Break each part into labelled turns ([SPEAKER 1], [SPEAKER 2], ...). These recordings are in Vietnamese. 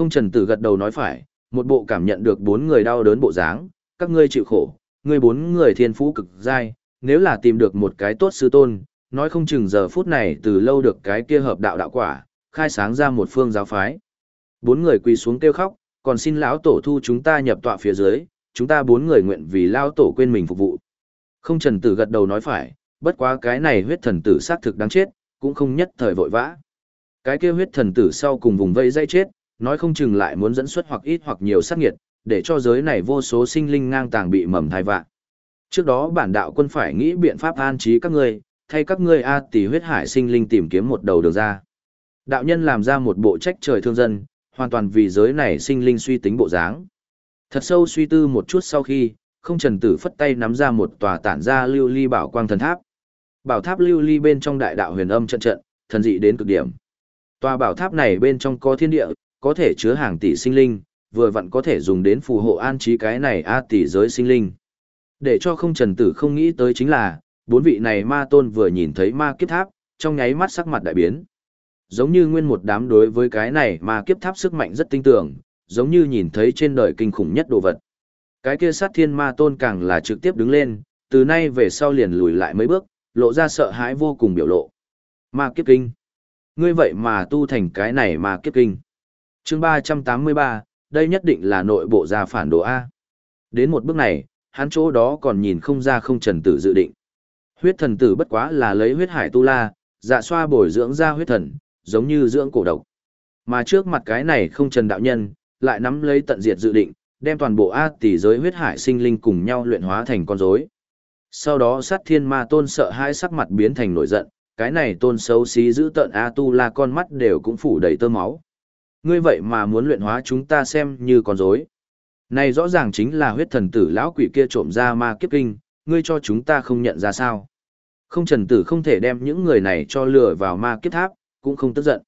[SPEAKER 1] Không trần tử gật đầu nói phải, một bộ cảm nhận được bốn người đau đớn bộ dáng, các ngươi chịu khổ, ngươi bốn người thiên phú cực dai, nếu là tìm được một cái tốt sư tôn, nói không chừng giờ phút này từ lâu được cái kia hợp đạo đạo quả, khai sáng ra một phương giáo phái. Bốn người quỳ xuống kêu khóc, còn xin lão tổ thu chúng ta nhập tọa phía dưới, chúng ta bốn người nguyện vì lão tổ quên mình phục vụ. Không trần tử gật đầu nói phải, bất quá cái này huyết thần tử xác thực đáng chết, cũng không nhất thời vội vã. Cái kia huyết thần tử sau cùng vùng vây dây chết, nói không chừng lại muốn dẫn xuất hoặc ít hoặc nhiều sát nghiệt, để cho giới này vô số sinh linh ngang tàng bị mầm thai vạn. Trước đó bản đạo quân phải nghĩ biện pháp an trí các ngươi, thay các ngươi a tỷ huyết hải sinh linh tìm kiếm một đầu đường ra. Đạo nhân làm ra một bộ trách trời thương dân, hoàn toàn vì giới này sinh linh suy tính bộ dáng. Thật sâu suy tư một chút sau khi, không trần tử phất tay nắm ra một tòa tản ra lưu ly bảo quang thần tháp. Bảo tháp lưu ly bên trong đại đạo huyền âm trận trận, thần dị đến cực điểm. Tòa bảo tháp này bên trong có thiên địa, có thể chứa hàng tỷ sinh linh, vừa vặn có thể dùng đến phù hộ an trí cái này a tỷ giới sinh linh. Để cho không trần tử không nghĩ tới chính là, bốn vị này ma tôn vừa nhìn thấy ma kiếp tháp, trong nháy mắt sắc mặt đại biến. Giống như nguyên một đám đối với cái này ma kiếp tháp sức mạnh rất tinh tưởng, giống như nhìn thấy trên đời kinh khủng nhất đồ vật. Cái kia sát thiên ma tôn càng là trực tiếp đứng lên, từ nay về sau liền lùi lại mấy bước, lộ ra sợ hãi vô cùng biểu lộ. Ma kiếp kinh. Ngươi vậy mà tu thành cái này ma kiếp kinh chương 383, đây nhất định là nội bộ gia phản đồ A. Đến một bước này, hắn chỗ đó còn nhìn không ra không trần tử dự định. Huyết thần tử bất quá là lấy huyết hải tu la, dạ xoa bồi dưỡng ra huyết thần, giống như dưỡng cổ độc. Mà trước mặt cái này không trần đạo nhân, lại nắm lấy tận diệt dự định, đem toàn bộ A tỷ giới huyết hải sinh linh cùng nhau luyện hóa thành con rối. Sau đó sát thiên ma tôn sợ hai sắc mặt biến thành nổi giận, cái này tôn xấu xí giữ tận A tu la con mắt đều cũng phủ đầy tơ máu. Ngươi vậy mà muốn luyện hóa chúng ta xem như con dối, Này rõ ràng chính là huyết thần tử lão quỷ kia trộm ra ma kiếp kinh, ngươi cho chúng ta không nhận ra sao. Không trần tử không thể đem những người này cho lừa vào ma kiếp tháp, cũng không tức giận.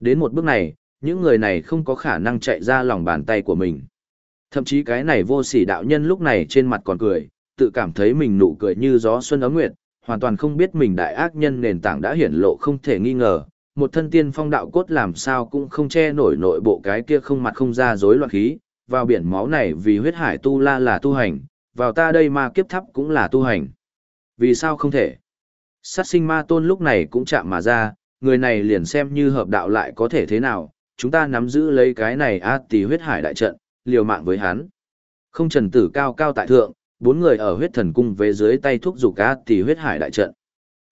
[SPEAKER 1] Đến một bước này, những người này không có khả năng chạy ra lòng bàn tay của mình. Thậm chí cái này vô sỉ đạo nhân lúc này trên mặt còn cười, tự cảm thấy mình nụ cười như gió xuân ấm nguyệt, hoàn toàn không biết mình đại ác nhân nền tảng đã hiển lộ không thể nghi ngờ. Một thân tiên phong đạo cốt làm sao cũng không che nổi nội bộ cái kia không mặt không ra rối loạn khí, vào biển máu này vì huyết hải tu la là tu hành, vào ta đây ma kiếp thắp cũng là tu hành. Vì sao không thể? Sát sinh ma tôn lúc này cũng chạm mà ra, người này liền xem như hợp đạo lại có thể thế nào, chúng ta nắm giữ lấy cái này a tỷ huyết hải đại trận, liều mạng với hắn. Không trần tử cao cao tại thượng, bốn người ở huyết thần cung về dưới tay thúc giục a tỷ huyết hải đại trận.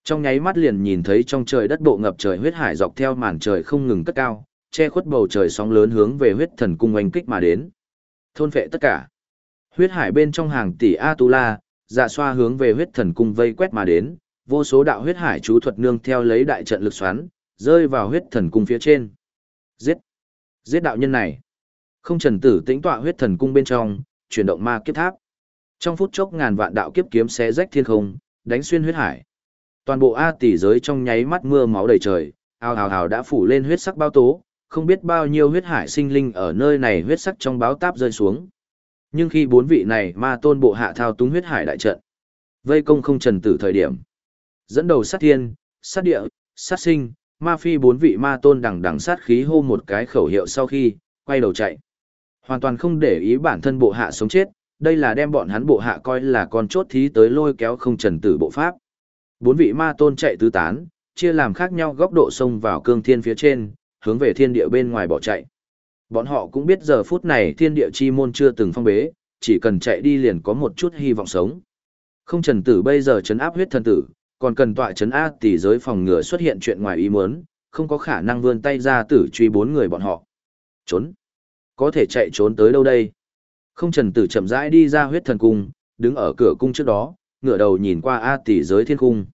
[SPEAKER 1] Trong nháy mắt liền nhìn thấy trong trời đất bộ ngập trời huyết hải dọc theo màn trời không ngừng cất cao, che khuất bầu trời sóng lớn hướng về huyết thần cung oanh kích mà đến. Thôn phệ tất cả. Huyết hải bên trong hàng tỷ A-tu-la, dạ xoa hướng về huyết thần cung vây quét mà đến, vô số đạo huyết hải chú thuật nương theo lấy đại trận lực xoắn, rơi vào huyết thần cung phía trên. Giết! Giết đạo nhân này! Không trần tử tĩnh tọa huyết thần cung bên trong, chuyển động ma kiếp tháp. Trong phút chốc ngàn vạn đạo kiếp kiếm xé rách thiên không, đánh xuyên huyết hải. Toàn bộ A tỷ giới trong nháy mắt mưa máu đầy trời, ào ào ào đã phủ lên huyết sắc bao tố, không biết bao nhiêu huyết hải sinh linh ở nơi này huyết sắc trong báo táp rơi xuống. Nhưng khi bốn vị này ma tôn bộ hạ thao túng huyết hải đại trận, vây công không trần tử thời điểm, dẫn đầu sát thiên, sát địa, sát sinh, ma phi bốn vị ma tôn đằng đằng sát khí hô một cái khẩu hiệu sau khi, quay đầu chạy. Hoàn toàn không để ý bản thân bộ hạ sống chết, đây là đem bọn hắn bộ hạ coi là con chốt thí tới lôi kéo không trần tử bộ pháp. Bốn vị ma tôn chạy tứ tán, chia làm khác nhau góc độ xông vào cương thiên phía trên, hướng về thiên địa bên ngoài bỏ chạy. Bọn họ cũng biết giờ phút này thiên địa chi môn chưa từng phong bế, chỉ cần chạy đi liền có một chút hy vọng sống. Không trần tử bây giờ chấn áp huyết thần tử, còn cần tọa chấn áp tỷ giới phòng ngừa xuất hiện chuyện ngoài ý muốn, không có khả năng vươn tay ra tử truy bốn người bọn họ. Trốn. Có thể chạy trốn tới đâu đây? Không trần tử chậm rãi đi ra huyết thần cung, đứng ở cửa cung trước đó, ngửa đầu nhìn qua A tỷ giới thiên cung.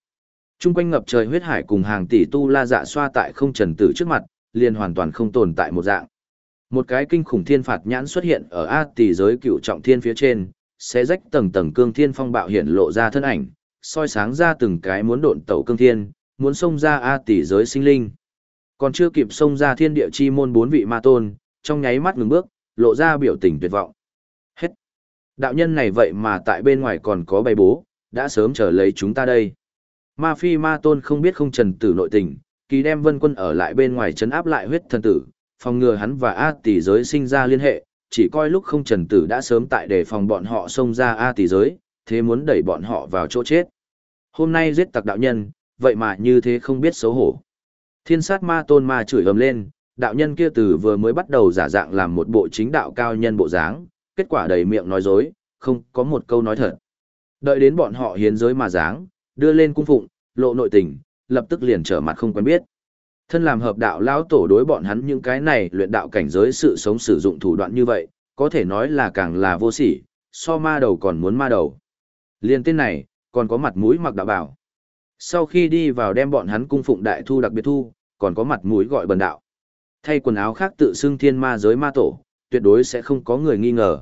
[SPEAKER 1] Trung quanh ngập trời huyết hải cùng hàng tỷ tu la dạ xoa tại không trần tử trước mặt, liền hoàn toàn không tồn tại một dạng. Một cái kinh khủng thiên phạt nhãn xuất hiện ở A tỷ giới cựu trọng thiên phía trên, sẽ rách tầng tầng cương thiên phong bạo hiện lộ ra thân ảnh, soi sáng ra từng cái muốn độn tẩu cương thiên, muốn xông ra A tỷ giới sinh linh. Còn chưa kịp xông ra thiên địa chi môn bốn vị ma tôn, trong nháy mắt ngừng bước, lộ ra biểu tình tuyệt vọng. Hết. Đạo nhân này vậy mà tại bên ngoài còn có bày bố, đã sớm chờ lấy chúng ta đây. Ma phi ma tôn không biết không trần tử nội tình, kỳ đem vân quân ở lại bên ngoài chấn áp lại huyết thần tử, phòng ngừa hắn và A tỷ giới sinh ra liên hệ, chỉ coi lúc không trần tử đã sớm tại để phòng bọn họ xông ra A tỷ giới, thế muốn đẩy bọn họ vào chỗ chết. Hôm nay giết tặc đạo nhân, vậy mà như thế không biết xấu hổ. Thiên sát ma tôn ma chửi ầm lên, đạo nhân kia từ vừa mới bắt đầu giả dạng làm một bộ chính đạo cao nhân bộ dáng, kết quả đầy miệng nói dối, không có một câu nói thật. Đợi đến bọn họ hiến giới mà dáng, đưa lên cung phụng, lộ nội tình, lập tức liền trở mặt không quen biết. Thân làm hợp đạo lão tổ đối bọn hắn những cái này luyện đạo cảnh giới sự sống sử dụng thủ đoạn như vậy, có thể nói là càng là vô sỉ, so ma đầu còn muốn ma đầu. Liên tên này, còn có mặt mũi mặc đạo bảo. Sau khi đi vào đem bọn hắn cung phụng đại thu đặc biệt thu, còn có mặt mũi gọi bần đạo. Thay quần áo khác tự xưng thiên ma giới ma tổ, tuyệt đối sẽ không có người nghi ngờ.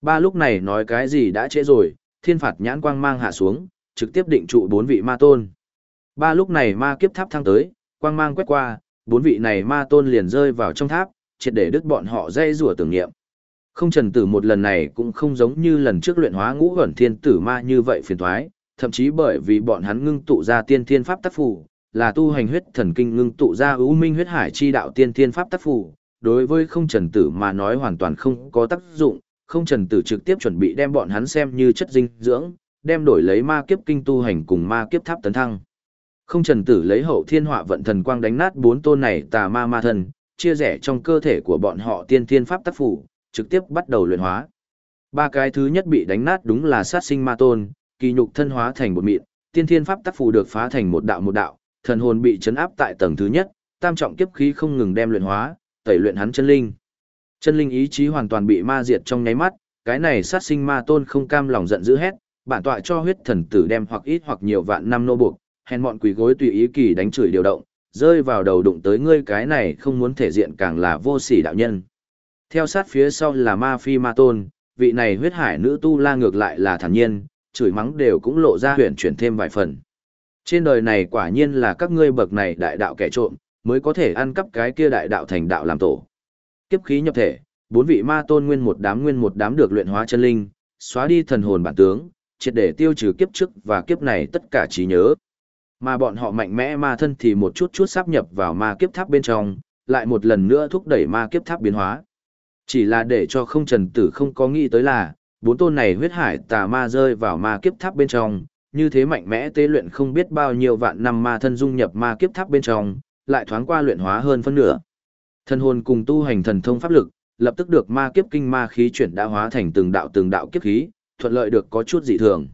[SPEAKER 1] Ba lúc này nói cái gì đã trễ rồi, thiên phạt nhãn quang mang hạ xuống, trực tiếp định trụ bốn vị ma tôn. Ba lúc này ma kiếp tháp thăng tới, quang mang quét qua, bốn vị này ma tôn liền rơi vào trong tháp, triệt để đứt bọn họ dây rùa tưởng niệm. Không trần tử một lần này cũng không giống như lần trước luyện hóa ngũ hẩn thiên tử ma như vậy phiền thoái, thậm chí bởi vì bọn hắn ngưng tụ ra tiên thiên pháp tác phù, là tu hành huyết thần kinh ngưng tụ ra ưu minh huyết hải chi đạo tiên thiên pháp tác phù, đối với không trần tử mà nói hoàn toàn không có tác dụng, không trần tử trực tiếp chuẩn bị đem bọn hắn xem như chất dinh dưỡng, đem đổi lấy ma kiếp kinh tu hành cùng ma kiếp tháp tấn thăng. Không trần tử lấy hậu thiên họa vận thần quang đánh nát bốn tôn này tà ma ma thần, chia rẽ trong cơ thể của bọn họ tiên thiên pháp tác phủ, trực tiếp bắt đầu luyện hóa. Ba cái thứ nhất bị đánh nát đúng là sát sinh ma tôn, kỳ nhục thân hóa thành một mịn, tiên thiên pháp tác phủ được phá thành một đạo một đạo, thần hồn bị chấn áp tại tầng thứ nhất, tam trọng kiếp khí không ngừng đem luyện hóa, tẩy luyện hắn chân linh. Chân linh ý chí hoàn toàn bị ma diệt trong nháy mắt, cái này sát sinh ma tôn không cam lòng giận dữ hét, bản tọa cho huyết thần tử đem hoặc ít hoặc nhiều vạn năm nô buộc, hèn mọn quỷ gối tùy ý kỳ đánh chửi điều động, rơi vào đầu đụng tới ngươi cái này không muốn thể diện càng là vô sỉ đạo nhân. Theo sát phía sau là ma phi ma tôn, vị này huyết hải nữ tu la ngược lại là thản nhiên, chửi mắng đều cũng lộ ra huyền chuyển thêm vài phần. Trên đời này quả nhiên là các ngươi bậc này đại đạo kẻ trộm, mới có thể ăn cắp cái kia đại đạo thành đạo làm tổ. Kiếp khí nhập thể, bốn vị ma tôn nguyên một đám nguyên một đám được luyện hóa chân linh, xóa đi thần hồn bản tướng, triệt để tiêu trừ kiếp trước và kiếp này tất cả trí nhớ. Mà bọn họ mạnh mẽ ma thân thì một chút chút sáp nhập vào ma kiếp tháp bên trong, lại một lần nữa thúc đẩy ma kiếp tháp biến hóa. Chỉ là để cho không trần tử không có nghĩ tới là, bốn tôn này huyết hải tà ma rơi vào ma kiếp tháp bên trong, như thế mạnh mẽ tế luyện không biết bao nhiêu vạn năm ma thân dung nhập ma kiếp tháp bên trong, lại thoáng qua luyện hóa hơn phân nửa. Thần hồn cùng tu hành thần thông pháp lực, lập tức được ma kiếp kinh ma khí chuyển đã hóa thành từng đạo từng đạo kiếp khí, thuận lợi được có chút dị thường.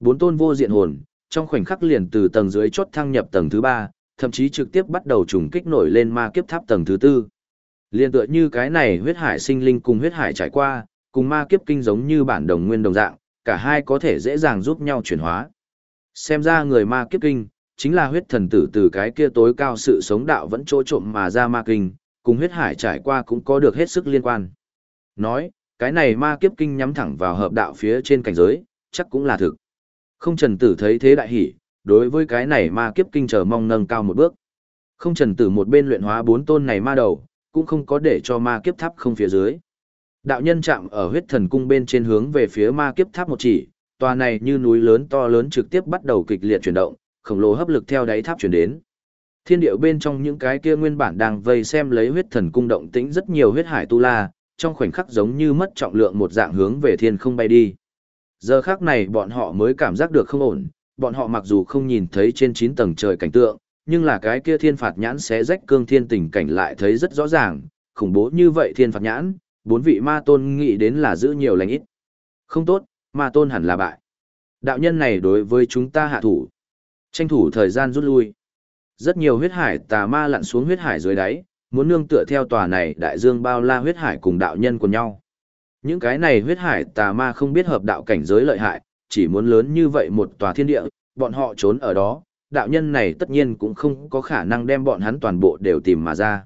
[SPEAKER 1] Bốn tôn vô diện hồn, trong khoảnh khắc liền từ tầng dưới chốt thăng nhập tầng thứ ba, thậm chí trực tiếp bắt đầu trùng kích nổi lên ma kiếp tháp tầng thứ tư. Liên tựa như cái này huyết hải sinh linh cùng huyết hải trải qua, cùng ma kiếp kinh giống như bản đồng nguyên đồng dạng, cả hai có thể dễ dàng giúp nhau chuyển hóa. Xem ra người ma kiếp kinh, chính là huyết thần tử từ cái kia tối cao sự sống đạo vẫn chỗ trộm mà ra ma kinh, cùng huyết hải trải qua cũng có được hết sức liên quan. Nói, cái này ma kiếp kinh nhắm thẳng vào hợp đạo phía trên cảnh giới, chắc cũng là thực. Không trần tử thấy thế đại hỉ, đối với cái này ma kiếp kinh chờ mong nâng cao một bước. Không trần tử một bên luyện hóa bốn tôn này ma đầu, cũng không có để cho ma kiếp tháp không phía dưới. Đạo nhân chạm ở huyết thần cung bên trên hướng về phía ma kiếp tháp một chỉ, tòa này như núi lớn to lớn trực tiếp bắt đầu kịch liệt chuyển động, khổng lồ hấp lực theo đáy tháp chuyển đến. Thiên điệu bên trong những cái kia nguyên bản đang vây xem lấy huyết thần cung động tĩnh rất nhiều huyết hải tu la, trong khoảnh khắc giống như mất trọng lượng một dạng hướng về thiên không bay đi. Giờ khác này bọn họ mới cảm giác được không ổn, bọn họ mặc dù không nhìn thấy trên 9 tầng trời cảnh tượng, nhưng là cái kia thiên phạt nhãn sẽ rách cương thiên tình cảnh lại thấy rất rõ ràng, khủng bố như vậy thiên phạt nhãn, bốn vị ma tôn nghĩ đến là giữ nhiều lành ít. Không tốt, ma tôn hẳn là bại. Đạo nhân này đối với chúng ta hạ thủ. Tranh thủ thời gian rút lui. Rất nhiều huyết hải tà ma lặn xuống huyết hải dưới đáy, muốn nương tựa theo tòa này đại dương bao la huyết hải cùng đạo nhân của nhau. Những cái này huyết hải tà ma không biết hợp đạo cảnh giới lợi hại, chỉ muốn lớn như vậy một tòa thiên địa, bọn họ trốn ở đó, đạo nhân này tất nhiên cũng không có khả năng đem bọn hắn toàn bộ đều tìm mà ra.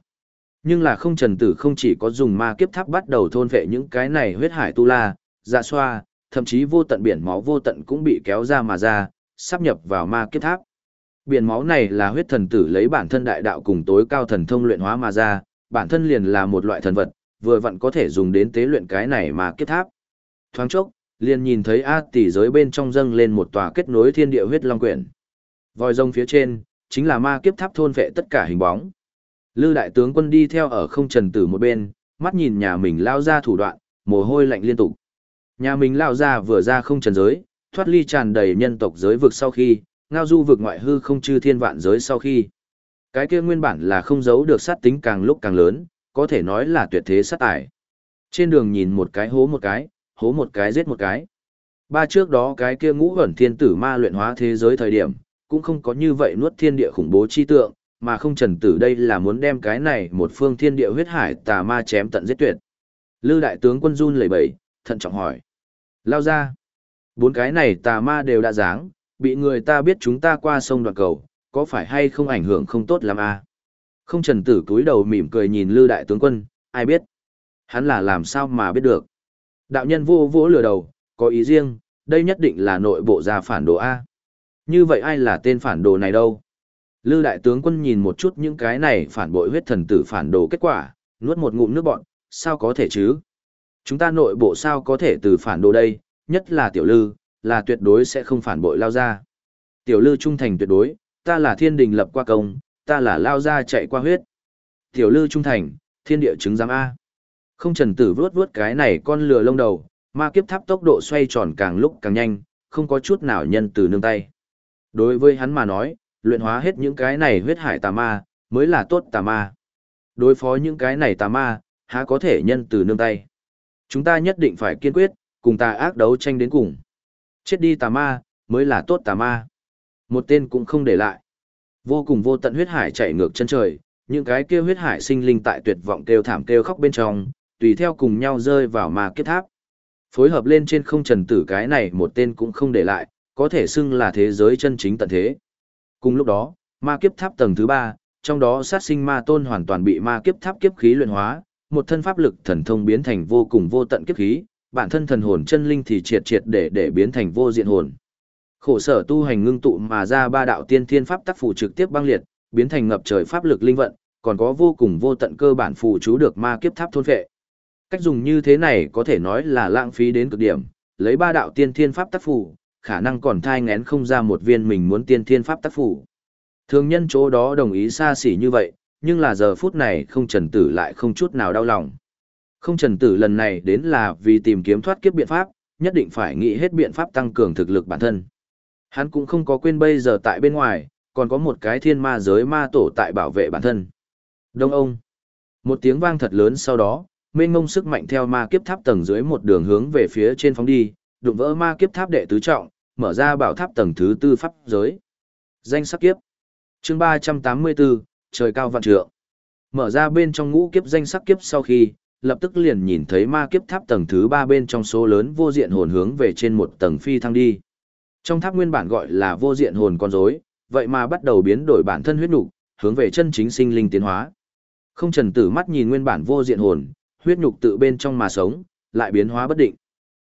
[SPEAKER 1] Nhưng là không trần tử không chỉ có dùng ma kiếp tháp bắt đầu thôn vệ những cái này huyết hải tu la, dạ xoa, thậm chí vô tận biển máu vô tận cũng bị kéo ra mà ra, sắp nhập vào ma kiếp tháp. Biển máu này là huyết thần tử lấy bản thân đại đạo cùng tối cao thần thông luyện hóa mà ra, bản thân liền là một loại thần vật, vừa vặn có thể dùng đến tế luyện cái này mà kết tháp. Thoáng chốc, liền nhìn thấy A tỷ giới bên trong dâng lên một tòa kết nối thiên địa huyết long quyển. Vòi rồng phía trên, chính là ma kiếp tháp thôn vệ tất cả hình bóng. Lư đại tướng quân đi theo ở không trần tử một bên, mắt nhìn nhà mình lao ra thủ đoạn, mồ hôi lạnh liên tục. Nhà mình lao ra vừa ra không trần giới, thoát ly tràn đầy nhân tộc giới vực sau khi, ngao du vực ngoại hư không chư thiên vạn giới sau khi. Cái kia nguyên bản là không giấu được sát tính càng lúc càng lớn, có thể nói là tuyệt thế sát tải. Trên đường nhìn một cái hố một cái, hố một cái giết một cái. Ba trước đó cái kia ngũ ẩn thiên tử ma luyện hóa thế giới thời điểm, cũng không có như vậy nuốt thiên địa khủng bố chi tượng, mà không trần tử đây là muốn đem cái này một phương thiên địa huyết hải tà ma chém tận giết tuyệt. Lư đại tướng quân run lẩy bẩy, thận trọng hỏi. Lao ra. Bốn cái này tà ma đều đã dáng, bị người ta biết chúng ta qua sông đoạn cầu, có phải hay không ảnh hưởng không tốt lắm à? Không trần tử cúi đầu mỉm cười nhìn lư đại tướng quân, ai biết? Hắn là làm sao mà biết được? Đạo nhân vô vỗ lừa đầu, có ý riêng, đây nhất định là nội bộ gia phản đồ A. Như vậy ai là tên phản đồ này đâu? Lư đại tướng quân nhìn một chút những cái này phản bội huyết thần tử phản đồ kết quả, nuốt một ngụm nước bọn, sao có thể chứ? Chúng ta nội bộ sao có thể từ phản đồ đây, nhất là tiểu lư, là tuyệt đối sẽ không phản bội lao ra. Tiểu lư trung thành tuyệt đối, ta là thiên đình lập qua công, ta là lao ra chạy qua huyết. Tiểu lư trung thành, thiên địa chứng giám A. Không trần tử vướt vướt cái này con lừa lông đầu, ma kiếp tháp tốc độ xoay tròn càng lúc càng nhanh, không có chút nào nhân từ nương tay. Đối với hắn mà nói, luyện hóa hết những cái này huyết hải tà ma, mới là tốt tà ma. Đối phó những cái này tà ma, há có thể nhân từ nương tay. Chúng ta nhất định phải kiên quyết, cùng tà ác đấu tranh đến cùng. Chết đi tà ma, mới là tốt tà ma. Một tên cũng không để lại. Vô cùng vô tận huyết hải chạy ngược chân trời, những cái kia huyết hải sinh linh tại tuyệt vọng kêu thảm kêu khóc bên trong, tùy theo cùng nhau rơi vào ma kết tháp. Phối hợp lên trên không trần tử cái này một tên cũng không để lại, có thể xưng là thế giới chân chính tận thế. Cùng lúc đó, ma kiếp tháp tầng thứ ba, trong đó sát sinh ma tôn hoàn toàn bị ma kiếp tháp kiếp khí luyện hóa, một thân pháp lực thần thông biến thành vô cùng vô tận kiếp khí, bản thân thần hồn chân linh thì triệt triệt để để biến thành vô diện hồn. Khổ sở tu hành ngưng tụ mà ra ba đạo tiên thiên pháp tác phù trực tiếp băng liệt, biến thành ngập trời pháp lực linh vận, còn có vô cùng vô tận cơ bản phù chú được ma kiếp tháp thôn phệ. Cách dùng như thế này có thể nói là lãng phí đến cực điểm, lấy ba đạo tiên thiên pháp tác phù, khả năng còn thai ngén không ra một viên mình muốn tiên thiên pháp tác phù. Thường nhân chỗ đó đồng ý xa xỉ như vậy, nhưng là giờ phút này không trần tử lại không chút nào đau lòng. Không trần tử lần này đến là vì tìm kiếm thoát kiếp biện pháp, nhất định phải nghĩ hết biện pháp tăng cường thực lực bản thân. Hắn cũng không có quên bây giờ tại bên ngoài, còn có một cái thiên ma giới ma tổ tại bảo vệ bản thân. Đông ông. Một tiếng vang thật lớn sau đó, mênh mông sức mạnh theo ma kiếp tháp tầng dưới một đường hướng về phía trên phóng đi, đụng vỡ ma kiếp tháp đệ tứ trọng, mở ra bảo tháp tầng thứ tư pháp giới. Danh sắc kiếp. Chương 384, trời cao vạn trượng. Mở ra bên trong ngũ kiếp danh sắc kiếp sau khi, lập tức liền nhìn thấy ma kiếp tháp tầng thứ ba bên trong số lớn vô diện hồn hướng về trên một tầng phi thăng đi. Trong tháp nguyên bản gọi là vô diện hồn con rối, vậy mà bắt đầu biến đổi bản thân huyết nục, hướng về chân chính sinh linh tiến hóa. Không trần tử mắt nhìn nguyên bản vô diện hồn, huyết nhục tự bên trong mà sống, lại biến hóa bất định.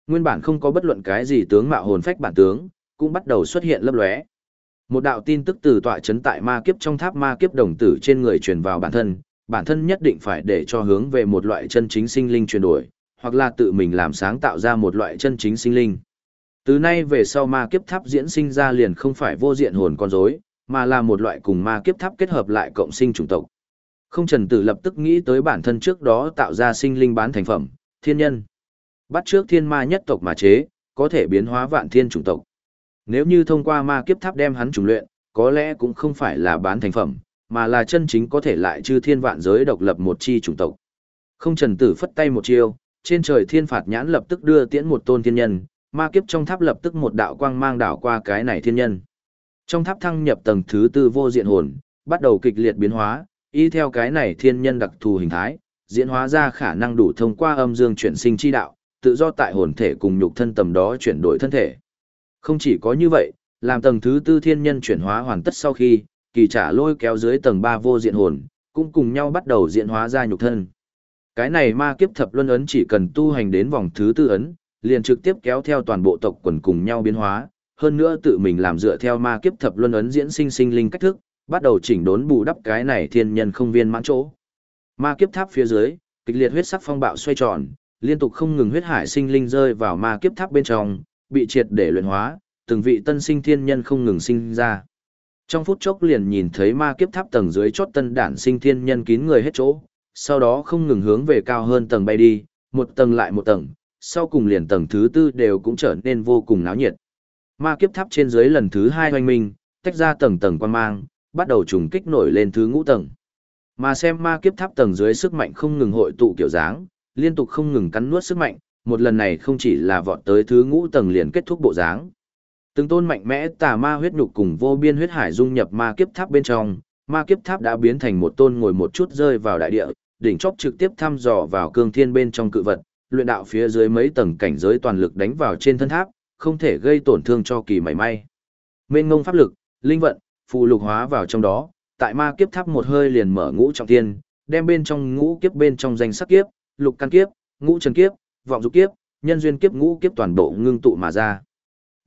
[SPEAKER 1] Nguyên bản không có bất luận cái gì tướng mạo hồn phách bản tướng, cũng bắt đầu xuất hiện lấp lóe. Một đạo tin tức từ tọa chấn tại ma kiếp trong tháp ma kiếp đồng tử trên người truyền vào bản thân, bản thân nhất định phải để cho hướng về một loại chân chính sinh linh chuyển đổi, hoặc là tự mình làm sáng tạo ra một loại chân chính sinh linh. Từ nay về sau ma kiếp tháp diễn sinh ra liền không phải vô diện hồn con rối, mà là một loại cùng ma kiếp tháp kết hợp lại cộng sinh chủng tộc. Không trần tử lập tức nghĩ tới bản thân trước đó tạo ra sinh linh bán thành phẩm, thiên nhân. Bắt trước thiên ma nhất tộc mà chế, có thể biến hóa vạn thiên chủng tộc. Nếu như thông qua ma kiếp tháp đem hắn trùng luyện, có lẽ cũng không phải là bán thành phẩm, mà là chân chính có thể lại chư thiên vạn giới độc lập một chi chủng tộc. Không trần tử phất tay một chiêu, trên trời thiên phạt nhãn lập tức đưa tiễn một tôn thiên nhân, ma kiếp trong tháp lập tức một đạo quang mang đảo qua cái này thiên nhân. Trong tháp thăng nhập tầng thứ tư vô diện hồn, bắt đầu kịch liệt biến hóa, y theo cái này thiên nhân đặc thù hình thái, diễn hóa ra khả năng đủ thông qua âm dương chuyển sinh chi đạo, tự do tại hồn thể cùng nhục thân tầm đó chuyển đổi thân thể. Không chỉ có như vậy, làm tầng thứ tư thiên nhân chuyển hóa hoàn tất sau khi, kỳ trả lôi kéo dưới tầng ba vô diện hồn, cũng cùng nhau bắt đầu diễn hóa ra nhục thân. Cái này ma kiếp thập luân ấn chỉ cần tu hành đến vòng thứ tư ấn, liền trực tiếp kéo theo toàn bộ tộc quần cùng nhau biến hóa, hơn nữa tự mình làm dựa theo ma kiếp thập luân ấn diễn sinh sinh linh cách thức, bắt đầu chỉnh đốn bù đắp cái này thiên nhân không viên mãn chỗ. Ma kiếp tháp phía dưới, kịch liệt huyết sắc phong bạo xoay tròn, liên tục không ngừng huyết hải sinh linh rơi vào ma kiếp tháp bên trong, bị triệt để luyện hóa, từng vị tân sinh thiên nhân không ngừng sinh ra. Trong phút chốc liền nhìn thấy ma kiếp tháp tầng dưới chót tân đản sinh thiên nhân kín người hết chỗ, sau đó không ngừng hướng về cao hơn tầng bay đi, một tầng lại một tầng, sau cùng liền tầng thứ tư đều cũng trở nên vô cùng náo nhiệt. Ma kiếp tháp trên dưới lần thứ hai hoành minh, tách ra tầng tầng quan mang, bắt đầu trùng kích nổi lên thứ ngũ tầng. Mà xem ma kiếp tháp tầng dưới sức mạnh không ngừng hội tụ kiểu dáng, liên tục không ngừng cắn nuốt sức mạnh, một lần này không chỉ là vọt tới thứ ngũ tầng liền kết thúc bộ dáng. Từng tôn mạnh mẽ tà ma huyết nhục cùng vô biên huyết hải dung nhập ma kiếp tháp bên trong, ma kiếp tháp đã biến thành một tôn ngồi một chút rơi vào đại địa, đỉnh chóp trực tiếp thăm dò vào cương thiên bên trong cự vật, luyện đạo phía dưới mấy tầng cảnh giới toàn lực đánh vào trên thân tháp, không thể gây tổn thương cho kỳ mảy may. Mênh ngông pháp lực, linh vận, phù lục hóa vào trong đó, tại ma kiếp tháp một hơi liền mở ngũ trọng thiên, đem bên trong ngũ kiếp bên trong danh sắc kiếp, lục căn kiếp, ngũ trần kiếp, vọng dục kiếp, nhân duyên kiếp ngũ kiếp toàn bộ ngưng tụ mà ra.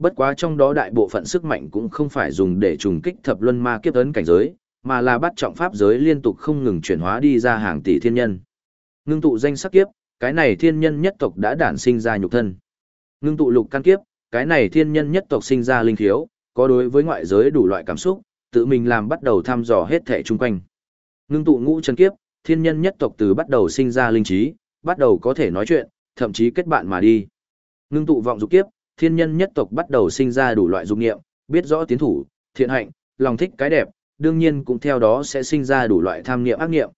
[SPEAKER 1] Bất quá trong đó đại bộ phận sức mạnh cũng không phải dùng để trùng kích thập luân ma kiếp ấn cảnh giới, mà là bắt trọng pháp giới liên tục không ngừng chuyển hóa đi ra hàng tỷ thiên nhân. Ngưng tụ danh sắc kiếp, cái này thiên nhân nhất tộc đã đản sinh ra nhục thân. Ngưng tụ lục căn kiếp, cái này thiên nhân nhất tộc sinh ra linh khiếu, có đối với ngoại giới đủ loại cảm xúc, tự mình làm bắt đầu thăm dò hết thể chung quanh. Ngưng tụ ngũ chân kiếp, thiên nhân nhất tộc từ bắt đầu sinh ra linh trí, bắt đầu có thể nói chuyện, thậm chí kết bạn mà đi. Ngưng tụ vọng dục kiếp, thiên nhân nhất tộc bắt đầu sinh ra đủ loại dục nghiệm, biết rõ tiến thủ, thiện hạnh, lòng thích cái đẹp, đương nhiên cũng theo đó sẽ sinh ra đủ loại tham nghiệm ác nghiệm.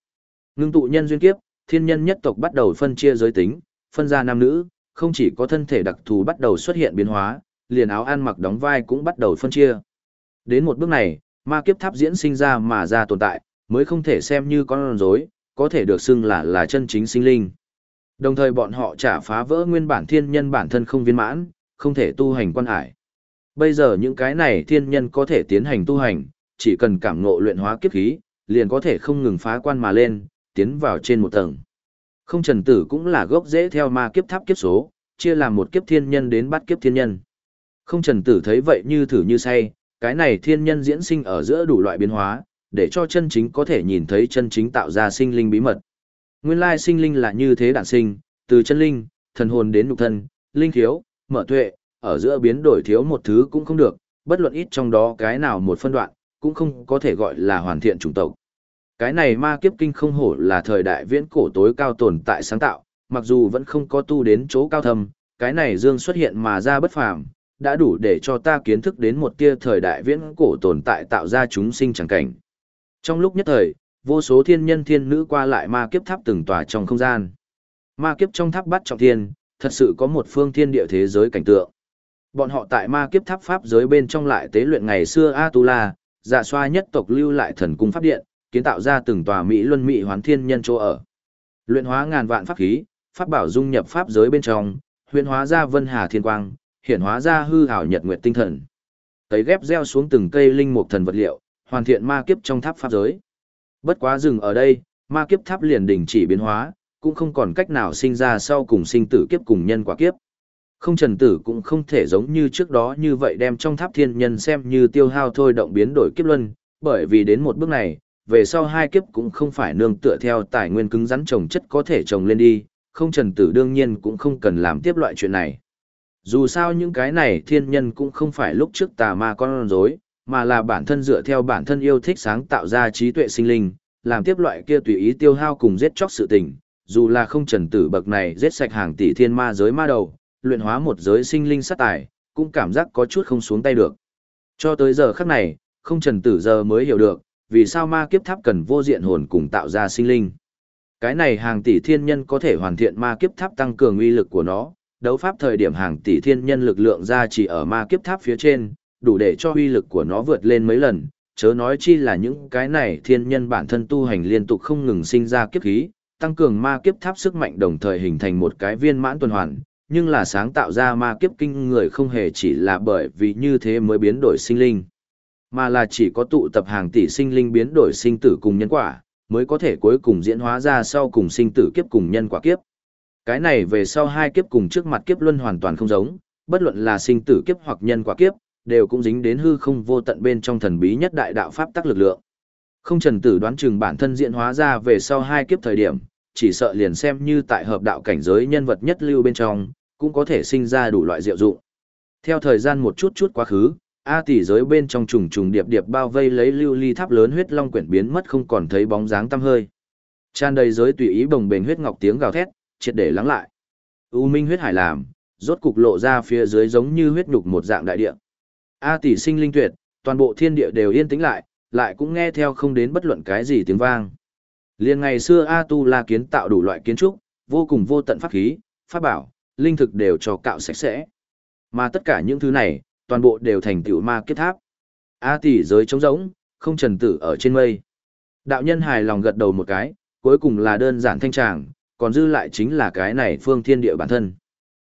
[SPEAKER 1] Ngưng tụ nhân duyên kiếp, thiên nhân nhất tộc bắt đầu phân chia giới tính, phân ra nam nữ, không chỉ có thân thể đặc thù bắt đầu xuất hiện biến hóa, liền áo ăn mặc đóng vai cũng bắt đầu phân chia. Đến một bước này, ma kiếp tháp diễn sinh ra mà ra tồn tại, mới không thể xem như con rối, có thể được xưng là là chân chính sinh linh. Đồng thời bọn họ trả phá vỡ nguyên bản thiên nhân bản thân không viên mãn, không thể tu hành quan hải. Bây giờ những cái này thiên nhân có thể tiến hành tu hành, chỉ cần cảm ngộ luyện hóa kiếp khí, liền có thể không ngừng phá quan mà lên, tiến vào trên một tầng. Không trần tử cũng là gốc dễ theo ma kiếp tháp kiếp số, chia làm một kiếp thiên nhân đến bắt kiếp thiên nhân. Không trần tử thấy vậy như thử như say, cái này thiên nhân diễn sinh ở giữa đủ loại biến hóa, để cho chân chính có thể nhìn thấy chân chính tạo ra sinh linh bí mật. Nguyên lai sinh linh là như thế đản sinh, từ chân linh, thần hồn đến nhục thân, linh thiếu, mở tuệ, ở giữa biến đổi thiếu một thứ cũng không được, bất luận ít trong đó cái nào một phân đoạn, cũng không có thể gọi là hoàn thiện chủng tộc. Cái này ma kiếp kinh không hổ là thời đại viễn cổ tối cao tồn tại sáng tạo, mặc dù vẫn không có tu đến chỗ cao thâm, cái này dương xuất hiện mà ra bất phàm, đã đủ để cho ta kiến thức đến một tia thời đại viễn cổ tồn tại tạo ra chúng sinh chẳng cảnh. Trong lúc nhất thời, vô số thiên nhân thiên nữ qua lại ma kiếp tháp từng tòa trong không gian. Ma kiếp trong tháp bắt trọng thiên, thật sự có một phương thiên địa thế giới cảnh tượng. Bọn họ tại ma kiếp tháp pháp giới bên trong lại tế luyện ngày xưa Atula, giả xoa nhất tộc lưu lại thần cung pháp điện, kiến tạo ra từng tòa Mỹ luân Mỹ hoán thiên nhân chỗ ở. Luyện hóa ngàn vạn pháp khí, pháp bảo dung nhập pháp giới bên trong, huyền hóa ra vân hà thiên quang, hiện hóa ra hư ảo nhật nguyệt tinh thần. Tấy ghép gieo xuống từng cây linh mục thần vật liệu, hoàn thiện ma kiếp trong tháp pháp giới. Bất quá dừng ở đây, ma kiếp tháp liền đình chỉ biến hóa, cũng không còn cách nào sinh ra sau cùng sinh tử kiếp cùng nhân quả kiếp. Không trần tử cũng không thể giống như trước đó như vậy đem trong tháp thiên nhân xem như tiêu hao thôi động biến đổi kiếp luân, bởi vì đến một bước này, về sau hai kiếp cũng không phải nương tựa theo tài nguyên cứng rắn trồng chất có thể trồng lên đi, không trần tử đương nhiên cũng không cần làm tiếp loại chuyện này. Dù sao những cái này thiên nhân cũng không phải lúc trước tà ma con rối, mà là bản thân dựa theo bản thân yêu thích sáng tạo ra trí tuệ sinh linh, làm tiếp loại kia tùy ý tiêu hao cùng giết chóc sự tình, dù là không trần tử bậc này giết sạch hàng tỷ thiên ma giới ma đầu, luyện hóa một giới sinh linh sát tài, cũng cảm giác có chút không xuống tay được. Cho tới giờ khắc này, không trần tử giờ mới hiểu được, vì sao ma kiếp tháp cần vô diện hồn cùng tạo ra sinh linh. Cái này hàng tỷ thiên nhân có thể hoàn thiện ma kiếp tháp tăng cường uy lực của nó, đấu pháp thời điểm hàng tỷ thiên nhân lực lượng ra chỉ ở ma kiếp tháp phía trên, đủ để cho uy lực của nó vượt lên mấy lần, chớ nói chi là những cái này thiên nhân bản thân tu hành liên tục không ngừng sinh ra kiếp khí, tăng cường ma kiếp tháp sức mạnh đồng thời hình thành một cái viên mãn tuần hoàn, nhưng là sáng tạo ra ma kiếp kinh người không hề chỉ là bởi vì như thế mới biến đổi sinh linh, mà là chỉ có tụ tập hàng tỷ sinh linh biến đổi sinh tử cùng nhân quả, mới có thể cuối cùng diễn hóa ra sau cùng sinh tử kiếp cùng nhân quả kiếp. Cái này về sau hai kiếp cùng trước mặt kiếp luân hoàn toàn không giống, bất luận là sinh tử kiếp hoặc nhân quả kiếp, đều cũng dính đến hư không vô tận bên trong thần bí nhất đại đạo pháp tắc lực lượng. Không trần tử đoán chừng bản thân diễn hóa ra về sau hai kiếp thời điểm, chỉ sợ liền xem như tại hợp đạo cảnh giới nhân vật nhất lưu bên trong, cũng có thể sinh ra đủ loại diệu dụng. Theo thời gian một chút chút quá khứ, A tỷ giới bên trong trùng trùng điệp điệp bao vây lấy lưu ly tháp lớn huyết long quyển biến mất không còn thấy bóng dáng tăm hơi. Tràn đầy giới tùy ý bồng bềnh huyết ngọc tiếng gào thét, triệt để lắng lại. U minh huyết hải làm, rốt cục lộ ra phía dưới giống như huyết nhục một dạng đại địa. A tỷ sinh linh tuyệt, toàn bộ thiên địa đều yên tĩnh lại, lại cũng nghe theo không đến bất luận cái gì tiếng vang. Liên ngày xưa A Tu La kiến tạo đủ loại kiến trúc, vô cùng vô tận pháp khí, pháp bảo, linh thực đều cho cạo sạch sẽ. Mà tất cả những thứ này, toàn bộ đều thành tiểu ma kết tháp. A tỷ giới trống rỗng, không trần tử ở trên mây. Đạo nhân hài lòng gật đầu một cái, cuối cùng là đơn giản thanh tràng, còn dư lại chính là cái này phương thiên địa bản thân.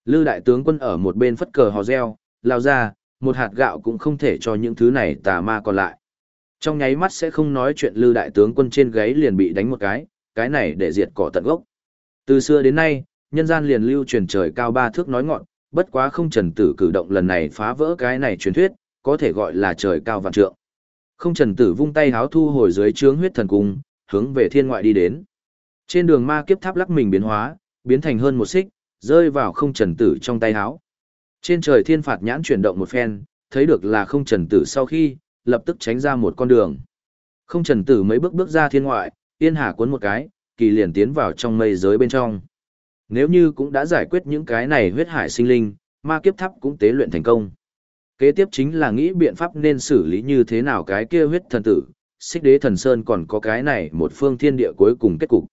[SPEAKER 1] Lư đại tướng quân ở một bên phất cờ hò reo, lao ra, một hạt gạo cũng không thể cho những thứ này tà ma còn lại. Trong nháy mắt sẽ không nói chuyện lư đại tướng quân trên gáy liền bị đánh một cái, cái này để diệt cỏ tận gốc. Từ xưa đến nay, nhân gian liền lưu truyền trời cao ba thước nói ngọn, bất quá không trần tử cử động lần này phá vỡ cái này truyền thuyết, có thể gọi là trời cao vạn trượng. Không trần tử vung tay háo thu hồi dưới trướng huyết thần cung, hướng về thiên ngoại đi đến. Trên đường ma kiếp tháp lắc mình biến hóa, biến thành hơn một xích, rơi vào không trần tử trong tay háo. Trên trời thiên phạt nhãn chuyển động một phen, thấy được là không trần tử sau khi, lập tức tránh ra một con đường. Không trần tử mấy bước bước ra thiên ngoại, yên hà cuốn một cái, kỳ liền tiến vào trong mây giới bên trong. Nếu như cũng đã giải quyết những cái này huyết hải sinh linh, ma kiếp tháp cũng tế luyện thành công. Kế tiếp chính là nghĩ biện pháp nên xử lý như thế nào cái kia huyết thần tử, xích đế thần sơn còn có cái này một phương thiên địa cuối cùng kết cục.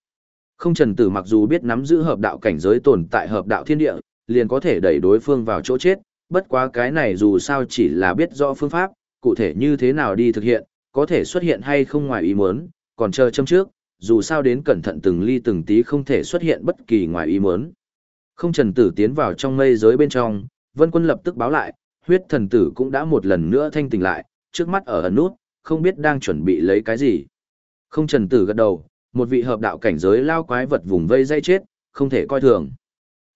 [SPEAKER 1] Không trần tử mặc dù biết nắm giữ hợp đạo cảnh giới tồn tại hợp đạo thiên địa, liền có thể đẩy đối phương vào chỗ chết, bất quá cái này dù sao chỉ là biết rõ phương pháp, cụ thể như thế nào đi thực hiện, có thể xuất hiện hay không ngoài ý muốn, còn chờ châm trước, dù sao đến cẩn thận từng ly từng tí không thể xuất hiện bất kỳ ngoài ý muốn. Không trần tử tiến vào trong mây giới bên trong, vân quân lập tức báo lại, huyết thần tử cũng đã một lần nữa thanh tỉnh lại, trước mắt ở ẩn nút, không biết đang chuẩn bị lấy cái gì. Không trần tử gật đầu, một vị hợp đạo cảnh giới lao quái vật vùng vây dây chết, không thể coi thường.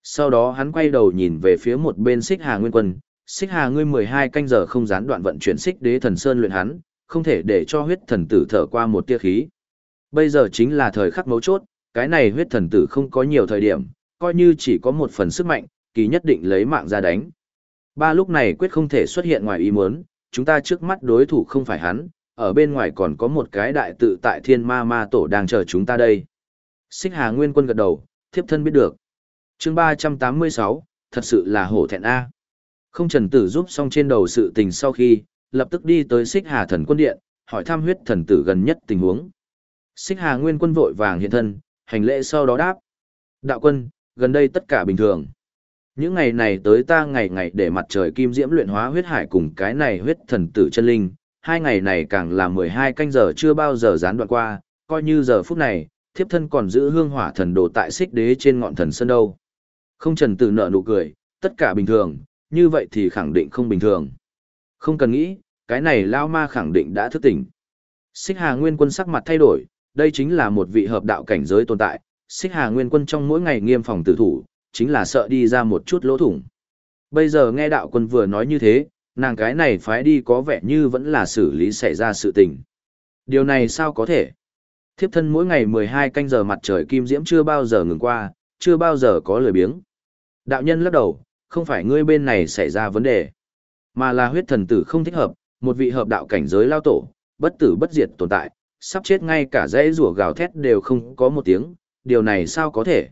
[SPEAKER 1] Sau đó hắn quay đầu nhìn về phía một bên xích hà nguyên quân, xích hà ngươi 12 canh giờ không gián đoạn vận chuyển xích đế thần sơn luyện hắn, không thể để cho huyết thần tử thở qua một tia khí. Bây giờ chính là thời khắc mấu chốt, cái này huyết thần tử không có nhiều thời điểm, coi như chỉ có một phần sức mạnh, kỳ nhất định lấy mạng ra đánh. Ba lúc này quyết không thể xuất hiện ngoài ý muốn, chúng ta trước mắt đối thủ không phải hắn, ở bên ngoài còn có một cái đại tự tại thiên ma ma tổ đang chờ chúng ta đây. Xích Hà Nguyên Quân gật đầu, thiếp thân biết được. chương 386, thật sự là hổ thẹn A. Không trần tử giúp xong trên đầu sự tình sau khi, lập tức đi tới Xích Hà Thần Quân Điện, hỏi thăm huyết thần tử gần nhất tình huống. Xích Hà Nguyên Quân vội vàng hiện thân, hành lễ sau đó đáp. Đạo quân, gần đây tất cả bình thường. Những ngày này tới ta ngày ngày để mặt trời kim diễm luyện hóa huyết hải cùng cái này huyết thần tử chân linh, hai ngày này càng là 12 canh giờ chưa bao giờ gián đoạn qua, coi như giờ phút này, thiếp thân còn giữ hương hỏa thần đồ tại xích đế trên ngọn thần sơn đâu. Không trần tử nợ nụ cười, tất cả bình thường, như vậy thì khẳng định không bình thường. Không cần nghĩ, cái này lao ma khẳng định đã thức tỉnh. Xích Hà Nguyên Quân sắc mặt thay đổi, đây chính là một vị hợp đạo cảnh giới tồn tại, Xích Hà Nguyên Quân trong mỗi ngày nghiêm phòng tử thủ, chính là sợ đi ra một chút lỗ thủng. Bây giờ nghe đạo quân vừa nói như thế, nàng cái này phái đi có vẻ như vẫn là xử lý xảy ra sự tình. Điều này sao có thể? Thiếp thân mỗi ngày 12 canh giờ mặt trời kim diễm chưa bao giờ ngừng qua, chưa bao giờ có lười biếng. Đạo nhân lắc đầu, không phải ngươi bên này xảy ra vấn đề, mà là huyết thần tử không thích hợp, một vị hợp đạo cảnh giới lao tổ, bất tử bất diệt tồn tại, sắp chết ngay cả dãy rủa gào thét đều không có một tiếng, điều này sao có thể?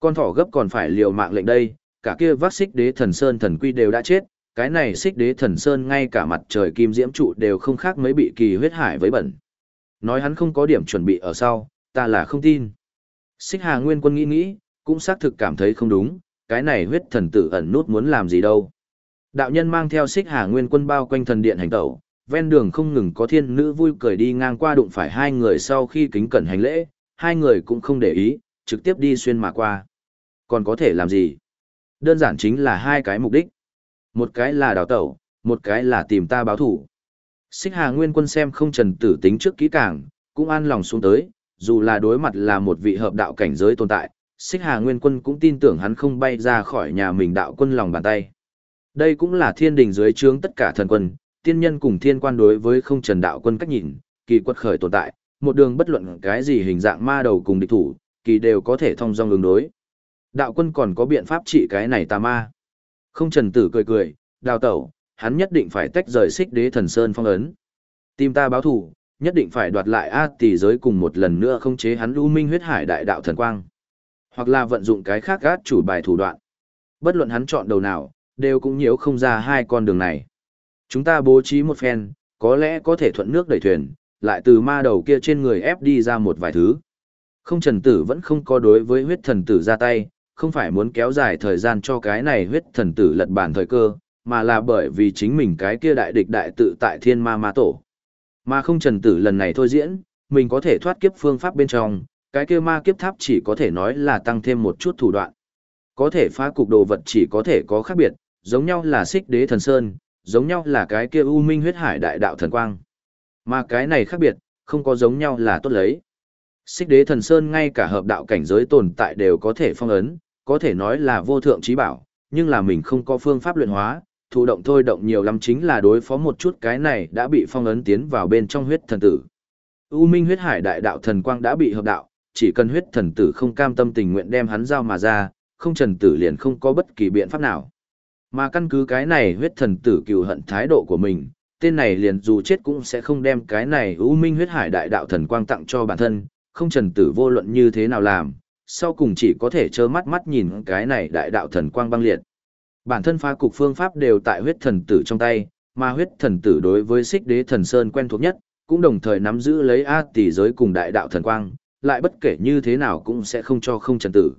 [SPEAKER 1] Con thỏ gấp còn phải liều mạng lệnh đây, cả kia vác xích đế thần sơn thần quy đều đã chết, cái này xích đế thần sơn ngay cả mặt trời kim diễm trụ đều không khác mấy bị kỳ huyết hải với bẩn. Nói hắn không có điểm chuẩn bị ở sau, ta là không tin. Xích hà nguyên quân nghĩ nghĩ, cũng xác thực cảm thấy không đúng, cái này huyết thần tử ẩn nút muốn làm gì đâu. Đạo nhân mang theo xích hà nguyên quân bao quanh thần điện hành tẩu, ven đường không ngừng có thiên nữ vui cười đi ngang qua đụng phải hai người sau khi kính cẩn hành lễ, hai người cũng không để ý, trực tiếp đi xuyên mà qua. Còn có thể làm gì? Đơn giản chính là hai cái mục đích. Một cái là đào tẩu, một cái là tìm ta báo thủ. Xích Hà Nguyên Quân xem không trần tử tính trước kỹ càng, cũng an lòng xuống tới, dù là đối mặt là một vị hợp đạo cảnh giới tồn tại, Xích Hà Nguyên Quân cũng tin tưởng hắn không bay ra khỏi nhà mình đạo quân lòng bàn tay. Đây cũng là thiên đình dưới trướng tất cả thần quân, tiên nhân cùng thiên quan đối với không trần đạo quân cách nhìn, kỳ quật khởi tồn tại, một đường bất luận cái gì hình dạng ma đầu cùng địch thủ, kỳ đều có thể thông dong ứng đối. Đạo quân còn có biện pháp trị cái này tà ma. Không trần tử cười cười, đào tẩu, hắn nhất định phải tách rời xích đế thần sơn phong ấn. tim ta báo thù, nhất định phải đoạt lại A tỷ giới cùng một lần nữa không chế hắn lưu minh huyết hải đại đạo thần quang. Hoặc là vận dụng cái khác gát chủ bài thủ đoạn. Bất luận hắn chọn đầu nào, đều cũng nhiễu không ra hai con đường này. Chúng ta bố trí một phen, có lẽ có thể thuận nước đẩy thuyền, lại từ ma đầu kia trên người ép đi ra một vài thứ. Không trần tử vẫn không có đối với huyết thần tử ra tay, không phải muốn kéo dài thời gian cho cái này huyết thần tử lật bản thời cơ, mà là bởi vì chính mình cái kia đại địch đại tự tại thiên ma ma tổ. Mà không trần tử lần này thôi diễn, mình có thể thoát kiếp phương pháp bên trong, cái kia ma kiếp tháp chỉ có thể nói là tăng thêm một chút thủ đoạn. Có thể phá cục đồ vật chỉ có thể có khác biệt, giống nhau là xích đế thần sơn, giống nhau là cái kia u minh huyết hải đại đạo thần quang. Mà cái này khác biệt, không có giống nhau là tốt lấy. Xích đế thần sơn ngay cả hợp đạo cảnh giới tồn tại đều có thể phong ấn, có thể nói là vô thượng trí bảo, nhưng là mình không có phương pháp luyện hóa, thụ động thôi động nhiều lắm chính là đối phó một chút cái này đã bị phong ấn tiến vào bên trong huyết thần tử. U minh huyết hải đại đạo thần quang đã bị hợp đạo, chỉ cần huyết thần tử không cam tâm tình nguyện đem hắn giao mà ra, không trần tử liền không có bất kỳ biện pháp nào. Mà căn cứ cái này huyết thần tử cựu hận thái độ của mình, tên này liền dù chết cũng sẽ không đem cái này ưu minh huyết hải đại đạo thần quang tặng cho bản thân, không trần tử vô luận như thế nào làm, sau cùng chỉ có thể trơ mắt mắt nhìn cái này đại đạo thần quang băng liệt. Bản thân phá cục phương pháp đều tại huyết thần tử trong tay, mà huyết thần tử đối với xích đế thần sơn quen thuộc nhất, cũng đồng thời nắm giữ lấy A tỷ giới cùng đại đạo thần quang, lại bất kể như thế nào cũng sẽ không cho không trần tử.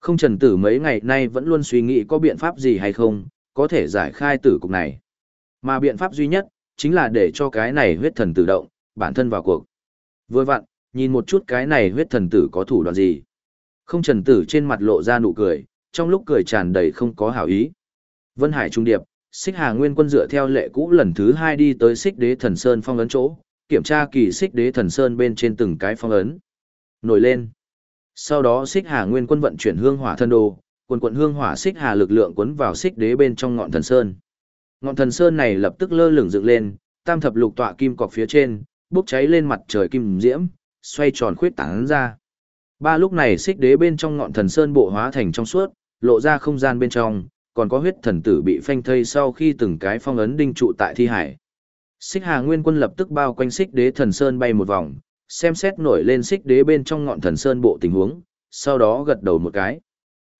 [SPEAKER 1] Không trần tử mấy ngày nay vẫn luôn suy nghĩ có biện pháp gì hay không, có thể giải khai tử cục này. Mà biện pháp duy nhất, chính là để cho cái này huyết thần tử động, bản thân vào cuộc. Vừa vặn, nhìn một chút cái này huyết thần tử có thủ đoạn gì. Không trần tử trên mặt lộ ra nụ cười, trong lúc cười tràn đầy không có hảo ý. Vân Hải Trung Điệp, Xích Hà Nguyên Quân dựa theo lệ cũ lần thứ hai đi tới Xích Đế Thần Sơn phong ấn chỗ, kiểm tra kỳ Xích Đế Thần Sơn bên trên từng cái phong ấn. Nổi lên. Sau đó Xích Hà Nguyên Quân vận chuyển hương hỏa thân đồ, quần quận hương hỏa Xích Hà lực lượng cuốn vào Xích Đế bên trong ngọn thần sơn. Ngọn thần sơn này lập tức lơ lửng dựng lên, tam thập lục tọa kim cọc phía trên, bốc cháy lên mặt trời kim diễm, xoay tròn khuyết tán ra. Ba lúc này Xích Đế bên trong ngọn thần sơn bộ hóa thành trong suốt, lộ ra không gian bên trong, còn có huyết thần tử bị phanh thây sau khi từng cái phong ấn đinh trụ tại thi hải. Xích Hà Nguyên Quân lập tức bao quanh Xích Đế thần sơn bay một vòng, xem xét nổi lên Xích Đế bên trong ngọn thần sơn bộ tình huống, sau đó gật đầu một cái.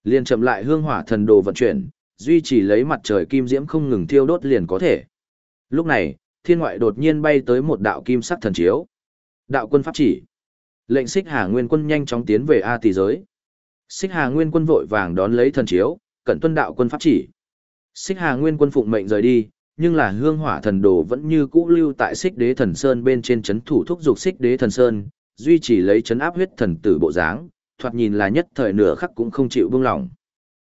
[SPEAKER 1] Liền chậm lại hương hỏa thần đồ vận chuyển, duy trì lấy mặt trời kim diễm không ngừng thiêu đốt liền có thể. Lúc này, thiên ngoại đột nhiên bay tới một đạo kim sắc thần chiếu. Đạo quân pháp chỉ. Lệnh Xích Hà Nguyên Quân nhanh chóng tiến về A tỷ giới. Xích Hà Nguyên Quân vội vàng đón lấy thần chiếu, cẩn tuân đạo quân pháp chỉ. Xích Hà Nguyên quân phụng mệnh rời đi, nhưng là hương hỏa thần đồ vẫn như cũ lưu tại Xích Đế Thần Sơn bên trên chấn thủ thúc dục Xích Đế Thần Sơn, duy trì lấy chấn áp huyết thần tử bộ dáng, thoạt nhìn là nhất thời nửa khắc cũng không chịu buông lỏng.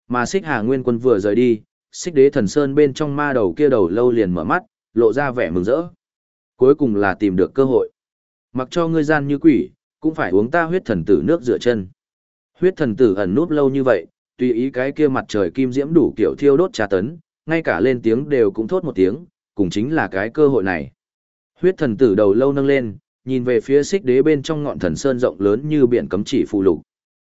[SPEAKER 1] Mà Xích Hà Nguyên quân vừa rời đi, Xích Đế Thần Sơn bên trong ma đầu kia đầu lâu liền mở mắt, lộ ra vẻ mừng rỡ. Cuối cùng là tìm được cơ hội. Mặc cho ngươi gian như quỷ, cũng phải uống ta huyết thần tử nước rửa chân. Huyết thần tử ẩn núp lâu như vậy, tùy ý cái kia mặt trời kim diễm đủ kiểu thiêu đốt trà tấn, ngay cả lên tiếng đều cũng thốt một tiếng, cùng chính là cái cơ hội này. Huyết thần tử đầu lâu nâng lên, nhìn về phía xích đế bên trong ngọn thần sơn rộng lớn như biển cấm chỉ phụ lục.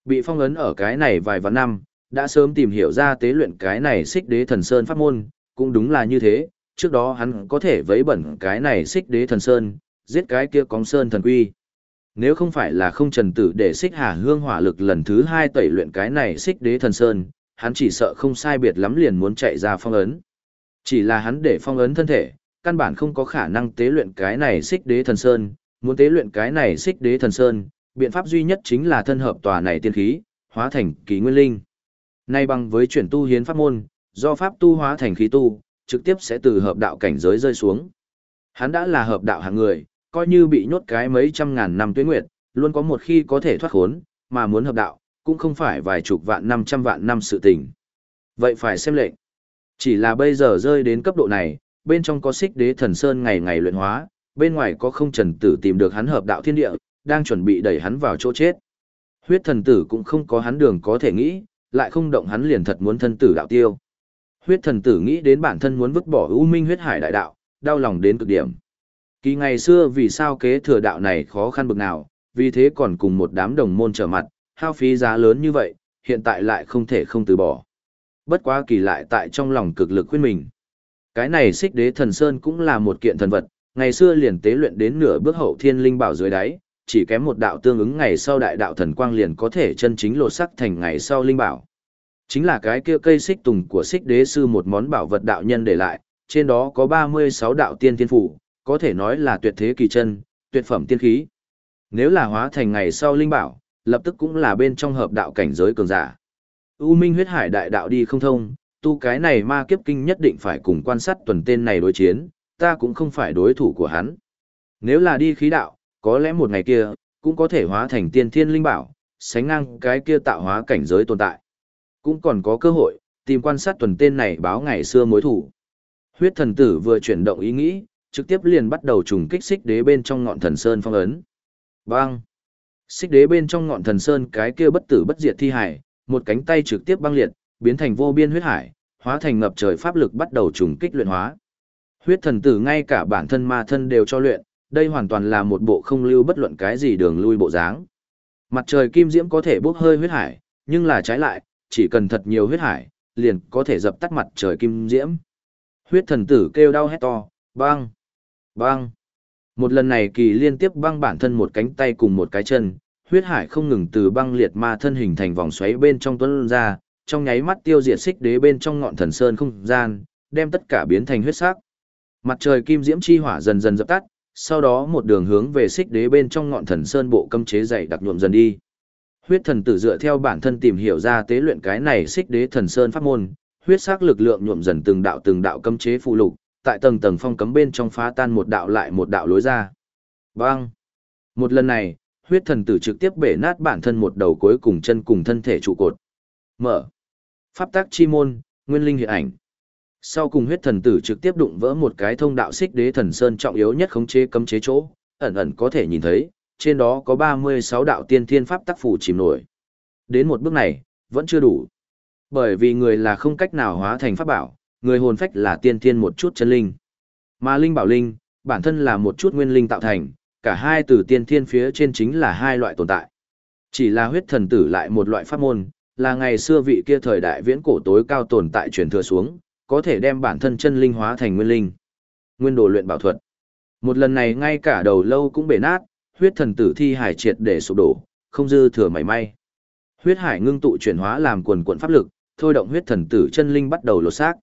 [SPEAKER 1] Bị phong ấn ở cái này vài vạn năm, đã sớm tìm hiểu ra tế luyện cái này xích đế thần sơn pháp môn, cũng đúng là như thế, trước đó hắn có thể vấy bẩn cái này xích đế thần sơn, giết cái kia cóng sơn thần quy. Nếu không phải là không trần tử để xích hà hương hỏa lực lần thứ hai tẩy luyện cái này xích đế thần sơn, hắn chỉ sợ không sai biệt lắm liền muốn chạy ra phong ấn. Chỉ là hắn để phong ấn thân thể, căn bản không có khả năng tế luyện cái này xích đế thần sơn, muốn tế luyện cái này xích đế thần sơn, biện pháp duy nhất chính là thân hợp tòa này tiên khí, hóa thành kỳ nguyên linh. Nay bằng với chuyển tu hiến pháp môn, do pháp tu hóa thành khí tu, trực tiếp sẽ từ hợp đạo cảnh giới rơi xuống. Hắn đã là hợp đạo hạng người, coi như bị nhốt cái mấy trăm ngàn năm tuyết nguyệt, luôn có một khi có thể thoát khốn, mà muốn hợp đạo, cũng không phải vài chục vạn năm trăm vạn năm sự tình. Vậy phải xem lệnh. Chỉ là bây giờ rơi đến cấp độ này, bên trong có xích đế thần sơn ngày ngày luyện hóa, bên ngoài có không trần tử tìm được hắn hợp đạo thiên địa, đang chuẩn bị đẩy hắn vào chỗ chết. Huyết thần tử cũng không có hắn đường có thể nghĩ, lại không động hắn liền thật muốn thân tử đạo tiêu. Huyết thần tử nghĩ đến bản thân muốn vứt bỏ ưu minh huyết hải đại đạo, đau lòng đến cực điểm. Kỳ ngày xưa vì sao kế thừa đạo này khó khăn bực nào, vì thế còn cùng một đám đồng môn trở mặt, hao phí giá lớn như vậy, hiện tại lại không thể không từ bỏ. Bất quá kỳ lại tại trong lòng cực lực khuyên mình. Cái này xích đế thần sơn cũng là một kiện thần vật, ngày xưa liền tế luyện đến nửa bước hậu thiên linh bảo dưới đáy, chỉ kém một đạo tương ứng ngày sau đại đạo thần quang liền có thể chân chính lột sắc thành ngày sau linh bảo. Chính là cái kia cây xích tùng của xích đế sư một món bảo vật đạo nhân để lại, trên đó có 36 đạo tiên thiên phủ, có thể nói là tuyệt thế kỳ chân, tuyệt phẩm tiên khí. Nếu là hóa thành ngày sau linh bảo, lập tức cũng là bên trong hợp đạo cảnh giới cường giả. U Minh huyết hải đại đạo đi không thông, tu cái này ma kiếp kinh nhất định phải cùng quan sát tuần tên này đối chiến, ta cũng không phải đối thủ của hắn. Nếu là đi khí đạo, có lẽ một ngày kia, cũng có thể hóa thành tiên thiên linh bảo, sánh ngang cái kia tạo hóa cảnh giới tồn tại. Cũng còn có cơ hội, tìm quan sát tuần tên này báo ngày xưa mối thủ. Huyết thần tử vừa chuyển động ý nghĩ, trực tiếp liền bắt đầu trùng kích xích đế bên trong ngọn thần sơn phong ấn. Bang! Xích đế bên trong ngọn thần sơn cái kia bất tử bất diệt thi hải, một cánh tay trực tiếp băng liệt, biến thành vô biên huyết hải, hóa thành ngập trời pháp lực bắt đầu trùng kích luyện hóa. Huyết thần tử ngay cả bản thân ma thân đều cho luyện, đây hoàn toàn là một bộ không lưu bất luận cái gì đường lui bộ dáng. Mặt trời kim diễm có thể bốc hơi huyết hải, nhưng là trái lại, chỉ cần thật nhiều huyết hải, liền có thể dập tắt mặt trời kim diễm. Huyết thần tử kêu đau hét to, băng, băng. Một lần này kỳ liên tiếp băng bản thân một cánh tay cùng một cái chân, huyết hải không ngừng từ băng liệt ma thân hình thành vòng xoáy bên trong tuấn ra, trong nháy mắt tiêu diệt xích đế bên trong ngọn thần sơn không gian, đem tất cả biến thành huyết sắc. Mặt trời kim diễm chi hỏa dần dần dập tắt, sau đó một đường hướng về xích đế bên trong ngọn thần sơn bộ cấm chế dày đặc nhuộm dần đi. Huyết thần tử dựa theo bản thân tìm hiểu ra tế luyện cái này xích đế thần sơn pháp môn, huyết sắc lực lượng nhuộm dần từng đạo từng đạo cấm chế phụ lục, tại tầng tầng phong cấm bên trong phá tan một đạo lại một đạo lối ra. Bang! Một lần này, huyết thần tử trực tiếp bể nát bản thân một đầu cuối cùng chân cùng thân thể trụ cột. Mở! Pháp tác chi môn, nguyên linh hiện ảnh. Sau cùng huyết thần tử trực tiếp đụng vỡ một cái thông đạo xích đế thần sơn trọng yếu nhất khống chế cấm chế chỗ, ẩn ẩn có thể nhìn thấy, trên đó có 36 đạo tiên thiên pháp tác phủ chìm nổi. Đến một bước này, vẫn chưa đủ. Bởi vì người là không cách nào hóa thành pháp bảo, người hồn phách là tiên thiên một chút chân linh. Mà linh bảo linh, bản thân là một chút nguyên linh tạo thành, cả hai từ tiên thiên phía trên chính là hai loại tồn tại. Chỉ là huyết thần tử lại một loại pháp môn, là ngày xưa vị kia thời đại viễn cổ tối cao tồn tại truyền thừa xuống, có thể đem bản thân chân linh hóa thành nguyên linh. Nguyên đồ luyện bảo thuật. Một lần này ngay cả đầu lâu cũng bể nát, huyết thần tử thi hải triệt để sụp đổ, không dư thừa mảy may. Huyết hải ngưng tụ chuyển hóa làm quần quần pháp lực, thôi động huyết thần tử chân linh bắt đầu lột xác.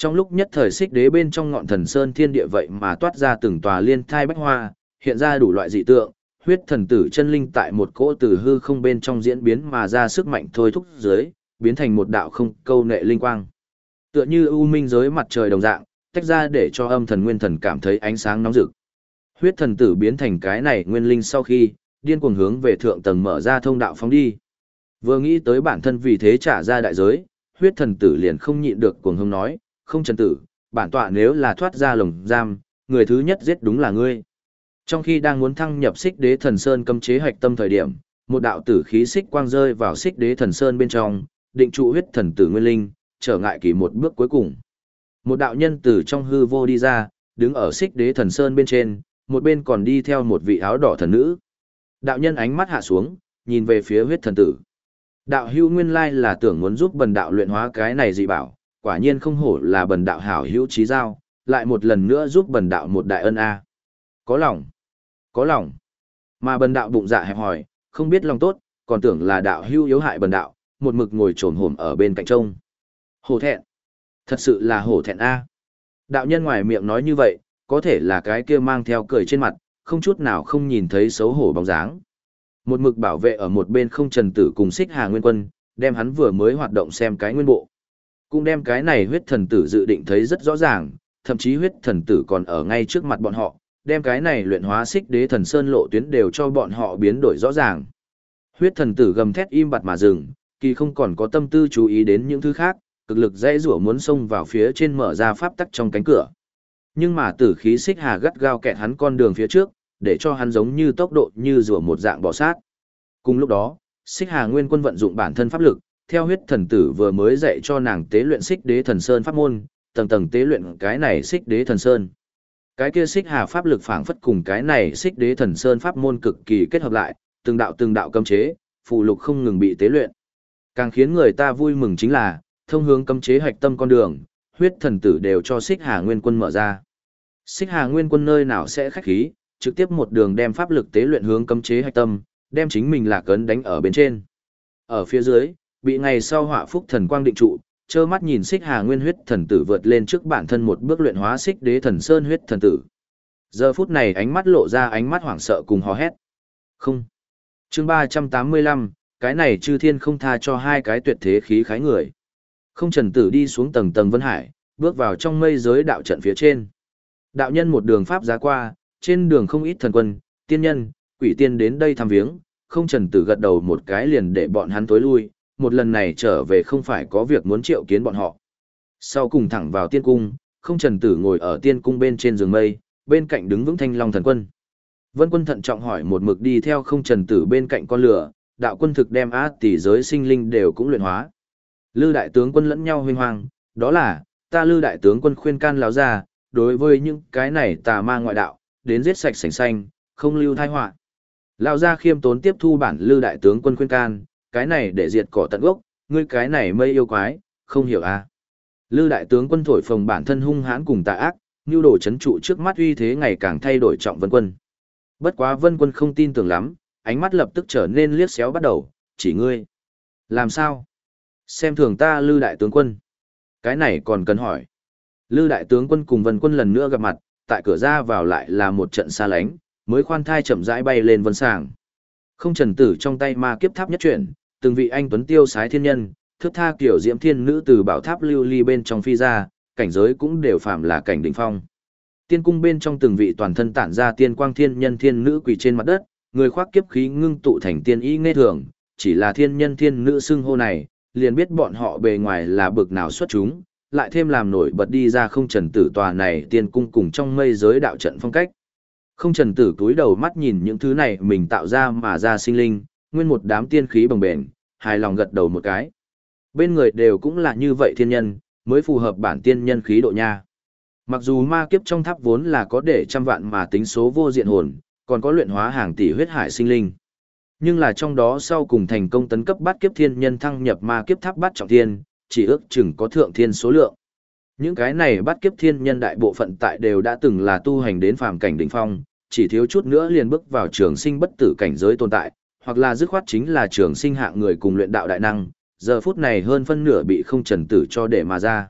[SPEAKER 1] Trong lúc nhất thời xích đế bên trong ngọn thần sơn thiên địa vậy mà toát ra từng tòa liên thai bách hoa, hiện ra đủ loại dị tượng, huyết thần tử chân linh tại một cỗ từ hư không bên trong diễn biến mà ra sức mạnh thôi thúc dưới, biến thành một đạo không câu nệ linh quang. Tựa như u minh giới mặt trời đồng dạng, tách ra để cho âm thần nguyên thần cảm thấy ánh sáng nóng rực. Huyết thần tử biến thành cái này nguyên linh sau khi, điên cuồng hướng về thượng tầng mở ra thông đạo phóng đi. Vừa nghĩ tới bản thân vì thế trả ra đại giới, huyết thần tử liền không nhịn được cuồng hông nói, không trần tử, bản tọa nếu là thoát ra lồng giam, người thứ nhất giết đúng là ngươi. Trong khi đang muốn thăng nhập xích đế thần sơn cấm chế hạch tâm thời điểm, một đạo tử khí xích quang rơi vào xích đế thần sơn bên trong, định trụ huyết thần tử nguyên linh, trở ngại kỳ một bước cuối cùng. Một đạo nhân từ trong hư vô đi ra, đứng ở xích đế thần sơn bên trên, một bên còn đi theo một vị áo đỏ thần nữ. Đạo nhân ánh mắt hạ xuống, nhìn về phía huyết thần tử. Đạo hưu nguyên lai là tưởng muốn giúp bần đạo luyện hóa cái này dị bảo, quả nhiên không hổ là bần đạo hảo hữu trí giao, lại một lần nữa giúp bần đạo một đại ân a. Có lòng, có lòng. Mà bần đạo bụng dạ hẹp hòi, không biết lòng tốt, còn tưởng là đạo hữu yếu hại bần đạo, một mực ngồi trồn hổm ở bên cạnh trông. Hổ thẹn. Thật sự là hổ thẹn a. Đạo nhân ngoài miệng nói như vậy, có thể là cái kia mang theo cười trên mặt, không chút nào không nhìn thấy xấu hổ bóng dáng. Một mực bảo vệ ở một bên không trần tử cùng xích hà nguyên quân, đem hắn vừa mới hoạt động xem cái nguyên bộ. Cũng đem cái này huyết thần tử dự định thấy rất rõ ràng, thậm chí huyết thần tử còn ở ngay trước mặt bọn họ, đem cái này luyện hóa xích đế thần sơn lộ tuyến đều cho bọn họ biến đổi rõ ràng. Huyết thần tử gầm thét im bặt mà dừng, kỳ không còn có tâm tư chú ý đến những thứ khác, cực lực dễ rủa muốn xông vào phía trên mở ra pháp tắc trong cánh cửa. Nhưng mà tử khí xích hà gắt gao kẹt hắn con đường phía trước, để cho hắn giống như tốc độ như rùa một dạng bò sát. Cùng lúc đó, xích hà nguyên quân vận dụng bản thân pháp lực, theo huyết thần tử vừa mới dạy cho nàng tế luyện xích đế thần sơn pháp môn, tầng tầng tế luyện cái này xích đế thần sơn. Cái kia xích hà pháp lực phảng phất cùng cái này xích đế thần sơn pháp môn cực kỳ kết hợp lại, từng đạo từng đạo cấm chế, phụ lục không ngừng bị tế luyện. Càng khiến người ta vui mừng chính là, thông hướng cấm chế hạch tâm con đường, huyết thần tử đều cho Xích Hà Nguyên Quân mở ra. Xích Hà Nguyên Quân nơi nào sẽ khách khí, trực tiếp một đường đem pháp lực tế luyện hướng cấm chế hạch tâm, đem chính mình lạc cấn đánh ở bên trên. Ở phía dưới, bị ngày sau họa phúc thần quang định trụ, trơ mắt nhìn Xích Hà Nguyên huyết thần tử vượt lên trước bản thân một bước luyện hóa Xích Đế thần sơn huyết thần tử. Giờ phút này ánh mắt lộ ra ánh mắt hoảng sợ cùng hò hét. Không. Chương 385, cái này chư thiên không tha cho hai cái tuyệt thế khí khái người. Không trần tử đi xuống tầng tầng vân hải, bước vào trong mây giới đạo trận phía trên. Đạo nhân một đường pháp giá qua, trên đường không ít thần quân, tiên nhân, quỷ tiên đến đây thăm viếng, không trần tử gật đầu một cái liền để bọn hắn tối lui, một lần này trở về không phải có việc muốn triệu kiến bọn họ. Sau cùng thẳng vào tiên cung, không trần tử ngồi ở tiên cung bên trên giường mây, bên cạnh đứng vững thanh long thần quân. Vân quân thận trọng hỏi một mực đi theo không trần tử bên cạnh con lửa, đạo quân thực đem á tỷ giới sinh linh đều cũng luyện hóa. Lư đại tướng quân lẫn nhau huynh hoang, đó là, ta lư đại tướng quân khuyên can láo ra, đối với những cái này tà ma ngoại đạo, đến giết sạch sành xanh, không lưu thai họa Lão gia khiêm tốn tiếp thu bản lư đại tướng quân khuyên can, cái này để diệt cỏ tận gốc, ngươi cái này mây yêu quái, không hiểu à. Lư đại tướng quân thổi phồng bản thân hung hãn cùng tà ác, nhu đồ chấn trụ trước mắt uy thế ngày càng thay đổi trọng vân quân. Bất quá vân quân không tin tưởng lắm, ánh mắt lập tức trở nên liếc xéo bắt đầu, chỉ ngươi. Làm sao? Xem thường ta lư đại tướng quân. Cái này còn cần hỏi. Lư đại tướng quân cùng vân quân lần nữa gặp mặt, tại cửa ra vào lại là một trận xa lánh, mới khoan thai chậm rãi bay lên vân sàng. Không trần tử trong tay ma kiếp tháp nhất chuyển, từng vị anh tuấn tiêu sái thiên nhân, thước tha kiểu diễm thiên nữ từ bảo tháp lưu ly bên trong phi ra, cảnh giới cũng đều phạm là cảnh đỉnh phong. Tiên cung bên trong từng vị toàn thân tản ra tiên quang thiên nhân thiên nữ quỳ trên mặt đất, người khoác kiếp khí ngưng tụ thành tiên ý nghe thường, chỉ là thiên nhân thiên nữ xưng hô này, liền biết bọn họ bề ngoài là bực nào xuất chúng, lại thêm làm nổi bật đi ra không trần tử tòa này tiên cung cùng trong mây giới đạo trận phong cách. Không trần tử túi đầu mắt nhìn những thứ này mình tạo ra mà ra sinh linh, nguyên một đám tiên khí bồng bền, hài lòng gật đầu một cái. Bên người đều cũng là như vậy thiên nhân, mới phù hợp bản tiên nhân khí độ nha. Mặc dù ma kiếp trong tháp vốn là có để trăm vạn mà tính số vô diện hồn, còn có luyện hóa hàng tỷ huyết hải sinh linh. Nhưng là trong đó sau cùng thành công tấn cấp bắt kiếp thiên nhân thăng nhập ma kiếp tháp bắt trọng thiên, chỉ ước chừng có thượng thiên số lượng. Những cái này bắt kiếp thiên nhân đại bộ phận tại đều đã từng là tu hành đến phàm cảnh đỉnh phong, chỉ thiếu chút nữa liền bước vào trường sinh bất tử cảnh giới tồn tại, hoặc là dứt khoát chính là trường sinh hạng người cùng luyện đạo đại năng, giờ phút này hơn phân nửa bị không trần tử cho để mà ra.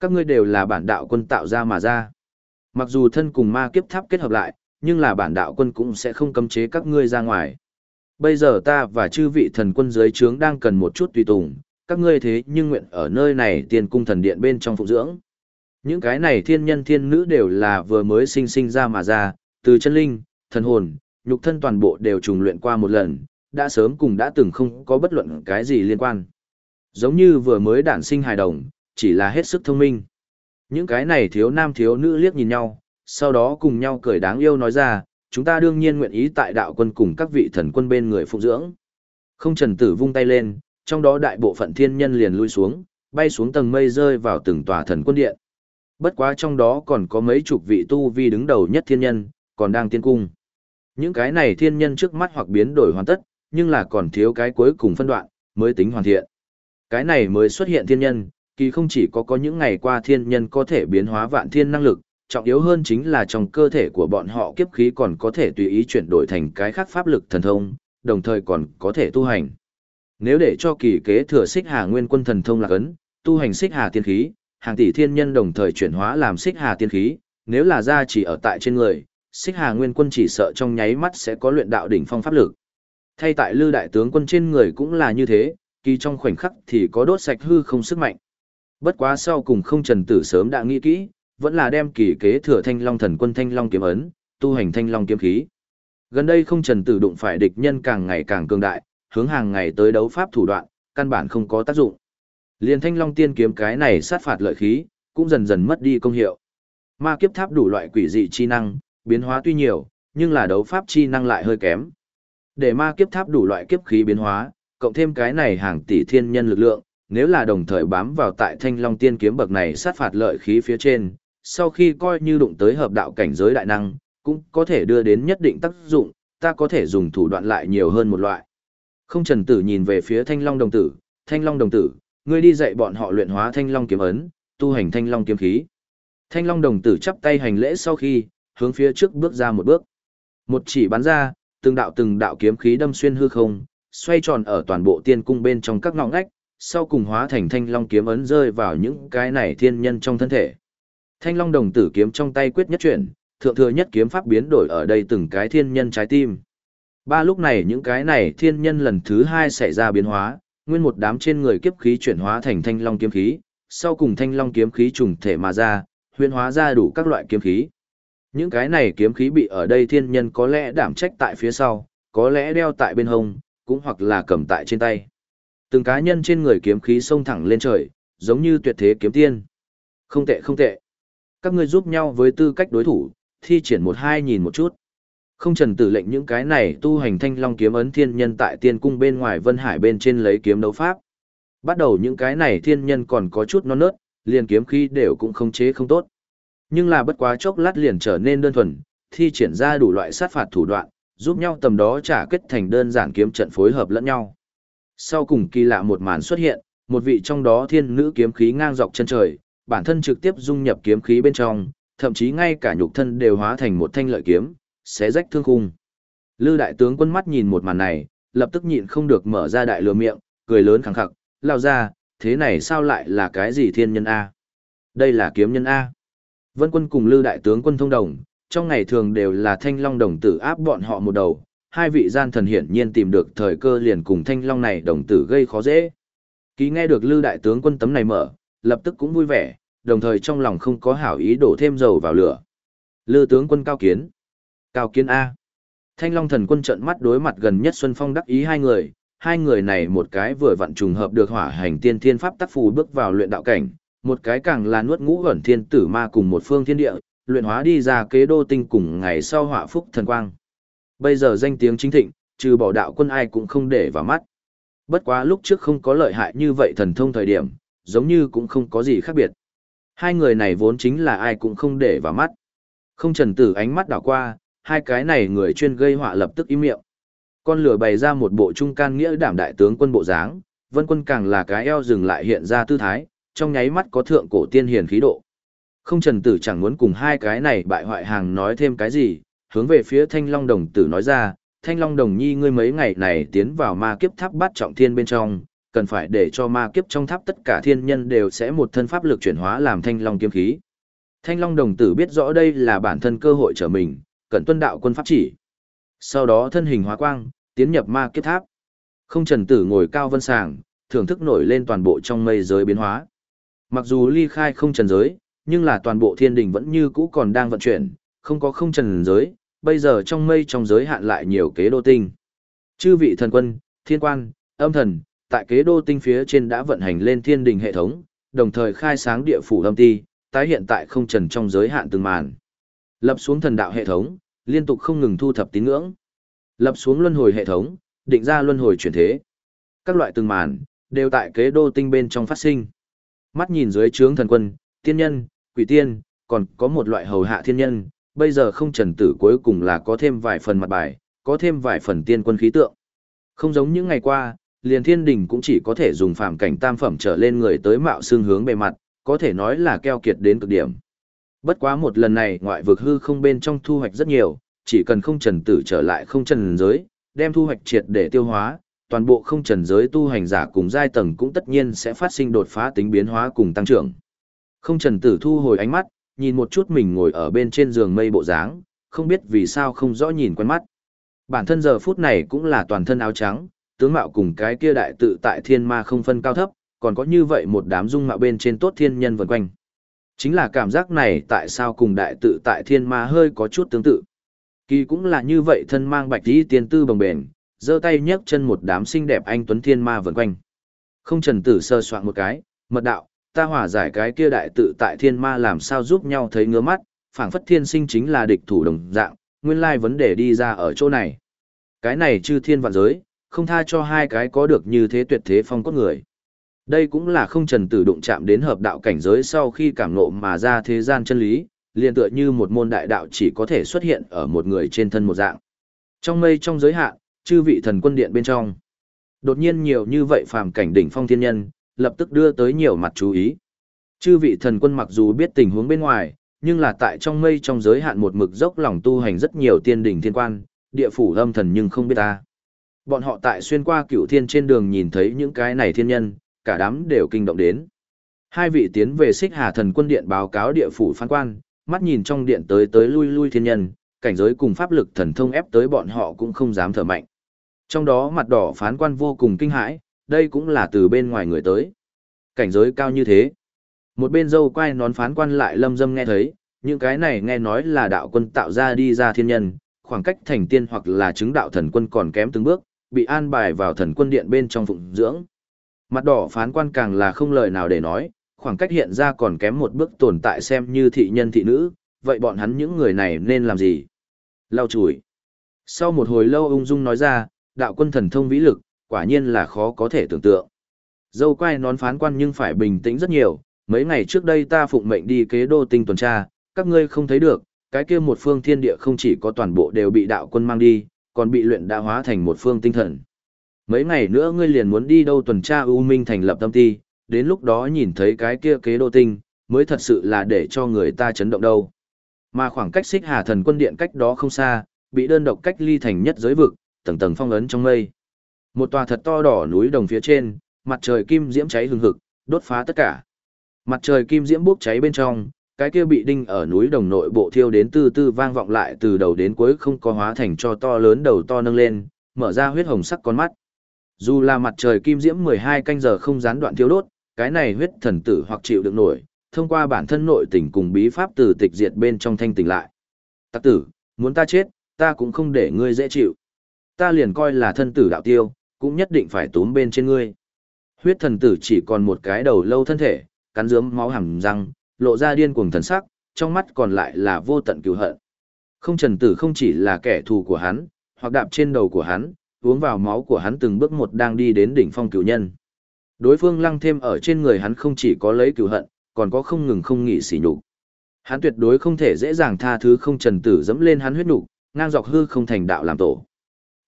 [SPEAKER 1] Các ngươi đều là bản đạo quân tạo ra mà ra. Mặc dù thân cùng ma kiếp tháp kết hợp lại, nhưng là bản đạo quân cũng sẽ không cấm chế các ngươi ra ngoài. Bây giờ ta và chư vị thần quân dưới trướng đang cần một chút tùy tùng, các ngươi thế nhưng nguyện ở nơi này tiền cung thần điện bên trong phụ dưỡng. Những cái này thiên nhân thiên nữ đều là vừa mới sinh sinh ra mà ra, từ chân linh, thần hồn, nhục thân toàn bộ đều trùng luyện qua một lần, đã sớm cùng đã từng không có bất luận cái gì liên quan. Giống như vừa mới đản sinh hài đồng, chỉ là hết sức thông minh. Những cái này thiếu nam thiếu nữ liếc nhìn nhau, sau đó cùng nhau cười đáng yêu nói ra, chúng ta đương nhiên nguyện ý tại đạo quân cùng các vị thần quân bên người phụ dưỡng. Không trần tử vung tay lên, trong đó đại bộ phận thiên nhân liền lui xuống, bay xuống tầng mây rơi vào từng tòa thần quân điện. Bất quá trong đó còn có mấy chục vị tu vi đứng đầu nhất thiên nhân, còn đang tiên cung. Những cái này thiên nhân trước mắt hoặc biến đổi hoàn tất, nhưng là còn thiếu cái cuối cùng phân đoạn, mới tính hoàn thiện. Cái này mới xuất hiện thiên nhân, kỳ không chỉ có có những ngày qua thiên nhân có thể biến hóa vạn thiên năng lực, trọng yếu hơn chính là trong cơ thể của bọn họ kiếp khí còn có thể tùy ý chuyển đổi thành cái khác pháp lực thần thông, đồng thời còn có thể tu hành. Nếu để cho kỳ kế thừa xích hà nguyên quân thần thông là ấn, tu hành xích hà tiên khí, hàng tỷ thiên nhân đồng thời chuyển hóa làm xích hà tiên khí, nếu là ra chỉ ở tại trên người, xích hà nguyên quân chỉ sợ trong nháy mắt sẽ có luyện đạo đỉnh phong pháp lực. Thay tại lư đại tướng quân trên người cũng là như thế, kỳ trong khoảnh khắc thì có đốt sạch hư không sức mạnh. Bất quá sau cùng không trần tử sớm đã nghĩ kỹ, vẫn là đem kỳ kế thừa thanh long thần quân thanh long kiếm ấn, tu hành thanh long kiếm khí. Gần đây không trần tử đụng phải địch nhân càng ngày càng cường đại, hướng hàng ngày tới đấu pháp thủ đoạn, căn bản không có tác dụng. Liên thanh long tiên kiếm cái này sát phạt lợi khí, cũng dần dần mất đi công hiệu. Ma kiếp tháp đủ loại quỷ dị chi năng, biến hóa tuy nhiều, nhưng là đấu pháp chi năng lại hơi kém. Để ma kiếp tháp đủ loại kiếp khí biến hóa, cộng thêm cái này hàng tỷ thiên nhân lực lượng, nếu là đồng thời bám vào tại thanh long tiên kiếm bậc này sát phạt lợi khí phía trên, sau khi coi như đụng tới hợp đạo cảnh giới đại năng, cũng có thể đưa đến nhất định tác dụng, ta có thể dùng thủ đoạn lại nhiều hơn một loại. Không trần tử nhìn về phía thanh long đồng tử, thanh long đồng tử, ngươi đi dạy bọn họ luyện hóa thanh long kiếm ấn, tu hành thanh long kiếm khí. Thanh long đồng tử chắp tay hành lễ sau khi, hướng phía trước bước ra một bước. Một chỉ bắn ra, từng đạo từng đạo kiếm khí đâm xuyên hư không, xoay tròn ở toàn bộ tiên cung bên trong các ngõ ngách, sau cùng hóa thành thanh long kiếm ấn rơi vào những cái này thiên nhân trong thân thể. Thanh long đồng tử kiếm trong tay quyết nhất chuyển, thượng thừa nhất kiếm pháp biến đổi ở đây từng cái thiên nhân trái tim. Ba lúc này những cái này thiên nhân lần thứ hai xảy ra biến hóa, nguyên một đám trên người kiếp khí chuyển hóa thành thanh long kiếm khí, sau cùng thanh long kiếm khí trùng thể mà ra, huyễn hóa ra đủ các loại kiếm khí. Những cái này kiếm khí bị ở đây thiên nhân có lẽ đảm trách tại phía sau, có lẽ đeo tại bên hông, cũng hoặc là cầm tại trên tay. Từng cá nhân trên người kiếm khí xông thẳng lên trời, giống như tuyệt thế kiếm tiên. Không tệ không tệ. Các ngươi giúp nhau với tư cách đối thủ, thi triển một hai nhìn một chút. Không trần tử lệnh những cái này tu hành thanh long kiếm ấn thiên nhân tại tiên cung bên ngoài vân hải bên trên lấy kiếm đấu pháp. Bắt đầu những cái này thiên nhân còn có chút non nớt, liền kiếm khí đều cũng không chế không tốt. Nhưng là bất quá chốc lát liền trở nên đơn thuần, thi triển ra đủ loại sát phạt thủ đoạn, giúp nhau tầm đó trả kết thành đơn giản kiếm trận phối hợp lẫn nhau. Sau cùng kỳ lạ một màn xuất hiện, một vị trong đó thiên nữ kiếm khí ngang dọc chân trời, bản thân trực tiếp dung nhập kiếm khí bên trong, thậm chí ngay cả nhục thân đều hóa thành một thanh lợi kiếm, xé rách thương khung. Lư đại tướng quân mắt nhìn một màn này, lập tức nhịn không được mở ra đại lừa miệng, cười lớn khẳng khặc, lao ra, thế này sao lại là cái gì thiên nhân A? Đây là kiếm nhân A. Vân quân cùng Lư đại tướng quân thông đồng, trong ngày thường đều là thanh long đồng tử áp bọn họ một đầu, hai vị gian thần hiển nhiên tìm được thời cơ liền cùng thanh long này đồng tử gây khó dễ. Ký nghe được Lư đại tướng quân tấm này mở, lập tức cũng vui vẻ, đồng thời trong lòng không có hảo ý đổ thêm dầu vào lửa. Lư tướng quân cao kiến. Cao kiến A. Thanh long thần quân trận mắt đối mặt gần nhất Xuân Phong đắc ý hai người, hai người này một cái vừa vặn trùng hợp được hỏa hành tiên thiên pháp tác phù bước vào luyện đạo cảnh, một cái càng là nuốt ngũ ẩn thiên tử ma cùng một phương thiên địa, luyện hóa đi ra kế đô tinh cùng ngày sau hỏa phúc thần quang. Bây giờ danh tiếng chính thịnh, trừ bỏ đạo quân ai cũng không để vào mắt. Bất quá lúc trước không có lợi hại như vậy thần thông thời điểm, giống như cũng không có gì khác biệt. Hai người này vốn chính là ai cũng không để vào mắt. Không trần tử ánh mắt đảo qua, hai cái này người chuyên gây họa lập tức im miệng. Con lửa bày ra một bộ trung can nghĩa đảm đại tướng quân bộ dáng, vân quân càng là cái eo dừng lại hiện ra tư thái, trong nháy mắt có thượng cổ tiên hiền khí độ. Không trần tử chẳng muốn cùng hai cái này bại hoại hàng nói thêm cái gì, hướng về phía thanh long đồng tử nói ra, thanh long đồng nhi ngươi mấy ngày này tiến vào ma kiếp tháp bát trọng thiên bên trong, cần phải để cho ma kiếp trong tháp tất cả thiên nhân đều sẽ một thân pháp lực chuyển hóa làm thanh long kiếm khí. Thanh long đồng tử biết rõ đây là bản thân cơ hội trở mình, cần tuân đạo quân pháp chỉ. Sau đó thân hình hóa quang, tiến nhập ma kiếp tháp. Không trần tử ngồi cao vân sàng, thưởng thức nổi lên toàn bộ trong mây giới biến hóa. Mặc dù ly khai không trần giới, nhưng là toàn bộ thiên đình vẫn như cũ còn đang vận chuyển, không có không trần giới, bây giờ trong mây trong giới hạn lại nhiều kế đô tinh. Chư vị thần quân, thiên quan, âm thần, tại kế đô tinh phía trên đã vận hành lên thiên đình hệ thống, đồng thời khai sáng địa phủ âm ti, tái hiện tại không trần trong giới hạn từng màn. Lập xuống thần đạo hệ thống, liên tục không ngừng thu thập tín ngưỡng. Lập xuống luân hồi hệ thống, định ra luân hồi chuyển thế. Các loại từng màn, đều tại kế đô tinh bên trong phát sinh. Mắt nhìn dưới trướng thần quân, tiên nhân, quỷ tiên, còn có một loại hầu hạ thiên nhân, bây giờ không trần tử cuối cùng là có thêm vài phần mặt bài, có thêm vài phần tiên quân khí tượng. Không giống những ngày qua, liền thiên đình cũng chỉ có thể dùng phạm cảnh tam phẩm trở lên người tới mạo xương hướng bề mặt, có thể nói là keo kiệt đến cực điểm. Bất quá một lần này ngoại vực hư không bên trong thu hoạch rất nhiều, chỉ cần không trần tử trở lại không trần giới, đem thu hoạch triệt để tiêu hóa, toàn bộ không trần giới tu hành giả cùng giai tầng cũng tất nhiên sẽ phát sinh đột phá tính biến hóa cùng tăng trưởng. Không trần tử thu hồi ánh mắt, nhìn một chút mình ngồi ở bên trên giường mây bộ dáng, không biết vì sao không rõ nhìn quen mắt. Bản thân giờ phút này cũng là toàn thân áo trắng, tướng mạo cùng cái kia đại tự tại thiên ma không phân cao thấp, còn có như vậy một đám dung mạo bên trên tốt thiên nhân vần quanh. Chính là cảm giác này tại sao cùng đại tự tại thiên ma hơi có chút tương tự. Kỳ cũng là như vậy thân mang bạch tí tiên tư bồng bền, giơ tay nhấc chân một đám xinh đẹp anh tuấn thiên ma vần quanh. Không trần tử sơ soạn một cái, mật đạo, ta hòa giải cái kia đại tự tại thiên ma làm sao giúp nhau thấy ngứa mắt, phảng phất thiên sinh chính là địch thủ đồng dạng, nguyên lai vấn đề đi ra ở chỗ này. Cái này chư thiên vạn giới, không tha cho hai cái có được như thế tuyệt thế phong cốt người. Đây cũng là không trần tử đụng chạm đến hợp đạo cảnh giới sau khi cảm ngộ mà ra thế gian chân lý, liền tựa như một môn đại đạo chỉ có thể xuất hiện ở một người trên thân một dạng. Trong mây trong giới hạn, chư vị thần quân điện bên trong. Đột nhiên nhiều như vậy phàm cảnh đỉnh phong thiên nhân, lập tức đưa tới nhiều mặt chú ý. Chư vị thần quân mặc dù biết tình huống bên ngoài, nhưng là tại trong mây trong giới hạn một mực dốc lòng tu hành rất nhiều tiên đỉnh thiên quan, địa phủ âm thần nhưng không biết ta. Bọn họ tại xuyên qua cựu thiên trên đường nhìn thấy những cái này thiên nhân, cả đám đều kinh động đến. Hai vị tiến về xích hà thần quân điện báo cáo địa phủ phán quan, mắt nhìn trong điện tới tới lui lui thiên nhân, cảnh giới cùng pháp lực thần thông ép tới bọn họ cũng không dám thở mạnh. Trong đó mặt đỏ phán quan vô cùng kinh hãi, đây cũng là từ bên ngoài người tới. Cảnh giới cao như thế. Một bên dâu quay nón phán quan lại lâm dâm nghe thấy, những cái này nghe nói là đạo quân tạo ra đi ra thiên nhân, khoảng cách thành tiên hoặc là chứng đạo thần quân còn kém từng bước, bị an bài vào thần quân điện bên trong phụng dưỡng. Mặt đỏ phán quan càng là không lời nào để nói, khoảng cách hiện ra còn kém một bước tồn tại xem như thị nhân thị nữ, vậy bọn hắn những người này nên làm gì? Lau chùi. Sau một hồi lâu ung dung nói ra, đạo quân thần thông vĩ lực, quả nhiên là khó có thể tưởng tượng. Dâu quay nón phán quan nhưng phải bình tĩnh rất nhiều, mấy ngày trước đây ta phụng mệnh đi kế đô tinh tuần tra, các ngươi không thấy được, cái kia một phương thiên địa không chỉ có toàn bộ đều bị đạo quân mang đi, còn bị luyện đã hóa thành một phương tinh thần. Mấy ngày nữa ngươi liền muốn đi đâu tuần tra U Minh thành lập tâm ti, đến lúc đó nhìn thấy cái kia kế đô tinh, mới thật sự là để cho người ta chấn động đâu. Mà khoảng cách xích hà thần quân điện cách đó không xa, bị đơn độc cách ly thành nhất giới vực, tầng tầng phong ấn trong mây. Một tòa thật to đỏ núi đồng phía trên, mặt trời kim diễm cháy hừng hực, đốt phá tất cả. Mặt trời kim diễm bốc cháy bên trong, cái kia bị đinh ở núi đồng nội bộ thiêu đến từ từ vang vọng lại từ đầu đến cuối không có hóa thành cho to lớn đầu to nâng lên, mở ra huyết hồng sắc con mắt. Dù là mặt trời kim diễm 12 canh giờ không gián đoạn thiêu đốt, cái này huyết thần tử hoặc chịu được nổi, thông qua bản thân nội tình cùng bí pháp từ tịch diệt bên trong thanh tỉnh lại. Tắc tử, muốn ta chết, ta cũng không để ngươi dễ chịu. Ta liền coi là thân tử đạo tiêu, cũng nhất định phải túm bên trên ngươi. Huyết thần tử chỉ còn một cái đầu lâu thân thể, cắn rướm máu hẳn răng, lộ ra điên cuồng thần sắc, trong mắt còn lại là vô tận cừu hận. Không trần tử không chỉ là kẻ thù của hắn, hoặc đạp trên đầu của hắn, uống vào máu của hắn từng bước một đang đi đến đỉnh phong cửu nhân. Đối phương lăng thêm ở trên người hắn không chỉ có lấy cửu hận, còn có không ngừng không nghỉ sỉ nhục. Hắn tuyệt đối không thể dễ dàng tha thứ không trần tử dẫm lên hắn huyết nhục, ngang dọc hư không thành đạo làm tổ.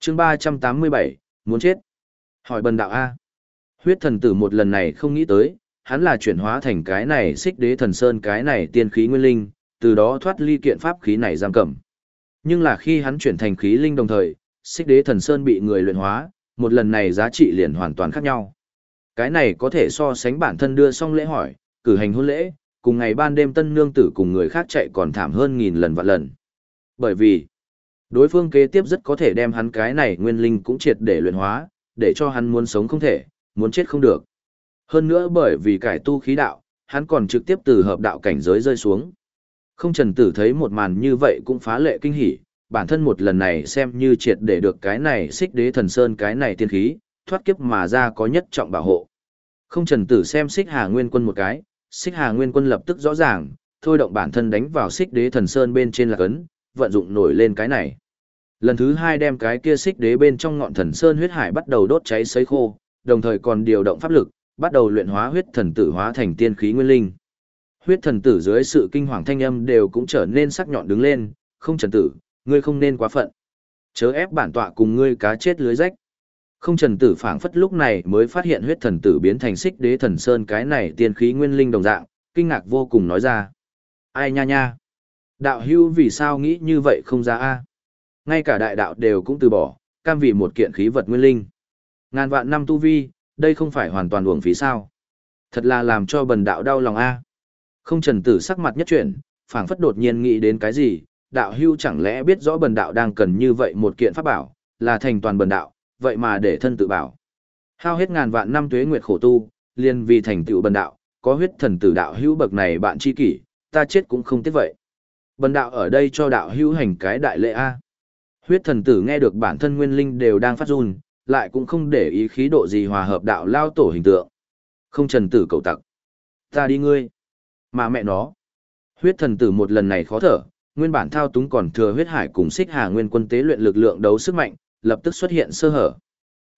[SPEAKER 1] Chương 387, muốn chết. Hỏi bần đạo a. Huyết thần tử một lần này không nghĩ tới, hắn là chuyển hóa thành cái này xích đế thần sơn cái này tiên khí nguyên linh, từ đó thoát ly kiện pháp khí này giam cầm. Nhưng là khi hắn chuyển thành khí linh đồng thời, xích đế thần sơn bị người luyện hóa, một lần này giá trị liền hoàn toàn khác nhau. Cái này có thể so sánh bản thân đưa xong lễ hỏi, cử hành hôn lễ, cùng ngày ban đêm tân nương tử cùng người khác chạy còn thảm hơn nghìn lần vạn lần. Bởi vì, đối phương kế tiếp rất có thể đem hắn cái này nguyên linh cũng triệt để luyện hóa, để cho hắn muốn sống không thể, muốn chết không được. Hơn nữa bởi vì cải tu khí đạo, hắn còn trực tiếp từ hợp đạo cảnh giới rơi xuống. Không trần tử thấy một màn như vậy cũng phá lệ kinh hỉ, bản thân một lần này xem như triệt để được cái này xích đế thần sơn cái này tiên khí, thoát kiếp mà ra có nhất trọng bảo hộ. Không trần tử xem xích hà nguyên quân một cái, xích hà nguyên quân lập tức rõ ràng, thôi động bản thân đánh vào xích đế thần sơn bên trên là cấn, vận dụng nổi lên cái này. Lần thứ hai đem cái kia xích đế bên trong ngọn thần sơn huyết hải bắt đầu đốt cháy sấy khô, đồng thời còn điều động pháp lực, bắt đầu luyện hóa huyết thần tử hóa thành tiên khí nguyên linh. Huyết thần tử dưới sự kinh hoàng thanh âm đều cũng trở nên sắc nhọn đứng lên, không trần tử, ngươi không nên quá phận. Chớ ép bản tọa cùng ngươi cá chết lưới rách. Không trần tử phảng phất lúc này mới phát hiện huyết thần tử biến thành xích đế thần sơn cái này tiên khí nguyên linh đồng dạng, kinh ngạc vô cùng nói ra. Ai nha nha? Đạo hưu vì sao nghĩ như vậy không ra a? Ngay cả đại đạo đều cũng từ bỏ, cam vì một kiện khí vật nguyên linh. Ngàn vạn năm tu vi, đây không phải hoàn toàn uổng phí sao. Thật là làm cho bần đạo đau lòng a. Không trần tử sắc mặt nhất chuyển, phảng phất đột nhiên nghĩ đến cái gì, đạo hưu chẳng lẽ biết rõ bần đạo đang cần như vậy một kiện pháp bảo, là thành toàn bần đạo, vậy mà để thân tự bảo. Hao hết ngàn vạn năm tuế nguyệt khổ tu, liền vì thành tựu bần đạo, có huyết thần tử đạo hưu bậc này bạn chi kỷ, ta chết cũng không tiếc vậy. Bần đạo ở đây cho đạo hữu hành cái đại lễ a. Huyết thần tử nghe được bản thân nguyên linh đều đang phát run, lại cũng không để ý khí độ gì hòa hợp đạo lao tổ hình tượng. Không trần tử cầu tặc. Ta đi ngươi. Mà mẹ nó. Huyết thần tử một lần này khó thở, nguyên bản thao túng còn thừa huyết hải cùng xích hà nguyên quân tế luyện lực lượng đấu sức mạnh, lập tức xuất hiện sơ hở.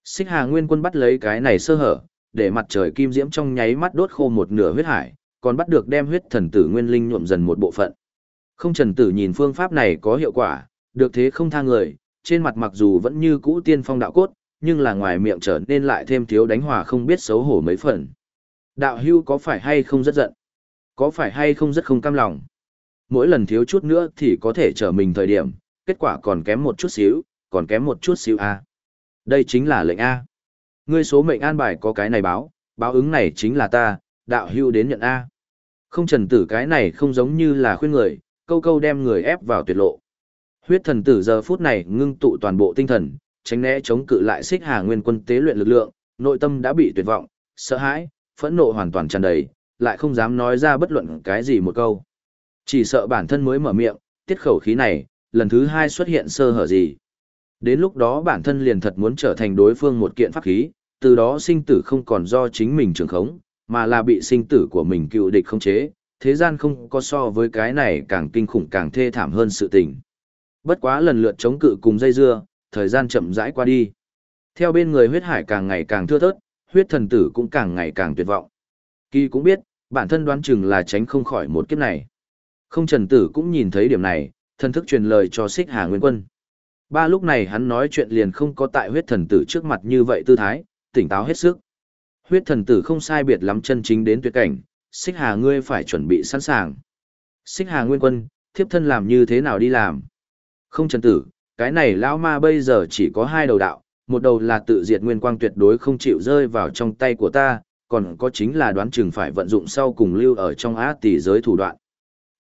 [SPEAKER 1] Xích hà nguyên quân bắt lấy cái này sơ hở, để mặt trời kim diễm trong nháy mắt đốt khô một nửa huyết hải, còn bắt được đem huyết thần tử nguyên linh nhuộm dần một bộ phận. Không trần tử nhìn phương pháp này có hiệu quả, được thế không tha người, trên mặt mặc dù vẫn như cũ tiên phong đạo cốt, nhưng là ngoài miệng trở nên lại thêm thiếu đánh hòa không biết xấu hổ mấy phần. Đạo hưu có phải hay không rất giận? Có phải hay không rất không cam lòng? Mỗi lần thiếu chút nữa thì có thể trở mình thời điểm, kết quả còn kém một chút xíu, còn kém một chút xíu A. Đây chính là lệnh A. Ngươi số mệnh an bài có cái này báo, báo ứng này chính là ta, đạo hưu đến nhận A. Không trần tử cái này không giống như là khuyên người, câu câu đem người ép vào tuyệt lộ. Huyết thần tử giờ phút này ngưng tụ toàn bộ tinh thần, tránh né chống cự lại xích hà nguyên quân tế luyện lực lượng, nội tâm đã bị tuyệt vọng, sợ hãi, phẫn nộ hoàn toàn tràn đầy, lại không dám nói ra bất luận cái gì một câu. Chỉ sợ bản thân mới mở miệng, tiết khẩu khí này, lần thứ hai xuất hiện sơ hở gì. Đến lúc đó bản thân liền thật muốn trở thành đối phương một kiện pháp khí, từ đó sinh tử không còn do chính mình trường khống, mà là bị sinh tử của mình cựu địch khống chế, thế gian không có so với cái này càng kinh khủng càng thê thảm hơn sự tình. Bất quá lần lượt chống cự cùng dây dưa, thời gian chậm rãi qua đi. Theo bên người huyết hải càng ngày càng thưa thớt, huyết thần tử cũng càng ngày càng tuyệt vọng. Kỳ cũng biết, bản thân đoán chừng là tránh không khỏi một kiếp này. Không trần tử cũng nhìn thấy điểm này, thân thức truyền lời cho xích hà nguyên quân. Ba lúc này hắn nói chuyện liền không có tại huyết thần tử trước mặt như vậy tư thái, tỉnh táo hết sức. Huyết thần tử không sai biệt lắm chân chính đến tuyệt cảnh, xích hà ngươi phải chuẩn bị sẵn sàng. Xích hà nguyên quân, thiếp thân làm như thế nào đi làm? Không trần tử, cái này lão ma bây giờ chỉ có hai đầu đạo, một đầu là tự diệt nguyên quang tuyệt đối không chịu rơi vào trong tay của ta, còn có chính là đoán chừng phải vận dụng sau cùng lưu ở trong á tỷ giới thủ đoạn.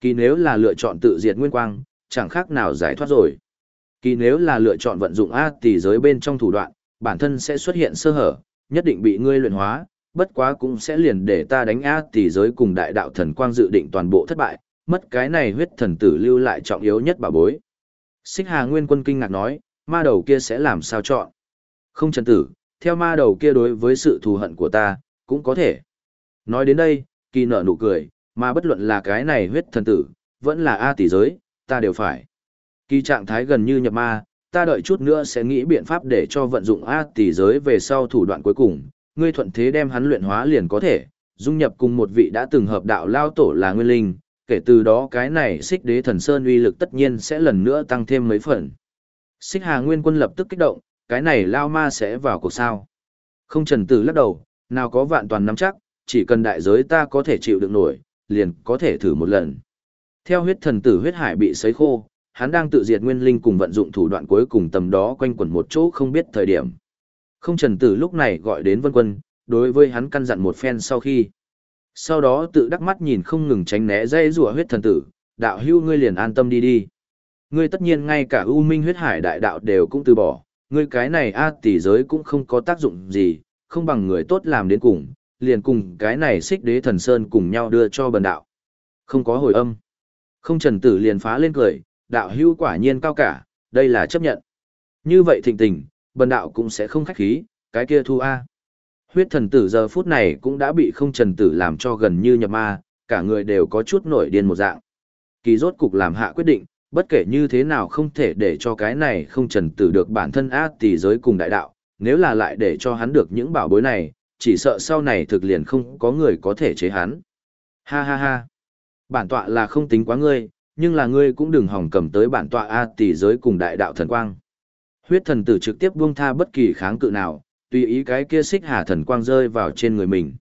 [SPEAKER 1] Kỳ nếu là lựa chọn tự diệt nguyên quang, chẳng khác nào giải thoát rồi. Kỳ nếu là lựa chọn vận dụng á tỷ giới bên trong thủ đoạn, bản thân sẽ xuất hiện sơ hở, nhất định bị ngươi luyện hóa, bất quá cũng sẽ liền để ta đánh á tỷ giới cùng đại đạo thần quang dự định toàn bộ thất bại, mất cái này huyết thần tử lưu lại trọng yếu nhất bà bối. Xích Hà Nguyên Quân kinh ngạc nói, ma đầu kia sẽ làm sao chọn? Không trần tử, theo ma đầu kia đối với sự thù hận của ta, cũng có thể. Nói đến đây, kỳ nở nụ cười, mà bất luận là cái này huyết thần tử, vẫn là A tỷ giới, ta đều phải. Kỳ trạng thái gần như nhập ma, ta đợi chút nữa sẽ nghĩ biện pháp để cho vận dụng A tỷ giới về sau thủ đoạn cuối cùng, ngươi thuận thế đem hắn luyện hóa liền có thể, dung nhập cùng một vị đã từng hợp đạo lao tổ là nguyên linh, kể từ đó cái này xích đế thần sơn uy lực tất nhiên sẽ lần nữa tăng thêm mấy phần. Xích hà nguyên quân lập tức kích động, cái này lao ma sẽ vào cuộc sao. Không trần tử lắc đầu, nào có vạn toàn nắm chắc, chỉ cần đại giới ta có thể chịu được nổi, liền có thể thử một lần. Theo huyết thần tử huyết hải bị sấy khô, hắn đang tự diệt nguyên linh cùng vận dụng thủ đoạn cuối cùng tầm đó quanh quẩn một chỗ không biết thời điểm. Không trần tử lúc này gọi đến vân quân, đối với hắn căn dặn một phen sau khi. Sau đó tự đắc mắt nhìn không ngừng tránh né dây rùa huyết thần tử, đạo hưu ngươi liền an tâm đi đi. Ngươi tất nhiên ngay cả U Minh huyết hải đại đạo đều cũng từ bỏ, ngươi cái này a tỷ giới cũng không có tác dụng gì, không bằng người tốt làm đến cùng, liền cùng cái này xích đế thần sơn cùng nhau đưa cho bần đạo. Không có hồi âm. Không trần tử liền phá lên cười, đạo hưu quả nhiên cao cả, đây là chấp nhận. Như vậy thịnh tình, bần đạo cũng sẽ không khách khí, cái kia thu A. Huyết thần tử giờ phút này cũng đã bị không trần tử làm cho gần như nhập ma, cả người đều có chút nổi điên một dạng. Kỳ rốt cục làm hạ quyết định, bất kể như thế nào không thể để cho cái này không trần tử được bản thân a tỷ giới cùng đại đạo, nếu là lại để cho hắn được những bảo bối này, chỉ sợ sau này thực liền không có người có thể chế hắn. Ha ha ha. Bản tọa là không tính quá ngươi, nhưng là ngươi cũng đừng hỏng cầm tới bản tọa A tỷ giới cùng đại đạo thần quang. Huyết thần tử trực tiếp buông tha bất kỳ kháng cự nào, tùy ý cái kia xích hà thần quang rơi vào trên người mình.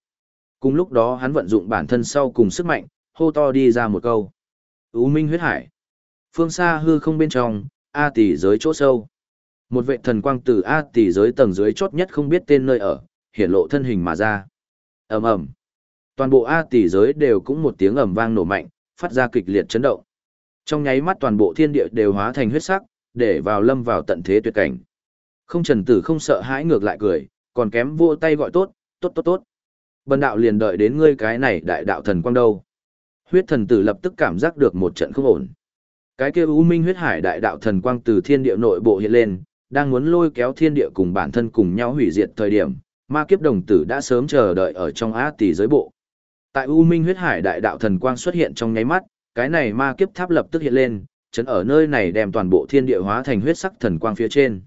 [SPEAKER 1] Cùng lúc đó hắn vận dụng bản thân sau cùng sức mạnh, hô to đi ra một câu. Ú minh huyết hải. Phương xa hư không bên trong, A tỷ giới chỗ sâu. Một vệ thần quang từ A tỷ giới tầng dưới chót nhất không biết tên nơi ở, hiện lộ thân hình mà ra. ầm ầm Toàn bộ A tỷ giới đều cũng một tiếng ầm vang nổ mạnh, phát ra kịch liệt chấn động. Trong nháy mắt toàn bộ thiên địa đều hóa thành huyết sắc, để vào lâm vào tận thế tuyệt cảnh. Không trần tử không sợ hãi ngược lại cười, còn kém vô tay gọi tốt, tốt tốt tốt. Bần đạo liền đợi đến ngươi cái này đại đạo thần quang đâu. Huyết thần tử lập tức cảm giác được một trận không ổn. Cái kia U Minh huyết hải đại đạo thần quang từ thiên địa nội bộ hiện lên, đang muốn lôi kéo thiên địa cùng bản thân cùng nhau hủy diệt thời điểm, ma kiếp đồng tử đã sớm chờ đợi ở trong á tỷ giới bộ. Tại U Minh huyết hải đại đạo thần quang xuất hiện trong nháy mắt, cái này ma kiếp tháp lập tức hiện lên, chấn ở nơi này đem toàn bộ thiên địa hóa thành huyết sắc thần quang phía trên.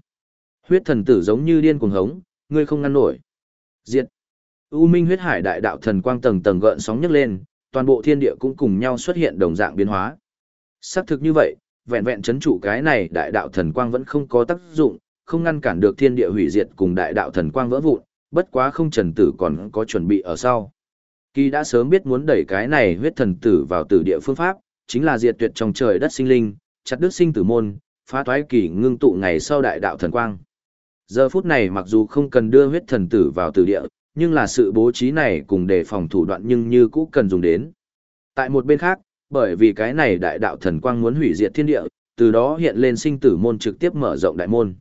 [SPEAKER 1] Huyết thần tử giống như điên cuồng hống, ngươi không ngăn nổi. Diệt. U Minh huyết hải đại đạo thần quang tầng tầng gợn sóng nhấc lên, toàn bộ thiên địa cũng cùng nhau xuất hiện đồng dạng biến hóa. Xác thực như vậy, vẹn vẹn chấn trụ cái này đại đạo thần quang vẫn không có tác dụng, không ngăn cản được thiên địa hủy diệt cùng đại đạo thần quang vỡ vụn, bất quá không trần tử còn có chuẩn bị ở sau. Kỳ đã sớm biết muốn đẩy cái này huyết thần tử vào tử địa phương pháp, chính là diệt tuyệt trong trời đất sinh linh, chặt đứt sinh tử môn, phá toái kỳ ngưng tụ ngày sau đại đạo thần quang. Giờ phút này mặc dù không cần đưa huyết thần tử vào tử địa, nhưng là sự bố trí này cùng để phòng thủ đoạn nhưng như cũ cần dùng đến. Tại một bên khác, bởi vì cái này đại đạo thần quang muốn hủy diệt thiên địa, từ đó hiện lên sinh tử môn trực tiếp mở rộng đại môn.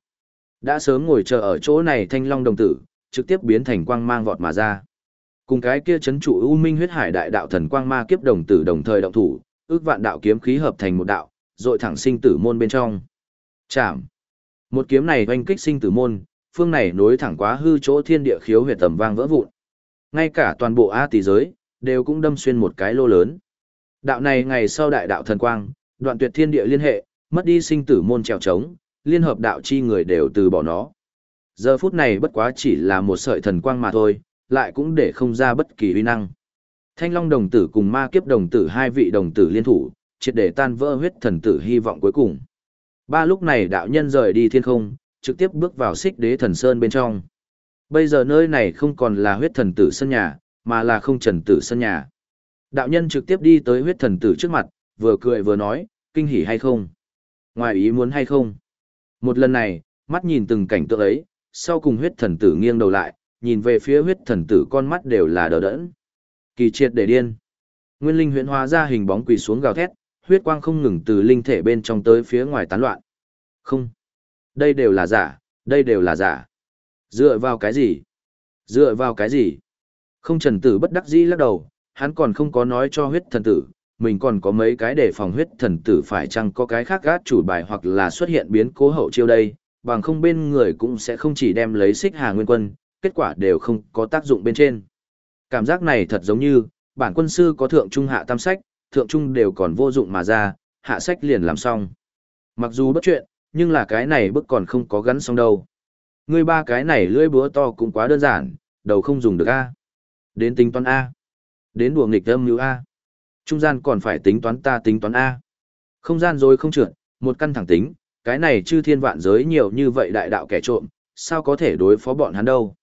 [SPEAKER 1] Đã sớm ngồi chờ ở chỗ này thanh long đồng tử, trực tiếp biến thành quang mang vọt mà ra. Cùng cái kia chấn trụ U Minh huyết hải đại đạo thần quang ma kiếp đồng tử đồng thời động thủ, ước vạn đạo kiếm khí hợp thành một đạo, rồi thẳng sinh tử môn bên trong. Chạm. Một kiếm này oanh kích sinh tử môn, phương này nối thẳng quá hư chỗ thiên địa khiếu huyệt tầm vang vỡ vụn. Ngay cả toàn bộ A tỷ giới, đều cũng đâm xuyên một cái lô lớn. Đạo này ngày sau đại đạo thần quang, đoạn tuyệt thiên địa liên hệ, mất đi sinh tử môn trèo trống, liên hợp đạo chi người đều từ bỏ nó. Giờ phút này bất quá chỉ là một sợi thần quang mà thôi, lại cũng để không ra bất kỳ uy năng. Thanh Long đồng tử cùng ma kiếp đồng tử hai vị đồng tử liên thủ, triệt để tan vỡ huyết thần tử hy vọng cuối cùng. Ba lúc này đạo nhân rời đi thiên không, trực tiếp bước vào xích đế thần sơn bên trong. Bây giờ nơi này không còn là huyết thần tử sân nhà, mà là không trần tử sân nhà. Đạo nhân trực tiếp đi tới huyết thần tử trước mặt, vừa cười vừa nói, kinh hỉ hay không? Ngoài ý muốn hay không? Một lần này, mắt nhìn từng cảnh tượng ấy, sau cùng huyết thần tử nghiêng đầu lại, nhìn về phía huyết thần tử con mắt đều là đờ đẫn. Kỳ triệt để điên. Nguyên linh huyễn hóa ra hình bóng quỳ xuống gào thét, huyết quang không ngừng từ linh thể bên trong tới phía ngoài tán loạn. Không. Đây đều là giả, đây đều là giả. Dựa vào cái gì? Dựa vào cái gì? Không trần tử bất đắc dĩ lắc đầu, hắn còn không có nói cho huyết thần tử, mình còn có mấy cái để phòng huyết thần tử phải chăng có cái khác gác chủ bài hoặc là xuất hiện biến cố hậu chiêu đây, bằng không bên người cũng sẽ không chỉ đem lấy xích hà nguyên quân, kết quả đều không có tác dụng bên trên. Cảm giác này thật giống như, bản quân sư có thượng trung hạ tam sách, thượng trung đều còn vô dụng mà ra, hạ sách liền làm xong. Mặc dù bất chuyện, nhưng là cái này bức còn không có gắn xong đâu. Ngươi ba cái này lưỡi búa to cũng quá đơn giản, đầu không dùng được A. Đến tính toán A. Đến đùa nghịch âm như A. Trung gian còn phải tính toán ta tính toán A. Không gian rồi không trượt, một căn thẳng tính, cái này chư thiên vạn giới nhiều như vậy đại đạo kẻ trộm, sao có thể đối phó bọn hắn đâu.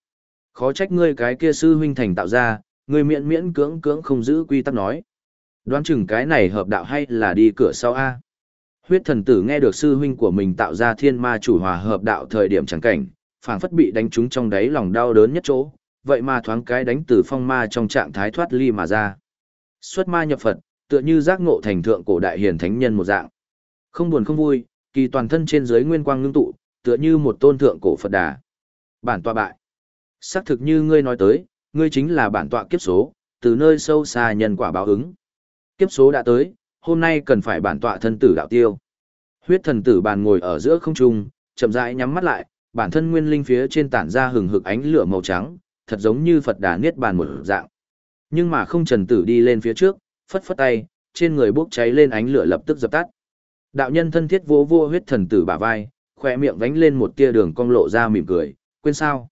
[SPEAKER 1] Khó trách ngươi cái kia sư huynh thành tạo ra, ngươi miễn miễn cưỡng cưỡng không giữ quy tắc nói. Đoán chừng cái này hợp đạo hay là đi cửa sau A. Huyết thần tử nghe được sư huynh của mình tạo ra thiên ma chủ hòa hợp đạo thời điểm chẳng cảnh, phảng phất bị đánh trúng trong đáy lòng đau đớn nhất chỗ, vậy mà thoáng cái đánh từ phong ma trong trạng thái thoát ly mà ra. Xuất ma nhập Phật, tựa như giác ngộ thành thượng cổ đại hiền thánh nhân một dạng. Không buồn không vui, kỳ toàn thân trên dưới nguyên quang ngưng tụ, tựa như một tôn thượng cổ Phật đà. Bản tọa bại. Xác thực như ngươi nói tới, ngươi chính là bản tọa kiếp số, từ nơi sâu xa nhân quả báo ứng. Kiếp số đã tới, hôm nay cần phải bản tọa thân tử đạo tiêu. Huyết thần tử bàn ngồi ở giữa không trung, chậm rãi nhắm mắt lại, bản thân nguyên linh phía trên tản ra hừng hực ánh lửa màu trắng, thật giống như Phật đà niết bàn một dạng. Nhưng mà không trần tử đi lên phía trước, phất phất tay, trên người bốc cháy lên ánh lửa lập tức dập tắt. Đạo nhân thân thiết vô vỗ huyết thần tử bả vai, khóe miệng vánh lên một tia đường cong lộ ra mỉm cười, quên sao?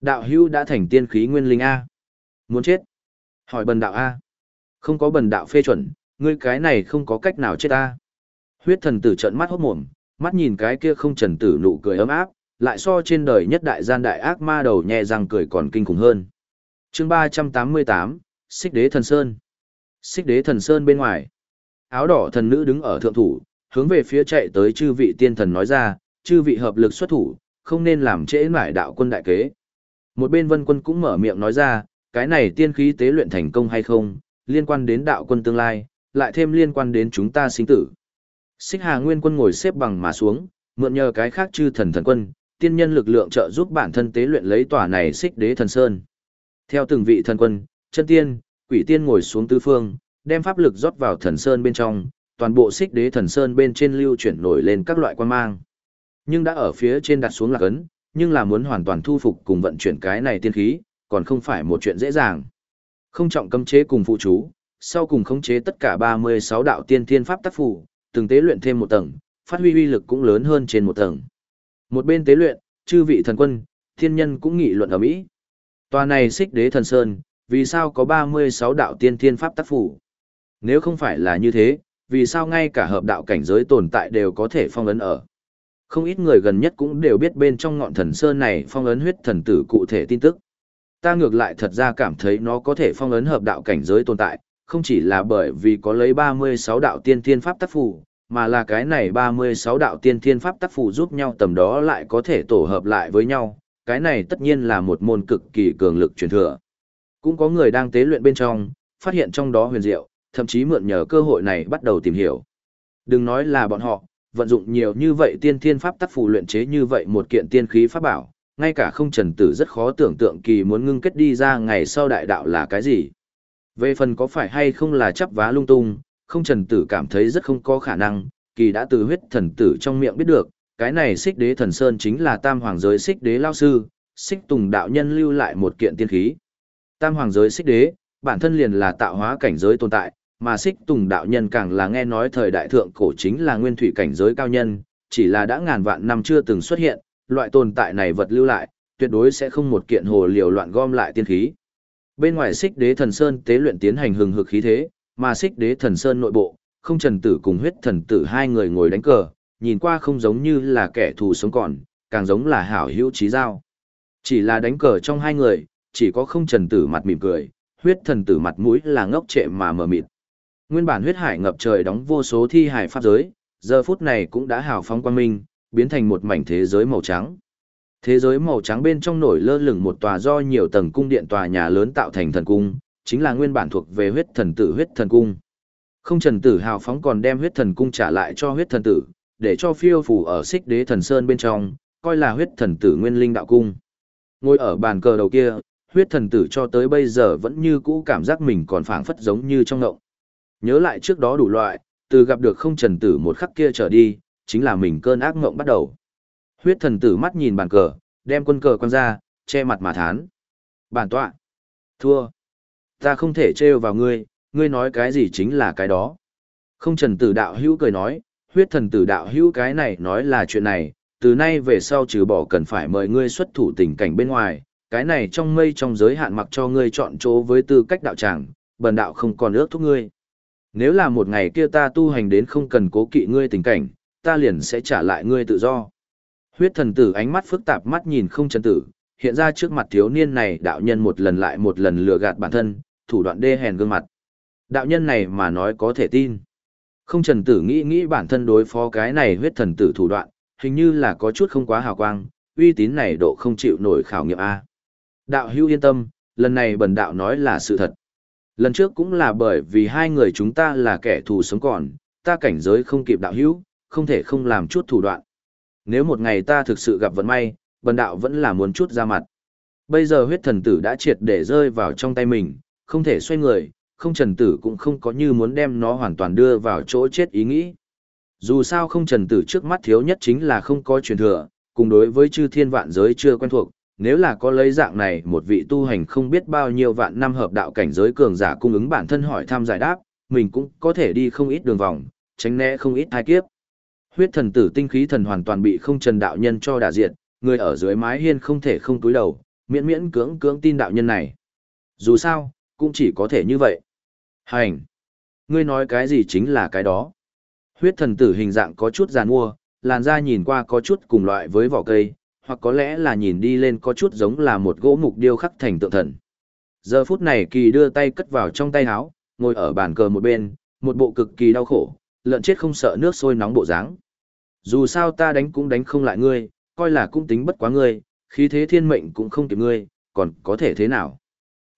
[SPEAKER 1] Đạo hưu đã thành tiên khí nguyên linh A. Muốn chết? Hỏi bần đạo A. Không có bần đạo phê chuẩn, ngươi cái này không có cách nào chết A. Huyết thần tử trợn mắt hốt mồm, mắt nhìn cái kia không trần tử nụ cười ấm áp, lại so trên đời nhất đại gian đại ác ma đầu nhẹ răng cười còn kinh khủng hơn. chương ba trăm tám mươi tám Xích đế thần sơn. Xích đế thần sơn bên ngoài. Áo đỏ thần nữ đứng ở thượng thủ, hướng về phía chạy tới chư vị tiên thần nói ra, chư vị hợp lực xuất thủ, không nên làm trễ mải đạo quân đại kế. Một bên vân quân cũng mở miệng nói ra, cái này tiên khí tế luyện thành công hay không, liên quan đến đạo quân tương lai, lại thêm liên quan đến chúng ta sinh tử. Xích Hà Nguyên quân ngồi xếp bằng mà xuống, mượn nhờ cái khác chư thần thần quân, tiên nhân lực lượng trợ giúp bản thân tế luyện lấy tòa này xích đế thần sơn. Theo từng vị thần quân, chân tiên, quỷ tiên ngồi xuống tứ phương, đem pháp lực rót vào thần sơn bên trong, toàn bộ xích đế thần sơn bên trên lưu chuyển nổi lên các loại quan mang. Nhưng đã ở phía trên đặt xuống lạc ấn, nhưng là muốn hoàn toàn thu phục cùng vận chuyển cái này tiên khí, còn không phải một chuyện dễ dàng. Không trọng cấm chế cùng phụ chú, sau cùng khống chế tất cả 36 đạo tiên thiên pháp tác phù, từng tế luyện thêm một tầng, phát huy uy lực cũng lớn hơn trên một tầng. Một bên tế luyện, chư vị thần quân, thiên nhân cũng nghị luận ở Mỹ. Tòa này xích đế thần sơn, vì sao có 36 đạo tiên thiên pháp tác phù? Nếu không phải là như thế, vì sao ngay cả hợp đạo cảnh giới tồn tại đều có thể phong ấn ở? Không ít người gần nhất cũng đều biết bên trong ngọn thần sơn này phong ấn huyết thần tử cụ thể tin tức. Ta ngược lại thật ra cảm thấy nó có thể phong ấn hợp đạo cảnh giới tồn tại, không chỉ là bởi vì có lấy 36 đạo tiên thiên pháp tác phù, mà là cái này 36 đạo tiên thiên pháp tác phù giúp nhau tầm đó lại có thể tổ hợp lại với nhau, cái này tất nhiên là một môn cực kỳ cường lực truyền thừa. Cũng có người đang tế luyện bên trong, phát hiện trong đó huyền diệu, thậm chí mượn nhờ cơ hội này bắt đầu tìm hiểu. Đừng nói là bọn họ, vận dụng nhiều như vậy tiên thiên pháp tác phù luyện chế như vậy một kiện tiên khí pháp bảo, ngay cả không trần tử rất khó tưởng tượng kỳ muốn ngưng kết đi ra ngày sau đại đạo là cái gì. Về phần có phải hay không là chấp vá lung tung, không trần tử cảm thấy rất không có khả năng, kỳ đã từ huyết thần tử trong miệng biết được, cái này xích đế thần sơn chính là tam hoàng giới xích đế lao sư, xích tùng đạo nhân lưu lại một kiện tiên khí. Tam hoàng giới xích đế, bản thân liền là tạo hóa cảnh giới tồn tại, mà xích tùng đạo nhân càng là nghe nói thời đại thượng cổ chính là nguyên thủy cảnh giới cao nhân, chỉ là đã ngàn vạn năm chưa từng xuất hiện, loại tồn tại này vật lưu lại, tuyệt đối sẽ không một kiện hồ liều loạn gom lại tiên khí. Bên ngoài xích đế thần sơn tế luyện tiến hành hừng hực khí thế, mà xích đế thần sơn nội bộ, không trần tử cùng huyết thần tử hai người ngồi đánh cờ, nhìn qua không giống như là kẻ thù sống còn, càng giống là hảo hữu trí giao. Chỉ là đánh cờ trong hai người, chỉ có không trần tử mặt mỉm cười, huyết thần tử mặt mũi là ngốc trệ mà mờ mịt. Nguyên bản huyết hải ngập trời đóng vô số thi hải pháp giới, giờ phút này cũng đã hào phóng quang minh, biến thành một mảnh thế giới màu trắng. Thế giới màu trắng bên trong nổi lơ lửng một tòa do nhiều tầng cung điện tòa nhà lớn tạo thành thần cung, chính là nguyên bản thuộc về huyết thần tử huyết thần cung. Không trần tử hào phóng còn đem huyết thần cung trả lại cho huyết thần tử, để cho phiêu phù ở xích đế thần sơn bên trong, coi là huyết thần tử nguyên linh đạo cung. Ngồi ở bàn cờ đầu kia, huyết thần tử cho tới bây giờ vẫn như cũ cảm giác mình còn phảng phất giống như trong ngộng. Nhớ lại trước đó đủ loại, từ gặp được không trần tử một khắc kia trở đi, chính là mình cơn ác mộng bắt đầu. Huyết thần tử mắt nhìn bàn cờ, đem quân cờ quăng ra, che mặt mà thán. Bản tọa. Thua. Ta không thể trêu vào ngươi, ngươi nói cái gì chính là cái đó. Không trần tử đạo hữu cười nói, huyết thần tử đạo hữu cái này nói là chuyện này, từ nay về sau trừ bỏ cần phải mời ngươi xuất thủ tình cảnh bên ngoài, cái này trong mây trong giới hạn mặc cho ngươi chọn chỗ với tư cách đạo tràng, bần đạo không còn ước thúc ngươi. Nếu là một ngày kia ta tu hành đến không cần cố kỵ ngươi tình cảnh, ta liền sẽ trả lại ngươi tự do. Huyết thần tử ánh mắt phức tạp mắt nhìn không chân tử, hiện ra trước mặt thiếu niên này đạo nhân một lần lại một lần lừa gạt bản thân, thủ đoạn đê hèn gương mặt. Đạo nhân này mà nói có thể tin. Không trần tử nghĩ nghĩ bản thân đối phó cái này huyết thần tử thủ đoạn, hình như là có chút không quá hào quang, uy tín này độ không chịu nổi khảo nghiệm A. Đạo hưu yên tâm, lần này bần đạo nói là sự thật. Lần trước cũng là bởi vì hai người chúng ta là kẻ thù sống còn, ta cảnh giới không kịp đạo hữu, không thể không làm chút thủ đoạn. Nếu một ngày ta thực sự gặp vận may, bần đạo vẫn là muốn chút ra mặt. Bây giờ huyết thần tử đã triệt để rơi vào trong tay mình, không thể xoay người, không trần tử cũng không có như muốn đem nó hoàn toàn đưa vào chỗ chết ý nghĩ. Dù sao không trần tử trước mắt thiếu nhất chính là không có truyền thừa, cùng đối với chư thiên vạn giới chưa quen thuộc, nếu là có lấy dạng này một vị tu hành không biết bao nhiêu vạn năm hợp đạo cảnh giới cường giả cung ứng bản thân hỏi thăm giải đáp, mình cũng có thể đi không ít đường vòng, tránh né không ít thai kiếp. Huyết thần tử tinh khí thần hoàn toàn bị không trần đạo nhân cho đả diệt, người ở dưới mái hiên không thể không túi đầu, miễn miễn cưỡng cưỡng tin đạo nhân này. Dù sao, cũng chỉ có thể như vậy. Hành! Ngươi nói cái gì chính là cái đó. Huyết thần tử hình dạng có chút giàn mua, làn da nhìn qua có chút cùng loại với vỏ cây, hoặc có lẽ là nhìn đi lên có chút giống là một gỗ mục điêu khắc thành tượng thần. Giờ phút này kỳ đưa tay cất vào trong tay áo, ngồi ở bàn cờ một bên, một bộ cực kỳ đau khổ, lợn chết không sợ nước sôi nóng bộ dáng. Dù sao ta đánh cũng đánh không lại ngươi, coi là cũng tính bất quá ngươi, khí thế thiên mệnh cũng không kịp ngươi, còn có thể thế nào?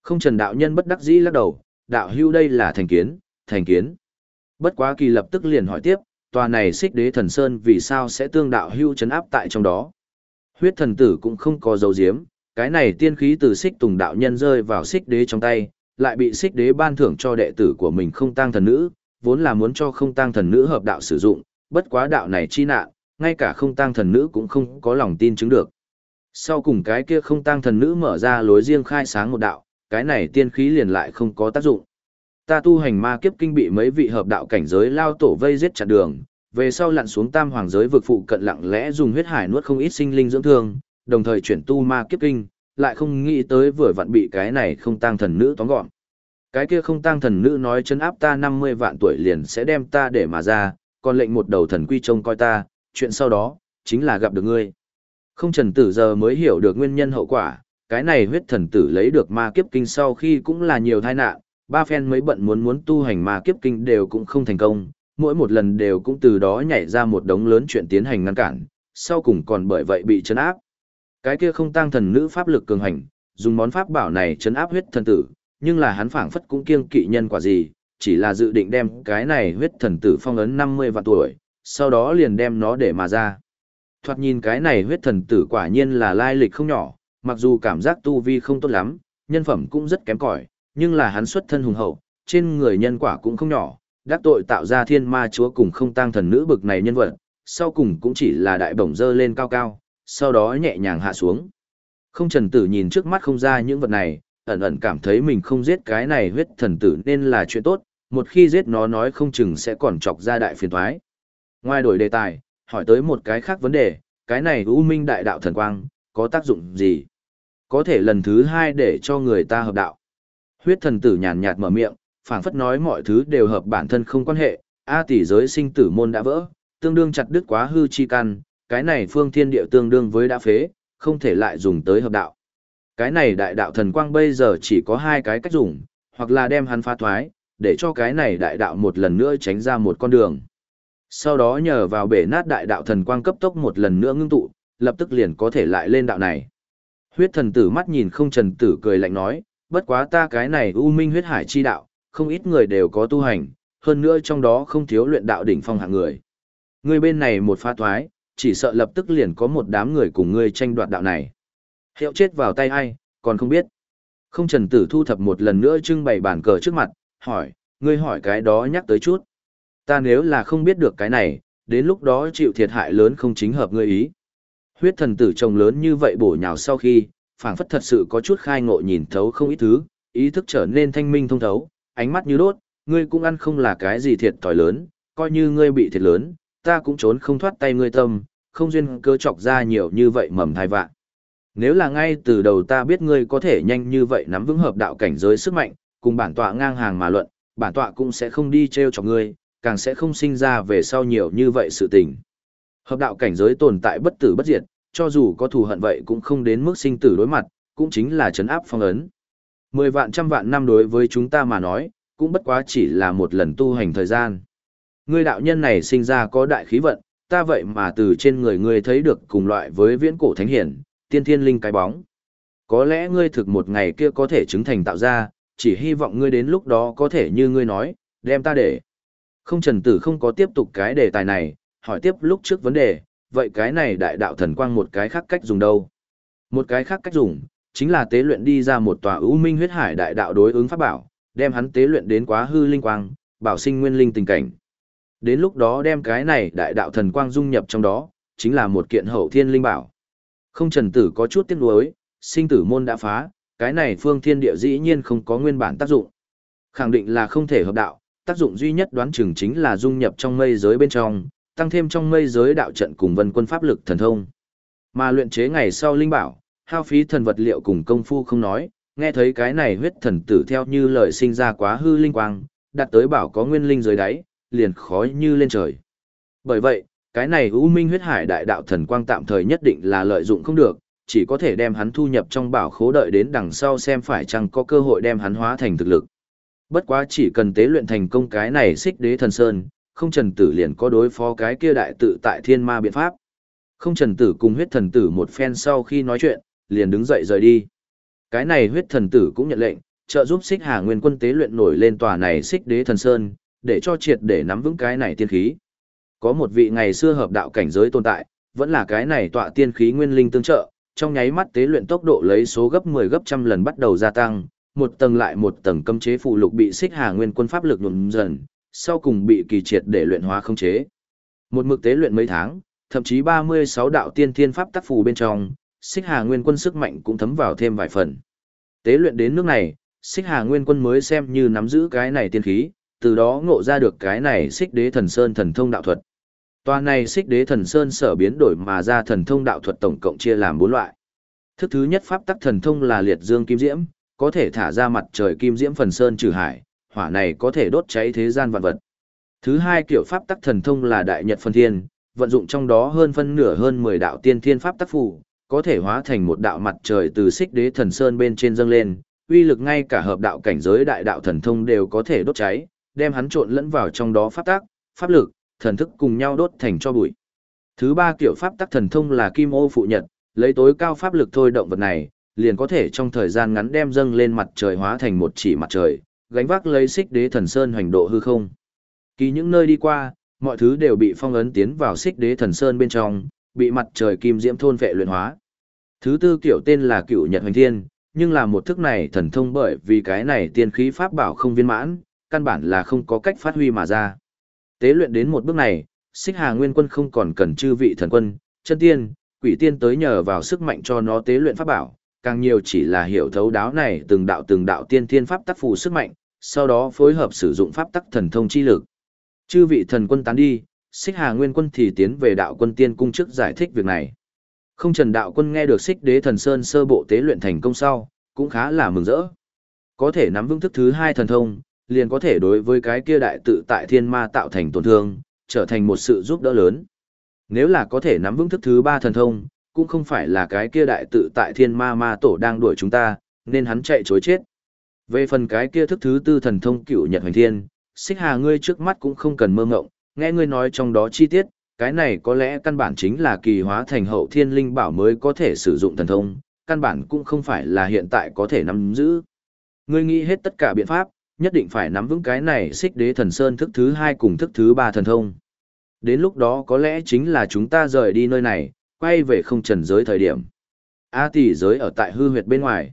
[SPEAKER 1] Không trần đạo nhân bất đắc dĩ lắc đầu, đạo hưu đây là thành kiến, thành kiến. Bất quá kỳ lập tức liền hỏi tiếp, tòa này xích đế thần sơn vì sao sẽ tương đạo hưu chấn áp tại trong đó. Huyết thần tử cũng không có dấu diếm, cái này tiên khí từ xích tùng đạo nhân rơi vào xích đế trong tay, lại bị xích đế ban thưởng cho đệ tử của mình không tăng thần nữ, vốn là muốn cho không tăng thần nữ hợp đạo sử dụng, bất quá đạo này chi nạn, ngay cả không tăng thần nữ cũng không có lòng tin chứng được. Sau cùng cái kia không tăng thần nữ mở ra lối riêng khai sáng một đạo, cái này tiên khí liền lại không có tác dụng. Ta tu hành ma kiếp kinh bị mấy vị hợp đạo cảnh giới lao tổ vây giết chặn đường, về sau lặn xuống tam hoàng giới vực phụ cận lặng lẽ dùng huyết hải nuốt không ít sinh linh dưỡng thương, đồng thời chuyển tu ma kiếp kinh, lại không nghĩ tới vừa vặn bị cái này không tăng thần nữ tóm gọn. Cái kia không tăng thần nữ nói chấn áp ta 50 vạn tuổi liền sẽ đem ta để mà ra, còn lệnh một đầu thần quy trông coi ta, chuyện sau đó, chính là gặp được ngươi. Không trần tử giờ mới hiểu được nguyên nhân hậu quả, cái này huyết thần tử lấy được ma kiếp kinh sau khi cũng là nhiều tai nạn, ba phen mấy bận muốn muốn tu hành ma kiếp kinh đều cũng không thành công, mỗi một lần đều cũng từ đó nhảy ra một đống lớn chuyện tiến hành ngăn cản, sau cùng còn bởi vậy bị chấn áp. Cái kia không tăng thần nữ pháp lực cường hành, dùng món pháp bảo này chấn áp huyết thần tử, nhưng là hắn phảng phất cũng kiêng kỵ nhân quả gì, chỉ là dự định đem cái này huyết thần tử phong ấn 50 vạn tuổi, sau đó liền đem nó để mà ra. Thoạt nhìn cái này huyết thần tử quả nhiên là lai lịch không nhỏ, mặc dù cảm giác tu vi không tốt lắm, nhân phẩm cũng rất kém cỏi, nhưng là hắn xuất thân hùng hậu, trên người nhân quả cũng không nhỏ, đắc tội tạo ra thiên ma chúa cùng không tăng thần nữ bực này nhân vật, sau cùng cũng chỉ là đại bổng dơ lên cao cao, sau đó nhẹ nhàng hạ xuống. Không trần tử nhìn trước mắt không ra những vật này, ẩn ẩn cảm thấy mình không giết cái này huyết thần tử nên là chuyện tốt, một khi giết nó nói không chừng sẽ còn chọc ra đại phiền thoái. Ngoài đổi đề tài, hỏi tới một cái khác vấn đề, cái này U Minh Đại Đạo Thần Quang, có tác dụng gì? Có thể lần thứ hai để cho người ta hợp đạo. Huyết thần tử nhàn nhạt mở miệng, phảng phất nói mọi thứ đều hợp bản thân không quan hệ, A tỷ giới sinh tử môn đã vỡ, tương đương chặt đứt quá hư chi căn, cái này phương thiên địa tương đương với đã phế, không thể lại dùng tới hợp đạo. Cái này đại đạo thần quang bây giờ chỉ có hai cái cách dùng, hoặc là đem hắn phá thoái, để cho cái này đại đạo một lần nữa tránh ra một con đường. Sau đó nhờ vào bể nát đại đạo thần quang cấp tốc một lần nữa ngưng tụ, lập tức liền có thể lại lên đạo này. Huyết thần tử mắt nhìn không trần tử cười lạnh nói, bất quá ta cái này u minh huyết hải chi đạo, không ít người đều có tu hành, hơn nữa trong đó không thiếu luyện đạo đỉnh phong hạng người. Người bên này một pha thoái, chỉ sợ lập tức liền có một đám người cùng ngươi tranh đoạt đạo này. Hiệu chết vào tay ai, còn không biết. Không trần tử thu thập một lần nữa trưng bày bản cờ trước mặt, hỏi, ngươi hỏi cái đó nhắc tới chút. Ta nếu là không biết được cái này, đến lúc đó chịu thiệt hại lớn không chính hợp ngươi ý. Huyết thần tử trông lớn như vậy bổ nhào sau khi, phảng phất thật sự có chút khai ngộ nhìn thấu không ít thứ, ý thức trở nên thanh minh thông thấu, ánh mắt như đốt, ngươi cũng ăn không là cái gì thiệt thòi lớn, coi như ngươi bị thiệt lớn, ta cũng trốn không thoát tay ngươi tâm, không duyên cơ chọc ra nhiều như vậy mầm thai vạn. Nếu là ngay từ đầu ta biết ngươi có thể nhanh như vậy nắm vững hợp đạo cảnh giới sức mạnh, cùng bản tọa ngang hàng mà luận, bản tọa cũng sẽ không đi treo chọc ngươi, càng sẽ không sinh ra về sau nhiều như vậy sự tình. Hợp đạo cảnh giới tồn tại bất tử bất diệt, cho dù có thù hận vậy cũng không đến mức sinh tử đối mặt, cũng chính là chấn áp phong ấn. Mười vạn trăm vạn năm đối với chúng ta mà nói, cũng bất quá chỉ là một lần tu hành thời gian. Ngươi đạo nhân này sinh ra có đại khí vận, ta vậy mà từ trên người ngươi thấy được cùng loại với viễn cổ thánh hiển, tiên thiên linh cái bóng. Có lẽ ngươi thực một ngày kia có thể chứng thành tạo ra, chỉ hy vọng ngươi đến lúc đó có thể như ngươi nói, đem ta để. Không trần tử không có tiếp tục cái đề tài này, hỏi tiếp lúc trước vấn đề, vậy cái này đại đạo thần quang một cái khác cách dùng đâu? Một cái khác cách dùng, chính là tế luyện đi ra một tòa ưu minh huyết hải đại đạo đối ứng pháp bảo, đem hắn tế luyện đến quá hư linh quang, bảo sinh nguyên linh tình cảnh. Đến lúc đó đem cái này đại đạo thần quang dung nhập trong đó, chính là một kiện hậu thiên linh bảo. Không trần tử có chút tiếc nuối, sinh tử môn đã phá, cái này phương thiên địa dĩ nhiên không có nguyên bản tác dụng. Khẳng định là không thể hợp đạo, tác dụng duy nhất đoán chừng chính là dung nhập trong mây giới bên trong, tăng thêm trong mây giới đạo trận cùng vân quân pháp lực thần thông. Mà luyện chế ngày sau linh bảo, hao phí thần vật liệu cùng công phu không nói, nghe thấy cái này huyết thần tử theo như lời sinh ra quá hư linh quang, đặt tới bảo có nguyên linh dưới đáy, liền khói như lên trời. Bởi vậy, cái này U Minh huyết hải đại đạo thần quang tạm thời nhất định là lợi dụng không được, chỉ có thể đem hắn thu nhập trong bảo khố đợi đến đằng sau xem phải chăng có cơ hội đem hắn hóa thành thực lực. Bất quá chỉ cần tế luyện thành công cái này xích đế thần sơn, không trần tử liền có đối phó cái kia đại tự tại thiên ma biện pháp. Không trần tử cùng huyết thần tử một phen sau khi nói chuyện, liền đứng dậy rời đi. Cái này huyết thần tử cũng nhận lệnh, trợ giúp xích hà nguyên quân tế luyện nổi lên tòa này xích đế thần sơn, để cho triệt để nắm vững cái này tiên khí. Có một vị ngày xưa hợp đạo cảnh giới tồn tại, vẫn là cái này tọa tiên khí nguyên linh tương trợ, trong nháy mắt tế luyện tốc độ lấy số gấp 10 gấp trăm lần bắt đầu gia tăng, một tầng lại một tầng cấm chế phụ lục bị xích hà nguyên quân pháp lực nhuộm dần, sau cùng bị kỳ triệt để luyện hóa không chế. Một mực tế luyện mấy tháng, thậm chí 36 đạo tiên thiên pháp tác phù bên trong, xích hà nguyên quân sức mạnh cũng thấm vào thêm vài phần. Tế luyện đến nước này, xích hà nguyên quân mới xem như nắm giữ cái này tiên khí, từ đó ngộ ra được cái này xích đế thần sơn thần thông đạo thuật. Toa này xích đế thần sơn sở biến đổi mà ra thần thông đạo thuật tổng cộng chia làm bốn loại. Thức thứ nhất pháp tắc thần thông là liệt dương kim diễm, có thể thả ra mặt trời kim diễm phần sơn trừ hải, hỏa này có thể đốt cháy thế gian vạn vật. Thứ hai kiểu pháp tắc thần thông là đại nhật phân thiên, vận dụng trong đó hơn phân nửa hơn 10 đạo tiên thiên pháp tắc phù, có thể hóa thành một đạo mặt trời từ xích đế thần sơn bên trên dâng lên, uy lực ngay cả hợp đạo cảnh giới đại đạo thần thông đều có thể đốt cháy, đem hắn trộn lẫn vào trong đó pháp tác, pháp lực, thần thức cùng nhau đốt thành cho bụi. Thứ ba kiểu pháp tắc thần thông là kim ô phụ nhật, lấy tối cao pháp lực thôi động vật này, liền có thể trong thời gian ngắn đem dâng lên mặt trời hóa thành một chỉ mặt trời, gánh vác lấy xích đế thần sơn hoành độ hư không. Kỳ những nơi đi qua, mọi thứ đều bị phong ấn tiến vào xích đế thần sơn bên trong, bị mặt trời kim diễm thôn vệ luyện hóa. Thứ tư kiểu tên là cựu nhật hoành thiên, nhưng là một thức này thần thông bởi vì cái này tiên khí pháp bảo không viên mãn, căn bản là không có cách phát huy mà ra. Tế luyện đến một bước này, xích hà nguyên quân không còn cần chư vị thần quân, chân tiên, quỷ tiên tới nhờ vào sức mạnh cho nó tế luyện pháp bảo, càng nhiều chỉ là hiểu thấu đáo này từng đạo từng đạo tiên thiên pháp tác phù sức mạnh, sau đó phối hợp sử dụng pháp tắc thần thông chi lực. Chư vị thần quân tán đi, xích hà nguyên quân thì tiến về đạo quân tiên cung trước giải thích việc này. Không trần đạo quân nghe được xích đế thần sơn sơ bộ tế luyện thành công sau, cũng khá là mừng rỡ. Có thể nắm vững thức thứ hai thần thông, liền có thể đối với cái kia đại tự tại thiên ma tạo thành tổn thương, trở thành một sự giúp đỡ lớn. Nếu là có thể nắm vững thức thứ ba thần thông, cũng không phải là cái kia đại tự tại thiên ma ma tổ đang đuổi chúng ta, nên hắn chạy chối chết. Về phần cái kia thức thứ tư thần thông cựu nhật hoành thiên, xích hà ngươi trước mắt cũng không cần mơ ngộng, nghe ngươi nói trong đó chi tiết, cái này có lẽ căn bản chính là kỳ hóa thành hậu thiên linh bảo mới có thể sử dụng thần thông, căn bản cũng không phải là hiện tại có thể nắm giữ. Ngươi nghĩ hết tất cả biện pháp, nhất định phải nắm vững cái này xích đế thần sơn thức thứ hai cùng thức thứ ba thần thông. Đến lúc đó có lẽ chính là chúng ta rời đi nơi này, quay về không trần giới thời điểm. A tỷ giới ở tại hư huyệt bên ngoài.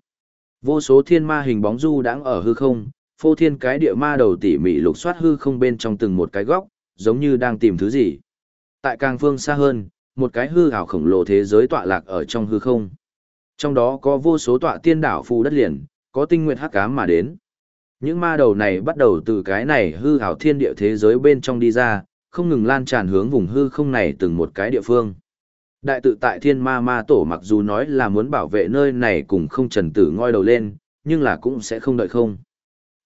[SPEAKER 1] Vô số thiên ma hình bóng du đang ở hư không, phô thiên cái địa ma đầu tỉ mỉ lục soát hư không bên trong từng một cái góc, giống như đang tìm thứ gì. Tại càng phương xa hơn, một cái hư ảo khổng lồ thế giới tọa lạc ở trong hư không. Trong đó có vô số tọa tiên đảo phù đất liền, có tinh nguyệt hắc ám mà đến. Những ma đầu này bắt đầu từ cái này hư ảo thiên địa thế giới bên trong đi ra, không ngừng lan tràn hướng vùng hư không này từng một cái địa phương. Đại tự tại thiên ma ma tổ mặc dù nói là muốn bảo vệ nơi này cùng không trần tử ngoi đầu lên, nhưng là cũng sẽ không đợi không.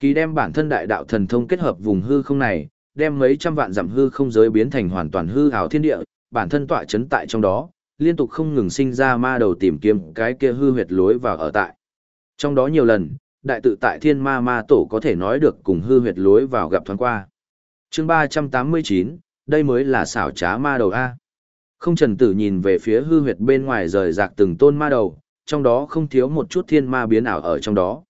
[SPEAKER 1] Kỳ đem bản thân đại đạo thần thông kết hợp vùng hư không này, đem mấy trăm vạn giảm hư không giới biến thành hoàn toàn hư ảo thiên địa, bản thân tọa chấn tại trong đó, liên tục không ngừng sinh ra ma đầu tìm kiếm cái kia hư huyệt lối vào ở tại. Trong đó nhiều lần, đại tự tại thiên ma ma tổ có thể nói được cùng hư huyệt lối vào gặp thoáng qua. chương 389, đây mới là xảo trá ma đầu A. Không trần tử nhìn về phía hư huyệt bên ngoài rời rạc từng tôn ma đầu, trong đó không thiếu một chút thiên ma biến ảo ở trong đó.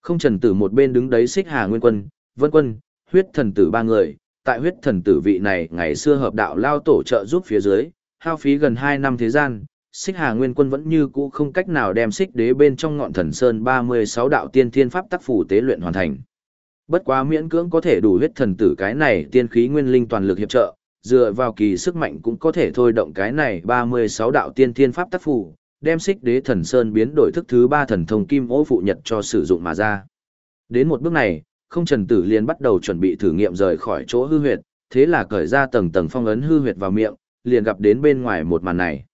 [SPEAKER 1] Không trần tử một bên đứng đấy xích hà nguyên quân, vân quân, huyết thần tử ba người, tại huyết thần tử vị này ngày xưa hợp đạo lao tổ trợ giúp phía dưới, hao phí gần 2 năm thế gian, xích hà nguyên quân vẫn như cũ không cách nào đem xích đế bên trong ngọn thần sơn 36 đạo tiên thiên pháp tác phủ tế luyện hoàn thành. Bất quá miễn cưỡng có thể đủ huyết thần tử cái này tiên khí nguyên linh toàn lực hiệp trợ, dựa vào kỳ sức mạnh cũng có thể thôi động cái này 36 đạo tiên thiên pháp tác phủ, đem xích đế thần sơn biến đổi thức thứ ba thần thông kim ô phụ nhật cho sử dụng mà ra. Đến một bước này, không trần tử liền bắt đầu chuẩn bị thử nghiệm rời khỏi chỗ hư huyệt, thế là cởi ra tầng tầng phong ấn hư huyệt vào miệng, liền gặp đến bên ngoài một màn này.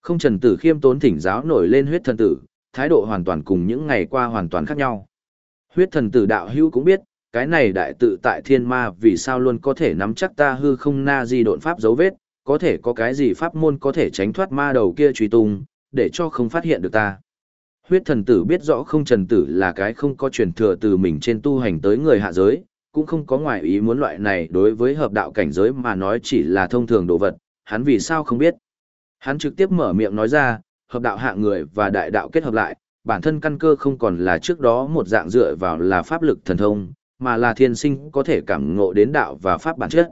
[SPEAKER 1] Không trần tử khiêm tốn thỉnh giáo nổi lên huyết thần tử, thái độ hoàn toàn cùng những ngày qua hoàn toàn khác nhau. Huyết thần tử đạo hữu cũng biết, cái này đại tự tại thiên ma vì sao luôn có thể nắm chắc ta hư không na di độn pháp dấu vết, có thể có cái gì pháp môn có thể tránh thoát ma đầu kia truy tung, để cho không phát hiện được ta. Huyết thần tử biết rõ không trần tử là cái không có truyền thừa từ mình trên tu hành tới người hạ giới, cũng không có ngoại ý muốn loại này đối với hợp đạo cảnh giới mà nói chỉ là thông thường đồ vật, hắn vì sao không biết. Hắn trực tiếp mở miệng nói ra, hợp đạo hạ người và đại đạo kết hợp lại, bản thân căn cơ không còn là trước đó một dạng dựa vào là pháp lực thần thông, mà là thiên sinh có thể cảm ngộ đến đạo và pháp bản chất.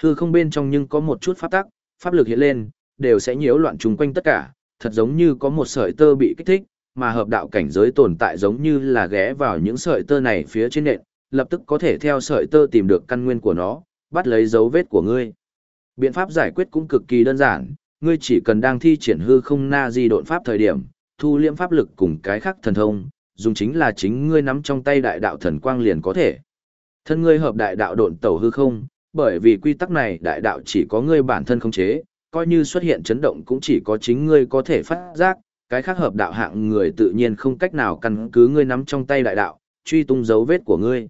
[SPEAKER 1] Hư không bên trong nhưng có một chút pháp tắc, pháp lực hiện lên, đều sẽ nhiễu loạn chung quanh tất cả, thật giống như có một sợi tơ bị kích thích, mà hợp đạo cảnh giới tồn tại giống như là ghé vào những sợi tơ này phía trên nền, lập tức có thể theo sợi tơ tìm được căn nguyên của nó, bắt lấy dấu vết của ngươi. Biện pháp giải quyết cũng cực kỳ đơn giản, ngươi chỉ cần đang thi triển hư không na di độn pháp thời điểm, thu liễm pháp lực cùng cái khác thần thông, dùng chính là chính ngươi nắm trong tay đại đạo thần quang liền có thể. Thân ngươi hợp đại đạo độn tẩu hư không, bởi vì quy tắc này đại đạo chỉ có ngươi bản thân khống chế, coi như xuất hiện chấn động cũng chỉ có chính ngươi có thể phát giác, cái khác hợp đạo hạng người tự nhiên không cách nào căn cứ ngươi nắm trong tay đại đạo, truy tung dấu vết của ngươi.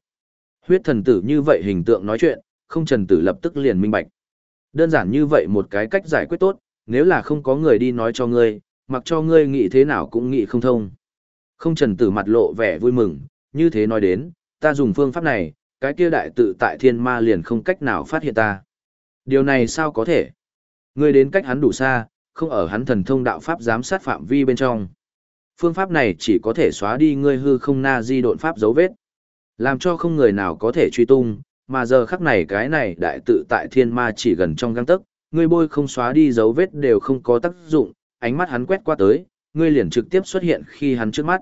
[SPEAKER 1] Huyết thần tử như vậy hình tượng nói chuyện, không trần tử lập tức liền minh bạch. Đơn giản như vậy một cái cách giải quyết tốt, nếu là không có người đi nói cho ngươi, mặc cho ngươi nghĩ thế nào cũng nghĩ không thông. Không trần tử mặt lộ vẻ vui mừng, như thế nói đến, ta dùng phương pháp này, cái kia đại tự tại thiên ma liền không cách nào phát hiện ta. Điều này sao có thể? Ngươi đến cách hắn đủ xa, không ở hắn thần thông đạo pháp giám sát phạm vi bên trong. Phương pháp này chỉ có thể xóa đi ngươi hư không na di độn pháp dấu vết. Làm cho không người nào có thể truy tung, mà giờ khắc này cái này đại tự tại thiên ma chỉ gần trong găng tấc, ngươi bôi không xóa đi dấu vết đều không có tác dụng, ánh mắt hắn quét qua tới, ngươi liền trực tiếp xuất hiện khi hắn trước mắt.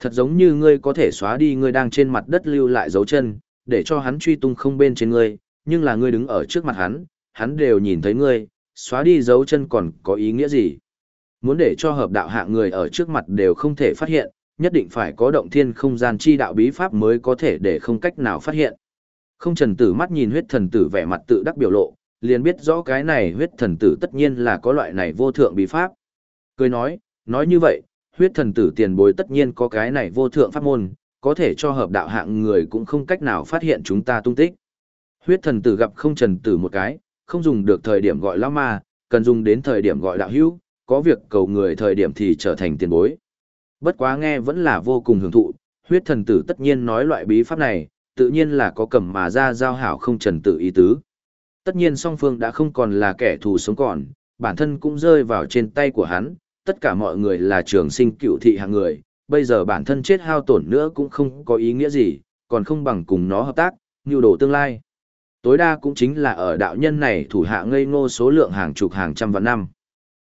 [SPEAKER 1] Thật giống như ngươi có thể xóa đi ngươi đang trên mặt đất lưu lại dấu chân, để cho hắn truy tung không bên trên ngươi, nhưng là ngươi đứng ở trước mặt hắn, hắn đều nhìn thấy ngươi, xóa đi dấu chân còn có ý nghĩa gì? Muốn để cho hợp đạo hạng người ở trước mặt đều không thể phát hiện, nhất định phải có động thiên không gian chi đạo bí pháp mới có thể để không cách nào phát hiện. Không trần tử mắt nhìn huyết thần tử vẻ mặt tự đắc biểu lộ, liền biết rõ cái này huyết thần tử tất nhiên là có loại này vô thượng bí pháp. Cười nói, nói như vậy, huyết thần tử tiền bối tất nhiên có cái này vô thượng pháp môn, có thể cho hợp đạo hạng người cũng không cách nào phát hiện chúng ta tung tích. Huyết thần tử gặp không trần tử một cái, không dùng được thời điểm gọi lão ma, cần dùng đến thời điểm gọi đạo hữu, có việc cầu người thời điểm thì trở thành tiền bối. Bất quá nghe vẫn là vô cùng hưởng thụ, huyết thần tử tất nhiên nói loại bí pháp này, tự nhiên là có cầm mà ra giao hảo không trần tử ý tứ. Tất nhiên song phương đã không còn là kẻ thù sống còn, bản thân cũng rơi vào trên tay của hắn, tất cả mọi người là trường sinh cựu thị hạng người, bây giờ bản thân chết hao tổn nữa cũng không có ý nghĩa gì, còn không bằng cùng nó hợp tác, như đồ tương lai. Tối đa cũng chính là ở đạo nhân này thủ hạ ngây ngô số lượng hàng chục hàng trăm vạn năm.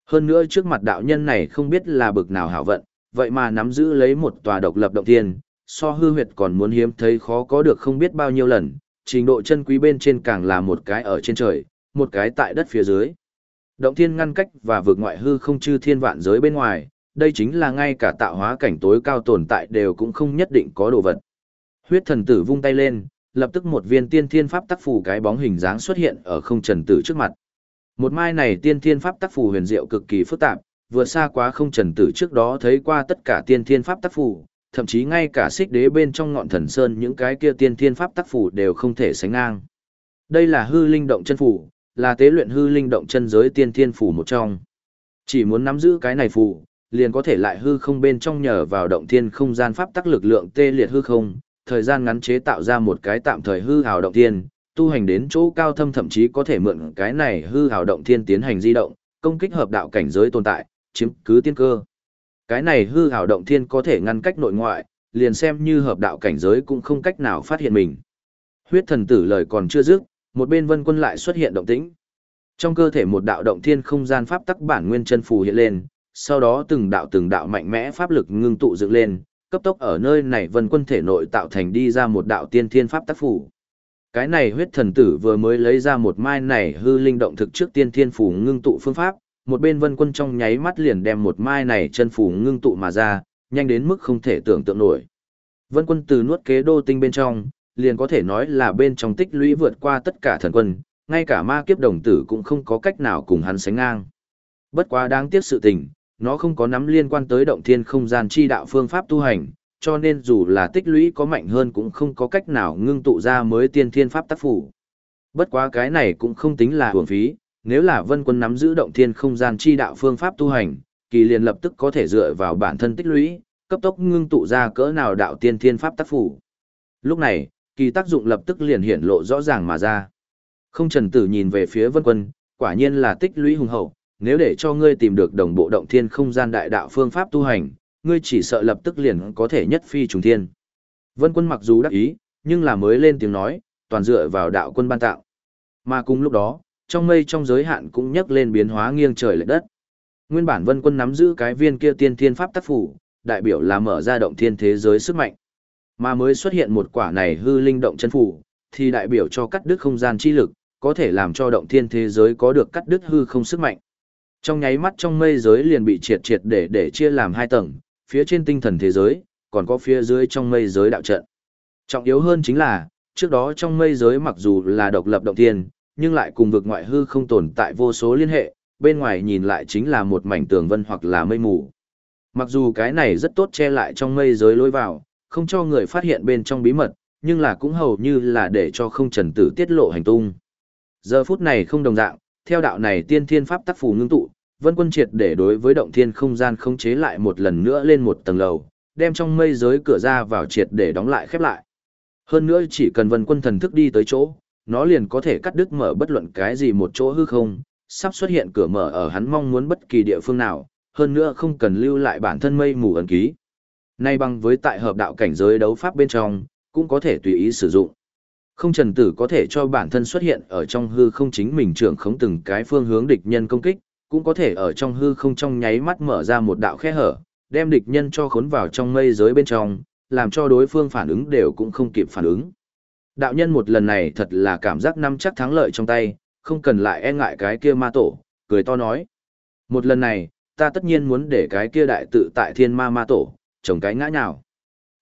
[SPEAKER 1] Hơn nữa trước mặt đạo nhân này không biết là bực nào hảo vận, vậy mà nắm giữ lấy một tòa độc lập động thiên, so hư huyệt còn muốn hiếm thấy khó có được không biết bao nhiêu lần, trình độ chân quý bên trên càng là một cái ở trên trời, một cái tại đất phía dưới. Động thiên ngăn cách và vượt ngoại hư không chư thiên vạn giới bên ngoài, đây chính là ngay cả tạo hóa cảnh tối cao tồn tại đều cũng không nhất định có đồ vật. Huyết thần tử vung tay lên, lập tức một viên tiên thiên pháp tắc phù cái bóng hình dáng xuất hiện ở không trần tử trước mặt. Một mai này tiên thiên pháp tắc phù huyền diệu cực kỳ phức tạp, vừa xa quá không trần tử trước đó thấy qua tất cả tiên thiên pháp tắc phù, thậm chí ngay cả xích đế bên trong ngọn thần sơn những cái kia tiên thiên pháp tắc phù đều không thể sánh ngang. Đây là hư linh động chân phù, là tế luyện hư linh động chân giới tiên thiên phù một trong. Chỉ muốn nắm giữ cái này phù, liền có thể lại hư không bên trong nhờ vào động thiên không gian pháp tắc lực lượng tê liệt hư không, thời gian ngắn chế tạo ra một cái tạm thời hư hào động thiên, tu hành đến chỗ cao thâm thậm chí có thể mượn cái này hư hào động thiên tiến hành di động, công kích hợp đạo cảnh giới tồn tại, chiếm cứ tiên cơ. Cái này hư hào động thiên có thể ngăn cách nội ngoại, liền xem như hợp đạo cảnh giới cũng không cách nào phát hiện mình. Huyết thần tử lời còn chưa dứt, một bên vân quân lại xuất hiện động tĩnh. Trong cơ thể một đạo động thiên không gian pháp tắc bản nguyên chân phù hiện lên, sau đó từng đạo từng đạo mạnh mẽ pháp lực ngưng tụ dựng lên, cấp tốc ở nơi này vân quân thể nội tạo thành đi ra một đạo tiên thiên pháp tác phủ. Cái này huyết thần tử vừa mới lấy ra một mai này hư linh động thực trước tiên thiên phủ ngưng tụ phương pháp, một bên vân quân trong nháy mắt liền đem một mai này chân phủ ngưng tụ mà ra, nhanh đến mức không thể tưởng tượng nổi. Vân quân từ nuốt kế đô tinh bên trong, liền có thể nói là bên trong tích lũy vượt qua tất cả thần quân, ngay cả ma kiếp đồng tử cũng không có cách nào cùng hắn sánh ngang. Bất quá đáng tiếc sự tình, nó không có nắm liên quan tới động thiên không gian chi đạo phương pháp tu hành, cho nên dù là tích lũy có mạnh hơn cũng không có cách nào ngưng tụ ra mới tiên thiên pháp tác phủ. Bất quá cái này cũng không tính là hưởng phí, nếu là vân quân nắm giữ động thiên không gian chi đạo phương pháp tu hành, kỳ liền lập tức có thể dựa vào bản thân tích lũy, cấp tốc ngưng tụ ra cỡ nào đạo tiên thiên pháp tác phủ. Lúc này, kỳ tác dụng lập tức liền hiện lộ rõ ràng mà ra. Không trần tử nhìn về phía vân quân, quả nhiên là tích lũy hùng hậu, nếu để cho ngươi tìm được đồng bộ động thiên không gian đại đạo phương pháp tu hành, ngươi chỉ sợ lập tức liền có thể nhất phi trùng thiên. Vân quân mặc dù đắc ý, nhưng là mới lên tiếng nói, toàn dựa vào đạo quân ban tạo. Mà cùng lúc đó, trong mây trong giới hạn cũng nhấc lên biến hóa nghiêng trời lệch đất. Nguyên bản Vân Quân nắm giữ cái viên kia tiên thiên pháp tác phủ, đại biểu là mở ra động thiên thế giới sức mạnh. Mà mới xuất hiện một quả này hư linh động chân phủ, thì đại biểu cho cắt đứt không gian chi lực, có thể làm cho động thiên thế giới có được cắt đứt hư không sức mạnh. Trong nháy mắt trong mây giới liền bị triệt triệt để để chia làm hai tầng, phía trên tinh thần thế giới, còn có phía dưới trong mây giới đạo trận. Trọng yếu hơn chính là, trước đó trong mây giới mặc dù là độc lập động thiên, nhưng lại cùng vực ngoại hư không tồn tại vô số liên hệ, bên ngoài nhìn lại chính là một mảnh tường vân hoặc là mây mù. Mặc dù cái này rất tốt che lại trong mây giới lối vào, không cho người phát hiện bên trong bí mật, nhưng là cũng hầu như là để cho không trần tử tiết lộ hành tung. Giờ phút này không đồng dạng, theo đạo này tiên thiên pháp tác phù ngưng tụ, vân quân triệt để đối với động thiên không gian khống chế lại một lần nữa lên một tầng lầu, đem trong mây giới cửa ra vào triệt để đóng lại khép lại. Hơn nữa chỉ cần vân quân thần thức đi tới chỗ, nó liền có thể cắt đứt mở bất luận cái gì một chỗ hư không, sắp xuất hiện cửa mở ở hắn mong muốn bất kỳ địa phương nào, hơn nữa không cần lưu lại bản thân mây mù ấn ký. Nay bằng với tại hợp đạo cảnh giới đấu pháp bên trong, cũng có thể tùy ý sử dụng. Không trần tử có thể cho bản thân xuất hiện ở trong hư không chính mình trưởng khống từng cái phương hướng địch nhân công kích, cũng có thể ở trong hư không trong nháy mắt mở ra một đạo khe hở, đem địch nhân cho khốn vào trong mây giới bên trong, làm cho đối phương phản ứng đều cũng không kịp phản ứng. Đạo nhân một lần này thật là cảm giác năm chắc thắng lợi trong tay, không cần lại e ngại cái kia ma tổ, cười to nói. Một lần này, ta tất nhiên muốn để cái kia đại tự tại thiên ma ma tổ, trồng cái ngã nhào.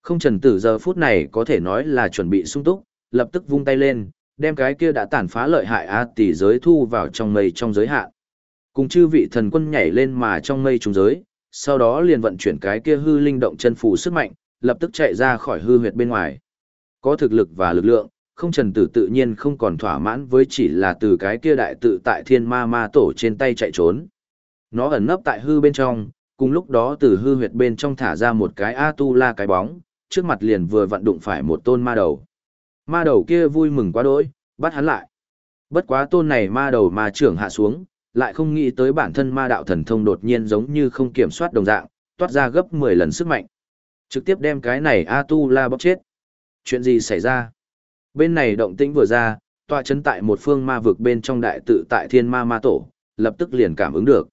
[SPEAKER 1] Không trần tử giờ phút này có thể nói là chuẩn bị sung túc, lập tức vung tay lên, đem cái kia đã tàn phá lợi hại A tỷ giới thu vào trong mây trong giới hạn. Cùng chư vị thần quân nhảy lên mà trong mây trùng giới, sau đó liền vận chuyển cái kia hư linh động chân phù sức mạnh, lập tức chạy ra khỏi hư huyệt bên ngoài. Có thực lực và lực lượng, không trần tử tự nhiên không còn thỏa mãn với chỉ là từ cái kia đại tự tại thiên ma ma tổ trên tay chạy trốn. Nó ẩn nấp tại hư bên trong, cùng lúc đó từ hư huyệt bên trong thả ra một cái A-tu-la cái bóng, trước mặt liền vừa vận đụng phải một tôn ma đầu. Ma đầu kia vui mừng quá đỗi, bắt hắn lại. Bất quá tôn này ma đầu ma trưởng hạ xuống, lại không nghĩ tới bản thân ma đạo thần thông đột nhiên giống như không kiểm soát đồng dạng, toát ra gấp 10 lần sức mạnh. Trực tiếp đem cái này A-tu-la bóc chết. Chuyện gì xảy ra? Bên này động tĩnh vừa ra, tọa chấn tại một phương ma vực bên trong đại tự tại thiên ma ma tổ, lập tức liền cảm ứng được.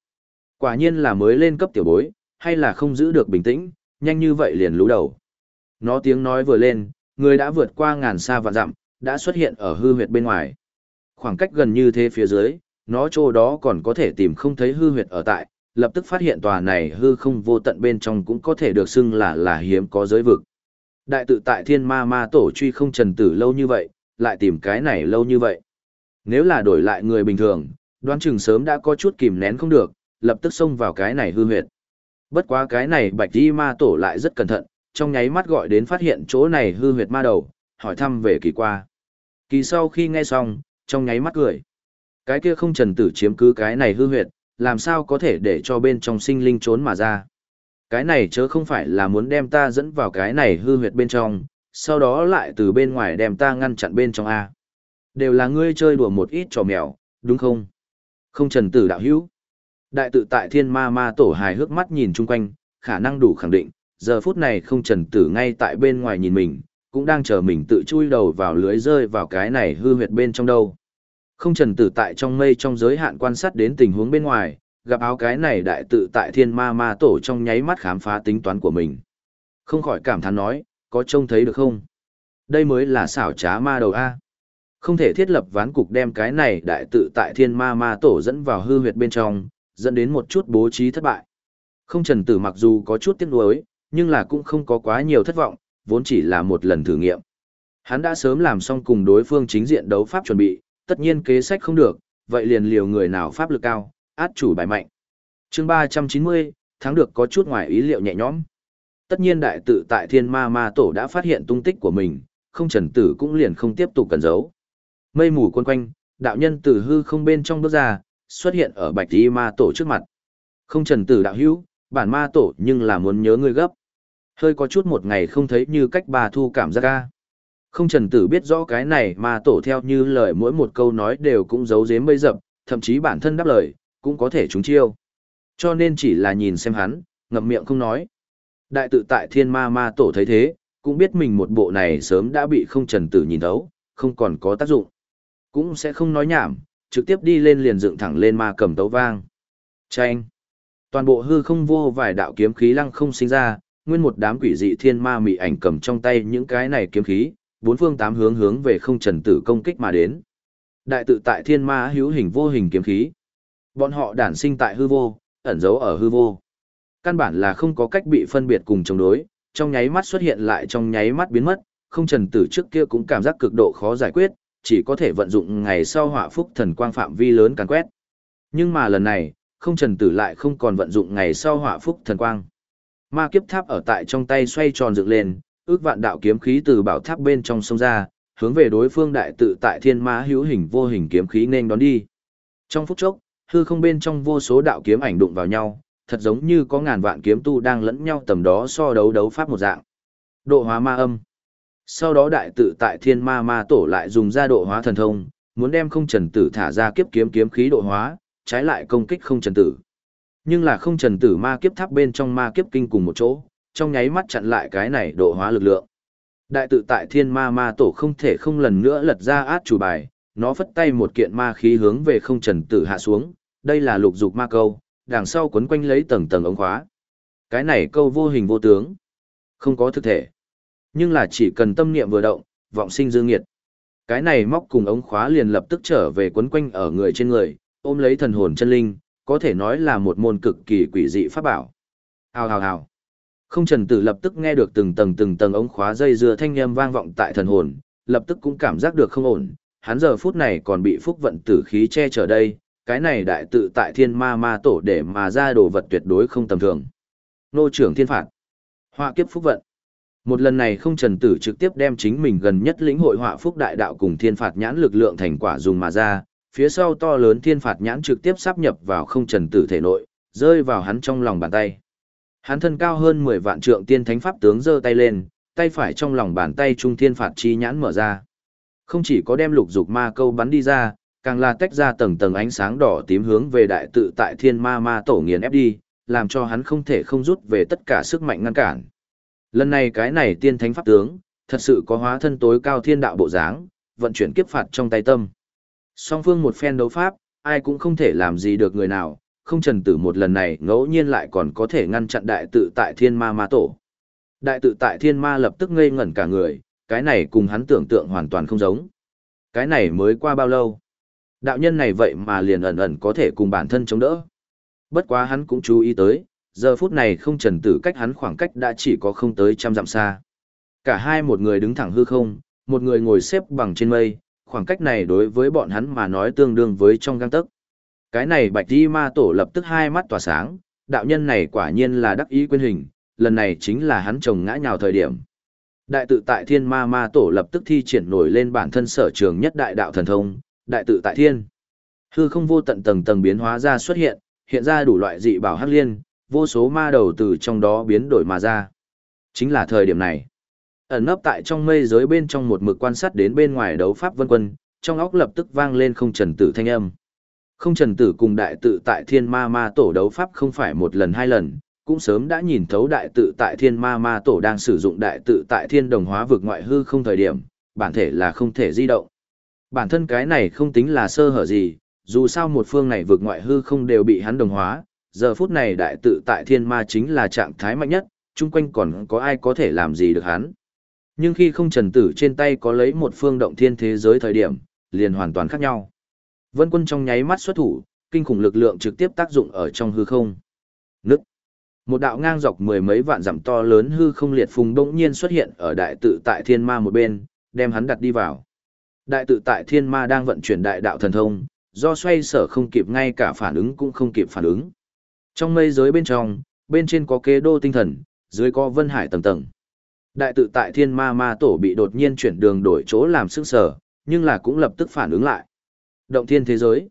[SPEAKER 1] Quả nhiên là mới lên cấp tiểu bối, hay là không giữ được bình tĩnh, nhanh như vậy liền lú đầu. Nó tiếng nói vừa lên, người đã vượt qua ngàn xa và dặm, đã xuất hiện ở hư huyệt bên ngoài. Khoảng cách gần như thế phía dưới, nó chỗ đó còn có thể tìm không thấy hư huyệt ở tại, lập tức phát hiện tòa này hư không vô tận bên trong cũng có thể được xưng là là hiếm có giới vực. Đại tự tại thiên ma ma tổ truy không trần tử lâu như vậy, lại tìm cái này lâu như vậy. Nếu là đổi lại người bình thường, đoán chừng sớm đã có chút kìm nén không được, lập tức xông vào cái này hư huyệt. Bất quá cái này bạch đi ma tổ lại rất cẩn thận, trong nháy mắt gọi đến phát hiện chỗ này hư huyệt ma đầu, hỏi thăm về kỳ qua. Kỳ sau khi nghe xong, trong nháy mắt cười. Cái kia không trần tử chiếm cứ cái này hư huyệt, làm sao có thể để cho bên trong sinh linh trốn mà ra. Cái này chớ không phải là muốn đem ta dẫn vào cái này hư huyệt bên trong, sau đó lại từ bên ngoài đem ta ngăn chặn bên trong A. Đều là ngươi chơi đùa một ít trò mèo, đúng không? Không trần tử đạo hữu. Đại tự tại thiên ma ma tổ hài hước mắt nhìn chung quanh, khả năng đủ khẳng định, giờ phút này không trần tử ngay tại bên ngoài nhìn mình, cũng đang chờ mình tự chui đầu vào lưới rơi vào cái này hư huyệt bên trong đâu. Không trần tử tại trong mây trong giới hạn quan sát đến tình huống bên ngoài, gặp áo cái này đại tự tại thiên ma ma tổ trong nháy mắt khám phá tính toán của mình. Không khỏi cảm thán nói, có trông thấy được không? Đây mới là xảo trá ma đầu A. Không thể thiết lập ván cục đem cái này đại tự tại thiên ma ma tổ dẫn vào hư huyệt bên trong, dẫn đến một chút bố trí thất bại. Không trần tử mặc dù có chút tiếc nuối, nhưng là cũng không có quá nhiều thất vọng, vốn chỉ là một lần thử nghiệm. Hắn đã sớm làm xong cùng đối phương chính diện đấu pháp chuẩn bị, tất nhiên kế sách không được, vậy liền liều người nào pháp lực cao, át chủ bài mạnh. chương 390, thắng được có chút ngoài ý liệu nhẹ nhõm. Tất nhiên đại tự tại thiên ma ma tổ đã phát hiện tung tích của mình, không trần tử cũng liền không tiếp tục cần giấu. Mây mù quân quanh, đạo nhân tử hư không bên trong bước ra, xuất hiện ở bạch y ma tổ trước mặt. Không trần tử đạo hữu, bản ma tổ nhưng là muốn nhớ ngươi gấp. Hơi có chút một ngày không thấy như cách bà thu cảm giác ca. Không trần tử biết rõ cái này mà tổ theo như lời mỗi một câu nói đều cũng giấu giếm bây dập, thậm chí bản thân đáp lời, cũng có thể trúng chiêu. Cho nên chỉ là nhìn xem hắn, ngậm miệng không nói. Đại tự tại thiên ma ma tổ thấy thế, cũng biết mình một bộ này sớm đã bị không trần tử nhìn thấu, không còn có tác dụng. Cũng sẽ không nói nhảm, trực tiếp đi lên liền dựng thẳng lên ma cầm tấu vang. Chanh! Toàn bộ hư không vô vài đạo kiếm khí lăng không sinh ra, nguyên một đám quỷ dị thiên ma mị ảnh cầm trong tay những cái này kiếm khí, bốn phương tám hướng hướng về không trần tử công kích mà đến. Đại tự tại thiên ma hữu hình vô hình kiếm khí. Bọn họ đản sinh tại hư vô, ẩn giấu ở hư vô. Căn bản là không có cách bị phân biệt cùng chống đối, trong nháy mắt xuất hiện lại trong nháy mắt biến mất, không trần tử trước kia cũng cảm giác cực độ khó giải quyết, chỉ có thể vận dụng ngày sau hỏa phúc thần quang phạm vi lớn càn quét. Nhưng mà lần này, không trần tử lại không còn vận dụng ngày sau hỏa phúc thần quang. Ma kiếp tháp ở tại trong tay xoay tròn dựng lên, ước vạn đạo kiếm khí từ bảo tháp bên trong sông ra, hướng về đối phương đại tự tại thiên ma hữu hình vô hình kiếm khí nên đón đi. Trong phút chốc, Hư không bên trong vô số đạo kiếm ảnh đụng vào nhau, thật giống như có ngàn vạn kiếm tu đang lẫn nhau tầm đó so đấu đấu pháp một dạng. Độ hóa ma âm. Sau đó đại tự tại thiên ma ma tổ lại dùng ra độ hóa thần thông, muốn đem không trần tử thả ra kiếp kiếm kiếm khí độ hóa, trái lại công kích không trần tử. Nhưng là không trần tử ma kiếp tháp bên trong ma kiếp kinh cùng một chỗ, trong nháy mắt chặn lại cái này độ hóa lực lượng. Đại tự tại thiên ma ma tổ không thể không lần nữa lật ra át chủ bài, nó phất tay một kiện ma khí hướng về không trần tử hạ xuống, đây là lục dục ma câu, đằng sau quấn quanh lấy tầng tầng ống khóa. Cái này câu vô hình vô tướng, không có thực thể. Nhưng là chỉ cần tâm niệm vừa động, vọng sinh dương nghiệt. Cái này móc cùng ống khóa liền lập tức trở về quấn quanh ở người trên người, ôm lấy thần hồn chân linh, có thể nói là một môn cực kỳ quỷ dị pháp bảo. Hào hào hào. Không trần tử lập tức nghe được từng tầng từng tầng ống khóa dây dưa thanh âm vang vọng tại thần hồn, lập tức cũng cảm giác được không ổn, hắn giờ phút này còn bị phúc vận tử khí che chở đây, cái này đại tự tại thiên ma ma tổ để mà ra đồ vật tuyệt đối không tầm thường. Nô trưởng thiên phạt. Họa kiếp phúc vận. Một lần này không trần tử trực tiếp đem chính mình gần nhất lĩnh hội họa phúc đại đạo cùng thiên phạt nhãn lực lượng thành quả dùng mà ra, phía sau to lớn thiên phạt nhãn trực tiếp sắp nhập vào không trần tử thể nội, rơi vào hắn trong lòng bàn tay. Hắn thân cao hơn 10 vạn trượng tiên thánh pháp tướng giơ tay lên, tay phải trong lòng bàn tay trung thiên phạt chi nhãn mở ra. Không chỉ có đem lục dục ma câu bắn đi ra, càng là tách ra tầng tầng ánh sáng đỏ tím hướng về đại tự tại thiên ma ma tổ nghiền ép đi, làm cho hắn không thể không rút về tất cả sức mạnh ngăn cản. Lần này cái này tiên thánh pháp tướng, thật sự có hóa thân tối cao thiên đạo bộ dáng, vận chuyển kiếp phạt trong tay tâm. Song phương một phen đấu pháp, ai cũng không thể làm gì được người nào, không trần tử một lần này ngẫu nhiên lại còn có thể ngăn chặn đại tự tại thiên ma ma tổ. Đại tự tại thiên ma lập tức ngây ngẩn cả người, cái này cùng hắn tưởng tượng hoàn toàn không giống. Cái này mới qua bao lâu? Đạo nhân này vậy mà liền ẩn ẩn có thể cùng bản thân chống đỡ. Bất quá hắn cũng chú ý tới, giờ phút này không trần tử cách hắn khoảng cách đã chỉ có không tới trăm dặm xa. Cả hai một người đứng thẳng hư không, một người ngồi xếp bằng trên mây, khoảng cách này đối với bọn hắn mà nói tương đương với trong găng tấc. Cái này bạch di ma tổ lập tức hai mắt tỏa sáng, đạo nhân này quả nhiên là đắc ý quyên hình, lần này chính là hắn chồng ngã nhào thời điểm. Đại tự tại thiên ma ma tổ lập tức thi triển nổi lên bản thân sở trường nhất đại đạo thần thông, đại tự tại thiên. Hư không vô tận tầng tầng biến hóa ra xuất hiện, hiện ra đủ loại dị bảo hắc liên, vô số ma đầu từ trong đó biến đổi mà ra. Chính là thời điểm này. Ẩn nấp tại trong mây giới bên trong một mực quan sát đến bên ngoài đấu pháp vân quân, trong óc lập tức vang lên không trần tử thanh âm. Không trần tử cùng đại tự tại thiên ma ma tổ đấu pháp không phải một lần hai lần, cũng sớm đã nhìn thấu đại tự tại thiên ma ma tổ đang sử dụng đại tự tại thiên đồng hóa vực ngoại hư không thời điểm, bản thể là không thể di động. Bản thân cái này không tính là sơ hở gì, dù sao một phương này vực ngoại hư không đều bị hắn đồng hóa, giờ phút này đại tự tại thiên ma chính là trạng thái mạnh nhất, chung quanh còn có ai có thể làm gì được hắn. Nhưng khi không trần tử trên tay có lấy một phương động thiên thế giới thời điểm, liền hoàn toàn khác nhau. Vân quân trong nháy mắt xuất thủ, kinh khủng lực lượng trực tiếp tác dụng ở trong hư không. Nứt. Một đạo ngang dọc mười mấy vạn dặm to lớn hư không liệt phùng bỗng nhiên xuất hiện ở đại tự tại thiên ma một bên, đem hắn đặt đi vào. Đại tự tại thiên ma đang vận chuyển đại đạo thần thông, do xoay sở không kịp ngay cả phản ứng cũng không kịp phản ứng. Trong mây giới bên trong, bên trên có kế đô tinh thần, dưới có vân hải tầng tầng. Đại tự tại thiên ma ma tổ bị đột nhiên chuyển đường đổi chỗ làm sức sở, nhưng là cũng lập tức phản ứng lại. Động thiên thế giới.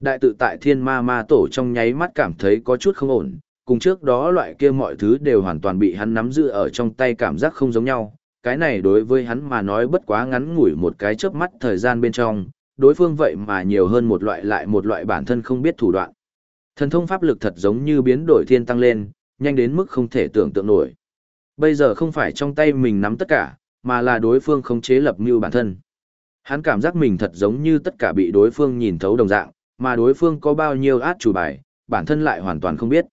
[SPEAKER 1] Đại tự tại thiên ma ma tổ trong nháy mắt cảm thấy có chút không ổn, cùng trước đó loại kia mọi thứ đều hoàn toàn bị hắn nắm giữ ở trong tay cảm giác không giống nhau. Cái này đối với hắn mà nói bất quá ngắn ngủi một cái chớp mắt thời gian bên trong, đối phương vậy mà nhiều hơn một loại lại một loại bản thân không biết thủ đoạn. Thần thông pháp lực thật giống như biến đổi thiên tăng lên, nhanh đến mức không thể tưởng tượng nổi. Bây giờ không phải trong tay mình nắm tất cả, mà là đối phương khống chế lập mưu bản thân. Hắn cảm giác mình thật giống như tất cả bị đối phương nhìn thấu đồng dạng, mà đối phương có bao nhiêu át chủ bài, bản thân lại hoàn toàn không biết.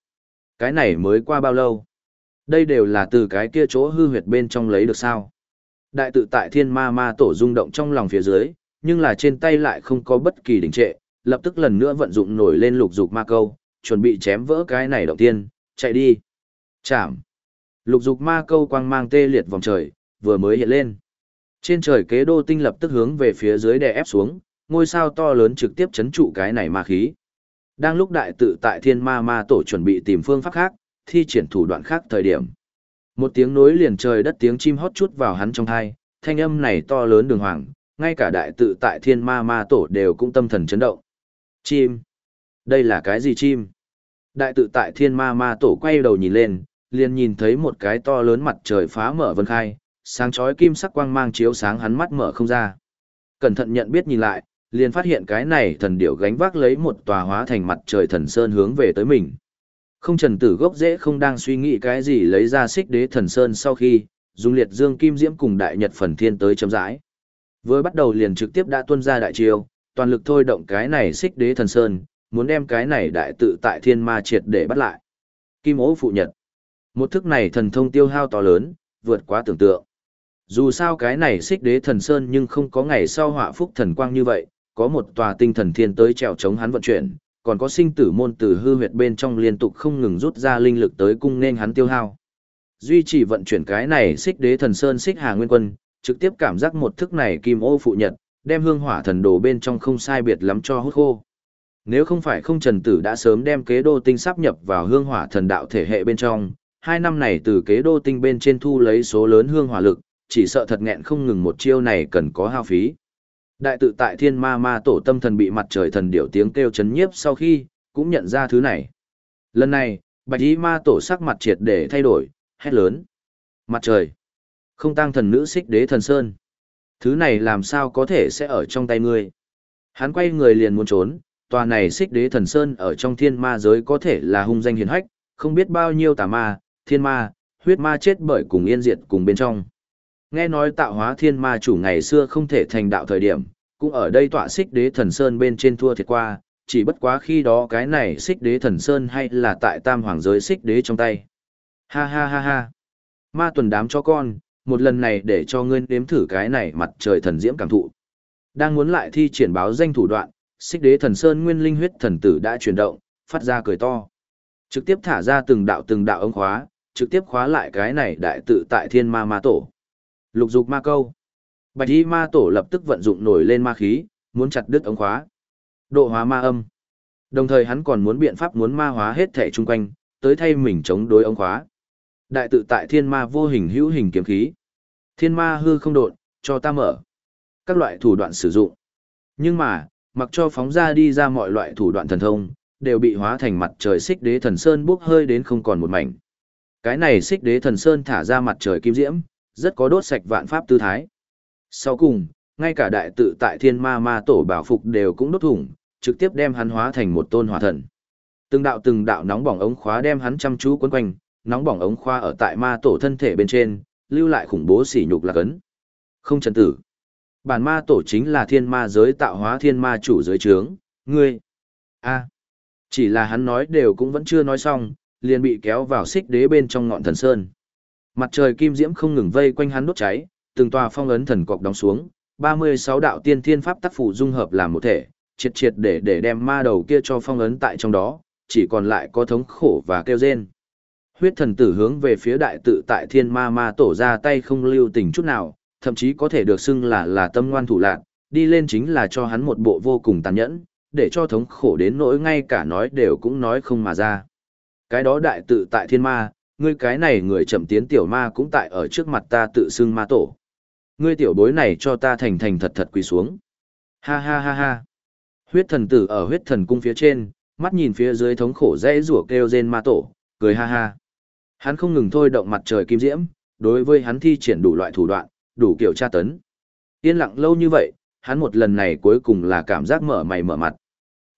[SPEAKER 1] Cái này mới qua bao lâu? Đây đều là từ cái kia chỗ hư huyệt bên trong lấy được sao? Đại tự tại thiên ma ma tổ rung động trong lòng phía dưới, nhưng là trên tay lại không có bất kỳ đình trệ, lập tức lần nữa vận dụng nổi lên lục dục ma câu, chuẩn bị chém vỡ cái này đầu tiên, chạy đi. Chạm. Lục dục ma câu quang mang tê liệt vòng trời, vừa mới hiện lên. Trên trời kế đô tinh lập tức hướng về phía dưới đè ép xuống, ngôi sao to lớn trực tiếp chấn trụ cái này ma khí. Đang lúc đại tự tại thiên ma ma tổ chuẩn bị tìm phương pháp khác, thi triển thủ đoạn khác thời điểm. Một tiếng nối liền trời đất tiếng chim hót chút vào hắn trong thai, thanh âm này to lớn đường hoàng, ngay cả đại tự tại thiên ma ma tổ đều cũng tâm thần chấn động. Chim. Đây là cái gì chim? Đại tự tại thiên ma ma tổ quay đầu nhìn lên, liền nhìn thấy một cái to lớn mặt trời phá mở vân khai, sáng chói kim sắc quang mang chiếu sáng hắn mắt mở không ra. Cẩn thận nhận biết nhìn lại, liền phát hiện cái này thần điểu gánh vác lấy một tòa hóa thành mặt trời thần sơn hướng về tới mình. Không trần tử gốc dễ không đang suy nghĩ cái gì lấy ra xích đế thần sơn sau khi, dùng liệt dương kim diễm cùng đại nhật phần thiên tới chấm rãi. Với bắt đầu liền trực tiếp đã tuân ra đại chiêu, toàn lực thôi động cái này xích đế thần sơn, muốn đem cái này đại tự tại thiên ma triệt để bắt lại. Kim ố phụ nhật. Một thức này thần thông tiêu hao to lớn, vượt quá tưởng tượng. Dù sao cái này xích đế thần sơn nhưng không có ngày sau họa phúc thần quang như vậy, có một tòa tinh thần thiên tới trèo chống hắn vận chuyển, còn có sinh tử môn tử hư huyệt bên trong liên tục không ngừng rút ra linh lực tới cung nên hắn tiêu hao. Duy trì vận chuyển cái này xích đế thần sơn xích hà nguyên quân, trực tiếp cảm giác một thức này kim ô phụ nhật, đem hương hỏa thần đồ bên trong không sai biệt lắm cho hút khô. Nếu không phải không trần tử đã sớm đem kế đô tinh sắp nhập vào hương hỏa thần đạo thể hệ bên trong, hai năm này từ kế đô tinh bên trên thu lấy số lớn hương hỏa lực, chỉ sợ thật nghẹn không ngừng một chiêu này cần có hao phí. Đại tự tại thiên ma ma tổ tâm thần bị mặt trời thần điểu tiếng kêu chấn nhiếp sau khi, cũng nhận ra thứ này. Lần này, bạch y ma tổ sắc mặt triệt để thay đổi, hét lớn. Mặt trời. Không tăng thần nữ xích đế thần sơn. Thứ này làm sao có thể sẽ ở trong tay ngươi. Hắn quay người liền muốn trốn, tòa này xích đế thần sơn ở trong thiên ma giới có thể là hung danh hiền hách, không biết bao nhiêu tà ma, thiên ma, huyết ma chết bởi cùng yên diệt cùng bên trong. Nghe nói tạo hóa thiên ma chủ ngày xưa không thể thành đạo thời điểm, cũng ở đây tọa xích đế thần sơn bên trên thua thiệt qua, chỉ bất quá khi đó cái này xích đế thần sơn hay là tại tam hoàng giới xích đế trong tay. Ha ha ha ha. Ma tuần đám cho con, một lần này để cho ngươi nếm thử cái này mặt trời thần diễm cảm thụ. Đang muốn lại thi triển báo danh thủ đoạn, xích đế thần sơn nguyên linh huyết thần tử đã chuyển động, phát ra cười to. Trực tiếp thả ra từng đạo từng đạo ống khóa, trực tiếp khóa lại cái này đại tự tại thiên ma ma tổ. Lục dục ma câu. Bạch y ma tổ lập tức vận dụng nổi lên ma khí, muốn chặt đứt ống khóa. Độ hóa ma âm. Đồng thời hắn còn muốn biện pháp muốn ma hóa hết thể chung quanh, tới thay mình chống đối ống khóa. Đại tự tại thiên ma vô hình hữu hình kiếm khí. Thiên ma hư không đột, cho ta mở. Các loại thủ đoạn sử dụng. Nhưng mà, mặc cho phóng ra đi ra mọi loại thủ đoạn thần thông, đều bị hóa thành mặt trời xích đế thần sơn bốc hơi đến không còn một mảnh. Cái này xích đế thần sơn thả ra mặt trời kim diễm, rất có đốt sạch vạn pháp tư thái. Sau cùng, ngay cả đại tự tại thiên ma ma tổ bảo phục đều cũng đốt thủng, trực tiếp đem hắn hóa thành một tôn hỏa thần. Từng đạo từng đạo nóng bỏng ống khóa đem hắn chăm chú quấn quanh, nóng bỏng ống khóa ở tại ma tổ thân thể bên trên, lưu lại khủng bố sỉ nhục là cấn. Không trần tử. Bản ma tổ chính là thiên ma giới tạo hóa thiên ma chủ giới trướng, ngươi. a Chỉ là hắn nói đều cũng vẫn chưa nói xong, liền bị kéo vào xích đế bên trong ngọn thần sơn. Mặt trời kim diễm không ngừng vây quanh hắn đốt cháy, từng tòa phong ấn thần cọc đóng xuống, 36 đạo tiên thiên pháp tác phụ dung hợp làm một thể, triệt triệt để để đem ma đầu kia cho phong ấn tại trong đó, chỉ còn lại có thống khổ và kêu rên. Huyết thần tử hướng về phía đại tự tại thiên ma ma tổ ra tay không lưu tình chút nào, thậm chí có thể được xưng là là tâm ngoan thủ lạc, đi lên chính là cho hắn một bộ vô cùng tàn nhẫn, để cho thống khổ đến nỗi ngay cả nói đều cũng nói không mà ra. Cái đó đại tự tại thiên ma, ngươi cái này người chậm tiến tiểu ma cũng tại ở trước mặt ta tự xưng ma tổ. Ngươi tiểu bối này cho ta thành thành thật thật quỳ xuống. Ha ha ha ha. Huyết thần tử ở huyết thần cung phía trên, mắt nhìn phía dưới thống khổ dễ rủa kêu rên ma tổ, cười ha ha. Hắn không ngừng thôi động mặt trời kim diễm, đối với hắn thi triển đủ loại thủ đoạn, đủ kiểu tra tấn. Yên lặng lâu như vậy, hắn một lần này cuối cùng là cảm giác mở mày mở mặt.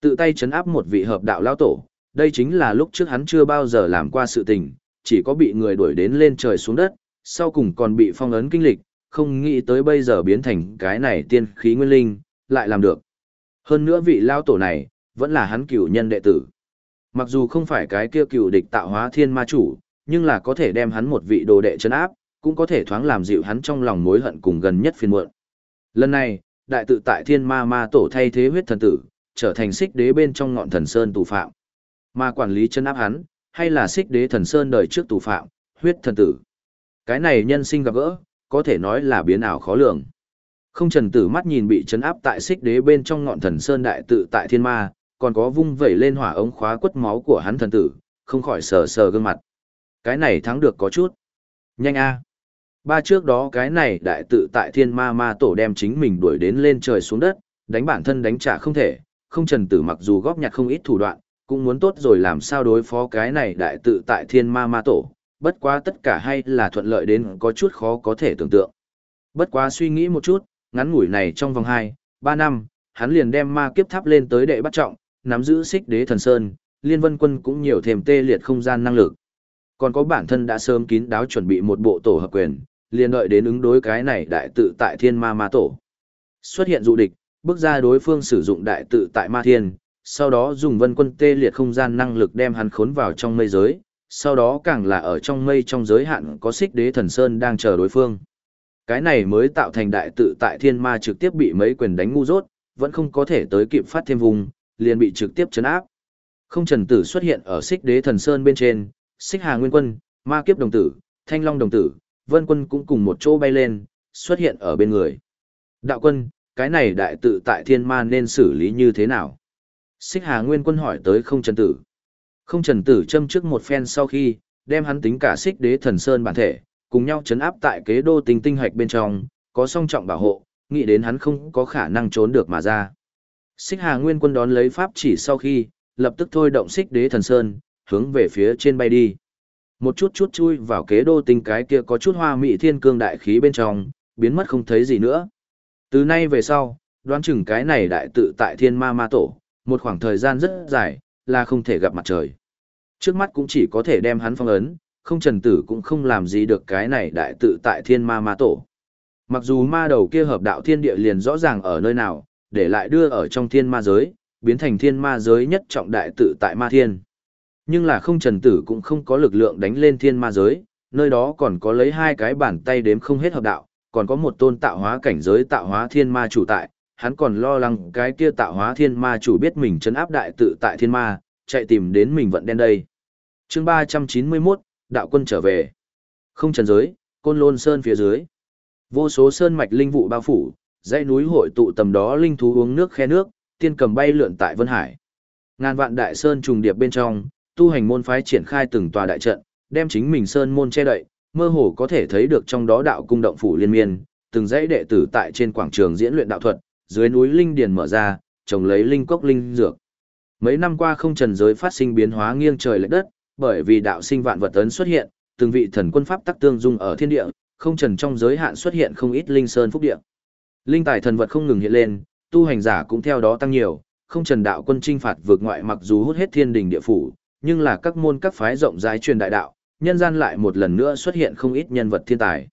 [SPEAKER 1] Tự tay chấn áp một vị hợp đạo lao tổ, đây chính là lúc trước hắn chưa bao giờ làm qua sự tình, chỉ có bị người đuổi đến lên trời xuống đất, sau cùng còn bị phong ấn kinh lịch, không nghĩ tới bây giờ biến thành cái này tiên khí nguyên linh, lại làm được. Hơn nữa vị lao tổ này, vẫn là hắn cửu nhân đệ tử. Mặc dù không phải cái kia cửu địch tạo hóa thiên ma chủ, nhưng là có thể đem hắn một vị đồ đệ chân áp, cũng có thể thoáng làm dịu hắn trong lòng mối hận cùng gần nhất phiền muộn. Lần này, đại tự tại thiên ma ma tổ thay thế huyết thần tử, trở thành xích đế bên trong ngọn thần sơn tù phạm. Ma quản lý chân áp hắn, hay là xích đế thần sơn đời trước tù phạm, huyết thần tử. Cái này nhân sinh gặp gỡ, có thể nói là biến ảo khó lường. Không trần tử mắt nhìn bị chấn áp tại xích đế bên trong ngọn thần sơn đại tự tại thiên ma, còn có vung vẩy lên hỏa ống khóa quất máu của hắn thần tử, không khỏi sờ sờ gương mặt. Cái này thắng được có chút. Nhanh a. Ba trước đó cái này đại tự tại thiên ma ma tổ đem chính mình đuổi đến lên trời xuống đất, đánh bản thân đánh trả không thể, không trần tử mặc dù góp nhặt không ít thủ đoạn, cũng muốn tốt rồi làm sao đối phó cái này đại tự tại thiên ma ma tổ, bất quá tất cả hay là thuận lợi đến có chút khó có thể tưởng tượng. Bất quá suy nghĩ một chút, ngắn ngủi này trong vòng 2, 3 năm, hắn liền đem ma kiếp tháp lên tới đệ bắt trọng, nắm giữ xích đế thần sơn, liên vân quân cũng nhiều thêm tê liệt không gian năng lực. Còn có bản thân đã sớm kín đáo chuẩn bị một bộ tổ hợp quyền, liền đợi đến ứng đối cái này đại tự tại thiên ma ma tổ. Xuất hiện dụ địch, bước ra đối phương sử dụng đại tự tại ma thiên, sau đó dùng vân quân tê liệt không gian năng lực đem hắn khốn vào trong mây giới, sau đó càng là ở trong mây trong giới hạn có xích đế thần sơn đang chờ đối phương. Cái này mới tạo thành đại tự tại thiên ma trực tiếp bị mấy quyền đánh ngu dốt, vẫn không có thể tới kịp phát thêm vùng, liền bị trực tiếp chấn áp. Không trần tử xuất hiện ở xích đế thần sơn bên trên, xích hà nguyên quân, ma kiếp đồng tử, thanh long đồng tử, vân quân cũng cùng một chỗ bay lên, xuất hiện ở bên người. Đạo quân, cái này đại tự tại thiên ma nên xử lý như thế nào? Xích hà nguyên quân hỏi tới không trần tử. Không trần tử châm trước một phen sau khi, đem hắn tính cả xích đế thần sơn bản thể, cùng nhau chấn áp tại kế đô tinh tinh hạch bên trong, có song trọng bảo hộ, nghĩ đến hắn không có khả năng trốn được mà ra. Xích Hà Nguyên quân đón lấy pháp chỉ sau khi, lập tức thôi động xích đế thần sơn, hướng về phía trên bay đi. Một chút chút chui vào kế đô tinh cái kia có chút hoa mỹ thiên cương đại khí bên trong, biến mất không thấy gì nữa. Từ nay về sau, đoán chừng cái này đại tự tại thiên ma ma tổ, một khoảng thời gian rất dài, là không thể gặp mặt trời. Trước mắt cũng chỉ có thể đem hắn phong ấn, không trần tử cũng không làm gì được cái này đại tự tại thiên ma ma tổ. Mặc dù ma đầu kia hợp đạo thiên địa liền rõ ràng ở nơi nào, để lại đưa ở trong thiên ma giới, biến thành thiên ma giới nhất trọng đại tự tại ma thiên. Nhưng là không trần tử cũng không có lực lượng đánh lên thiên ma giới, nơi đó còn có lấy hai cái bàn tay đếm không hết hợp đạo, còn có một tôn tạo hóa cảnh giới tạo hóa thiên ma chủ tại, hắn còn lo lắng cái kia tạo hóa thiên ma chủ biết mình chấn áp đại tự tại thiên ma, chạy tìm đến mình vận đen đây. chương 391, đạo quân trở về. Không trần giới, côn lôn sơn phía dưới. Vô số sơn mạch linh vụ bao phủ, dãy núi hội tụ tầm đó linh thú uống nước khe nước, tiên cầm bay lượn tại Vân Hải. Ngàn vạn đại sơn trùng điệp bên trong, tu hành môn phái triển khai từng tòa đại trận, đem chính mình sơn môn che đậy, mơ hồ có thể thấy được trong đó đạo cung động phủ liên miên, từng dãy đệ tử tại trên quảng trường diễn luyện đạo thuật, dưới núi linh điền mở ra, trồng lấy linh cốc linh dược. Mấy năm qua không trần giới phát sinh biến hóa nghiêng trời lệch đất, bởi vì đạo sinh vạn vật ấn xuất hiện, từng vị thần quân pháp tắc tương dung ở thiên địa, không trần trong giới hạn xuất hiện không ít linh sơn phúc địa. Linh tài thần vật không ngừng hiện lên, tu hành giả cũng theo đó tăng nhiều, không trần đạo quân trinh phạt vượt ngoại mặc dù hút hết thiên đình địa phủ, nhưng là các môn các phái rộng rãi truyền đại đạo, nhân gian lại một lần nữa xuất hiện không ít nhân vật thiên tài.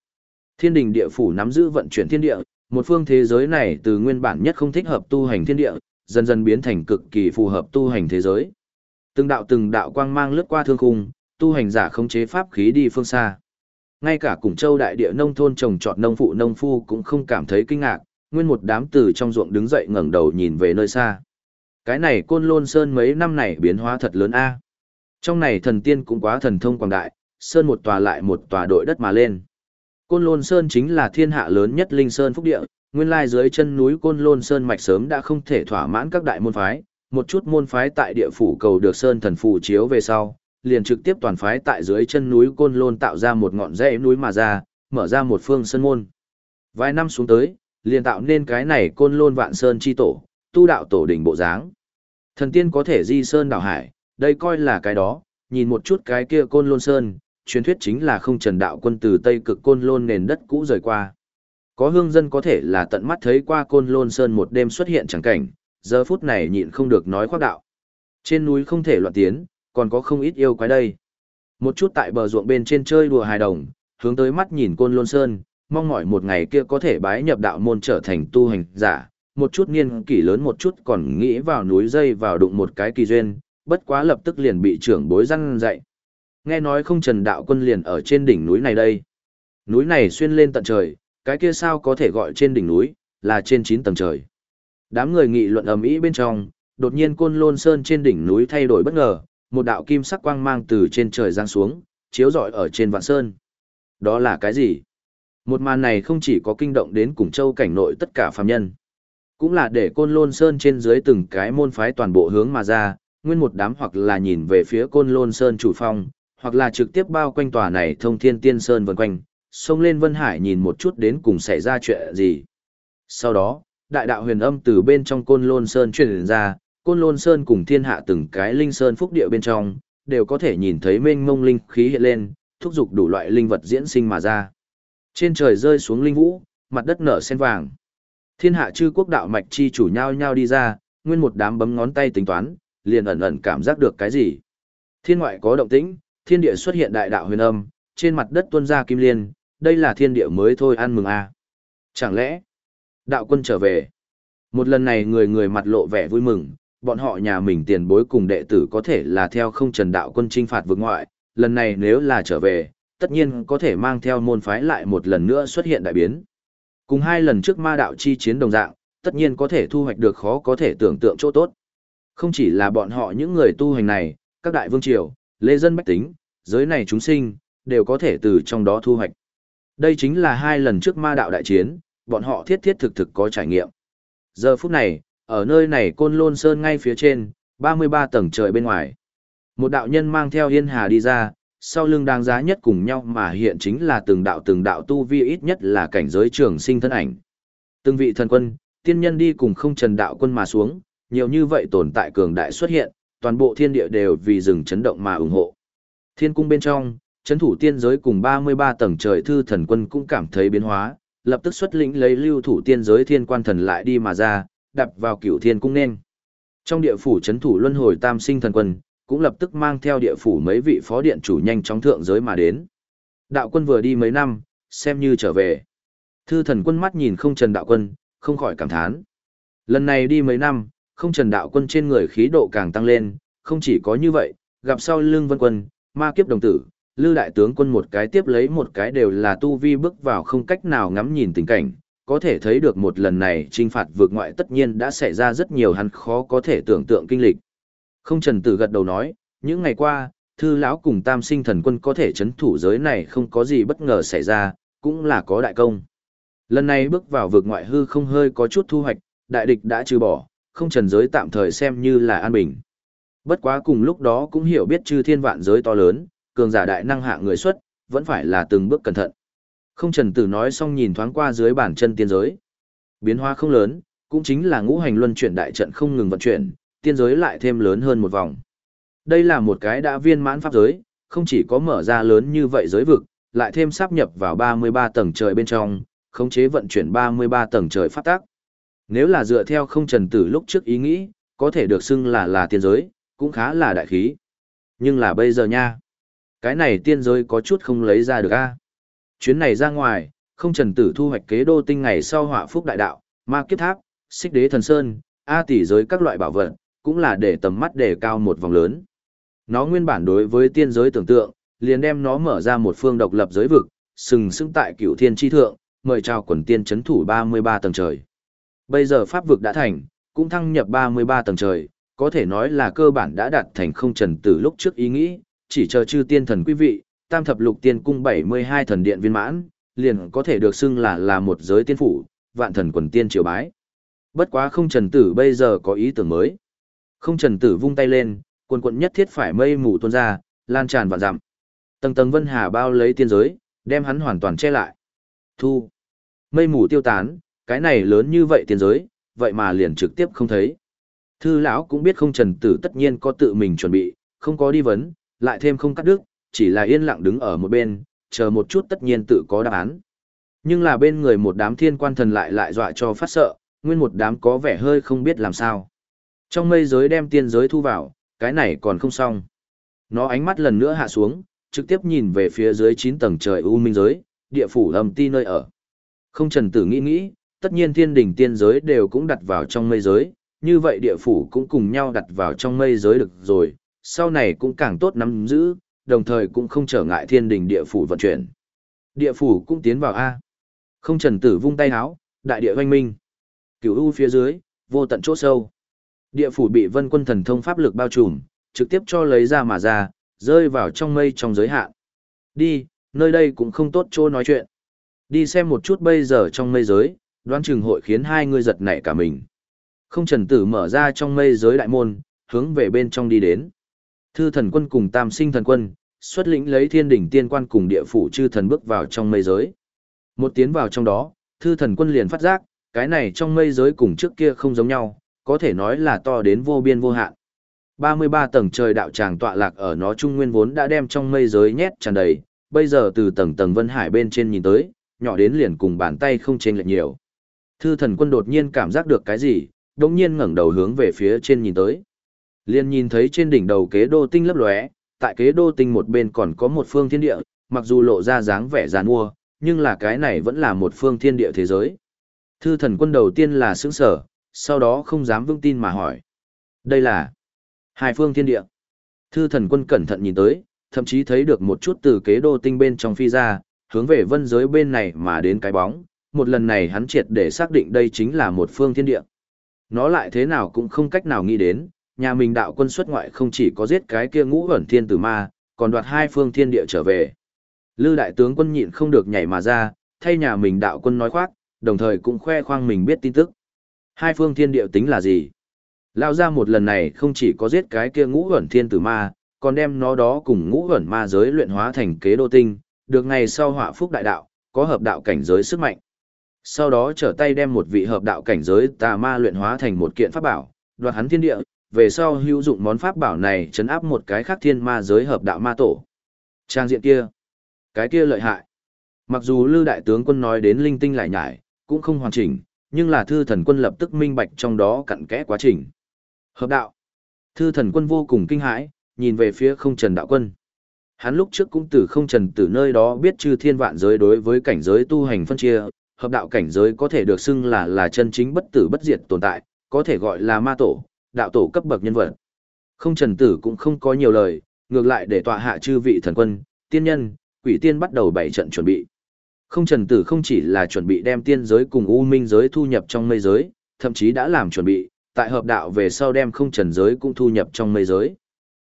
[SPEAKER 1] Thiên đình địa phủ nắm giữ vận chuyển thiên địa, một phương thế giới này từ nguyên bản nhất không thích hợp tu hành thiên địa, dần dần biến thành cực kỳ phù hợp tu hành thế giới. Từng đạo từng đạo quang mang lướt qua thương khung, tu hành giả không chế pháp khí đi phương xa. Ngay cả cùng châu đại địa nông thôn trồng trọt nông phụ nông phu cũng không cảm thấy kinh ngạc, nguyên một đám từ trong ruộng đứng dậy ngẩng đầu nhìn về nơi xa. Cái này côn lôn sơn mấy năm này biến hóa thật lớn a. Trong này thần tiên cũng quá thần thông quảng đại, sơn một tòa lại một tòa đội đất mà lên. Côn lôn sơn chính là thiên hạ lớn nhất linh sơn phúc địa, nguyên lai dưới chân núi côn lôn sơn mạch sớm đã không thể thỏa mãn các đại môn phái, một chút môn phái tại địa phủ cầu được sơn thần phù chiếu về sau, liền trực tiếp toàn phái tại dưới chân núi côn lôn tạo ra một ngọn dãy núi mà ra, mở ra một phương sơn môn. Vài năm xuống tới, liền tạo nên cái này côn lôn vạn sơn chi tổ, tu đạo tổ đỉnh bộ dáng. Thần tiên có thể di sơn đảo hải, đây coi là cái đó, nhìn một chút cái kia côn lôn sơn, truyền thuyết chính là không trần đạo quân từ Tây cực côn lôn nền đất cũ rời qua. Có hương dân có thể là tận mắt thấy qua côn lôn sơn một đêm xuất hiện chẳng cảnh, giờ phút này nhịn không được nói khoác đạo. Trên núi không thể loạn tiến, còn có không ít yêu quái đây. Một chút tại bờ ruộng bên trên chơi đùa hài đồng, hướng tới mắt nhìn côn lôn sơn, mong mỏi một ngày kia có thể bái nhập đạo môn trở thành tu hành giả, một chút niên kỷ lớn một chút còn nghĩ vào núi dây vào đụng một cái kỳ duyên, bất quá lập tức liền bị trưởng bối răng dạy. Nghe nói không trần đạo quân liền ở trên đỉnh núi này đây. Núi này xuyên lên tận trời, cái kia sao có thể gọi trên đỉnh núi, là trên 9 tầng trời. Đám người nghị luận ầm ĩ bên trong, đột nhiên côn lôn sơn trên đỉnh núi thay đổi bất ngờ, một đạo kim sắc quang mang từ trên trời giáng xuống, chiếu rọi ở trên vạn sơn. Đó là cái gì? Một màn này không chỉ có kinh động đến cùng châu cảnh nội tất cả phàm nhân, cũng là để côn lôn sơn trên dưới từng cái môn phái toàn bộ hướng mà ra, nguyên một đám hoặc là nhìn về phía côn lôn sơn chủ phong, hoặc là trực tiếp bao quanh tòa này thông thiên tiên sơn vần quanh, xông lên Vân Hải nhìn một chút đến cùng xảy ra chuyện gì. Sau đó, đại đạo huyền âm từ bên trong côn lôn sơn truyền ra, Côn Lôn Sơn cùng thiên hạ từng cái linh sơn phúc địa bên trong, đều có thể nhìn thấy mênh mông linh khí hiện lên, thúc giục đủ loại linh vật diễn sinh mà ra. Trên trời rơi xuống linh vũ, mặt đất nở sen vàng. Thiên hạ chư quốc đạo mạch chi chủ nhau nhau đi ra, nguyên một đám bấm ngón tay tính toán, liền ẩn ẩn cảm giác được cái gì. Thiên ngoại có động tĩnh, thiên địa xuất hiện đại đạo huyền âm, trên mặt đất tuôn ra kim liên, đây là thiên địa mới thôi ăn mừng a. À. Chẳng lẽ, đạo quân trở về. Một lần này người người mặt lộ vẻ vui mừng, bọn họ nhà mình tiền bối cùng đệ tử có thể là theo không trần đạo quân trinh phạt vực ngoại, lần này nếu là trở về, tất nhiên có thể mang theo môn phái lại một lần nữa xuất hiện đại biến. Cùng hai lần trước ma đạo chi chiến đồng dạng, tất nhiên có thể thu hoạch được khó có thể tưởng tượng chỗ tốt. Không chỉ là bọn họ những người tu hành này, các đại vương triều, lê dân bách tính, giới này chúng sinh, đều có thể từ trong đó thu hoạch. Đây chính là hai lần trước ma đạo đại chiến, bọn họ thiết thiết thực thực có trải nghiệm. Giờ phút này, ở nơi này côn lôn sơn ngay phía trên, 33 tầng trời bên ngoài. Một đạo nhân mang theo yên hà đi ra, sau lưng đáng giá nhất cùng nhau mà hiện chính là từng đạo từng đạo tu vi ít nhất là cảnh giới trường sinh thân ảnh. Từng vị thần quân, tiên nhân đi cùng không trần đạo quân mà xuống, nhiều như vậy tồn tại cường đại xuất hiện, toàn bộ thiên địa đều vì rừng chấn động mà ủng hộ. Thiên cung bên trong, chấn thủ tiên giới cùng 33 tầng trời thư thần quân cũng cảm thấy biến hóa, lập tức xuất lĩnh lấy lưu thủ tiên giới thiên quan thần lại đi mà ra, đập vào cửu thiên cung nên. Trong địa phủ chấn thủ luân hồi tam sinh thần quân, cũng lập tức mang theo địa phủ mấy vị phó điện chủ nhanh chóng thượng giới mà đến. Đạo quân vừa đi mấy năm, xem như trở về. Thư thần quân mắt nhìn không trần đạo quân, không khỏi cảm thán. Lần này đi mấy năm, không trần đạo quân trên người khí độ càng tăng lên, không chỉ có như vậy, gặp sau lưng vân quân, ma kiếp đồng tử, lư đại tướng quân một cái tiếp lấy một cái đều là tu vi bước vào không cách nào ngắm nhìn tình cảnh, có thể thấy được một lần này trinh phạt vượt ngoại tất nhiên đã xảy ra rất nhiều hắn khó có thể tưởng tượng kinh lịch. Không trần tử gật đầu nói, những ngày qua, thư lão cùng tam sinh thần quân có thể chấn thủ giới này không có gì bất ngờ xảy ra, cũng là có đại công. Lần này bước vào vượt ngoại hư không hơi có chút thu hoạch, đại địch đã trừ bỏ, không trần giới tạm thời xem như là an bình. Bất quá cùng lúc đó cũng hiểu biết chư thiên vạn giới to lớn, cường giả đại năng hạ người xuất, vẫn phải là từng bước cẩn thận. Không trần tử nói xong nhìn thoáng qua dưới bản chân tiên giới. Biến hóa không lớn, cũng chính là ngũ hành luân chuyển đại trận không ngừng vận chuyển, tiên giới lại thêm lớn hơn một vòng. Đây là một cái đã viên mãn pháp giới, không chỉ có mở ra lớn như vậy giới vực, lại thêm sáp nhập vào 33 tầng trời bên trong, khống chế vận chuyển 33 tầng trời pháp tác. Nếu là dựa theo không trần tử lúc trước ý nghĩ, có thể được xưng là là tiên giới, cũng khá là đại khí. Nhưng là bây giờ nha, cái này tiên giới có chút không lấy ra được a. Chuyến này ra ngoài, không trần tử thu hoạch kế đô tinh ngày sau họa phúc đại đạo, ma kiếp tháp, xích đế thần sơn, a tỷ giới các loại bảo vật, cũng là để tầm mắt đề cao một vòng lớn. Nó nguyên bản đối với tiên giới tưởng tượng, liền đem nó mở ra một phương độc lập giới vực, sừng sững tại cửu thiên chi thượng, mời chào quần tiên chấn thủ 33 tầng trời. Bây giờ pháp vực đã thành, cũng thăng nhập 33 tầng trời, có thể nói là cơ bản đã đạt thành không trần từ lúc trước ý nghĩ, chỉ chờ chư tiên thần quý vị, tam thập lục tiên cung 72 thần điện viên mãn, liền có thể được xưng là là một giới tiên phủ, vạn thần quần tiên triều bái. Bất quá không trần tử bây giờ có ý tưởng mới. Không trần tử vung tay lên, quần quận nhất thiết phải mây mù tuôn ra, lan tràn vạn dặm. Tầng tầng vân hà bao lấy tiên giới, đem hắn hoàn toàn che lại. Thu. Mây mù tiêu tán, cái này lớn như vậy tiên giới, vậy mà liền trực tiếp không thấy. Thư lão cũng biết không trần tử tất nhiên có tự mình chuẩn bị, không có đi vấn, lại thêm không cắt đứt, chỉ là yên lặng đứng ở một bên, chờ một chút tất nhiên tự có đáp án. Nhưng là bên người một đám thiên quan thần lại lại dọa cho phát sợ, nguyên một đám có vẻ hơi không biết làm sao. Trong mây giới đem tiên giới thu vào, cái này còn không xong. Nó ánh mắt lần nữa hạ xuống, trực tiếp nhìn về phía dưới 9 tầng trời u minh giới, địa phủ âm ti nơi ở. Không trần tử nghĩ nghĩ, tất nhiên thiên đỉnh tiên giới đều cũng đặt vào trong mây giới, như vậy địa phủ cũng cùng nhau đặt vào trong mây giới được rồi, sau này cũng càng tốt nắm giữ, đồng thời cũng không trở ngại thiên đỉnh địa phủ vận chuyển. Địa phủ cũng tiến vào A. Không trần tử vung tay háo, đại địa hoanh minh. Cửu u phía dưới, vô tận chỗ sâu. Địa phủ bị vân quân thần thông pháp lực bao trùm, trực tiếp cho lấy ra mà ra, rơi vào trong mây trong giới hạn. Đi, nơi đây cũng không tốt chỗ nói chuyện. Đi xem một chút bây giờ trong mây giới, đoán chừng hội khiến hai người giật nảy cả mình. Không trần tử mở ra trong mây giới đại môn, hướng về bên trong đi đến. Thư thần quân cùng tam sinh thần quân, xuất lĩnh lấy thiên đỉnh tiên quan cùng địa phủ chư thần bước vào trong mây giới. Một tiến vào trong đó, thư thần quân liền phát giác, cái này trong mây giới cùng trước kia không giống nhau, Có thể nói là to đến vô biên vô hạn. 33 tầng trời đạo tràng tọa lạc ở nó trung nguyên vốn đã đem trong mây giới nhét tràn đầy, bây giờ từ tầng tầng vân hải bên trên nhìn tới, nhỏ đến liền cùng bàn tay không chênh lệch nhiều. Thư thần quân đột nhiên cảm giác được cái gì, đồng nhiên ngẩng đầu hướng về phía trên nhìn tới. Liền nhìn thấy trên đỉnh đầu kế đô tinh lấp lóe, tại kế đô tinh một bên còn có một phương thiên địa, mặc dù lộ ra dáng vẻ giàn mua, nhưng là cái này vẫn là một phương thiên địa thế giới. Thư thần quân đầu tiên là sững sở, sau đó không dám vững tin mà hỏi. Đây là hai phương thiên địa. Thư thần quân cẩn thận nhìn tới, thậm chí thấy được một chút từ kế đô tinh bên trong phi ra, hướng về vân giới bên này mà đến cái bóng. Một lần này hắn triệt để xác định đây chính là một phương thiên địa. Nó lại thế nào cũng không cách nào nghĩ đến, nhà mình đạo quân xuất ngoại không chỉ có giết cái kia ngũ ẩn thiên tử ma, còn đoạt hai phương thiên địa trở về. Lư đại tướng quân nhịn không được nhảy mà ra, thay nhà mình đạo quân nói khoác, đồng thời cũng khoe khoang mình biết tin tức. Hai phương thiên địa tính là gì? Lao ra một lần này không chỉ có giết cái kia ngũ ẩn thiên tử ma, còn đem nó đó cùng ngũ ẩn ma giới luyện hóa thành kế đô tinh, được ngày sau họa phúc đại đạo, có hợp đạo cảnh giới sức mạnh. Sau đó trở tay đem một vị hợp đạo cảnh giới tà ma luyện hóa thành một kiện pháp bảo, đoạt hắn thiên địa, về sau hữu dụng món pháp bảo này chấn áp một cái khác thiên ma giới hợp đạo ma tổ. Trang diện kia, cái kia lợi hại. Mặc dù Lư đại tướng quân nói đến linh tinh lại nhải, cũng không hoàn chỉnh, nhưng là thư thần quân lập tức minh bạch trong đó cặn kẽ quá trình. Hợp đạo. Thư thần quân vô cùng kinh hãi, nhìn về phía không trần đạo quân. Hắn lúc trước cũng từ không trần từ nơi đó biết chư thiên vạn giới đối với cảnh giới tu hành phân chia, hợp đạo cảnh giới có thể được xưng là là chân chính bất tử bất diệt tồn tại, có thể gọi là ma tổ, đạo tổ cấp bậc nhân vật. Không trần tử cũng không có nhiều lời, ngược lại để tọa hạ chư vị thần quân, tiên nhân, quỷ tiên bắt đầu bảy trận chuẩn bị. Không trần tử không chỉ là chuẩn bị đem tiên giới cùng u minh giới thu nhập trong mây giới, thậm chí đã làm chuẩn bị, tại hợp đạo về sau đem không trần giới cũng thu nhập trong mây giới.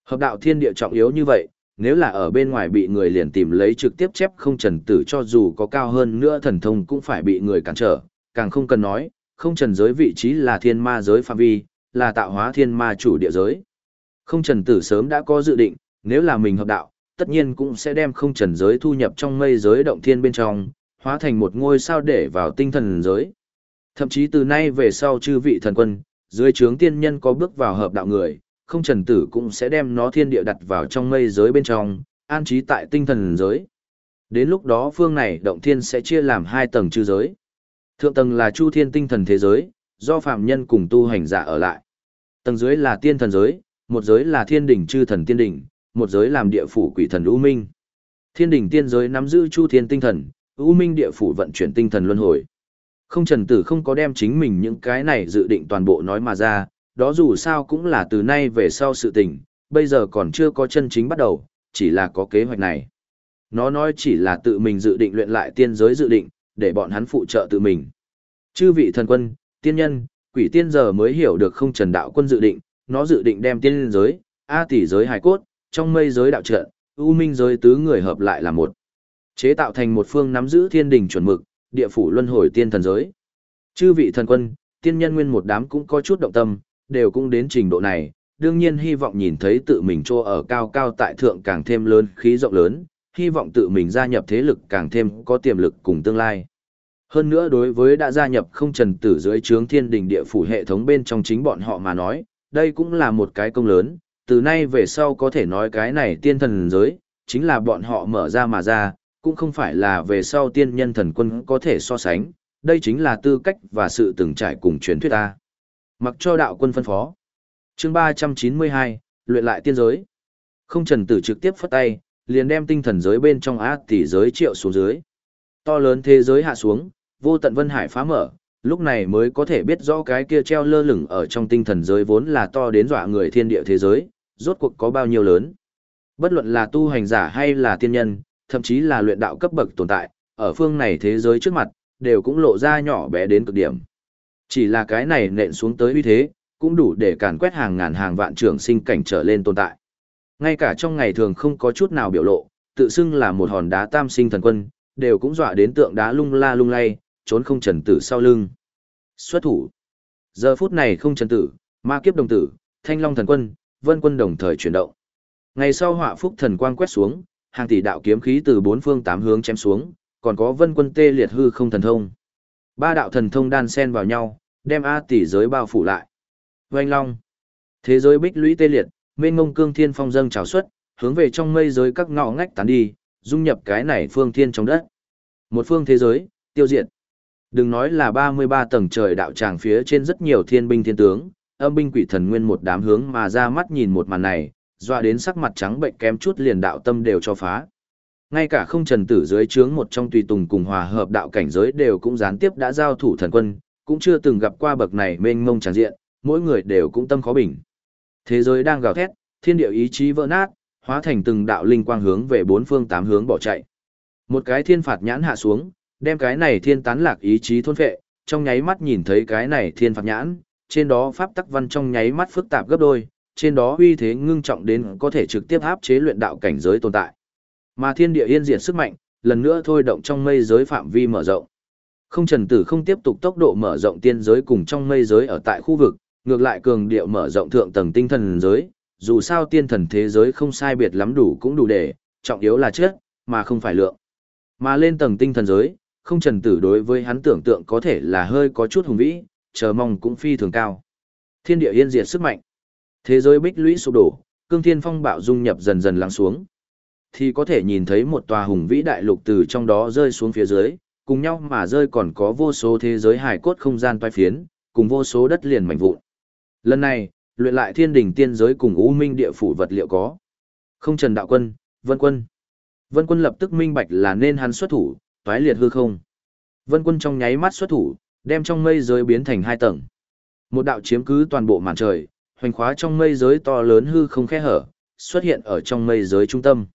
[SPEAKER 1] Hợp đạo thiên địa trọng yếu như vậy, nếu là ở bên ngoài bị người liền tìm lấy trực tiếp chép không trần tử cho dù có cao hơn nữa thần thông cũng phải bị người cản trở, càng không cần nói, không trần giới vị trí là thiên ma giới phạm vi, là tạo hóa thiên ma chủ địa giới. Không trần tử sớm đã có dự định, nếu là mình hợp đạo, tất nhiên cũng sẽ đem không trần giới thu nhập trong mây giới động thiên bên trong, hóa thành một ngôi sao để vào tinh thần giới. Thậm chí từ nay về sau chư vị thần quân, dưới trướng tiên nhân có bước vào hợp đạo người, không trần tử cũng sẽ đem nó thiên địa đặt vào trong mây giới bên trong, an trí tại tinh thần giới. Đến lúc đó phương này động thiên sẽ chia làm hai tầng chư giới. Thượng tầng là chu thiên tinh thần thế giới, do phạm nhân cùng tu hành giả ở lại. Tầng dưới là tiên thần giới, một giới là thiên đỉnh chư thần tiên đỉnh, một giới làm địa phủ quỷ thần U Minh. Thiên đỉnh tiên giới nắm giữ chu thiên tinh thần, U Minh địa phủ vận chuyển tinh thần luân hồi. Không trần tử không có đem chính mình những cái này dự định toàn bộ nói mà ra, đó dù sao cũng là từ nay về sau sự tình, bây giờ còn chưa có chân chính bắt đầu, chỉ là có kế hoạch này. Nó nói chỉ là tự mình dự định luyện lại tiên giới dự định, để bọn hắn phụ trợ tự mình. Chư vị thần quân, tiên nhân, quỷ tiên giờ mới hiểu được không trần đạo quân dự định, nó dự định đem tiên giới, A tỷ giới hài cốt, trong mây giới đạo trận, U minh giới tứ người hợp lại là một. Chế tạo thành một phương nắm giữ thiên đình chuẩn mực, địa phủ luân hồi tiên thần giới. Chư vị thần quân, tiên nhân nguyên một đám cũng có chút động tâm, đều cũng đến trình độ này, đương nhiên hy vọng nhìn thấy tự mình trô ở cao cao tại thượng càng thêm lớn, khí rộng lớn, hy vọng tự mình gia nhập thế lực càng thêm có tiềm lực cùng tương lai. Hơn nữa đối với đã gia nhập không trần tử dưới trướng thiên đình địa phủ hệ thống bên trong chính bọn họ mà nói, đây cũng là một cái công lớn, từ nay về sau có thể nói cái này tiên thần giới, chính là bọn họ mở ra mà ra, cũng không phải là về sau tiên nhân thần quân có thể so sánh, đây chính là tư cách và sự từng trải cùng truyền thuyết ta. Mặc cho đạo quân phân phó. chương 392, luyện lại tiên giới. Không trần tử trực tiếp phất tay, liền đem tinh thần giới bên trong ác tỷ giới triệu xuống dưới. To lớn thế giới hạ xuống, vô tận vân hải phá mở, lúc này mới có thể biết rõ cái kia treo lơ lửng ở trong tinh thần giới vốn là to đến dọa người thiên địa thế giới, rốt cuộc có bao nhiêu lớn. Bất luận là tu hành giả hay là tiên nhân, thậm chí là luyện đạo cấp bậc tồn tại, ở phương này thế giới trước mặt, đều cũng lộ ra nhỏ bé đến cực điểm. Chỉ là cái này nện xuống tới uy thế, cũng đủ để càn quét hàng ngàn hàng vạn trưởng sinh cảnh trở lên tồn tại. Ngay cả trong ngày thường không có chút nào biểu lộ, tự xưng là một hòn đá tam sinh thần quân, đều cũng dọa đến tượng đá lung la lung lay, trốn không trần tử sau lưng. Xuất thủ. Giờ phút này không trần tử, ma kiếp đồng tử, thanh long thần quân, vân quân đồng thời chuyển động. Ngày sau họa phúc thần quang quét xuống, hàng tỷ đạo kiếm khí từ bốn phương tám hướng chém xuống, còn có vân quân tê liệt hư không thần thông. Ba đạo thần thông đan xen vào nhau, đem A tỷ giới bao phủ lại. Oanh long. Thế giới bích lũy tê liệt, mênh ngông cương thiên phong dâng trào xuất, hướng về trong mây giới các ngõ ngách tán đi, dung nhập cái này phương thiên trong đất. Một phương thế giới, tiêu diệt. Đừng nói là 33 tầng trời đạo tràng phía trên rất nhiều thiên binh thiên tướng, âm binh quỷ thần nguyên một đám hướng mà ra mắt nhìn một màn này, doa đến sắc mặt trắng bệnh kém chút liền đạo tâm đều cho phá. Ngay cả không trần tử dưới trướng một trong tùy tùng cùng hòa hợp đạo cảnh giới đều cũng gián tiếp đã giao thủ thần quân, cũng chưa từng gặp qua bậc này mênh mông tràn diện, mỗi người đều cũng tâm khó bình. Thế giới đang gào thét, thiên địa ý chí vỡ nát, hóa thành từng đạo linh quang hướng về bốn phương tám hướng bỏ chạy. Một cái thiên phạt nhãn hạ xuống, đem cái này thiên tán lạc ý chí thôn phệ, trong nháy mắt nhìn thấy cái này thiên phạt nhãn, trên đó pháp tắc văn trong nháy mắt phức tạp gấp đôi, trên đó uy thế ngưng trọng đến có thể trực tiếp áp chế luyện đạo cảnh giới tồn tại. Mà thiên địa yên diệt sức mạnh, lần nữa thôi động trong mây giới phạm vi mở rộng. Không trần tử không tiếp tục tốc độ mở rộng tiên giới cùng trong mây giới ở tại khu vực, ngược lại cường điệu mở rộng thượng tầng tinh thần giới, dù sao tiên thần thế giới không sai biệt lắm đủ cũng đủ để, trọng yếu là chất, mà không phải lượng. Mà lên tầng tinh thần giới, không trần tử đối với hắn tưởng tượng có thể là hơi có chút hùng vĩ, chờ mong cũng phi thường cao. Thiên địa yên diệt sức mạnh. Thế giới bích lũy sụp đổ, cương thiên phong bạo dung nhập dần dần lắng xuống. Thì có thể nhìn thấy một tòa hùng vĩ đại lục từ trong đó rơi xuống phía dưới, cùng nhau mà rơi còn có vô số thế giới hải cốt không gian toai phiến, cùng vô số đất liền mảnh vụn. Lần này, luyện lại thiên đỉnh tiên giới cùng u minh địa phủ vật liệu có. Không trần đạo quân, vân quân. Vân quân lập tức minh bạch là nên hắn xuất thủ, toái liệt hư không. Vân quân trong nháy mắt xuất thủ, đem trong mây giới biến thành hai tầng. Một đạo chiếm cứ toàn bộ màn trời, hoành khóa trong mây giới to lớn hư không khe hở, xuất hiện ở trong mây giới trung tâm.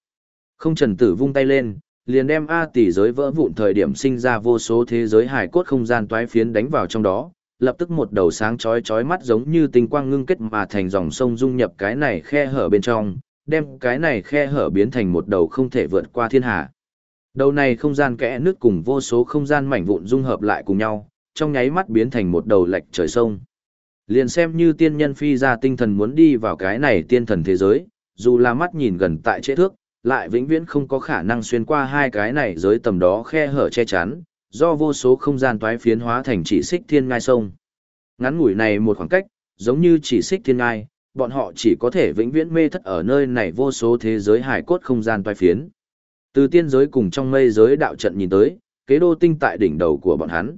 [SPEAKER 1] Không trần tử vung tay lên, liền đem A tỷ giới vỡ vụn thời điểm sinh ra vô số thế giới hải cốt không gian toái phiến đánh vào trong đó, lập tức một đầu sáng chói chói mắt giống như tinh quang ngưng kết mà thành dòng sông dung nhập cái này khe hở bên trong, đem cái này khe hở biến thành một đầu không thể vượt qua thiên hà. Đầu này không gian kẽ nước cùng vô số không gian mảnh vụn dung hợp lại cùng nhau, trong nháy mắt biến thành một đầu lệch trời sông. Liền xem như tiên nhân phi ra tinh thần muốn đi vào cái này tiên thần thế giới, dù là mắt nhìn gần tại chế thước, lại vĩnh viễn không có khả năng xuyên qua hai cái này giới tầm đó khe hở che chắn, do vô số không gian toái phiến hóa thành chỉ xích thiên ngai sông. Ngắn ngủi này một khoảng cách, giống như chỉ xích thiên ngai, bọn họ chỉ có thể vĩnh viễn mê thất ở nơi này vô số thế giới hải cốt không gian toái phiến. Từ tiên giới cùng trong mây giới đạo trận nhìn tới, kế đô tinh tại đỉnh đầu của bọn hắn.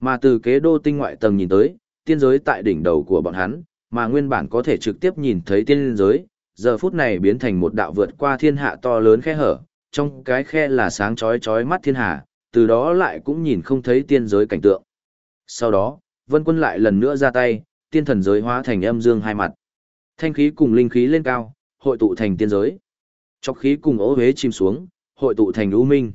[SPEAKER 1] Mà từ kế đô tinh ngoại tầng nhìn tới, tiên giới tại đỉnh đầu của bọn hắn, mà nguyên bản có thể trực tiếp nhìn thấy tiên giới, giờ phút này biến thành một đạo vượt qua thiên hạ to lớn khe hở, trong cái khe là sáng chói chói mắt thiên hạ, từ đó lại cũng nhìn không thấy tiên giới cảnh tượng. Sau đó, vân quân lại lần nữa ra tay, tiên thần giới hóa thành âm dương hai mặt. Thanh khí cùng linh khí lên cao, hội tụ thành tiên giới. Chọc khí cùng ố hế chìm xuống, hội tụ thành u minh.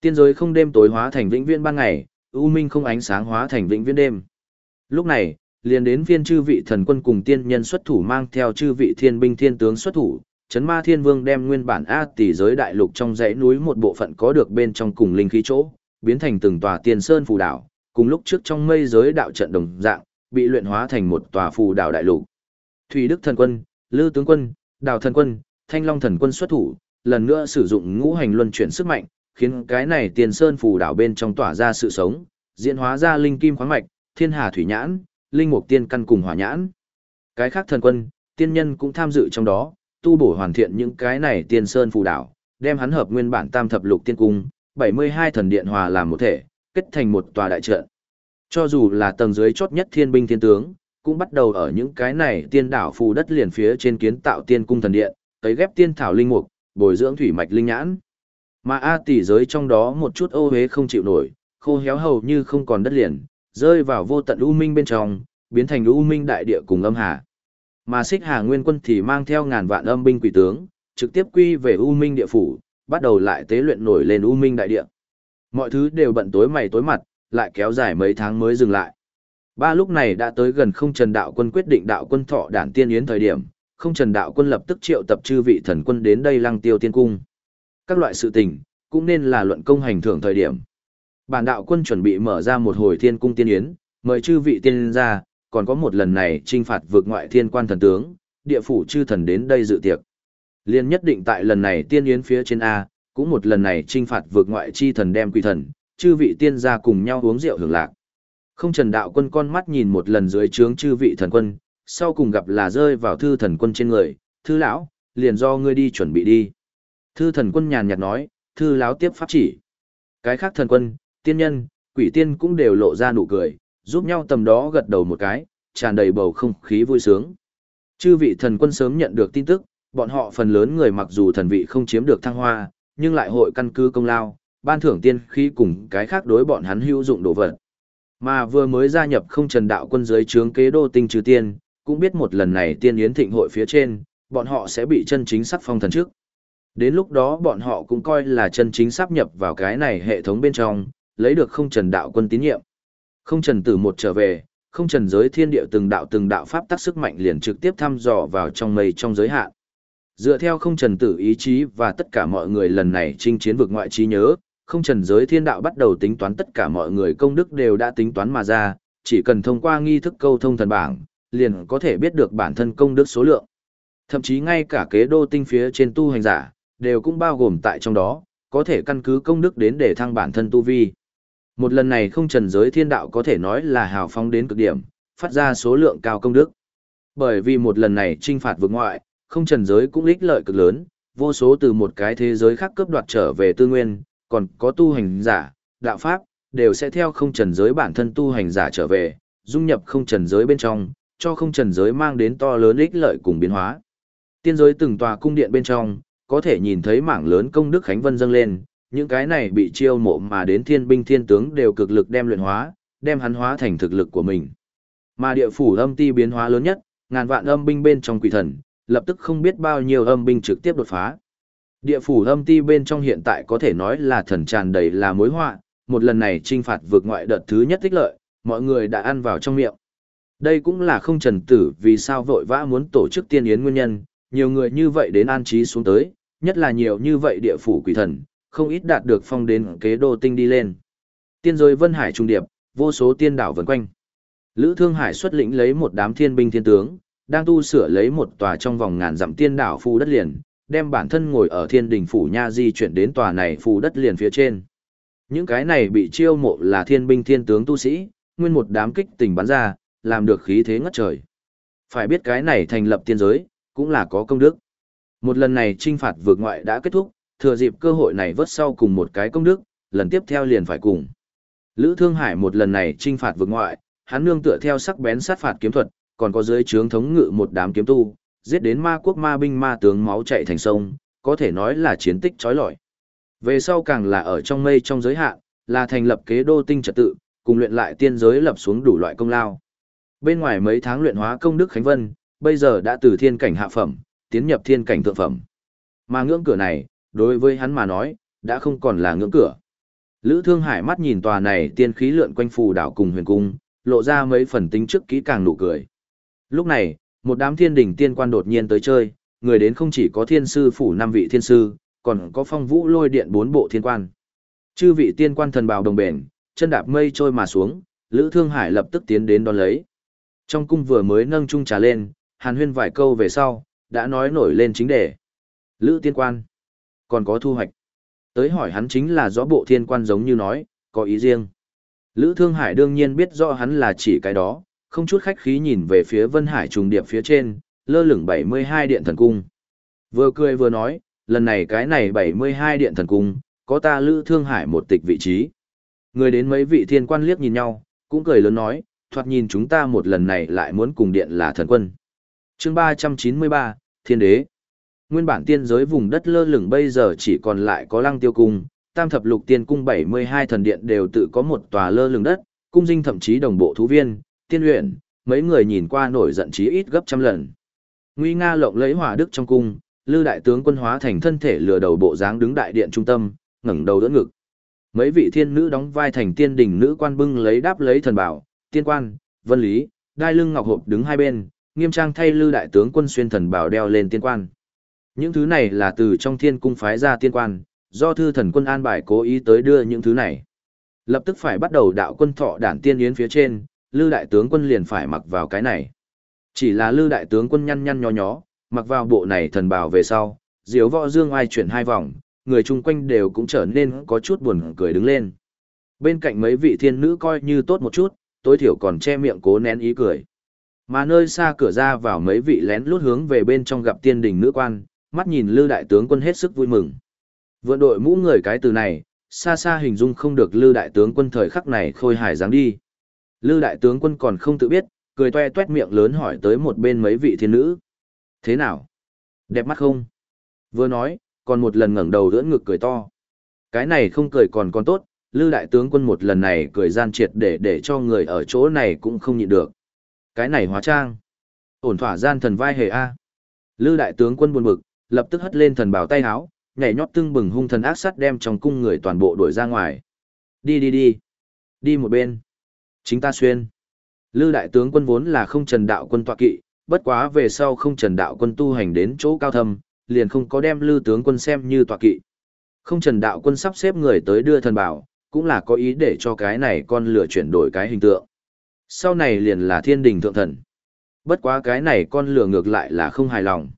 [SPEAKER 1] Tiên giới không đêm tối hóa thành vĩnh viễn ban ngày, u minh không ánh sáng hóa thành vĩnh viễn đêm. Lúc này, liền đến viên chư vị thần quân cùng tiên nhân xuất thủ mang theo chư vị thiên binh thiên tướng xuất thủ, chấn ma thiên vương đem nguyên bản A tỷ giới đại lục trong dãy núi một bộ phận có được bên trong cùng linh khí chỗ, biến thành từng tòa tiền sơn phù đảo, cùng lúc trước trong mây giới đạo trận đồng dạng, bị luyện hóa thành một tòa phù đảo đại lục. Thủy Đức thần quân, Lư tướng quân, Đào thần quân, Thanh Long thần quân xuất thủ, lần nữa sử dụng ngũ hành luân chuyển sức mạnh, khiến cái này tiền sơn phù đảo bên trong tỏa ra sự sống, diễn hóa ra linh kim khoáng mạch, thiên hà thủy nhãn, linh mục tiên căn cùng hỏa nhãn. Cái khác thần quân, tiên nhân cũng tham dự trong đó, tu bổ hoàn thiện những cái này tiên sơn phù đảo, đem hắn hợp nguyên bản tam thập lục tiên cung, 72 thần điện hòa làm một thể, kết thành một tòa đại trận. Cho dù là tầng dưới chót nhất thiên binh thiên tướng, cũng bắt đầu ở những cái này tiên đảo phù đất liền phía trên kiến tạo tiên cung thần điện, tới ghép tiên thảo linh mục, bồi dưỡng thủy mạch linh nhãn. Mà A tỷ giới trong đó một chút ô hế không chịu nổi, khô héo hầu như không còn đất liền, rơi vào vô tận u minh bên trong, biến thành u minh đại địa cùng âm hà. Mà xích hà nguyên quân thì mang theo ngàn vạn âm binh quỷ tướng, trực tiếp quy về u minh địa phủ, bắt đầu lại tế luyện nổi lên u minh đại địa. Mọi thứ đều bận tối mày tối mặt, lại kéo dài mấy tháng mới dừng lại. Ba lúc này đã tới gần không trần đạo quân quyết định đạo quân thọ đản tiên yến thời điểm, không trần đạo quân lập tức triệu tập chư vị thần quân đến đây lăng tiêu tiên cung. Các loại sự tình, cũng nên là luận công hành thưởng thời điểm. Bản đạo quân chuẩn bị mở ra một hồi thiên cung tiên yến, mời chư vị tiên ra, còn có một lần này trinh phạt vượt ngoại thiên quan thần tướng, địa phủ chư thần đến đây dự tiệc. Liên nhất định tại lần này tiên yến phía trên A, cũng một lần này trinh phạt vượt ngoại chi thần đem quỷ thần, chư vị tiên ra cùng nhau uống rượu hưởng lạc. Không trần đạo quân con mắt nhìn một lần dưới trướng chư vị thần quân, sau cùng gặp là rơi vào thư thần quân trên người, thư lão, liền do ngươi đi chuẩn bị đi. Thư thần quân nhàn nhạt nói, thư lão tiếp pháp chỉ. Cái khác thần quân, tiên nhân, quỷ tiên cũng đều lộ ra nụ cười, giúp nhau tầm đó gật đầu một cái, tràn đầy bầu không khí vui sướng. Chư vị thần quân sớm nhận được tin tức, bọn họ phần lớn người mặc dù thần vị không chiếm được thăng hoa, nhưng lại hội căn cứ công lao, ban thưởng tiên khí cùng cái khác đối bọn hắn hữu dụng đồ vật. Mà vừa mới gia nhập không trần đạo quân dưới trướng kế đô tinh trừ tiên, cũng biết một lần này tiên yến thịnh hội phía trên, bọn họ sẽ bị chân chính sắc phong thần trước. Đến lúc đó bọn họ cũng coi là chân chính sắp nhập vào cái này hệ thống bên trong, lấy được không trần đạo quân tín nhiệm. Không trần từ một trở về, không trần giới thiên địa từng đạo từng đạo pháp tác sức mạnh liền trực tiếp thăm dò vào trong mây trong giới hạn. Dựa theo không trần tử ý chí và tất cả mọi người lần này chinh chiến vực ngoại trí nhớ, không trần giới thiên đạo bắt đầu tính toán tất cả mọi người công đức đều đã tính toán mà ra, chỉ cần thông qua nghi thức câu thông thần bảng, liền có thể biết được bản thân công đức số lượng. Thậm chí ngay cả kế đô tinh phía trên tu hành giả, đều cũng bao gồm tại trong đó, có thể căn cứ công đức đến để thăng bản thân tu vi. Một lần này không trần giới thiên đạo có thể nói là hào phóng đến cực điểm, phát ra số lượng cao công đức. Bởi vì một lần này trinh phạt vượt ngoại, không trần giới cũng ích lợi cực lớn, vô số từ một cái thế giới khác cướp đoạt trở về tư nguyên, còn có tu hành giả, đạo pháp, đều sẽ theo không trần giới bản thân tu hành giả trở về, dung nhập không trần giới bên trong, cho không trần giới mang đến to lớn ích lợi cùng biến hóa. Tiên giới từng tòa cung điện bên trong, có thể nhìn thấy mảng lớn công đức khánh vân dâng lên, những cái này bị chiêu mộ mà đến thiên binh thiên tướng đều cực lực đem luyện hóa, đem hắn hóa thành thực lực của mình. Mà địa phủ âm ti biến hóa lớn nhất, ngàn vạn âm binh bên trong quỷ thần, lập tức không biết bao nhiêu âm binh trực tiếp đột phá. Địa phủ âm ti bên trong hiện tại có thể nói là thần tràn đầy là mối họa, một lần này trinh phạt vượt ngoại đợt thứ nhất tích lợi, mọi người đã ăn vào trong miệng. Đây cũng là không trần tử vì sao vội vã muốn tổ chức tiên yến nguyên nhân, nhiều người như vậy đến an trí xuống tới, nhất là nhiều như vậy địa phủ quỷ thần, không ít đạt được phong đến kế đô tinh đi lên. Tiên rồi vân hải trung điệp, vô số tiên đảo vần quanh. Lữ Thương Hải xuất lĩnh lấy một đám thiên binh thiên tướng, đang tu sửa lấy một tòa trong vòng ngàn dặm tiên đảo phù đất liền, đem bản thân ngồi ở thiên đình phủ nha di chuyển đến tòa này phù đất liền phía trên. Những cái này bị chiêu mộ là thiên binh thiên tướng tu sĩ, nguyên một đám kích tình bắn ra, làm được khí thế ngất trời. Phải biết cái này thành lập tiên giới, cũng là có công đức. Một lần này trinh phạt vượt ngoại đã kết thúc, thừa dịp cơ hội này vớt sau cùng một cái công đức, lần tiếp theo liền phải cùng. Lữ Thương Hải một lần này trinh phạt vực ngoại, hắn nương tựa theo sắc bén sát phạt kiếm thuật, còn có dưới trướng thống ngự một đám kiếm tu, giết đến ma quốc ma binh ma tướng máu chảy thành sông, có thể nói là chiến tích chói lọi. Về sau càng là ở trong mây trong giới hạn, là thành lập kế đô tinh trật tự, cùng luyện lại tiên giới lập xuống đủ loại công lao. Bên ngoài mấy tháng luyện hóa công đức Khánh Vân, bây giờ đã từ thiên cảnh hạ phẩm, tiến nhập thiên cảnh thượng phẩm. Mà ngưỡng cửa này, đối với hắn mà nói, đã không còn là ngưỡng cửa. Lữ Thương Hải mắt nhìn tòa này tiên khí lượn quanh phù đảo cùng huyền cung, lộ ra mấy phần tính trước kỹ càng nụ cười. Lúc này, một đám thiên đỉnh tiên quan đột nhiên tới chơi, người đến không chỉ có thiên sư phủ năm vị thiên sư, còn có phong vũ lôi điện bốn bộ thiên quan. Chư vị tiên quan thần bào đồng bền, chân đạp mây trôi mà xuống, Lữ Thương Hải lập tức tiến đến đón lấy. Trong cung vừa mới nâng chung trà lên, hàn huyên vài câu về sau, đã nói nổi lên chính đề. Lữ tiên quan, còn có thu hoạch. Tới hỏi hắn chính là rõ bộ thiên quan giống như nói, có ý riêng. Lữ Thương Hải đương nhiên biết rõ hắn là chỉ cái đó, không chút khách khí nhìn về phía Vân Hải trùng điệp phía trên, lơ lửng 72 điện thần cung. Vừa cười vừa nói, lần này cái này 72 điện thần cung, có ta Lữ Thương Hải một tịch vị trí. Người đến mấy vị thiên quan liếc nhìn nhau, cũng cười lớn nói, thoạt nhìn chúng ta một lần này lại muốn cùng điện là thần quân. chương 393, Thiên Đế. Nguyên bản tiên giới vùng đất lơ lửng bây giờ chỉ còn lại có lăng tiêu cung, tam thập lục tiên cung 72 thần điện đều tự có một tòa lơ lửng đất, cung dinh thậm chí đồng bộ thú viên, tiên luyện, mấy người nhìn qua nổi giận chí ít gấp trăm lần. Nguy nga lộng lấy hỏa đức trong cung, Lư đại tướng quân hóa thành thân thể lừa đầu bộ dáng đứng đại điện trung tâm, ngẩng đầu đỡ ngực. Mấy vị thiên nữ đóng vai thành tiên đỉnh nữ quan bưng lấy đáp lấy thần bảo, tiên quan, vân lý, đai lưng ngọc hộp đứng hai bên, nghiêm trang thay Lư đại tướng quân xuyên thần bảo đeo lên tiên quan. Những thứ này là từ trong thiên cung phái ra tiên quan, do thư thần quân an bài cố ý tới đưa những thứ này. Lập tức phải bắt đầu đạo quân thọ đản tiên yến phía trên, Lư đại tướng quân liền phải mặc vào cái này. Chỉ là Lư đại tướng quân nhăn nhăn nhó nhó, mặc vào bộ này thần bảo về sau, diếu võ dương ai chuyển hai vòng, người chung quanh đều cũng trở nên có chút buồn cười đứng lên. Bên cạnh mấy vị thiên nữ coi như tốt một chút, tối thiểu còn che miệng cố nén ý cười. Mà nơi xa cửa ra vào mấy vị lén lút hướng về bên trong gặp tiên đình nữ quan, mắt nhìn Lư đại tướng quân hết sức vui mừng. Vượn đội mũ người cái từ này, xa xa hình dung không được Lư đại tướng quân thời khắc này khôi hài dáng đi. Lư đại tướng quân còn không tự biết, cười toe toét miệng lớn hỏi tới một bên mấy vị thiên nữ. Thế nào? Đẹp mắt không? Vừa nói, còn một lần ngẩng đầu đỡ ngực cười to. Cái này không cười còn còn tốt, Lư đại tướng quân một lần này cười gian triệt để để cho người ở chỗ này cũng không nhịn được. Cái này hóa trang. Ổn thỏa gian thần vai hề a. Lư đại tướng quân buồn bực, lập tức hất lên thần bảo tay áo, nhảy nhót tưng bừng hung thần ác sát đem trong cung người toàn bộ đuổi ra ngoài. Đi đi đi. Đi một bên. Chính ta xuyên. Lư đại tướng quân vốn là không trần đạo quân tọa kỵ, bất quá về sau không trần đạo quân tu hành đến chỗ cao thâm, liền không có đem lư tướng quân xem như tọa kỵ. Không trần đạo quân sắp xếp người tới đưa thần bảo, cũng là có ý để cho cái này con lửa chuyển đổi cái hình tượng. Sau này liền là thiên đình thượng thần. Bất quá cái này con lửa ngược lại là không hài lòng.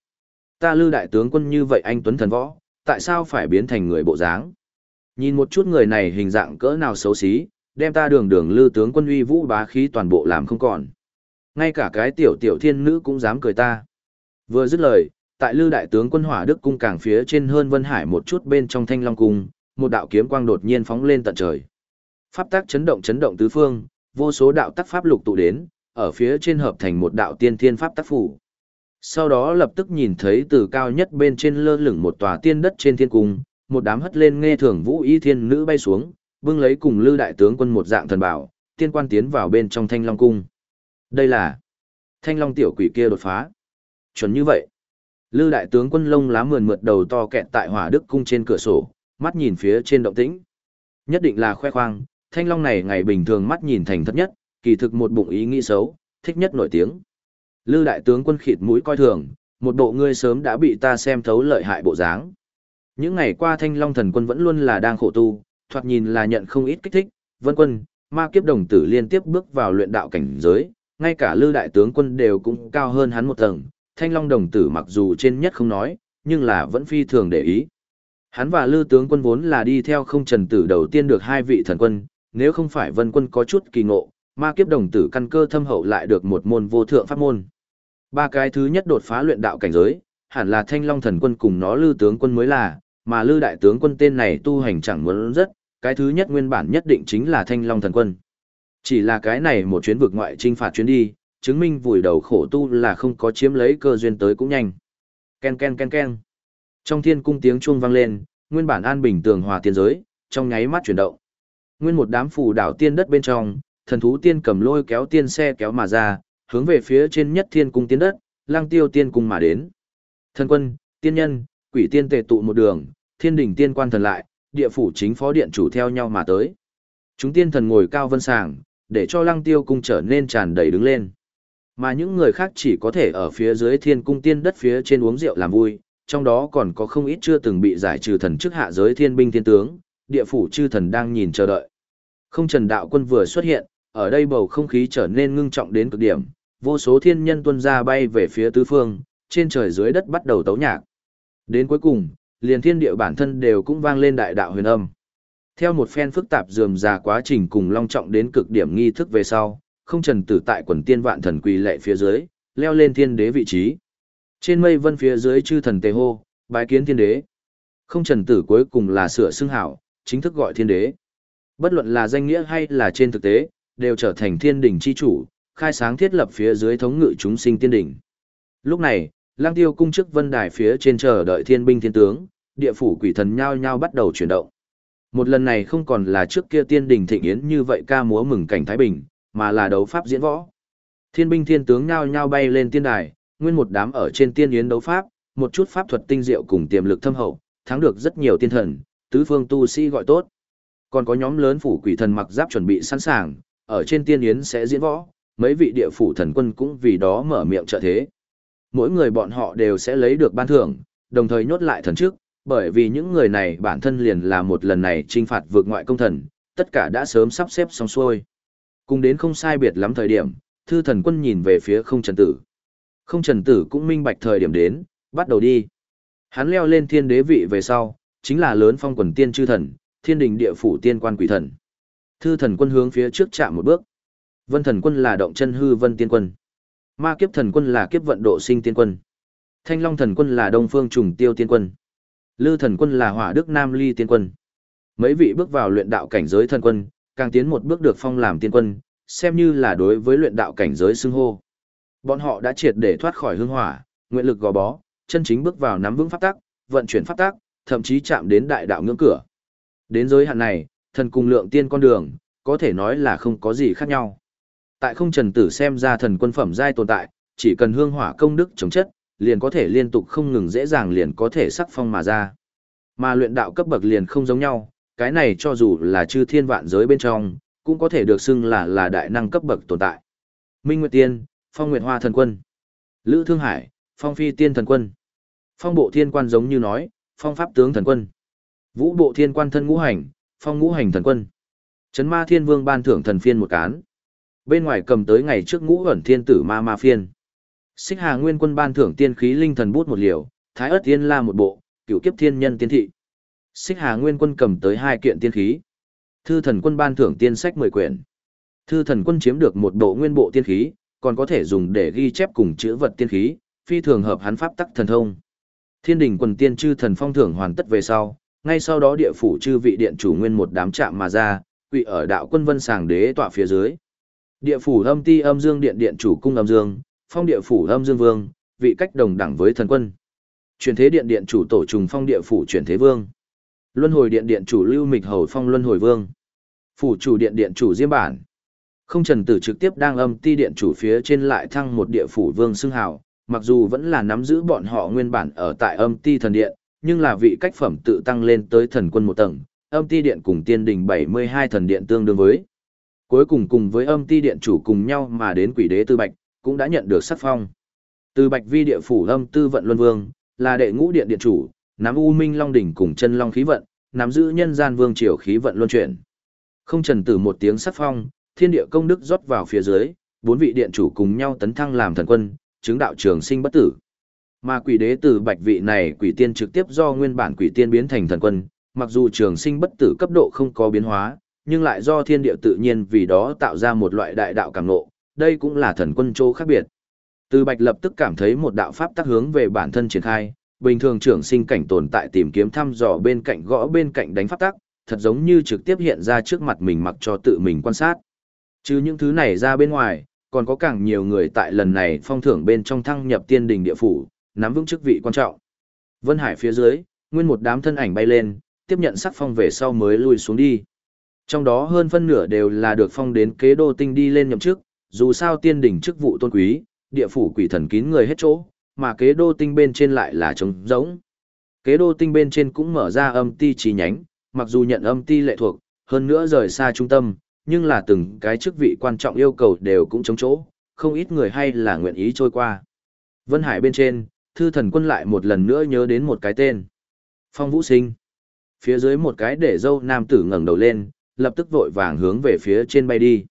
[SPEAKER 1] Ta lư đại tướng quân như vậy anh Tuấn thần võ, tại sao phải biến thành người bộ dáng? Nhìn một chút người này hình dạng cỡ nào xấu xí, đem ta đường đường lư tướng quân uy vũ bá khí toàn bộ làm không còn. Ngay cả cái tiểu tiểu thiên nữ cũng dám cười ta. Vừa dứt lời, tại lư đại tướng quân hỏa đức cung càng phía trên hơn vân hải một chút bên trong thanh long cung, một đạo kiếm quang đột nhiên phóng lên tận trời. Pháp tác chấn động chấn động tứ phương, vô số đạo tác pháp lục tụ đến, ở phía trên hợp thành một đạo tiên thiên pháp tác phủ. Sau đó lập tức nhìn thấy từ cao nhất bên trên lơ lửng một tòa tiên đất trên thiên cung, một đám hất lên nghe thường vũ y thiên nữ bay xuống, bưng lấy cùng lư đại tướng quân một dạng thần bảo, tiên quan tiến vào bên trong thanh long cung. Đây là thanh long tiểu quỷ kia đột phá. Chuẩn như vậy. Lư đại tướng quân lông lá mườn mượt đầu to kẹt tại hỏa đức cung trên cửa sổ, mắt nhìn phía trên động tĩnh. Nhất định là khoe khoang, thanh long này ngày bình thường mắt nhìn thành thật nhất, kỳ thực một bụng ý nghĩ xấu, thích nhất nổi tiếng. Lư đại tướng quân khịt mũi coi thường, một bộ ngươi sớm đã bị ta xem thấu lợi hại bộ dáng. Những ngày qua thanh long thần quân vẫn luôn là đang khổ tu, thoạt nhìn là nhận không ít kích thích, vân quân, ma kiếp đồng tử liên tiếp bước vào luyện đạo cảnh giới, ngay cả lư đại tướng quân đều cũng cao hơn hắn một tầng, thanh long đồng tử mặc dù trên nhất không nói, nhưng là vẫn phi thường để ý. Hắn và lư tướng quân vốn là đi theo không trần tử đầu tiên được hai vị thần quân, nếu không phải vân quân có chút kỳ ngộ, ma kiếp đồng tử căn cơ thâm hậu lại được một môn vô thượng pháp môn. Ba cái thứ nhất đột phá luyện đạo cảnh giới, hẳn là thanh long thần quân cùng nó lư tướng quân mới là, mà lư đại tướng quân tên này tu hành chẳng muốn rất, cái thứ nhất nguyên bản nhất định chính là thanh long thần quân. Chỉ là cái này một chuyến vực ngoại trinh phạt chuyến đi, chứng minh vùi đầu khổ tu là không có chiếm lấy cơ duyên tới cũng nhanh. Ken ken ken ken. Trong thiên cung tiếng chuông vang lên, nguyên bản an bình tường hòa tiên giới, trong nháy mắt chuyển động. Nguyên một đám phù đảo tiên đất bên trong, thần thú tiên cầm lôi kéo tiên xe kéo mà ra, hướng về phía trên nhất thiên cung tiên đất, lang tiêu tiên cung mà đến. Thần quân, tiên nhân, quỷ tiên tề tụ một đường, thiên đỉnh tiên quan thần lại, địa phủ chính phó điện chủ theo nhau mà tới. Chúng tiên thần ngồi cao vân sàng, để cho lăng tiêu cung trở nên tràn đầy đứng lên. Mà những người khác chỉ có thể ở phía dưới thiên cung tiên đất phía trên uống rượu làm vui, trong đó còn có không ít chưa từng bị giải trừ thần chức hạ giới thiên binh thiên tướng, địa phủ chư thần đang nhìn chờ đợi. Không trần đạo quân vừa xuất hiện, ở đây bầu không khí trở nên ngưng trọng đến cực điểm, vô số thiên nhân tuân ra bay về phía tứ phương, trên trời dưới đất bắt đầu tấu nhạc. Đến cuối cùng, liền thiên địa bản thân đều cũng vang lên đại đạo huyền âm. Theo một phen phức tạp dườm già quá trình cùng long trọng đến cực điểm nghi thức về sau, không trần tử tại quần tiên vạn thần quỳ lệ phía dưới, leo lên thiên đế vị trí. Trên mây vân phía dưới chư thần tề hô, bái kiến thiên đế. Không trần tử cuối cùng là sửa xưng hảo, chính thức gọi thiên đế. Bất luận là danh nghĩa hay là trên thực tế, đều trở thành thiên đỉnh chi chủ, khai sáng thiết lập phía dưới thống ngự chúng sinh tiên đỉnh. Lúc này, lang tiêu cung chức vân đài phía trên chờ đợi thiên binh thiên tướng, địa phủ quỷ thần nhao nhao bắt đầu chuyển động. Một lần này không còn là trước kia tiên đỉnh thịnh yến như vậy ca múa mừng cảnh Thái Bình, mà là đấu pháp diễn võ. Thiên binh thiên tướng nhao nhao bay lên tiên đài, nguyên một đám ở trên tiên yến đấu pháp, một chút pháp thuật tinh diệu cùng tiềm lực thâm hậu, thắng được rất nhiều tiên thần, tứ phương tu sĩ gọi tốt. Còn có nhóm lớn phủ quỷ thần mặc giáp chuẩn bị sẵn sàng, ở trên tiên yến sẽ diễn võ, mấy vị địa phủ thần quân cũng vì đó mở miệng trợ thế. Mỗi người bọn họ đều sẽ lấy được ban thưởng, đồng thời nhốt lại thần trước, bởi vì những người này bản thân liền là một lần này trinh phạt vượt ngoại công thần, tất cả đã sớm sắp xếp xong xuôi. Cùng đến không sai biệt lắm thời điểm, thư thần quân nhìn về phía không trần tử. Không trần tử cũng minh bạch thời điểm đến, bắt đầu đi. Hắn leo lên thiên đế vị về sau, chính là lớn phong quần tiên chư thần, thiên đình địa phủ tiên quan quỷ thần. Thư thần quân hướng phía trước chạm một bước. Vân thần quân là động chân hư vân tiên quân. Ma kiếp thần quân là kiếp vận độ sinh tiên quân. Thanh Long thần quân là Đông Phương Trùng Tiêu tiên quân. Lư thần quân là Hỏa Đức Nam Ly tiên quân. Mấy vị bước vào luyện đạo cảnh giới thần quân, càng tiến một bước được phong làm tiên quân, xem như là đối với luyện đạo cảnh giới xưng hô. Bọn họ đã triệt để thoát khỏi hương hỏa, nguyện lực gò bó, chân chính bước vào nắm vững pháp tắc, vận chuyển pháp tắc, thậm chí chạm đến đại đạo ngưỡng cửa. Đến giới hạn này, thần cùng lượng tiên con đường, có thể nói là không có gì khác nhau. Tại không trần tử xem ra thần quân phẩm giai tồn tại, chỉ cần hương hỏa công đức chống chất, liền có thể liên tục không ngừng dễ dàng liền có thể sắc phong mà ra. Mà luyện đạo cấp bậc liền không giống nhau, cái này cho dù là chư thiên vạn giới bên trong, cũng có thể được xưng là là đại năng cấp bậc tồn tại. Minh Nguyệt Tiên, Phong Nguyệt Hoa thần quân, Lữ Thương Hải, Phong Phi Tiên thần quân, Phong Bộ Thiên Quan giống như nói, Phong Pháp tướng thần quân, Vũ Bộ Thiên Quan thân ngũ hành, Phong ngũ hành thần quân, Trấn Ma Thiên Vương ban thưởng thần phiên một cán. Bên ngoài cầm tới ngày trước ngũ ẩn thiên tử ma ma phiên. Xích Hà Nguyên Quân ban thưởng tiên khí linh thần bút một liều, Thái ớt tiên la một bộ, cửu kiếp thiên nhân tiên thị. Xích Hà Nguyên Quân cầm tới hai kiện tiên khí. Thư thần quân ban thưởng tiên sách 10 quyển. Thư thần quân chiếm được một bộ nguyên bộ tiên khí, còn có thể dùng để ghi chép cùng chữ vật tiên khí, phi thường hợp hắn pháp tắc thần thông. Thiên đình quần tiên chư thần phong thưởng hoàn tất về sau, ngay sau đó địa phủ chư vị điện chủ nguyên một đám chạm mà ra, quỵ ở đạo quân vân sàng đế tọa phía dưới. Địa phủ âm ti âm dương điện điện chủ cung âm dương, phong địa phủ âm dương vương, vị cách đồng đẳng với thần quân. Truyền thế điện điện chủ tổ trùng phong địa phủ truyền thế vương. Luân hồi điện điện chủ lưu mịch hầu phong luân hồi vương. Phủ chủ điện điện chủ diêm bản. Không trần tử trực tiếp đang âm ti điện chủ phía trên lại thăng một địa phủ vương xưng hào, mặc dù vẫn là nắm giữ bọn họ nguyên bản ở tại âm ti thần điện, nhưng là vị cách phẩm tự tăng lên tới thần quân một tầng, âm ti điện cùng tiên đình 72 thần điện tương đương với. Cuối cùng cùng với âm ti điện chủ cùng nhau mà đến quỷ đế tư bạch, cũng đã nhận được sắc phong. tư bạch vi địa phủ âm tư vận luân vương, là đệ ngũ điện điện chủ, nắm u minh long đỉnh cùng chân long khí vận, nắm giữ nhân gian vương triều khí vận luân chuyển. Không trần tử một tiếng sắc phong, thiên địa công đức rót vào phía dưới, bốn vị điện chủ cùng nhau tấn thăng làm thần quân, chứng đạo trường sinh bất tử. Mà quỷ đế từ bạch vị này quỷ tiên trực tiếp do nguyên bản quỷ tiên biến thành thần quân, mặc dù trường sinh bất tử cấp độ không có biến hóa, nhưng lại do thiên địa tự nhiên vì đó tạo ra một loại đại đạo cảm ngộ, đây cũng là thần quân chỗ khác biệt. Từ bạch lập tức cảm thấy một đạo pháp tác hướng về bản thân triển khai, bình thường trưởng sinh cảnh tồn tại tìm kiếm thăm dò bên cạnh gõ bên cạnh đánh pháp tác thật giống như trực tiếp hiện ra trước mặt mình mặc cho tự mình quan sát. Chứ những thứ này ra bên ngoài, còn có càng nhiều người tại lần này phong thưởng bên trong thăng nhập tiên đình địa phủ, nắm vững chức vị quan trọng. Vân Hải phía dưới, nguyên một đám thân ảnh bay lên, tiếp nhận sắc phong về sau mới lui xuống đi. Trong đó hơn phân nửa đều là được phong đến kế đô tinh đi lên nhậm chức, dù sao tiên đỉnh chức vụ tôn quý, địa phủ quỷ thần kín người hết chỗ, mà kế đô tinh bên trên lại là trống rỗng. Kế đô tinh bên trên cũng mở ra âm ti chi nhánh, mặc dù nhận âm ti lệ thuộc, hơn nữa rời xa trung tâm, nhưng là từng cái chức vị quan trọng yêu cầu đều cũng chống chỗ, không ít người hay là nguyện ý trôi qua. Vân Hải bên trên, thư thần quân lại một lần nữa nhớ đến một cái tên. Phong Vũ Sinh. Phía dưới một cái để dâu nam tử ngẩng đầu lên, lập tức vội vàng hướng về phía trên bay đi.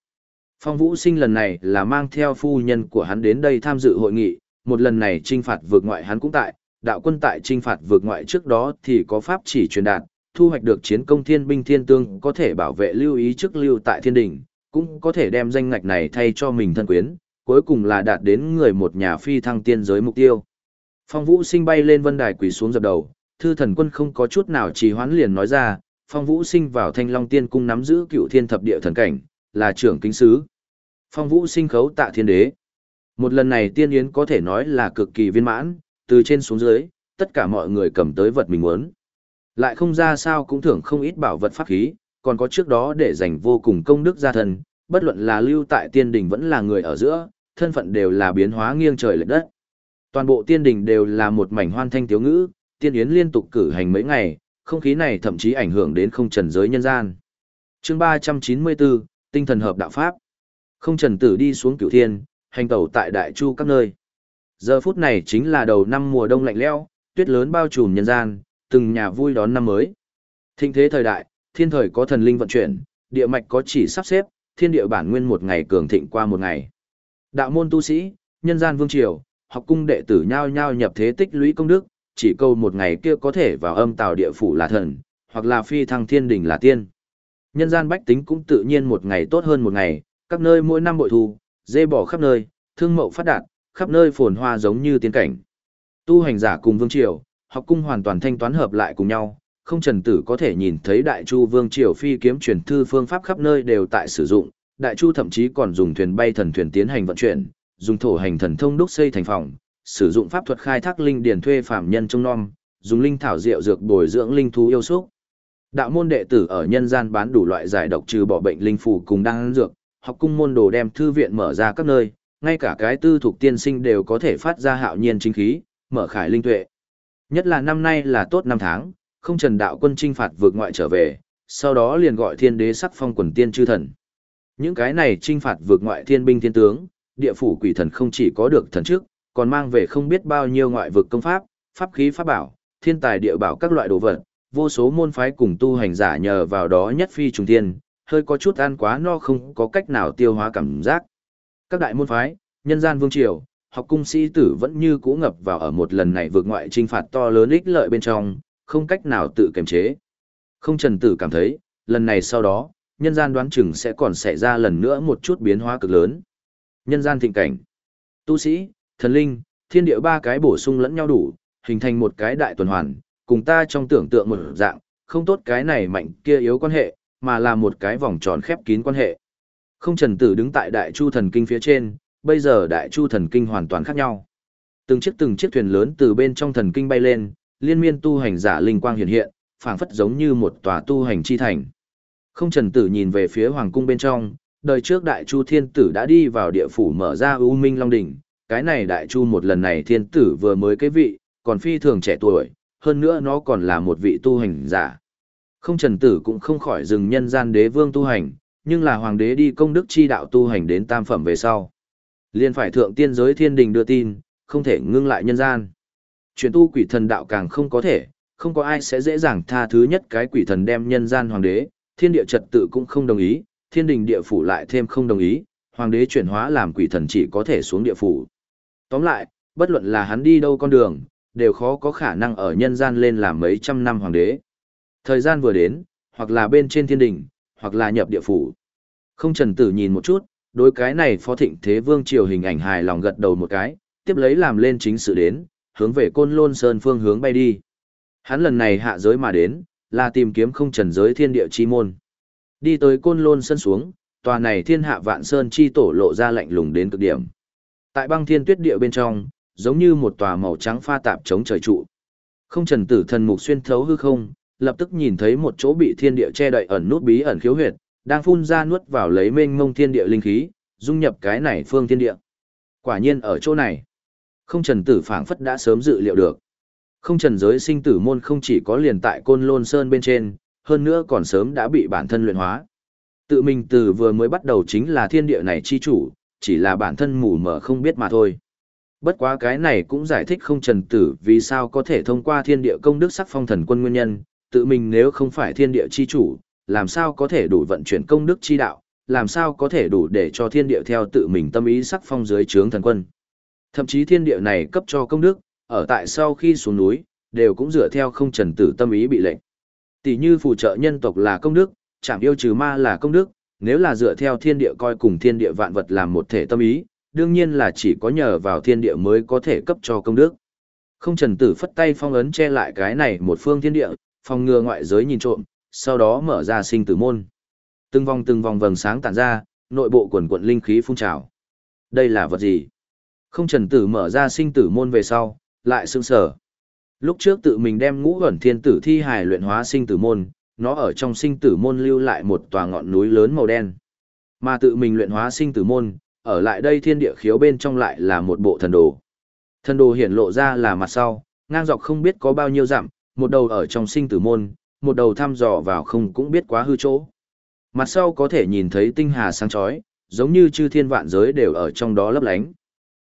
[SPEAKER 1] Phong Vũ Sinh lần này là mang theo phu nhân của hắn đến đây tham dự hội nghị, một lần này trinh phạt vượt ngoại hắn cũng tại, đạo quân tại trinh phạt vượt ngoại trước đó thì có pháp chỉ truyền đạt, thu hoạch được chiến công thiên binh thiên tương có thể bảo vệ lưu ý chức lưu tại thiên đình, cũng có thể đem danh ngạch này thay cho mình thân quyến, cuối cùng là đạt đến người một nhà phi thăng tiên giới mục tiêu. Phong Vũ Sinh bay lên vân đài quỳ xuống dập đầu, thư thần quân không có chút nào trì hoãn liền nói ra, Phong Vũ Sinh vào Thanh Long Tiên cung nắm giữ cựu thiên thập địa thần cảnh, là trưởng kính sứ. Phong Vũ Sinh khấu tạ thiên đế. Một lần này tiên yến có thể nói là cực kỳ viên mãn, từ trên xuống dưới, tất cả mọi người cầm tới vật mình muốn. Lại không ra sao cũng thưởng không ít bảo vật pháp khí, còn có trước đó để dành vô cùng công đức gia thân, bất luận là lưu tại tiên đình vẫn là người ở giữa, thân phận đều là biến hóa nghiêng trời lệch đất. Toàn bộ tiên đình đều là một mảnh hoan thanh tiếu ngữ, tiên yến liên tục cử hành mấy ngày, không khí này thậm chí ảnh hưởng đến không trần giới nhân gian. Chương 394, Tinh thần hợp đạo pháp. Không trần tử đi xuống cửu thiên, hành tẩu tại đại chu các nơi. Giờ phút này chính là đầu năm mùa đông lạnh lẽo, tuyết lớn bao trùm nhân gian, từng nhà vui đón năm mới. Thịnh thế thời đại, thiên thời có thần linh vận chuyển, địa mạch có chỉ sắp xếp, thiên địa bản nguyên một ngày cường thịnh qua một ngày. Đạo môn tu sĩ, nhân gian vương triều, học cung đệ tử nhao nhao nhập thế tích lũy công đức, chỉ câu một ngày kia có thể vào âm tào địa phủ là thần, hoặc là phi thăng thiên đình là tiên. Nhân gian bách tính cũng tự nhiên một ngày tốt hơn một ngày, các nơi mỗi năm bội thu, dê bỏ khắp nơi, thương mậu phát đạt, khắp nơi phồn hoa giống như tiên cảnh. Tu hành giả cùng vương triều, học cung hoàn toàn thanh toán hợp lại cùng nhau, không trần tử có thể nhìn thấy đại chu vương triều phi kiếm truyền thư phương pháp khắp nơi đều tại sử dụng, đại chu thậm chí còn dùng thuyền bay thần thuyền tiến hành vận chuyển, dùng thổ hành thần thông đúc xây thành phòng, sử dụng pháp thuật khai thác linh điển thuê phạm nhân trông non, dùng linh thảo rượu dược bồi dưỡng linh thú yêu súc. Đạo môn đệ tử ở nhân gian bán đủ loại giải độc trừ bỏ bệnh linh phù cùng đang dược, học cung môn đồ đem thư viện mở ra các nơi, ngay cả cái tư thuộc tiên sinh đều có thể phát ra hạo nhiên chính khí, mở khải linh tuệ. Nhất là năm nay là tốt năm tháng, không trần đạo quân trinh phạt vượt ngoại trở về, sau đó liền gọi thiên đế sắc phong quần tiên chư thần. Những cái này trinh phạt vượt ngoại thiên binh thiên tướng, địa phủ quỷ thần không chỉ có được thần trước, còn mang về không biết bao nhiêu ngoại vực công pháp, pháp khí pháp bảo, thiên tài địa bảo các loại đồ vật, vô số môn phái cùng tu hành giả nhờ vào đó nhất phi trùng thiên, hơi có chút ăn quá no không có cách nào tiêu hóa cảm giác. Các đại môn phái, nhân gian vương triều, học cung sĩ tử vẫn như cũ ngập vào ở một lần này vượt ngoại trinh phạt to lớn ích lợi bên trong, không cách nào tự kiềm chế. Không trần tử cảm thấy, lần này sau đó, nhân gian đoán chừng sẽ còn xảy ra lần nữa một chút biến hóa cực lớn. Nhân gian thịnh cảnh, tu sĩ, thần linh, thiên địa ba cái bổ sung lẫn nhau đủ, hình thành một cái đại tuần hoàn, cùng ta trong tưởng tượng một dạng, không tốt cái này mạnh kia yếu quan hệ, mà là một cái vòng tròn khép kín quan hệ. Không trần tử đứng tại đại chu thần kinh phía trên, bây giờ đại chu thần kinh hoàn toàn khác nhau. Từng chiếc từng chiếc thuyền lớn từ bên trong thần kinh bay lên, liên miên tu hành giả linh quang hiện hiện, phảng phất giống như một tòa tu hành chi thành. Không trần tử nhìn về phía hoàng cung bên trong, đời trước đại chu thiên tử đã đi vào địa phủ mở ra ưu minh long đỉnh, cái này đại chu một lần này thiên tử vừa mới cái vị, còn phi thường trẻ tuổi, hơn nữa nó còn là một vị tu hành giả. Không trần tử cũng không khỏi dừng nhân gian đế vương tu hành, nhưng là hoàng đế đi công đức chi đạo tu hành đến tam phẩm về sau. liền phải thượng tiên giới thiên đình đưa tin, không thể ngưng lại nhân gian. Chuyển tu quỷ thần đạo càng không có thể, không có ai sẽ dễ dàng tha thứ nhất cái quỷ thần đem nhân gian hoàng đế, thiên địa trật tự cũng không đồng ý, thiên đình địa phủ lại thêm không đồng ý, hoàng đế chuyển hóa làm quỷ thần chỉ có thể xuống địa phủ. Tóm lại, bất luận là hắn đi đâu con đường, đều khó có khả năng ở nhân gian lên làm mấy trăm năm hoàng đế. Thời gian vừa đến, hoặc là bên trên thiên đình, hoặc là nhập địa phủ. Không trần tử nhìn một chút, đối cái này phó thịnh thế vương triều hình ảnh hài lòng gật đầu một cái, tiếp lấy làm lên chính sự đến, hướng về côn lôn sơn phương hướng bay đi. Hắn lần này hạ giới mà đến, là tìm kiếm không trần giới thiên địa chi môn. Đi tới côn lôn sơn xuống, tòa này thiên hạ vạn sơn chi tổ lộ ra lạnh lùng đến cực điểm. Tại băng thiên tuyết địa bên trong, giống như một tòa màu trắng pha tạp chống trời trụ. Không trần tử thần mục xuyên thấu hư không, lập tức nhìn thấy một chỗ bị thiên địa che đậy ẩn nút bí ẩn khiếu huyệt, đang phun ra nuốt vào lấy mênh mông thiên địa linh khí, dung nhập cái này phương thiên địa. Quả nhiên ở chỗ này, không trần tử phảng phất đã sớm dự liệu được. Không trần giới sinh tử môn không chỉ có liền tại côn lôn sơn bên trên, hơn nữa còn sớm đã bị bản thân luyện hóa. Tự mình từ vừa mới bắt đầu chính là thiên địa này chi chủ, chỉ là bản thân mù mờ không biết mà thôi. Bất quá cái này cũng giải thích không trần tử vì sao có thể thông qua thiên địa công đức sắc phong thần quân nguyên nhân, tự mình nếu không phải thiên địa chi chủ, làm sao có thể đủ vận chuyển công đức chi đạo, làm sao có thể đủ để cho thiên địa theo tự mình tâm ý sắc phong dưới trướng thần quân. Thậm chí thiên địa này cấp cho công đức, ở tại sau khi xuống núi, đều cũng dựa theo không trần tử tâm ý bị lệnh. Tỷ như phù trợ nhân tộc là công đức, chạm yêu trừ ma là công đức, nếu là dựa theo thiên địa coi cùng thiên địa vạn vật làm một thể tâm ý, đương nhiên là chỉ có nhờ vào thiên địa mới có thể cấp cho công đức. Không trần tử phất tay phong ấn che lại cái này một phương thiên địa, phòng ngừa ngoại giới nhìn trộm, sau đó mở ra sinh tử môn. Từng vòng từng vòng vầng sáng tản ra, nội bộ quần quận linh khí phun trào. Đây là vật gì? Không trần tử mở ra sinh tử môn về sau, lại sương sở. Lúc trước tự mình đem ngũ ẩn thiên tử thi hài luyện hóa sinh tử môn, nó ở trong sinh tử môn lưu lại một tòa ngọn núi lớn màu đen. Mà tự mình luyện hóa sinh tử môn, ở lại đây thiên địa khiếu bên trong lại là một bộ thần đồ. Thần đồ hiển lộ ra là mặt sau, ngang dọc không biết có bao nhiêu dặm, một đầu ở trong sinh tử môn, một đầu thăm dò vào không cũng biết quá hư chỗ. Mặt sau có thể nhìn thấy tinh hà sáng chói, giống như chư thiên vạn giới đều ở trong đó lấp lánh.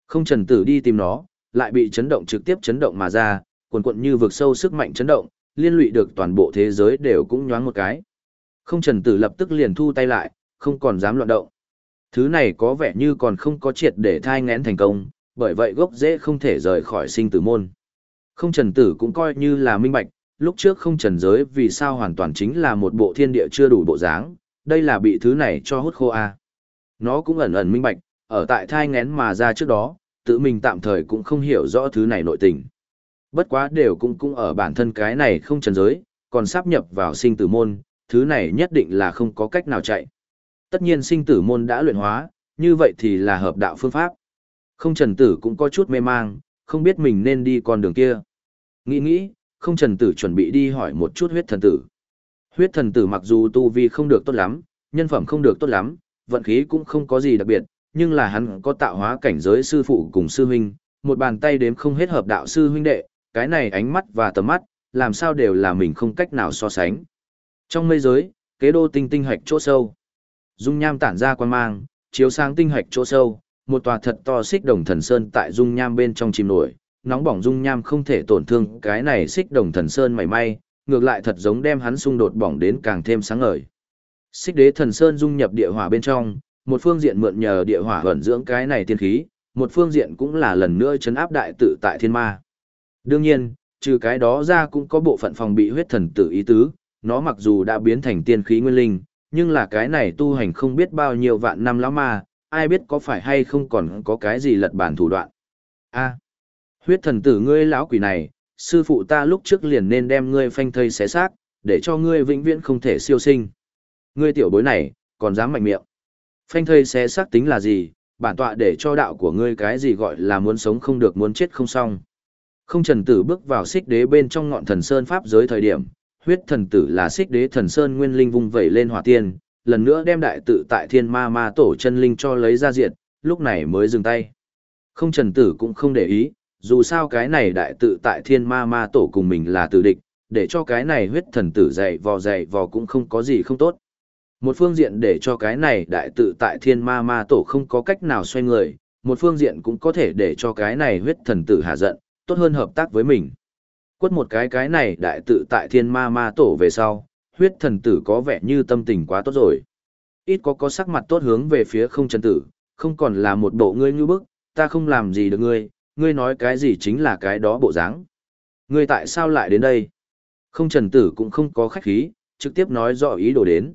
[SPEAKER 1] Không trần tử đi tìm nó, lại bị chấn động trực tiếp chấn động mà ra, cuồn cuộn như vực sâu sức mạnh chấn động, liên lụy được toàn bộ thế giới đều cũng nhoáng một cái. Không trần tử lập tức liền thu tay lại, không còn dám loạn động. Thứ này có vẻ như còn không có triệt để thai ngén thành công, bởi vậy gốc dễ không thể rời khỏi sinh tử môn. Không trần tử cũng coi như là minh bạch, lúc trước không trần giới vì sao hoàn toàn chính là một bộ thiên địa chưa đủ bộ dáng, đây là bị thứ này cho hút khô a. Nó cũng ẩn ẩn minh bạch, ở tại thai ngén mà ra trước đó, tự mình tạm thời cũng không hiểu rõ thứ này nội tình. Bất quá đều cũng cũng ở bản thân cái này không trần giới, còn sắp nhập vào sinh tử môn, thứ này nhất định là không có cách nào chạy. Tất nhiên sinh tử môn đã luyện hóa, như vậy thì là hợp đạo phương pháp. Không trần tử cũng có chút mê mang, không biết mình nên đi con đường kia. Nghĩ nghĩ, không trần tử chuẩn bị đi hỏi một chút huyết thần tử. Huyết thần tử mặc dù tu vi không được tốt lắm, nhân phẩm không được tốt lắm, vận khí cũng không có gì đặc biệt, nhưng là hắn có tạo hóa cảnh giới sư phụ cùng sư huynh, một bàn tay đếm không hết hợp đạo sư huynh đệ, cái này ánh mắt và tầm mắt, làm sao đều là mình không cách nào so sánh. Trong mây giới, kế đô tinh tinh hạch chỗ sâu. Dung nham tản ra quan mang, chiếu sáng tinh hạch chỗ sâu, một tòa thật to xích đồng thần sơn tại dung nham bên trong chìm nổi, nóng bỏng dung nham không thể tổn thương cái này xích đồng thần sơn mảy may, ngược lại thật giống đem hắn xung đột bỏng đến càng thêm sáng ngời. Xích đế thần sơn dung nhập địa hỏa bên trong, một phương diện mượn nhờ địa hỏa ẩn dưỡng cái này tiên khí, một phương diện cũng là lần nữa chấn áp đại tự tại thiên ma. Đương nhiên, trừ cái đó ra cũng có bộ phận phòng bị huyết thần tử ý tứ, nó mặc dù đã biến thành tiên khí nguyên linh, nhưng là cái này tu hành không biết bao nhiêu vạn năm lão ma, ai biết có phải hay không còn có cái gì lật bản thủ đoạn. A, huyết thần tử ngươi lão quỷ này, sư phụ ta lúc trước liền nên đem ngươi phanh thây xé xác, để cho ngươi vĩnh viễn không thể siêu sinh. Ngươi tiểu bối này, còn dám mạnh miệng. Phanh thây xé xác tính là gì, bản tọa để cho đạo của ngươi cái gì gọi là muốn sống không được muốn chết không xong. Không trần tử bước vào xích đế bên trong ngọn thần sơn pháp giới thời điểm, huyết thần tử là xích đế thần sơn nguyên linh vung vẩy lên hỏa tiên, lần nữa đem đại tự tại thiên ma ma tổ chân linh cho lấy ra diện lúc này mới dừng tay. Không trần tử cũng không để ý, dù sao cái này đại tự tại thiên ma ma tổ cùng mình là tử địch, để cho cái này huyết thần tử dạy vò dạy vò cũng không có gì không tốt. Một phương diện để cho cái này đại tự tại thiên ma ma tổ không có cách nào xoay người, một phương diện cũng có thể để cho cái này huyết thần tử hạ giận, tốt hơn hợp tác với mình. Quất một cái cái này đại tự tại thiên ma ma tổ về sau, huyết thần tử có vẻ như tâm tình quá tốt rồi. Ít có có sắc mặt tốt hướng về phía không trần tử, không còn là một bộ ngươi như bức, ta không làm gì được ngươi, ngươi nói cái gì chính là cái đó bộ dáng. Ngươi tại sao lại đến đây? Không trần tử cũng không có khách khí, trực tiếp nói rõ ý đồ đến.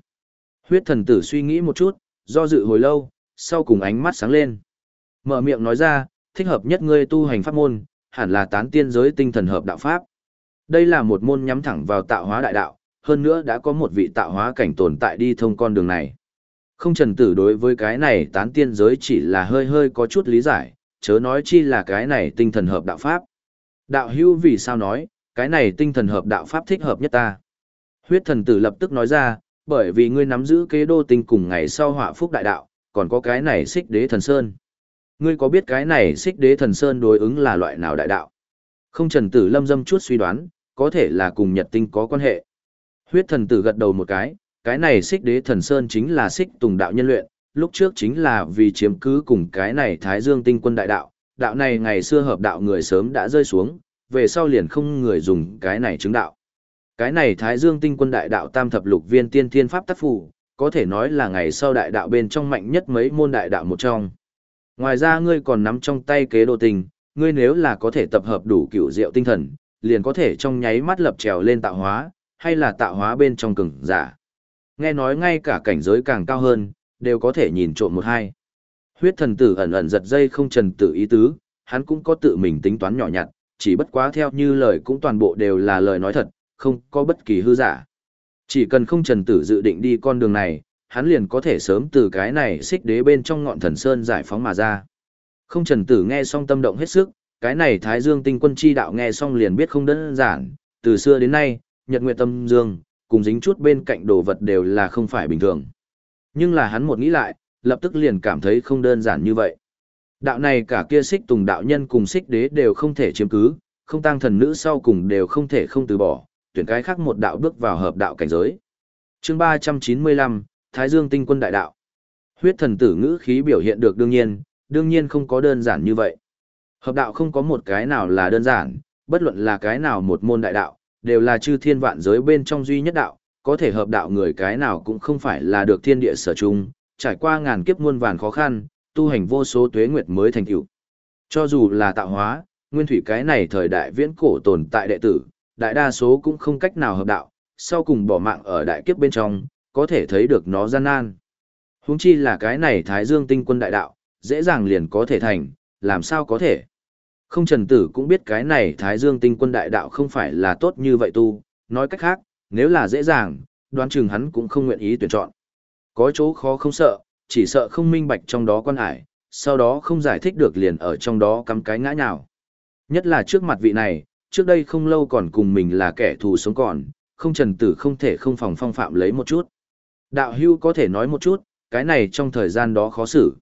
[SPEAKER 1] Huyết thần tử suy nghĩ một chút, do dự hồi lâu, sau cùng ánh mắt sáng lên. Mở miệng nói ra, thích hợp nhất ngươi tu hành pháp môn, hẳn là tán tiên giới tinh thần hợp đạo pháp. Đây là một môn nhắm thẳng vào tạo hóa đại đạo, hơn nữa đã có một vị tạo hóa cảnh tồn tại đi thông con đường này. Không trần tử đối với cái này tán tiên giới chỉ là hơi hơi có chút lý giải, chớ nói chi là cái này tinh thần hợp đạo pháp. Đạo hưu vì sao nói, cái này tinh thần hợp đạo pháp thích hợp nhất ta. Huyết thần tử lập tức nói ra, bởi vì ngươi nắm giữ kế đô tinh cùng ngày sau họa phúc đại đạo, còn có cái này xích đế thần sơn. Ngươi có biết cái này xích đế thần sơn đối ứng là loại nào đại đạo? Không trần tử lâm dâm chút suy đoán, có thể là cùng nhật tinh có quan hệ. Huyết thần tử gật đầu một cái, cái này xích đế thần sơn chính là xích tùng đạo nhân luyện, lúc trước chính là vì chiếm cứ cùng cái này thái dương tinh quân đại đạo, đạo này ngày xưa hợp đạo người sớm đã rơi xuống, về sau liền không người dùng cái này chứng đạo. Cái này thái dương tinh quân đại đạo tam thập lục viên tiên thiên pháp tác phù, có thể nói là ngày sau đại đạo bên trong mạnh nhất mấy môn đại đạo một trong. Ngoài ra ngươi còn nắm trong tay kế đồ tình, ngươi nếu là có thể tập hợp đủ cựu diệu tinh thần, liền có thể trong nháy mắt lập trèo lên tạo hóa, hay là tạo hóa bên trong cường giả. Nghe nói ngay cả cảnh giới càng cao hơn, đều có thể nhìn trộm một hai. Huyết thần tử ẩn ẩn giật dây không trần tử ý tứ, hắn cũng có tự mình tính toán nhỏ nhặt, chỉ bất quá theo như lời cũng toàn bộ đều là lời nói thật, không có bất kỳ hư giả. Chỉ cần không trần tử dự định đi con đường này, hắn liền có thể sớm từ cái này xích đế bên trong ngọn thần sơn giải phóng mà ra. Không trần tử nghe xong tâm động hết sức, cái này thái dương tinh quân chi đạo nghe xong liền biết không đơn giản, từ xưa đến nay, nhật nguyệt tâm dương, cùng dính chút bên cạnh đồ vật đều là không phải bình thường. Nhưng là hắn một nghĩ lại, lập tức liền cảm thấy không đơn giản như vậy. Đạo này cả kia xích tùng đạo nhân cùng xích đế đều không thể chiếm cứ, không tăng thần nữ sau cùng đều không thể không từ bỏ, tuyển cái khác một đạo bước vào hợp đạo cảnh giới. chương 395, Thái Dương tinh quân đại đạo. Huyết thần tử ngữ khí biểu hiện được đương nhiên, đương nhiên không có đơn giản như vậy. Hợp đạo không có một cái nào là đơn giản, bất luận là cái nào một môn đại đạo, đều là chư thiên vạn giới bên trong duy nhất đạo, có thể hợp đạo người cái nào cũng không phải là được thiên địa sở chung, trải qua ngàn kiếp muôn vàn khó khăn, tu hành vô số tuế nguyệt mới thành tựu. Cho dù là tạo hóa, nguyên thủy cái này thời đại viễn cổ tồn tại đệ tử, đại đa số cũng không cách nào hợp đạo, sau cùng bỏ mạng ở đại kiếp bên trong, có thể thấy được nó gian nan. Huống chi là cái này Thái Dương tinh quân đại đạo, dễ dàng liền có thể thành, làm sao có thể? Không trần tử cũng biết cái này Thái Dương tinh quân đại đạo không phải là tốt như vậy tu, nói cách khác, nếu là dễ dàng, đoán chừng hắn cũng không nguyện ý tuyển chọn. Có chỗ khó không sợ, chỉ sợ không minh bạch trong đó quan hải, sau đó không giải thích được liền ở trong đó cắm cái ngã nhào. Nhất là trước mặt vị này, trước đây không lâu còn cùng mình là kẻ thù sống còn, không trần tử không thể không phòng phong phạm lấy một chút. Đạo hưu có thể nói một chút, cái này trong thời gian đó khó xử.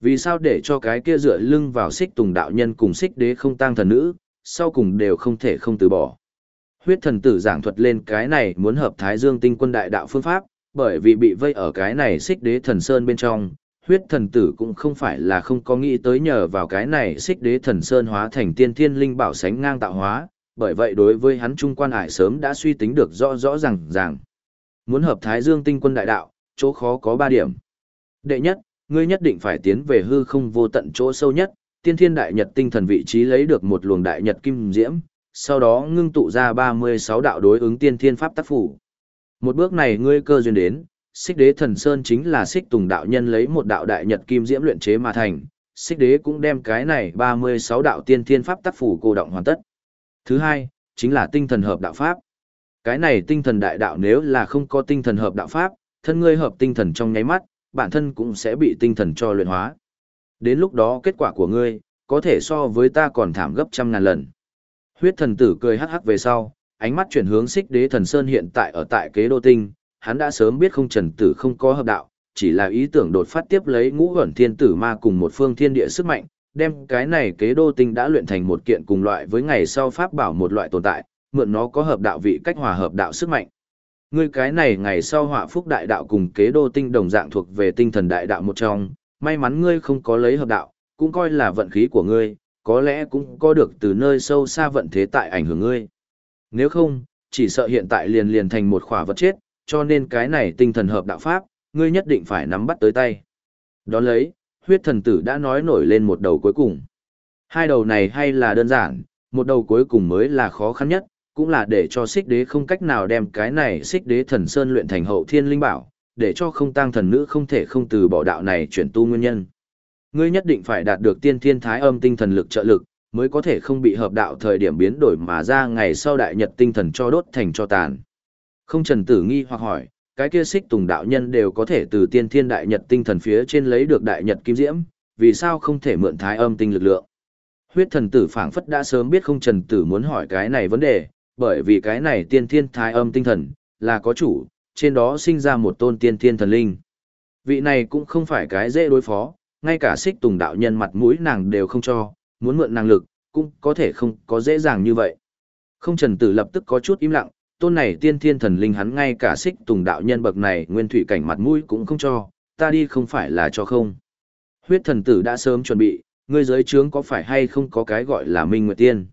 [SPEAKER 1] Vì sao để cho cái kia dựa lưng vào xích tùng đạo nhân cùng xích đế không tang thần nữ, sau cùng đều không thể không từ bỏ. Huyết thần tử giảng thuật lên cái này muốn hợp Thái Dương tinh quân đại đạo phương pháp, bởi vì bị vây ở cái này xích đế thần sơn bên trong, huyết thần tử cũng không phải là không có nghĩ tới nhờ vào cái này xích đế thần sơn hóa thành tiên thiên linh bảo sánh ngang tạo hóa, bởi vậy đối với hắn trung quan ải sớm đã suy tính được rõ rõ ràng ràng. Muốn hợp Thái Dương tinh quân đại đạo, chỗ khó có ba điểm. Đệ nhất, ngươi nhất định phải tiến về hư không vô tận chỗ sâu nhất, tiên thiên đại nhật tinh thần vị trí lấy được một luồng đại nhật kim diễm, sau đó ngưng tụ ra 36 đạo đối ứng tiên thiên pháp tác phủ. Một bước này ngươi cơ duyên đến, xích đế thần sơn chính là xích tùng đạo nhân lấy một đạo đại nhật kim diễm luyện chế mà thành, xích đế cũng đem cái này 36 đạo tiên thiên pháp tác phủ cô động hoàn tất. Thứ hai, chính là tinh thần hợp đạo pháp. Cái này tinh thần đại đạo nếu là không có tinh thần hợp đạo pháp, thân ngươi hợp tinh thần trong nháy mắt, bản thân cũng sẽ bị tinh thần cho luyện hóa. Đến lúc đó kết quả của ngươi, có thể so với ta còn thảm gấp trăm ngàn lần. Huyết thần tử cười hắc hắc về sau, ánh mắt chuyển hướng xích đế thần sơn hiện tại ở tại kế đô tinh, hắn đã sớm biết không trần tử không có hợp đạo, chỉ là ý tưởng đột phát tiếp lấy ngũ ẩn thiên tử ma cùng một phương thiên địa sức mạnh, đem cái này kế đô tinh đã luyện thành một kiện cùng loại với ngày sau pháp bảo một loại tồn tại, mượn nó có hợp đạo vị cách hòa hợp đạo sức mạnh. Ngươi cái này ngày sau họa phúc đại đạo cùng kế đô tinh đồng dạng thuộc về tinh thần đại đạo một trong, may mắn ngươi không có lấy hợp đạo, cũng coi là vận khí của ngươi, có lẽ cũng có được từ nơi sâu xa vận thế tại ảnh hưởng ngươi. Nếu không, chỉ sợ hiện tại liền liền thành một khỏa vật chết, cho nên cái này tinh thần hợp đạo pháp, ngươi nhất định phải nắm bắt tới tay. Đón lấy, huyết thần tử đã nói nổi lên một đầu cuối cùng. Hai đầu này hay là đơn giản, một đầu cuối cùng mới là khó khăn nhất, cũng là để cho xích đế không cách nào đem cái này xích đế thần sơn luyện thành hậu thiên linh bảo, để cho không tăng thần nữ không thể không từ bỏ đạo này chuyển tu nguyên nhân. Ngươi nhất định phải đạt được tiên thiên thái âm tinh thần lực trợ lực, mới có thể không bị hợp đạo thời điểm biến đổi mà ra ngày sau đại nhật tinh thần cho đốt thành cho tàn. Không trần tử nghi hoặc hỏi, cái kia xích tùng đạo nhân đều có thể từ tiên thiên đại nhật tinh thần phía trên lấy được đại nhật kim diễm, vì sao không thể mượn thái âm tinh lực lượng? Huyết thần tử phảng phất đã sớm biết không trần tử muốn hỏi cái này vấn đề, bởi vì cái này tiên thiên thái âm tinh thần, là có chủ, trên đó sinh ra một tôn tiên thiên thần linh. Vị này cũng không phải cái dễ đối phó, ngay cả xích tùng đạo nhân mặt mũi nàng đều không cho, muốn mượn năng lực, cũng có thể không có dễ dàng như vậy. Không trần tử lập tức có chút im lặng, tôn này tiên thiên thần linh hắn ngay cả xích tùng đạo nhân bậc này nguyên thủy cảnh mặt mũi cũng không cho, ta đi không phải là cho không. Huyết thần tử đã sớm chuẩn bị, ngươi giới trướng có phải hay không có cái gọi là Minh Nguyệt Tiên.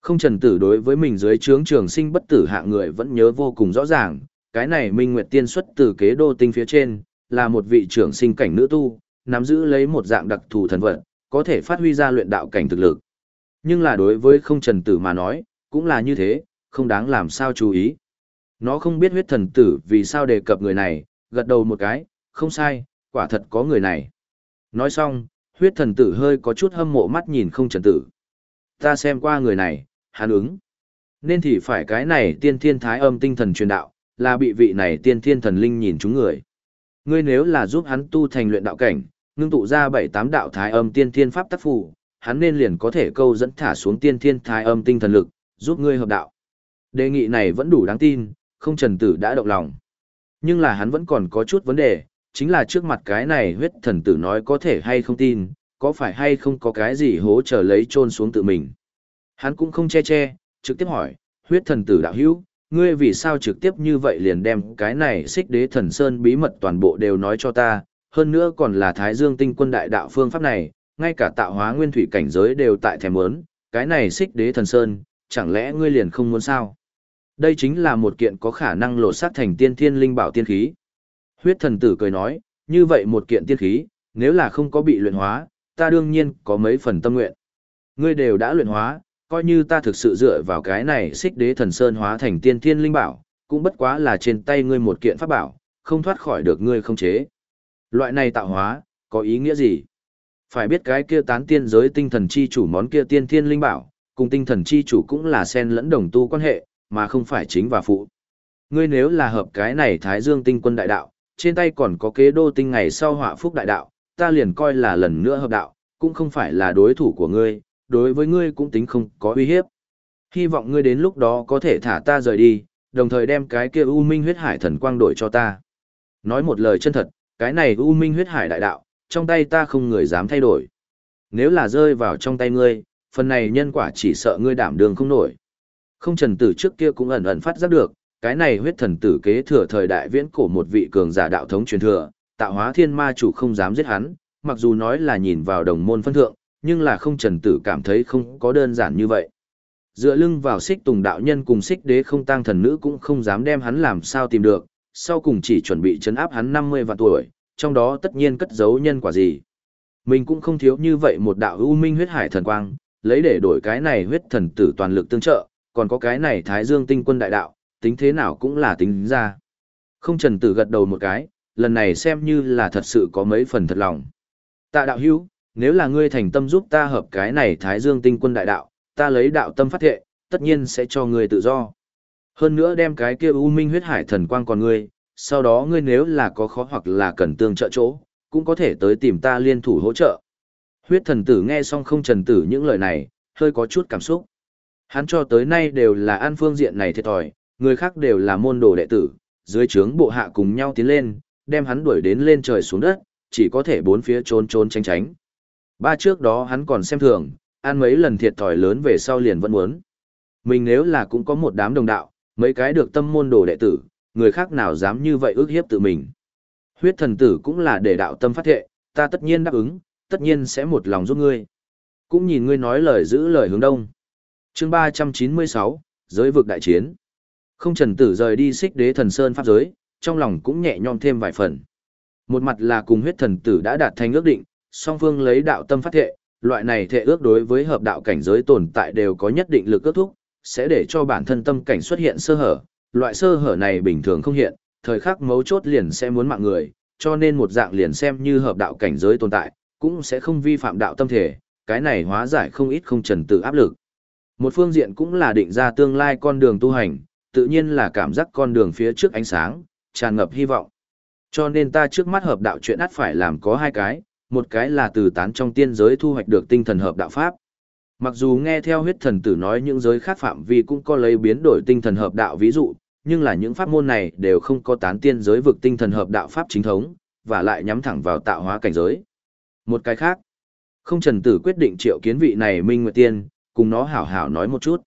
[SPEAKER 1] Không trần tử đối với mình dưới trướng trường sinh bất tử hạng người vẫn nhớ vô cùng rõ ràng, cái này Minh Nguyệt Tiên xuất từ kế đô tinh phía trên, là một vị trưởng sinh cảnh nữ tu, nắm giữ lấy một dạng đặc thù thần vật, có thể phát huy ra luyện đạo cảnh thực lực. Nhưng là đối với không trần tử mà nói, cũng là như thế, không đáng làm sao chú ý. Nó không biết huyết thần tử vì sao đề cập người này, gật đầu một cái, không sai, quả thật có người này. Nói xong, huyết thần tử hơi có chút hâm mộ mắt nhìn không trần tử. Ta xem qua người này, hắn ứng. Nên thì phải cái này tiên thiên thái âm tinh thần truyền đạo, là bị vị này tiên thiên thần linh nhìn chúng người. Ngươi nếu là giúp hắn tu thành luyện đạo cảnh, ngưng tụ ra bảy tám đạo thái âm tiên thiên pháp tác phù, hắn nên liền có thể câu dẫn thả xuống tiên thiên thái âm tinh thần lực, giúp ngươi hợp đạo. Đề nghị này vẫn đủ đáng tin, không trần tử đã động lòng. Nhưng là hắn vẫn còn có chút vấn đề, chính là trước mặt cái này huyết thần tử nói có thể hay không tin, có phải hay không có cái gì hố trở lấy trôn xuống tự mình. Hắn cũng không che che, trực tiếp hỏi, huyết thần tử đạo hữu, ngươi vì sao trực tiếp như vậy liền đem cái này xích đế thần sơn bí mật toàn bộ đều nói cho ta, hơn nữa còn là thái dương tinh quân đại đạo phương pháp này, ngay cả tạo hóa nguyên thủy cảnh giới đều tại thèm muốn, cái này xích đế thần sơn, chẳng lẽ ngươi liền không muốn sao? Đây chính là một kiện có khả năng lột xác thành tiên thiên linh bảo tiên khí. Huyết thần tử cười nói, như vậy một kiện tiên khí, nếu là không có bị luyện hóa, ta đương nhiên có mấy phần tâm nguyện. Ngươi đều đã luyện hóa, coi như ta thực sự dựa vào cái này xích đế thần sơn hóa thành tiên thiên linh bảo, cũng bất quá là trên tay ngươi một kiện pháp bảo, không thoát khỏi được ngươi không chế. Loại này tạo hóa, có ý nghĩa gì? Phải biết cái kia tán tiên giới tinh thần chi chủ món kia tiên thiên linh bảo, cùng tinh thần chi chủ cũng là sen lẫn đồng tu quan hệ, mà không phải chính và phụ. Ngươi nếu là hợp cái này Thái Dương tinh quân đại đạo, trên tay còn có kế đô tinh ngày sau họa phúc đại đạo, ta liền coi là lần nữa hợp đạo, cũng không phải là đối thủ của ngươi, đối với ngươi cũng tính không có uy hiếp. Hy vọng ngươi đến lúc đó có thể thả ta rời đi, đồng thời đem cái kia U Minh huyết hải thần quang đổi cho ta. Nói một lời chân thật, cái này U Minh huyết hải đại đạo, trong tay ta không người dám thay đổi. Nếu là rơi vào trong tay ngươi, phần này nhân quả chỉ sợ ngươi đảm đường không nổi. Không trần tử trước kia cũng ẩn ẩn phát giác được, cái này huyết thần tử kế thừa thời đại viễn cổ một vị cường giả đạo thống truyền thừa, tạo hóa thiên ma chủ không dám giết hắn, mặc dù nói là nhìn vào đồng môn phân thượng, nhưng là không trần tử cảm thấy không có đơn giản như vậy. Dựa lưng vào xích tùng đạo nhân cùng xích đế không tăng thần nữ cũng không dám đem hắn làm sao tìm được, sau cùng chỉ chuẩn bị chấn áp hắn 50 vạn tuổi, trong đó tất nhiên cất giấu nhân quả gì. Mình cũng không thiếu như vậy một đạo ưu minh huyết hải thần quang, lấy để đổi cái này huyết thần tử toàn lực tương trợ, còn có cái này thái dương tinh quân đại đạo, tính thế nào cũng là tính ra. Không trần tử gật đầu một cái, lần này xem như là thật sự có mấy phần thật lòng. Tạ đạo hữu, nếu là ngươi thành tâm giúp ta hợp cái này thái dương tinh quân đại đạo, ta lấy đạo tâm phát thệ, tất nhiên sẽ cho ngươi tự do. Hơn nữa đem cái kia u minh huyết hải thần quang còn ngươi, sau đó ngươi nếu là có khó hoặc là cần tương trợ chỗ, cũng có thể tới tìm ta liên thủ hỗ trợ. Huyết thần tử nghe xong không trần tử những lời này, hơi có chút cảm xúc. Hắn cho tới nay đều là an phương diện này thiệt thòi, người khác đều là môn đồ đệ tử, dưới trướng bộ hạ cùng nhau tiến lên, đem hắn đuổi đến lên trời xuống đất, chỉ có thể bốn phía trốn trốn tránh tránh. Ba trước đó hắn còn xem thường, ăn mấy lần thiệt thòi lớn về sau liền vẫn muốn. Mình nếu là cũng có một đám đồng đạo, mấy cái được tâm môn đồ đệ tử, người khác nào dám như vậy ước hiếp tự mình. Huyết thần tử cũng là để đạo tâm phát thệ, ta tất nhiên đáp ứng, tất nhiên sẽ một lòng giúp ngươi. Cũng nhìn ngươi nói lời giữ lời hướng đông. chương 396, giới vực đại chiến. Không trần tử rời đi xích đế thần sơn pháp giới, trong lòng cũng nhẹ nhõm thêm vài phần. Một mặt là cùng huyết thần tử đã đạt thành ước định, song phương lấy đạo tâm phát thệ, loại này thệ ước đối với hợp đạo cảnh giới tồn tại đều có nhất định lực ước thúc, sẽ để cho bản thân tâm cảnh xuất hiện sơ hở, loại sơ hở này bình thường không hiện, thời khắc mấu chốt liền sẽ muốn mạng người, cho nên một dạng liền xem như hợp đạo cảnh giới tồn tại, cũng sẽ không vi phạm đạo tâm thể, cái này hóa giải không ít không trần tự áp lực. Một phương diện cũng là định ra tương lai con đường tu hành, tự nhiên là cảm giác con đường phía trước ánh sáng, tràn ngập hy vọng. Cho nên ta trước mắt hợp đạo chuyện ắt phải làm có hai cái, một cái là từ tán trong tiên giới thu hoạch được tinh thần hợp đạo pháp. Mặc dù nghe theo huyết thần tử nói những giới khác phạm vi cũng có lấy biến đổi tinh thần hợp đạo ví dụ, nhưng là những pháp môn này đều không có tán tiên giới vực tinh thần hợp đạo pháp chính thống, và lại nhắm thẳng vào tạo hóa cảnh giới. Một cái khác, không trần tử quyết định triệu kiến vị này Minh Nguyệt Tiên, cùng nó hảo hảo nói một chút.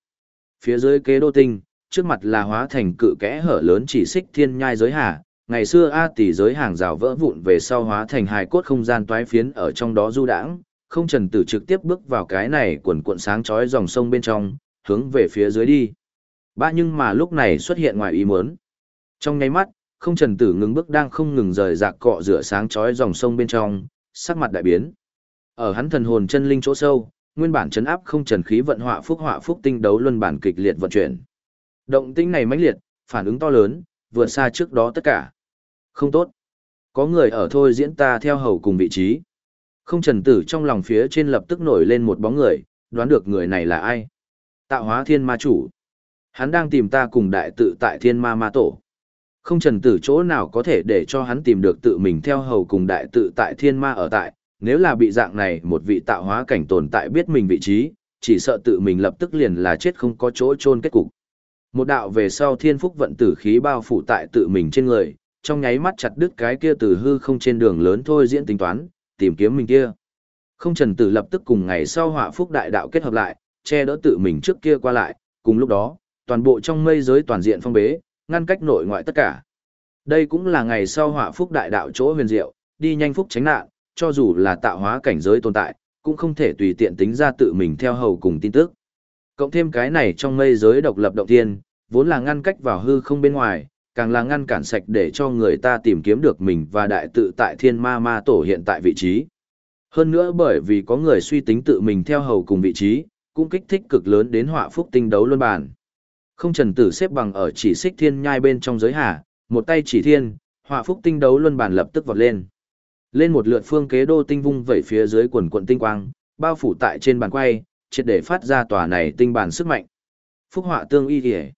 [SPEAKER 1] Phía dưới kế đô tinh, trước mặt là hóa thành cự kẽ hở lớn chỉ xích thiên nhai giới hà, ngày xưa A tỷ giới hàng rào vỡ vụn về sau hóa thành hài cốt không gian toái phiến ở trong đó du đãng, không trần tử trực tiếp bước vào cái này quần cuộn sáng chói dòng sông bên trong, hướng về phía dưới đi. Ba nhưng mà lúc này xuất hiện ngoài ý muốn. Trong nháy mắt, không trần tử ngừng bước đang không ngừng rời rạc cọ rửa sáng chói dòng sông bên trong, sắc mặt đại biến. Ở hắn thần hồn chân linh chỗ sâu, nguyên bản chấn áp không trần khí vận họa phúc họa phúc tinh đấu luân bản kịch liệt vận chuyển. Động tinh này mãnh liệt, phản ứng to lớn, vượt xa trước đó tất cả. Không tốt. Có người ở thôi diễn ta theo hầu cùng vị trí. Không trần tử trong lòng phía trên lập tức nổi lên một bóng người, đoán được người này là ai. Tạo hóa thiên ma chủ. Hắn đang tìm ta cùng đại tự tại thiên ma ma tổ. Không trần tử chỗ nào có thể để cho hắn tìm được tự mình theo hầu cùng đại tự tại thiên ma ở tại, nếu là bị dạng này một vị tạo hóa cảnh tồn tại biết mình vị trí, chỉ sợ tự mình lập tức liền là chết không có chỗ chôn kết cục. Một đạo về sau thiên phúc vận tử khí bao phủ tại tự mình trên người, trong nháy mắt chặt đứt cái kia từ hư không trên đường lớn thôi diễn tính toán, tìm kiếm mình kia. Không trần tử lập tức cùng ngày sau họa phúc đại đạo kết hợp lại, che đỡ tự mình trước kia qua lại, cùng lúc đó, toàn bộ trong mây giới toàn diện phong bế, ngăn cách nội ngoại tất cả. Đây cũng là ngày sau họa phúc đại đạo chỗ huyền diệu, đi nhanh phúc tránh nạn, cho dù là tạo hóa cảnh giới tồn tại, cũng không thể tùy tiện tính ra tự mình theo hầu cùng tin tức. Cộng thêm cái này trong mây giới độc lập động tiên vốn là ngăn cách vào hư không bên ngoài, càng là ngăn cản sạch để cho người ta tìm kiếm được mình và đại tự tại thiên ma ma tổ hiện tại vị trí. Hơn nữa bởi vì có người suy tính tự mình theo hầu cùng vị trí, cũng kích thích cực lớn đến họa phúc tinh đấu luân bản. Không trần tử xếp bằng ở chỉ xích thiên nhai bên trong giới hà, một tay chỉ thiên, họa phúc tinh đấu luân bản lập tức vọt lên. Lên một lượt phương kế đô tinh vung vẩy phía dưới quần quần tinh quang, bao phủ tại trên bàn quay, triệt để phát ra tòa này tinh bản sức mạnh. Phúc họa tương y kể.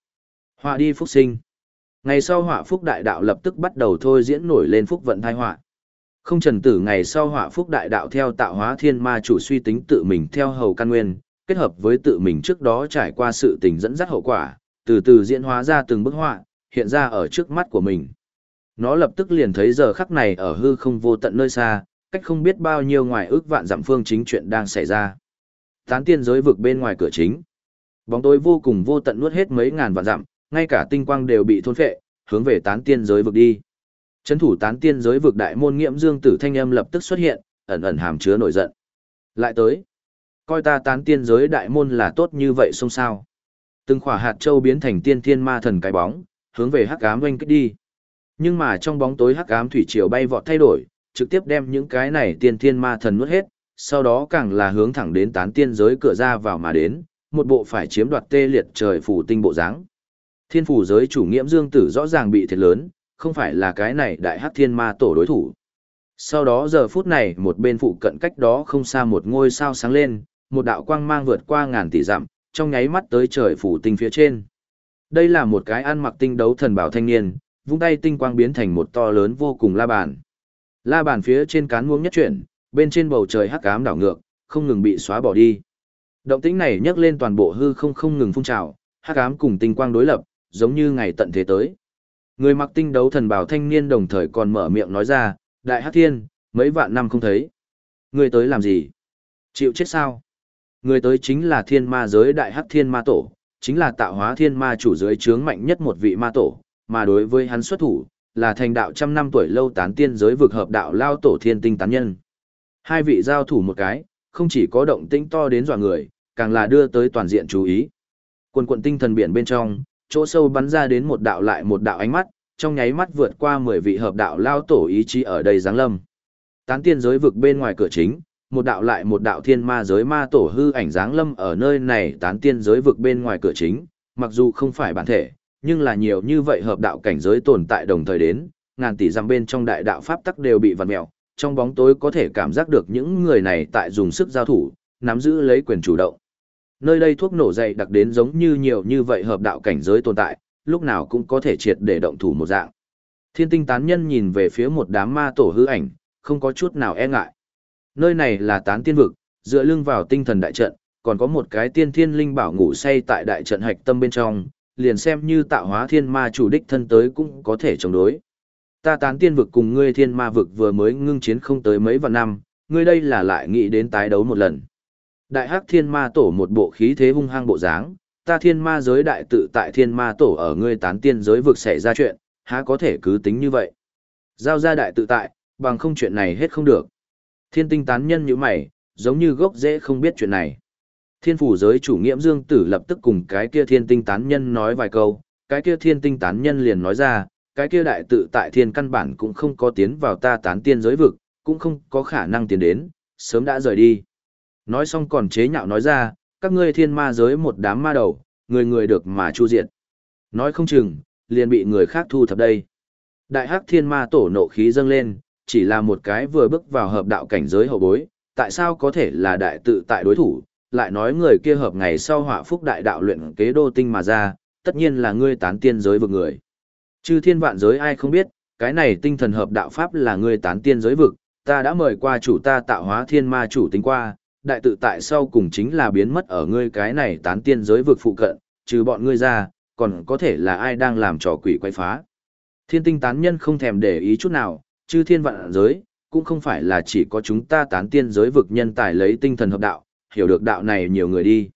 [SPEAKER 1] Họa đi phúc sinh. Ngày sau họa phúc đại đạo lập tức bắt đầu thôi diễn nổi lên phúc vận thai họa. Không trần tử ngày sau họa phúc đại đạo theo tạo hóa thiên ma chủ suy tính tự mình theo hầu căn nguyên, kết hợp với tự mình trước đó trải qua sự tình dẫn dắt hậu quả, từ từ diễn hóa ra từng bức họa, hiện ra ở trước mắt của mình. Nó lập tức liền thấy giờ khắc này ở hư không vô tận nơi xa, cách không biết bao nhiêu ngoài ước vạn dặm phương chính chuyện đang xảy ra. Tán tiên giới vực bên ngoài cửa chính. Bóng tối vô cùng vô tận nuốt hết mấy ngàn vạn dặm, ngay cả tinh quang đều bị thôn phệ, hướng về tán tiên giới vực đi. Chấn thủ tán tiên giới vực đại môn nghiễm dương tử thanh âm lập tức xuất hiện, ẩn ẩn hàm chứa nổi giận. Lại tới. Coi ta tán tiên giới đại môn là tốt như vậy xông sao. Từng khỏa hạt châu biến thành tiên thiên ma thần cái bóng, hướng về hắc ám oanh kích đi. Nhưng mà trong bóng tối hắc ám thủy triều bay vọt thay đổi, trực tiếp đem những cái này tiên thiên ma thần nuốt hết, sau đó càng là hướng thẳng đến tán tiên giới cửa ra vào mà đến, một bộ phải chiếm đoạt tê liệt trời phủ tinh bộ dáng. Thiên phủ giới chủ nghiễm dương tử rõ ràng bị thiệt lớn, không phải là cái này đại hắc thiên ma tổ đối thủ. Sau đó giờ phút này một bên phụ cận cách đó không xa một ngôi sao sáng lên, một đạo quang mang vượt qua ngàn tỷ dặm, trong nháy mắt tới trời phủ tinh phía trên. Đây là một cái ăn mặc tinh đấu thần bảo thanh niên, vung tay tinh quang biến thành một to lớn vô cùng la bàn. La bàn phía trên cán muông nhất chuyển, bên trên bầu trời hắc ám đảo ngược, không ngừng bị xóa bỏ đi. Động tĩnh này nhấc lên toàn bộ hư không không ngừng phun trào, hắc ám cùng tinh quang đối lập, giống như ngày tận thế tới. Người mặc tinh đấu thần bảo thanh niên đồng thời còn mở miệng nói ra, đại hắc thiên, mấy vạn năm không thấy. Người tới làm gì? Chịu chết sao? Người tới chính là thiên ma giới đại hắc thiên ma tổ, chính là tạo hóa thiên ma chủ giới chướng mạnh nhất một vị ma tổ, mà đối với hắn xuất thủ, là thành đạo trăm năm tuổi lâu tán tiên giới vực hợp đạo lao tổ thiên tinh tán nhân. Hai vị giao thủ một cái, không chỉ có động tĩnh to đến dọa người, càng là đưa tới toàn diện chú ý. Quần quận tinh thần biển bên trong, chỗ sâu bắn ra đến một đạo lại một đạo ánh mắt, trong nháy mắt vượt qua 10 vị hợp đạo lao tổ ý chí ở đây giáng lâm. Tán tiên giới vực bên ngoài cửa chính, một đạo lại một đạo thiên ma giới ma tổ hư ảnh giáng lâm ở nơi này tán tiên giới vực bên ngoài cửa chính, mặc dù không phải bản thể, nhưng là nhiều như vậy hợp đạo cảnh giới tồn tại đồng thời đến, ngàn tỷ dặm bên trong đại đạo pháp tắc đều bị vặn mèo, trong bóng tối có thể cảm giác được những người này tại dùng sức giao thủ, nắm giữ lấy quyền chủ động. Nơi đây thuốc nổ dày đặc đến giống như nhiều như vậy hợp đạo cảnh giới tồn tại, lúc nào cũng có thể triệt để động thủ một dạng. Thiên tinh tán nhân nhìn về phía một đám ma tổ hư ảnh, không có chút nào e ngại. Nơi này là tán tiên vực, dựa lưng vào tinh thần đại trận, còn có một cái tiên thiên linh bảo ngủ say tại đại trận hạch tâm bên trong, liền xem như tạo hóa thiên ma chủ đích thân tới cũng có thể chống đối. Ta tán tiên vực cùng ngươi thiên ma vực vừa mới ngưng chiến không tới mấy vạn năm, ngươi đây là lại nghĩ đến tái đấu một lần. Đại hắc thiên ma tổ một bộ khí thế hung hăng bộ dáng, ta thiên ma giới đại tự tại thiên ma tổ ở ngươi tán tiên giới vực xảy ra chuyện, há có thể cứ tính như vậy. Giao ra đại tự tại, bằng không chuyện này hết không được. Thiên tinh tán nhân như mày, giống như gốc dễ không biết chuyện này. Thiên phủ giới chủ nghiễm dương tử lập tức cùng cái kia thiên tinh tán nhân nói vài câu, cái kia thiên tinh tán nhân liền nói ra, cái kia đại tự tại thiên căn bản cũng không có tiến vào ta tán tiên giới vực, cũng không có khả năng tiến đến, sớm đã rời đi. Nói xong còn chế nhạo nói ra, các ngươi thiên ma giới một đám ma đầu, người người được mà chu diệt. Nói không chừng, liền bị người khác thu thập đây. Đại hắc thiên ma tổ nộ khí dâng lên, chỉ là một cái vừa bước vào hợp đạo cảnh giới hậu bối, tại sao có thể là đại tự tại đối thủ, lại nói người kia hợp ngày sau họa phúc đại đạo luyện kế đô tinh mà ra, tất nhiên là ngươi tán tiên giới vực người. Chư thiên vạn giới ai không biết, cái này tinh thần hợp đạo pháp là ngươi tán tiên giới vực, ta đã mời qua chủ ta tạo hóa thiên ma chủ tính qua, đại tự tại sau cùng chính là biến mất ở ngươi cái này tán tiên giới vực phụ cận, trừ bọn ngươi ra, còn có thể là ai đang làm trò quỷ quay phá. Thiên tinh tán nhân không thèm để ý chút nào, chứ thiên vạn giới, cũng không phải là chỉ có chúng ta tán tiên giới vực nhân tài lấy tinh thần hợp đạo, hiểu được đạo này nhiều người đi.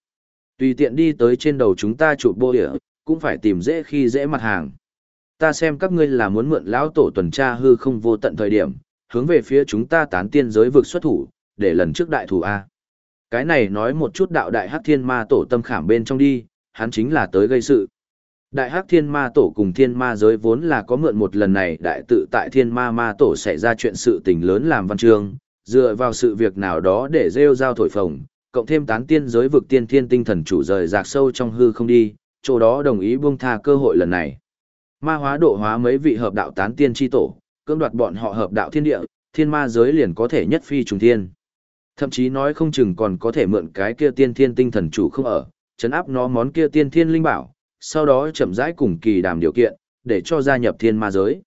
[SPEAKER 1] Tùy tiện đi tới trên đầu chúng ta chụp bô địa, cũng phải tìm dễ khi dễ mặt hàng. Ta xem các ngươi là muốn mượn lão tổ tuần tra hư không vô tận thời điểm, hướng về phía chúng ta tán tiên giới vực xuất thủ, để lần trước đại thủ A. Cái này nói một chút đạo đại hắc thiên ma tổ tâm khảm bên trong đi, hắn chính là tới gây sự. Đại hắc thiên ma tổ cùng thiên ma giới vốn là có mượn một lần này đại tự tại thiên ma ma tổ xảy ra chuyện sự tình lớn làm văn chương, dựa vào sự việc nào đó để rêu giao thổi phồng, cộng thêm tán tiên giới vực tiên thiên tinh thần chủ rời rạc sâu trong hư không đi, chỗ đó đồng ý buông tha cơ hội lần này. Ma hóa độ hóa mấy vị hợp đạo tán tiên chi tổ, cưỡng đoạt bọn họ hợp đạo thiên địa, thiên ma giới liền có thể nhất phi trùng thiên. Thậm chí nói không chừng còn có thể mượn cái kia tiên thiên tinh thần chủ không ở, chấn áp nó món kia tiên thiên linh bảo, sau đó chậm rãi cùng kỳ đàm điều kiện, để cho gia nhập thiên ma giới.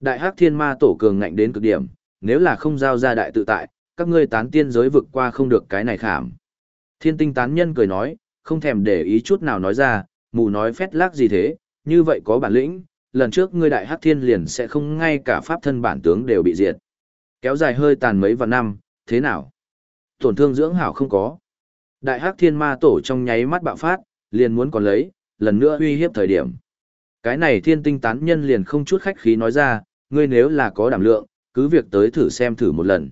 [SPEAKER 1] Đại hắc thiên ma tổ cường ngạnh đến cực điểm, nếu là không giao ra đại tự tại, các ngươi tán tiên giới vực qua không được cái này khảm. Thiên tinh tán nhân cười nói, không thèm để ý chút nào nói ra, mù nói phét lác gì thế, như vậy có bản lĩnh, lần trước ngươi đại hắc thiên liền sẽ không ngay cả pháp thân bản tướng đều bị diệt. Kéo dài hơi tàn mấy vạn năm, thế nào? Tổn thương dưỡng hảo không có. Đại hắc thiên ma tổ trong nháy mắt bạo phát, liền muốn còn lấy, lần nữa uy hiếp thời điểm. Cái này thiên tinh tán nhân liền không chút khách khí nói ra, ngươi nếu là có đảm lượng, cứ việc tới thử xem thử một lần.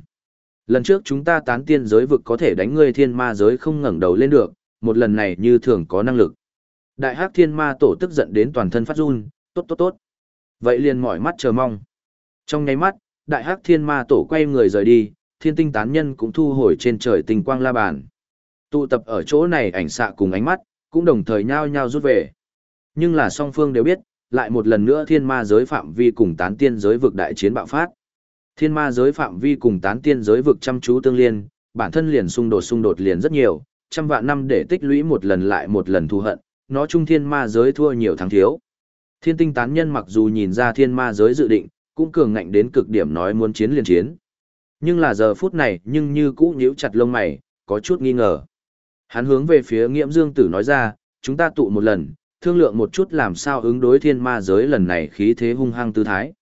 [SPEAKER 1] Lần trước chúng ta tán tiên giới vực có thể đánh ngươi thiên ma giới không ngẩng đầu lên được, một lần này như thường có năng lực. Đại hắc thiên ma tổ tức giận đến toàn thân phát run, tốt tốt tốt. Vậy liền mỏi mắt chờ mong. Trong nháy mắt, đại hắc thiên ma tổ quay người rời đi, thiên tinh tán nhân cũng thu hồi trên trời tình quang la bàn. Tụ tập ở chỗ này ảnh xạ cùng ánh mắt, cũng đồng thời nhao nhao rút về. Nhưng là song phương đều biết, lại một lần nữa thiên ma giới phạm vi cùng tán tiên giới vực đại chiến bạo phát. Thiên ma giới phạm vi cùng tán tiên giới vực chăm chú tương liên, bản thân liền xung đột xung đột liền rất nhiều, trăm vạn năm để tích lũy một lần lại một lần thù hận, nó trung thiên ma giới thua nhiều thắng thiếu. Thiên tinh tán nhân mặc dù nhìn ra thiên ma giới dự định, cũng cường ngạnh đến cực điểm nói muốn chiến liền chiến. Nhưng là giờ phút này nhưng như cũ nhíu chặt lông mày, có chút nghi ngờ. Hắn hướng về phía nghiễm dương tử nói ra, chúng ta tụ một lần, thương lượng một chút làm sao ứng đối thiên ma giới lần này khí thế hung hăng tư thái.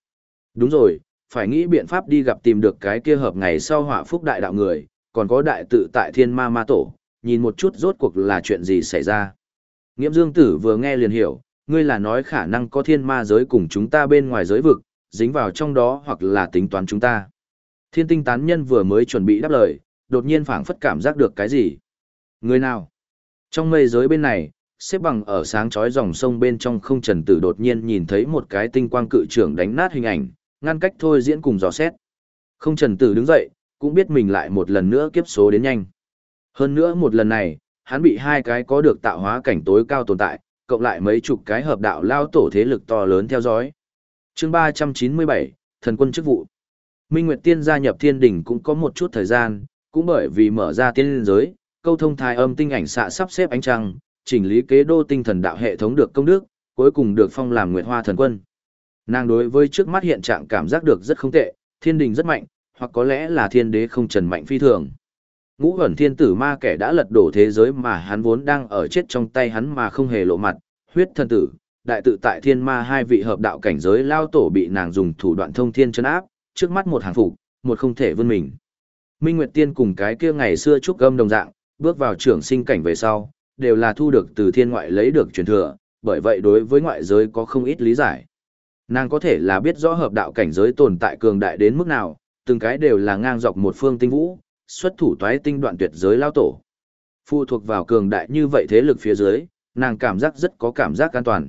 [SPEAKER 1] Đúng rồi, phải nghĩ biện pháp đi gặp tìm được cái kia hợp ngày sau họa phúc đại đạo người, còn có đại tự tại thiên ma ma tổ, nhìn một chút rốt cuộc là chuyện gì xảy ra. Nghiễm dương tử vừa nghe liền hiểu, ngươi là nói khả năng có thiên ma giới cùng chúng ta bên ngoài giới vực, dính vào trong đó hoặc là tính toán chúng ta. Thiên tinh tán nhân vừa mới chuẩn bị đáp lời, đột nhiên phảng phất cảm giác được cái gì. Người nào? Trong mây giới bên này, xếp bằng ở sáng chói dòng sông bên trong không trần tử đột nhiên nhìn thấy một cái tinh quang cự trưởng đánh nát hình ảnh, ngăn cách thôi diễn cùng dò xét. Không trần tử đứng dậy, cũng biết mình lại một lần nữa kiếp số đến nhanh. Hơn nữa một lần này, hắn bị hai cái có được tạo hóa cảnh tối cao tồn tại, cộng lại mấy chục cái hợp đạo lao tổ thế lực to lớn theo dõi. chương 397, Thần quân chức vụ. Minh Nguyệt Tiên gia nhập thiên đỉnh cũng có một chút thời gian, cũng bởi vì mở ra tiên liên giới, câu thông thai âm tinh ảnh xạ sắp xếp ánh trăng, chỉnh lý kế đô tinh thần đạo hệ thống được công đức, cuối cùng được phong làm Nguyệt Hoa thần quân. Nàng đối với trước mắt hiện trạng cảm giác được rất không tệ, thiên đình rất mạnh, hoặc có lẽ là thiên đế không trần mạnh phi thường. Ngũ ẩn thiên tử ma kẻ đã lật đổ thế giới mà hắn vốn đang ở chết trong tay hắn mà không hề lộ mặt, huyết thần tử, đại tự tại thiên ma hai vị hợp đạo cảnh giới lao tổ bị nàng dùng thủ đoạn thông thiên chân áp, trước mắt một hàng phục, một không thể vươn mình. Minh Nguyệt Tiên cùng cái kia ngày xưa trúc gâm đồng dạng, bước vào trưởng sinh cảnh về sau, đều là thu được từ thiên ngoại lấy được truyền thừa, bởi vậy đối với ngoại giới có không ít lý giải. Nàng có thể là biết rõ hợp đạo cảnh giới tồn tại cường đại đến mức nào, từng cái đều là ngang dọc một phương tinh vũ, xuất thủ toái tinh đoạn tuyệt giới lao tổ. Phụ thuộc vào cường đại như vậy thế lực phía dưới, nàng cảm giác rất có cảm giác an toàn.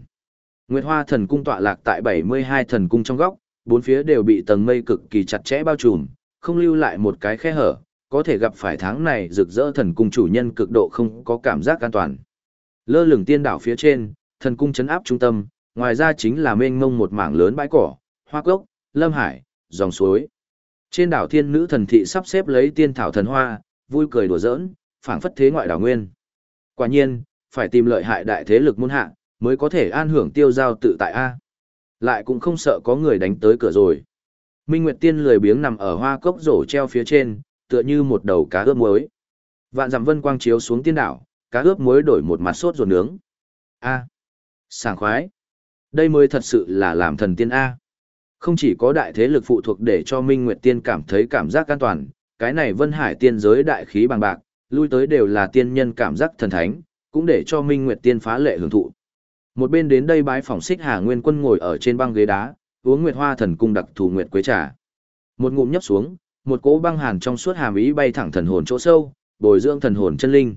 [SPEAKER 1] Nguyệt Hoa thần cung tọa lạc tại 72 thần cung trong góc, bốn phía đều bị tầng mây cực kỳ chặt chẽ bao trùm, không lưu lại một cái khe hở, có thể gặp phải tháng này rực rỡ thần cung chủ nhân cực độ không có cảm giác an toàn. Lơ lửng tiên đảo phía trên, thần cung chấn áp trung tâm, ngoài ra chính là mênh mông một mảng lớn bãi cỏ, hoa cốc, lâm hải, dòng suối. Trên đảo thiên nữ thần thị sắp xếp lấy tiên thảo thần hoa, vui cười đùa giỡn, phảng phất thế ngoại đảo nguyên. Quả nhiên, phải tìm lợi hại đại thế lực môn hạ, mới có thể an hưởng tiêu giao tự tại A. Lại cũng không sợ có người đánh tới cửa rồi. Minh Nguyệt Tiên lười biếng nằm ở hoa cốc rổ treo phía trên, tựa như một đầu cá ướp muối. Vạn dặm vân quang chiếu xuống tiên đảo, cá ướp muối đổi một mặt sốt ruột nướng. A. Sảng khoái. Đây mới thật sự là làm thần tiên A. Không chỉ có đại thế lực phụ thuộc để cho Minh Nguyệt Tiên cảm thấy cảm giác an toàn, cái này Vân Hải tiên giới đại khí bằng bạc, lui tới đều là tiên nhân cảm giác thần thánh, cũng để cho Minh Nguyệt Tiên phá lệ hưởng thụ. Một bên đến đây bái phòng xích Hà Nguyên Quân ngồi ở trên băng ghế đá, uống Nguyệt Hoa Thần cung đặc thù nguyệt quế trà. Một ngụm nhấp xuống, một cỗ băng hàn trong suốt hàm ý bay thẳng thần hồn chỗ sâu, bồi dưỡng thần hồn chân linh.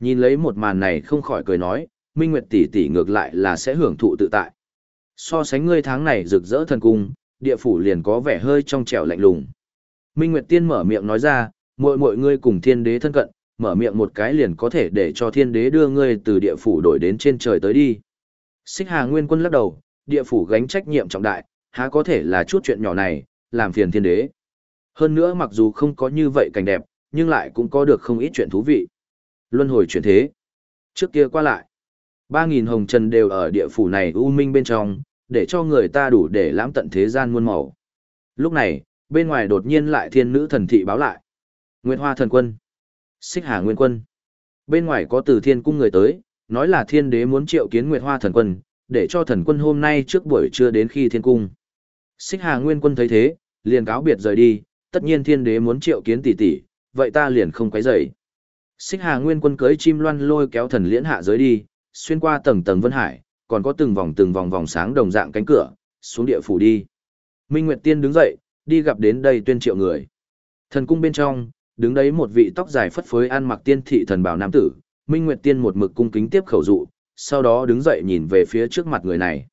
[SPEAKER 1] Nhìn lấy một màn này không khỏi cười nói, Minh Nguyệt tỷ tỷ ngược lại là sẽ hưởng thụ tự tại. So sánh ngươi tháng này rực rỡ thần cung, địa phủ liền có vẻ hơi trong trẻo lạnh lùng. Minh Nguyệt Tiên mở miệng nói ra, muội muội ngươi cùng thiên đế thân cận, mở miệng một cái liền có thể để cho thiên đế đưa ngươi từ địa phủ đổi đến trên trời tới đi. Xích Hà Nguyên Quân lắc đầu, địa phủ gánh trách nhiệm trọng đại, há có thể là chút chuyện nhỏ này, làm phiền thiên đế. Hơn nữa mặc dù không có như vậy cảnh đẹp, nhưng lại cũng có được không ít chuyện thú vị. Luân hồi chuyển thế. Trước kia qua lại, 3.000 hồng trần đều ở địa phủ này u minh bên trong, để cho người ta đủ để lãm tận thế gian muôn màu. Lúc này, bên ngoài đột nhiên lại thiên nữ thần thị báo lại. Nguyệt Hoa thần quân. Xích Hà Nguyên quân. Bên ngoài có từ thiên cung người tới, nói là thiên đế muốn triệu kiến Nguyệt Hoa thần quân, để cho thần quân hôm nay trước buổi trưa đến khi thiên cung. Xích Hà Nguyên quân thấy thế, liền cáo biệt rời đi, tất nhiên thiên đế muốn triệu kiến tỷ tỷ, vậy ta liền không quấy rầy. Xích Hà Nguyên quân cưới chim loan lôi kéo thần liễn hạ giới đi, xuyên qua tầng tầng vân hải, còn có từng vòng từng vòng vòng sáng đồng dạng cánh cửa, xuống địa phủ đi. Minh Nguyệt Tiên đứng dậy, đi gặp đến đây tuyên triệu người. Thần cung bên trong, đứng đấy một vị tóc dài phất phới ăn mặc tiên thị thần bảo nam tử, Minh Nguyệt Tiên một mực cung kính tiếp khẩu dụ, sau đó đứng dậy nhìn về phía trước mặt người này.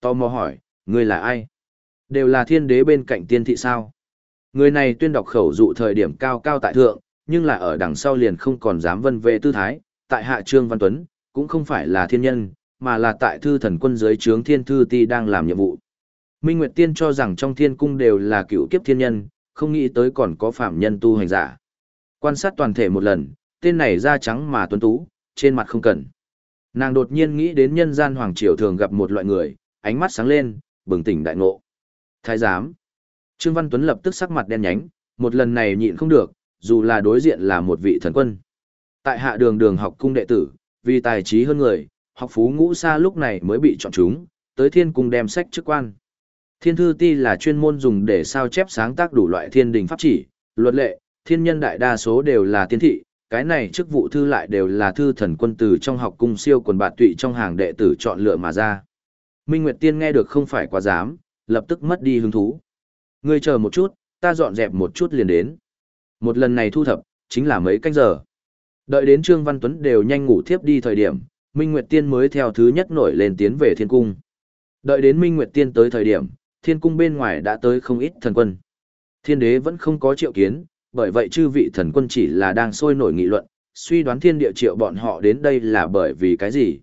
[SPEAKER 1] Tò mò hỏi, người là ai? Đều là thiên đế bên cạnh tiên thị sao? Người này tuyên đọc khẩu dụ thời điểm cao cao tại thượng, nhưng là ở đằng sau liền không còn dám vân vệ tư thái, tại hạ trương văn tuấn, cũng không phải là thiên nhân, mà là tại thư thần quân dưới trướng thiên thư ti đang làm nhiệm vụ. Minh Nguyệt Tiên cho rằng trong thiên cung đều là cựu kiếp thiên nhân, không nghĩ tới còn có phạm nhân tu hành giả. Quan sát toàn thể một lần, tên này da trắng mà tuấn tú, trên mặt không cần. Nàng đột nhiên nghĩ đến nhân gian hoàng triều thường gặp một loại người, ánh mắt sáng lên, bừng tỉnh đại ngộ. Thái giám. Trương Văn Tuấn lập tức sắc mặt đen nhánh, một lần này nhịn không được, dù là đối diện là một vị thần quân. Tại hạ đường đường học cung đệ tử, vì tài trí hơn người, học phú ngũ xa lúc này mới bị chọn chúng, tới thiên cung đem sách chức quan. Thiên thư ti là chuyên môn dùng để sao chép sáng tác đủ loại thiên đình pháp chỉ, luật lệ, thiên nhân đại đa số đều là tiên thị, cái này chức vụ thư lại đều là thư thần quân từ trong học cung siêu quần bạt tụy trong hàng đệ tử chọn lựa mà ra. Minh Nguyệt Tiên nghe được không phải quá dám, lập tức mất đi hứng thú. Ngươi chờ một chút, ta dọn dẹp một chút liền đến. Một lần này thu thập, chính là mấy canh giờ. Đợi đến Trương Văn Tuấn đều nhanh ngủ thiếp đi thời điểm, Minh Nguyệt Tiên mới theo thứ nhất nổi lên tiến về thiên cung. Đợi đến Minh Nguyệt Tiên tới thời điểm, thiên cung bên ngoài đã tới không ít thần quân. Thiên đế vẫn không có triệu kiến, bởi vậy chư vị thần quân chỉ là đang sôi nổi nghị luận, suy đoán thiên địa triệu bọn họ đến đây là bởi vì cái gì.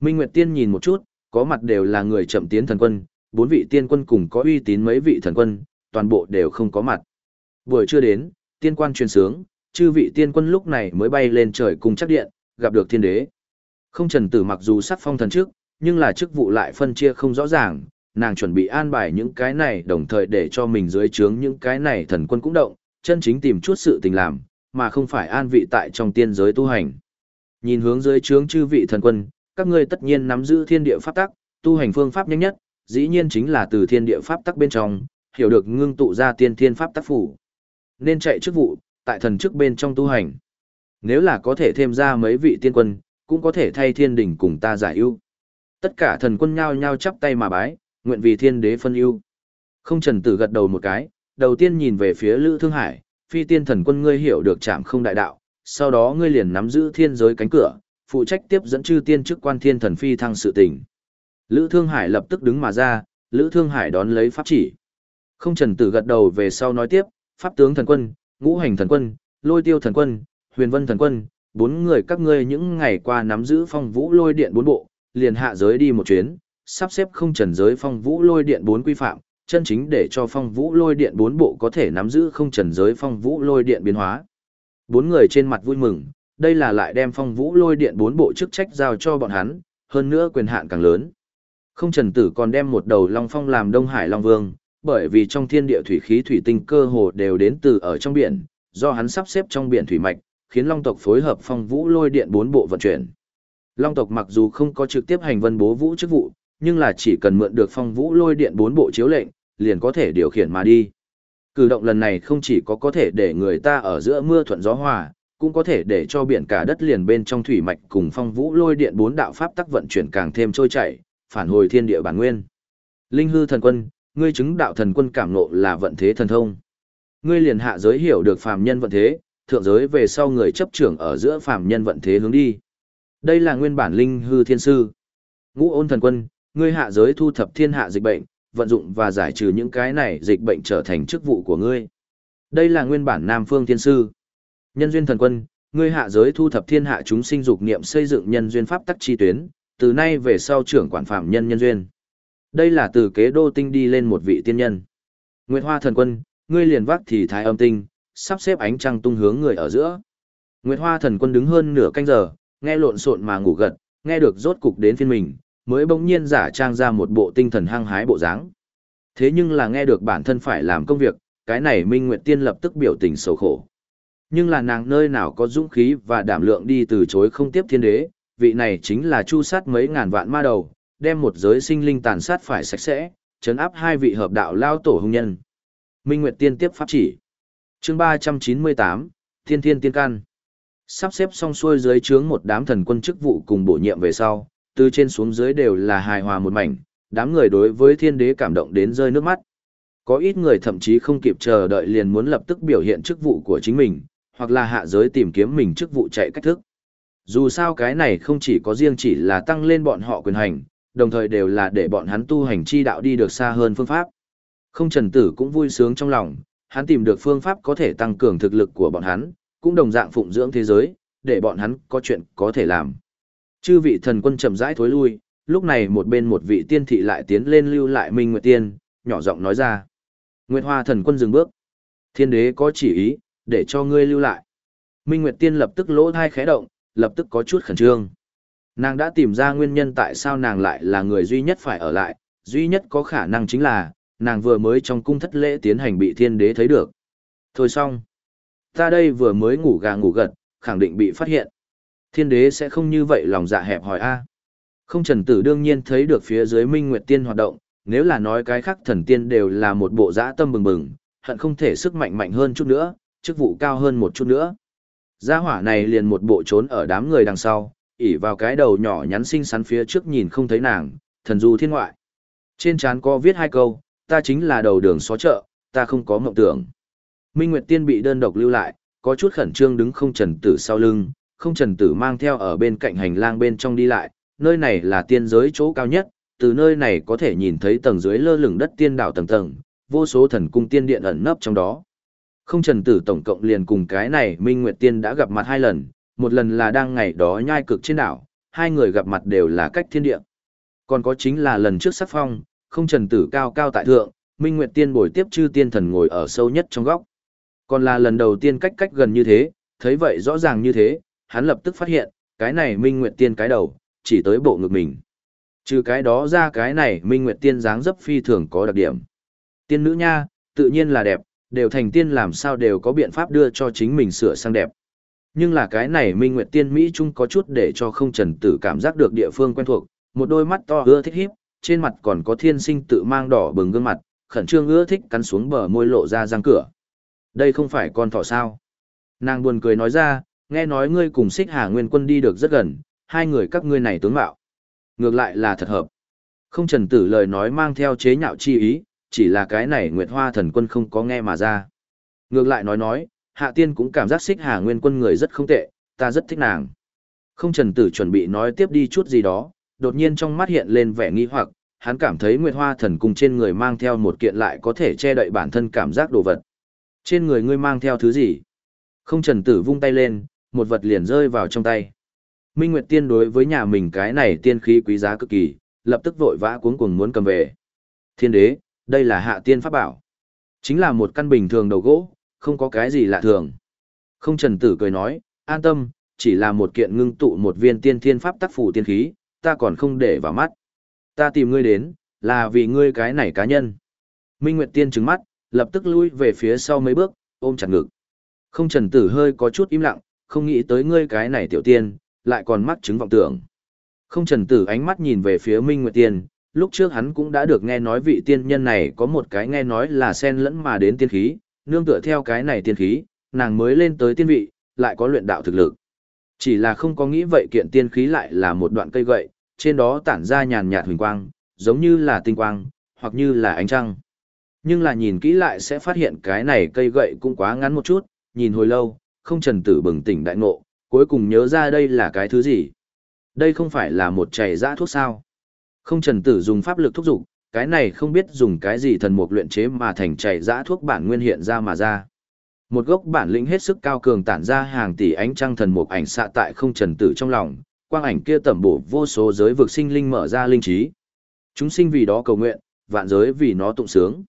[SPEAKER 1] Minh Nguyệt Tiên nhìn một chút, có mặt đều là người chậm tiến thần quân, bốn vị tiên quân cùng có uy tín mấy vị thần quân, toàn bộ đều không có mặt. Buổi chưa đến, tiên quan truyền sướng, chư vị tiên quân lúc này mới bay lên trời cùng chắc điện, gặp được thiên đế. Không trần tử mặc dù sắc phong thần trước, nhưng là chức vụ lại phân chia không rõ ràng, nàng chuẩn bị an bài những cái này đồng thời để cho mình dưới trướng những cái này thần quân cũng động, chân chính tìm chút sự tình làm, mà không phải an vị tại trong tiên giới tu hành. Nhìn hướng dưới trướng chư vị thần quân, các ngươi tất nhiên nắm giữ thiên địa pháp tắc, tu hành phương pháp nhanh nhất, dĩ nhiên chính là từ thiên địa pháp tắc bên trong, hiểu được ngưng tụ ra tiên thiên pháp tắc phủ. Nên chạy chức vụ, tại thần chức bên trong tu hành. Nếu là có thể thêm ra mấy vị tiên quân, cũng có thể thay thiên đỉnh cùng ta giải ưu. Tất cả thần quân nhao nhao chắp tay mà bái, nguyện vì thiên đế phân ưu. Không trần tử gật đầu một cái, đầu tiên nhìn về phía Lữ Thương Hải, phi tiên thần quân ngươi hiểu được chạm không đại đạo, sau đó ngươi liền nắm giữ thiên giới cánh cửa, phụ trách tiếp dẫn chư tiên chức quan thiên thần phi thăng sự tình. Lữ Thương Hải lập tức đứng mà ra, Lữ Thương Hải đón lấy pháp chỉ. Không trần tử gật đầu về sau nói tiếp, pháp tướng thần quân, ngũ hành thần quân, lôi tiêu thần quân, huyền vân thần quân, bốn người các ngươi những ngày qua nắm giữ phong vũ lôi điện bốn bộ, liền hạ giới đi một chuyến, sắp xếp không trần giới phong vũ lôi điện bốn quy phạm, chân chính để cho phong vũ lôi điện bốn bộ có thể nắm giữ không trần giới phong vũ lôi điện biến hóa. Bốn người trên mặt vui mừng, đây là lại đem phong vũ lôi điện bốn bộ chức trách giao cho bọn hắn, hơn nữa quyền hạn càng lớn. Không trần tử còn đem một đầu long phong làm Đông Hải Long Vương, bởi vì trong thiên địa thủy khí thủy tinh cơ hồ đều đến từ ở trong biển, do hắn sắp xếp trong biển thủy mạch, khiến Long tộc phối hợp phong vũ lôi điện bốn bộ vận chuyển. Long tộc mặc dù không có trực tiếp hành vân bố vũ chức vụ, nhưng là chỉ cần mượn được phong vũ lôi điện bốn bộ chiếu lệnh, liền có thể điều khiển mà đi. Cử động lần này không chỉ có có thể để người ta ở giữa mưa thuận gió hòa, cũng có thể để cho biển cả đất liền bên trong thủy mạch cùng phong vũ lôi điện bốn đạo pháp tắc vận chuyển càng thêm trôi chảy, phản hồi thiên địa bản nguyên. Linh hư thần quân, ngươi chứng đạo thần quân cảm nộ là vận thế thần thông. Ngươi liền hạ giới hiểu được phàm nhân vận thế, thượng giới về sau người chấp trưởng ở giữa phàm nhân vận thế hướng đi. Đây là nguyên bản linh hư thiên sư. Ngũ ôn thần quân, ngươi hạ giới thu thập thiên hạ dịch bệnh, vận dụng và giải trừ những cái này dịch bệnh trở thành chức vụ của ngươi. Đây là nguyên bản Nam Phương Thiên Sư. Nhân duyên thần quân, ngươi hạ giới thu thập thiên hạ chúng sinh dục niệm xây dựng nhân duyên pháp tắc chi tuyến, từ nay về sau trưởng quản phạm nhân nhân duyên. Đây là từ kế đô tinh đi lên một vị tiên nhân. Nguyệt Hoa thần quân, ngươi liền vác thì thái âm tinh, sắp xếp ánh trăng tung hướng người ở giữa. Nguyệt Hoa thần quân đứng hơn nửa canh giờ, nghe lộn xộn mà ngủ gật, nghe được rốt cục đến phiên mình, mới bỗng nhiên giả trang ra một bộ tinh thần hăng hái bộ dáng. Thế nhưng là nghe được bản thân phải làm công việc, cái này Minh Nguyệt Tiên lập tức biểu tình sầu khổ. Nhưng là nàng nơi nào có dũng khí và đảm lượng đi từ chối không tiếp thiên đế, vị này chính là chu sát mấy ngàn vạn ma đầu, đem một giới sinh linh tàn sát phải sạch sẽ, chấn áp hai vị hợp đạo lao tổ hung nhân. Minh Nguyệt Tiên tiếp pháp chỉ. Chương 398, Thiên Thiên Tiên Can. Sắp xếp xong xuôi dưới trướng một đám thần quân chức vụ cùng bổ nhiệm về sau, từ trên xuống dưới đều là hài hòa một mảnh, đám người đối với thiên đế cảm động đến rơi nước mắt. Có ít người thậm chí không kịp chờ đợi liền muốn lập tức biểu hiện chức vụ của chính mình, hoặc là hạ giới tìm kiếm mình chức vụ chạy cách thức. Dù sao cái này không chỉ có riêng chỉ là tăng lên bọn họ quyền hành, đồng thời đều là để bọn hắn tu hành chi đạo đi được xa hơn phương pháp. Không trần tử cũng vui sướng trong lòng, hắn tìm được phương pháp có thể tăng cường thực lực của bọn hắn, cũng đồng dạng phụng dưỡng thế giới, để bọn hắn có chuyện có thể làm. Chư vị thần quân chậm rãi thối lui, lúc này một bên một vị tiên thị lại tiến lên lưu lại Minh Nguyệt Tiên, nhỏ giọng nói ra. Nguyệt Hoa thần quân dừng bước. Thiên đế có chỉ ý, để cho ngươi lưu lại. Minh Nguyệt Tiên lập tức lỗ thai khẽ động, lập tức có chút khẩn trương. Nàng đã tìm ra nguyên nhân tại sao nàng lại là người duy nhất phải ở lại, duy nhất có khả năng chính là, nàng vừa mới trong cung thất lễ tiến hành bị thiên đế thấy được. Thôi xong. Ta đây vừa mới ngủ gà ngủ gật, khẳng định bị phát hiện. Thiên đế sẽ không như vậy lòng dạ hẹp hỏi a. Không trần tử đương nhiên thấy được phía dưới minh nguyệt tiên hoạt động, nếu là nói cái khác thần tiên đều là một bộ dã tâm bừng bừng, hận không thể sức mạnh mạnh hơn chút nữa, chức vụ cao hơn một chút nữa. Gia hỏa này liền một bộ trốn ở đám người đằng sau, ỉ vào cái đầu nhỏ nhắn xinh xắn phía trước nhìn không thấy nàng, thần du thiên ngoại. Trên trán có viết hai câu, ta chính là đầu đường xó chợ, ta không có mộng tưởng. Minh Nguyệt Tiên bị đơn độc lưu lại, có chút khẩn trương đứng không trần tử sau lưng, không trần tử mang theo ở bên cạnh hành lang bên trong đi lại, nơi này là tiên giới chỗ cao nhất, từ nơi này có thể nhìn thấy tầng dưới lơ lửng đất tiên đảo tầng tầng, vô số thần cung tiên điện ẩn nấp trong đó. Không trần tử tổng cộng liền cùng cái này Minh Nguyệt Tiên đã gặp mặt hai lần, một lần là đang ngày đó nhai cực trên đảo, hai người gặp mặt đều là cách thiên địa. Còn có chính là lần trước sắc phong, không trần tử cao cao tại thượng, Minh Nguyệt Tiên bồi tiếp chư tiên thần ngồi ở sâu nhất trong góc. Còn là lần đầu tiên cách cách gần như thế, thấy vậy rõ ràng như thế, hắn lập tức phát hiện, cái này Minh Nguyệt Tiên cái đầu, chỉ tới bộ ngực mình. Trừ cái đó ra cái này Minh Nguyệt Tiên dáng dấp phi thường có đặc điểm. Tiên nữ nha, tự nhiên là đẹp, đều thành tiên làm sao đều có biện pháp đưa cho chính mình sửa sang đẹp. Nhưng là cái này Minh Nguyệt Tiên Mỹ Trung có chút để cho không trần tử cảm giác được địa phương quen thuộc, một đôi mắt to ưa thích hiếp, trên mặt còn có thiên sinh tự mang đỏ bừng gương mặt, khẩn trương ưa thích cắn xuống bờ môi lộ ra răng cửa. Đây không phải con thỏ sao. Nàng buồn cười nói ra, nghe nói ngươi cùng xích hà nguyên quân đi được rất gần, hai người các ngươi này tướng mạo. Ngược lại là thật hợp. Không trần tử lời nói mang theo chế nhạo chi ý, chỉ là cái này Nguyệt Hoa thần quân không có nghe mà ra. Ngược lại nói nói, hạ tiên cũng cảm giác xích hà nguyên quân người rất không tệ, ta rất thích nàng. Không trần tử chuẩn bị nói tiếp đi chút gì đó, đột nhiên trong mắt hiện lên vẻ nghi hoặc, hắn cảm thấy Nguyệt Hoa thần cung trên người mang theo một kiện lại có thể che đậy bản thân cảm giác đồ vật. Trên người ngươi mang theo thứ gì? Không trần tử vung tay lên, một vật liền rơi vào trong tay. Minh Nguyệt Tiên đối với nhà mình cái này tiên khí quý giá cực kỳ, lập tức vội vã cuống cuồng muốn cầm về. Thiên đế, đây là hạ tiên pháp bảo. Chính là một căn bình thường đầu gỗ, không có cái gì lạ thường. Không trần tử cười nói, an tâm, chỉ là một kiện ngưng tụ một viên tiên thiên pháp tác phủ tiên khí, ta còn không để vào mắt. Ta tìm ngươi đến, là vì ngươi cái này cá nhân. Minh Nguyệt Tiên trừng mắt, lập tức lui về phía sau mấy bước, ôm chặt ngực. Không trần tử hơi có chút im lặng, không nghĩ tới ngươi cái này tiểu tiên, lại còn mắt chứng vọng tưởng. Không trần tử ánh mắt nhìn về phía Minh Nguyệt Tiên, lúc trước hắn cũng đã được nghe nói vị tiên nhân này có một cái nghe nói là sen lẫn mà đến tiên khí, nương tựa theo cái này tiên khí, nàng mới lên tới tiên vị, lại có luyện đạo thực lực. Chỉ là không có nghĩ vậy kiện tiên khí lại là một đoạn cây gậy, trên đó tản ra nhàn nhạt huỳnh quang, giống như là tinh quang, hoặc như là ánh trăng. Nhưng là nhìn kỹ lại sẽ phát hiện cái này cây gậy cũng quá ngắn một chút, nhìn hồi lâu, không trần tử bừng tỉnh đại ngộ, cuối cùng nhớ ra đây là cái thứ gì. Đây không phải là một chảy dã thuốc sao. Không trần tử dùng pháp lực thúc dục cái này không biết dùng cái gì thần mục luyện chế mà thành chảy dã thuốc bản nguyên hiện ra mà ra. Một gốc bản lĩnh hết sức cao cường tản ra hàng tỷ ánh trăng thần mục ảnh xạ tại không trần tử trong lòng, quang ảnh kia tẩm bổ vô số giới vực sinh linh mở ra linh trí. Chúng sinh vì đó cầu nguyện, vạn giới vì nó tụng sướng.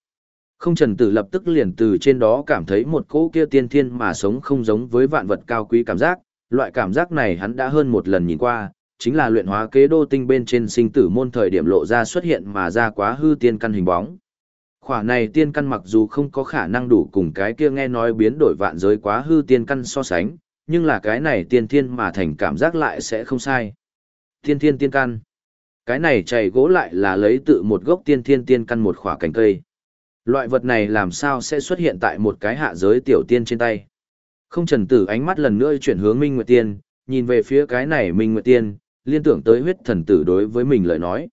[SPEAKER 1] Không trần tử lập tức liền từ trên đó cảm thấy một cỗ kia tiên thiên mà sống không giống với vạn vật cao quý cảm giác, loại cảm giác này hắn đã hơn một lần nhìn qua, chính là luyện hóa kế đô tinh bên trên sinh tử môn thời điểm lộ ra xuất hiện mà ra quá hư tiên căn hình bóng. Khỏa này tiên căn mặc dù không có khả năng đủ cùng cái kia nghe nói biến đổi vạn giới quá hư tiên căn so sánh, nhưng là cái này tiên thiên mà thành cảm giác lại sẽ không sai. Tiên thiên tiên căn. Cái này chày gỗ lại là lấy tự một gốc tiên thiên tiên căn một khỏa cành cây. Loại vật này làm sao sẽ xuất hiện tại một cái hạ giới tiểu tiên trên tay. Không trần tử ánh mắt lần nữa chuyển hướng Minh Nguyệt Tiên, nhìn về phía cái này Minh Nguyệt Tiên, liên tưởng tới huyết thần tử đối với mình lời nói.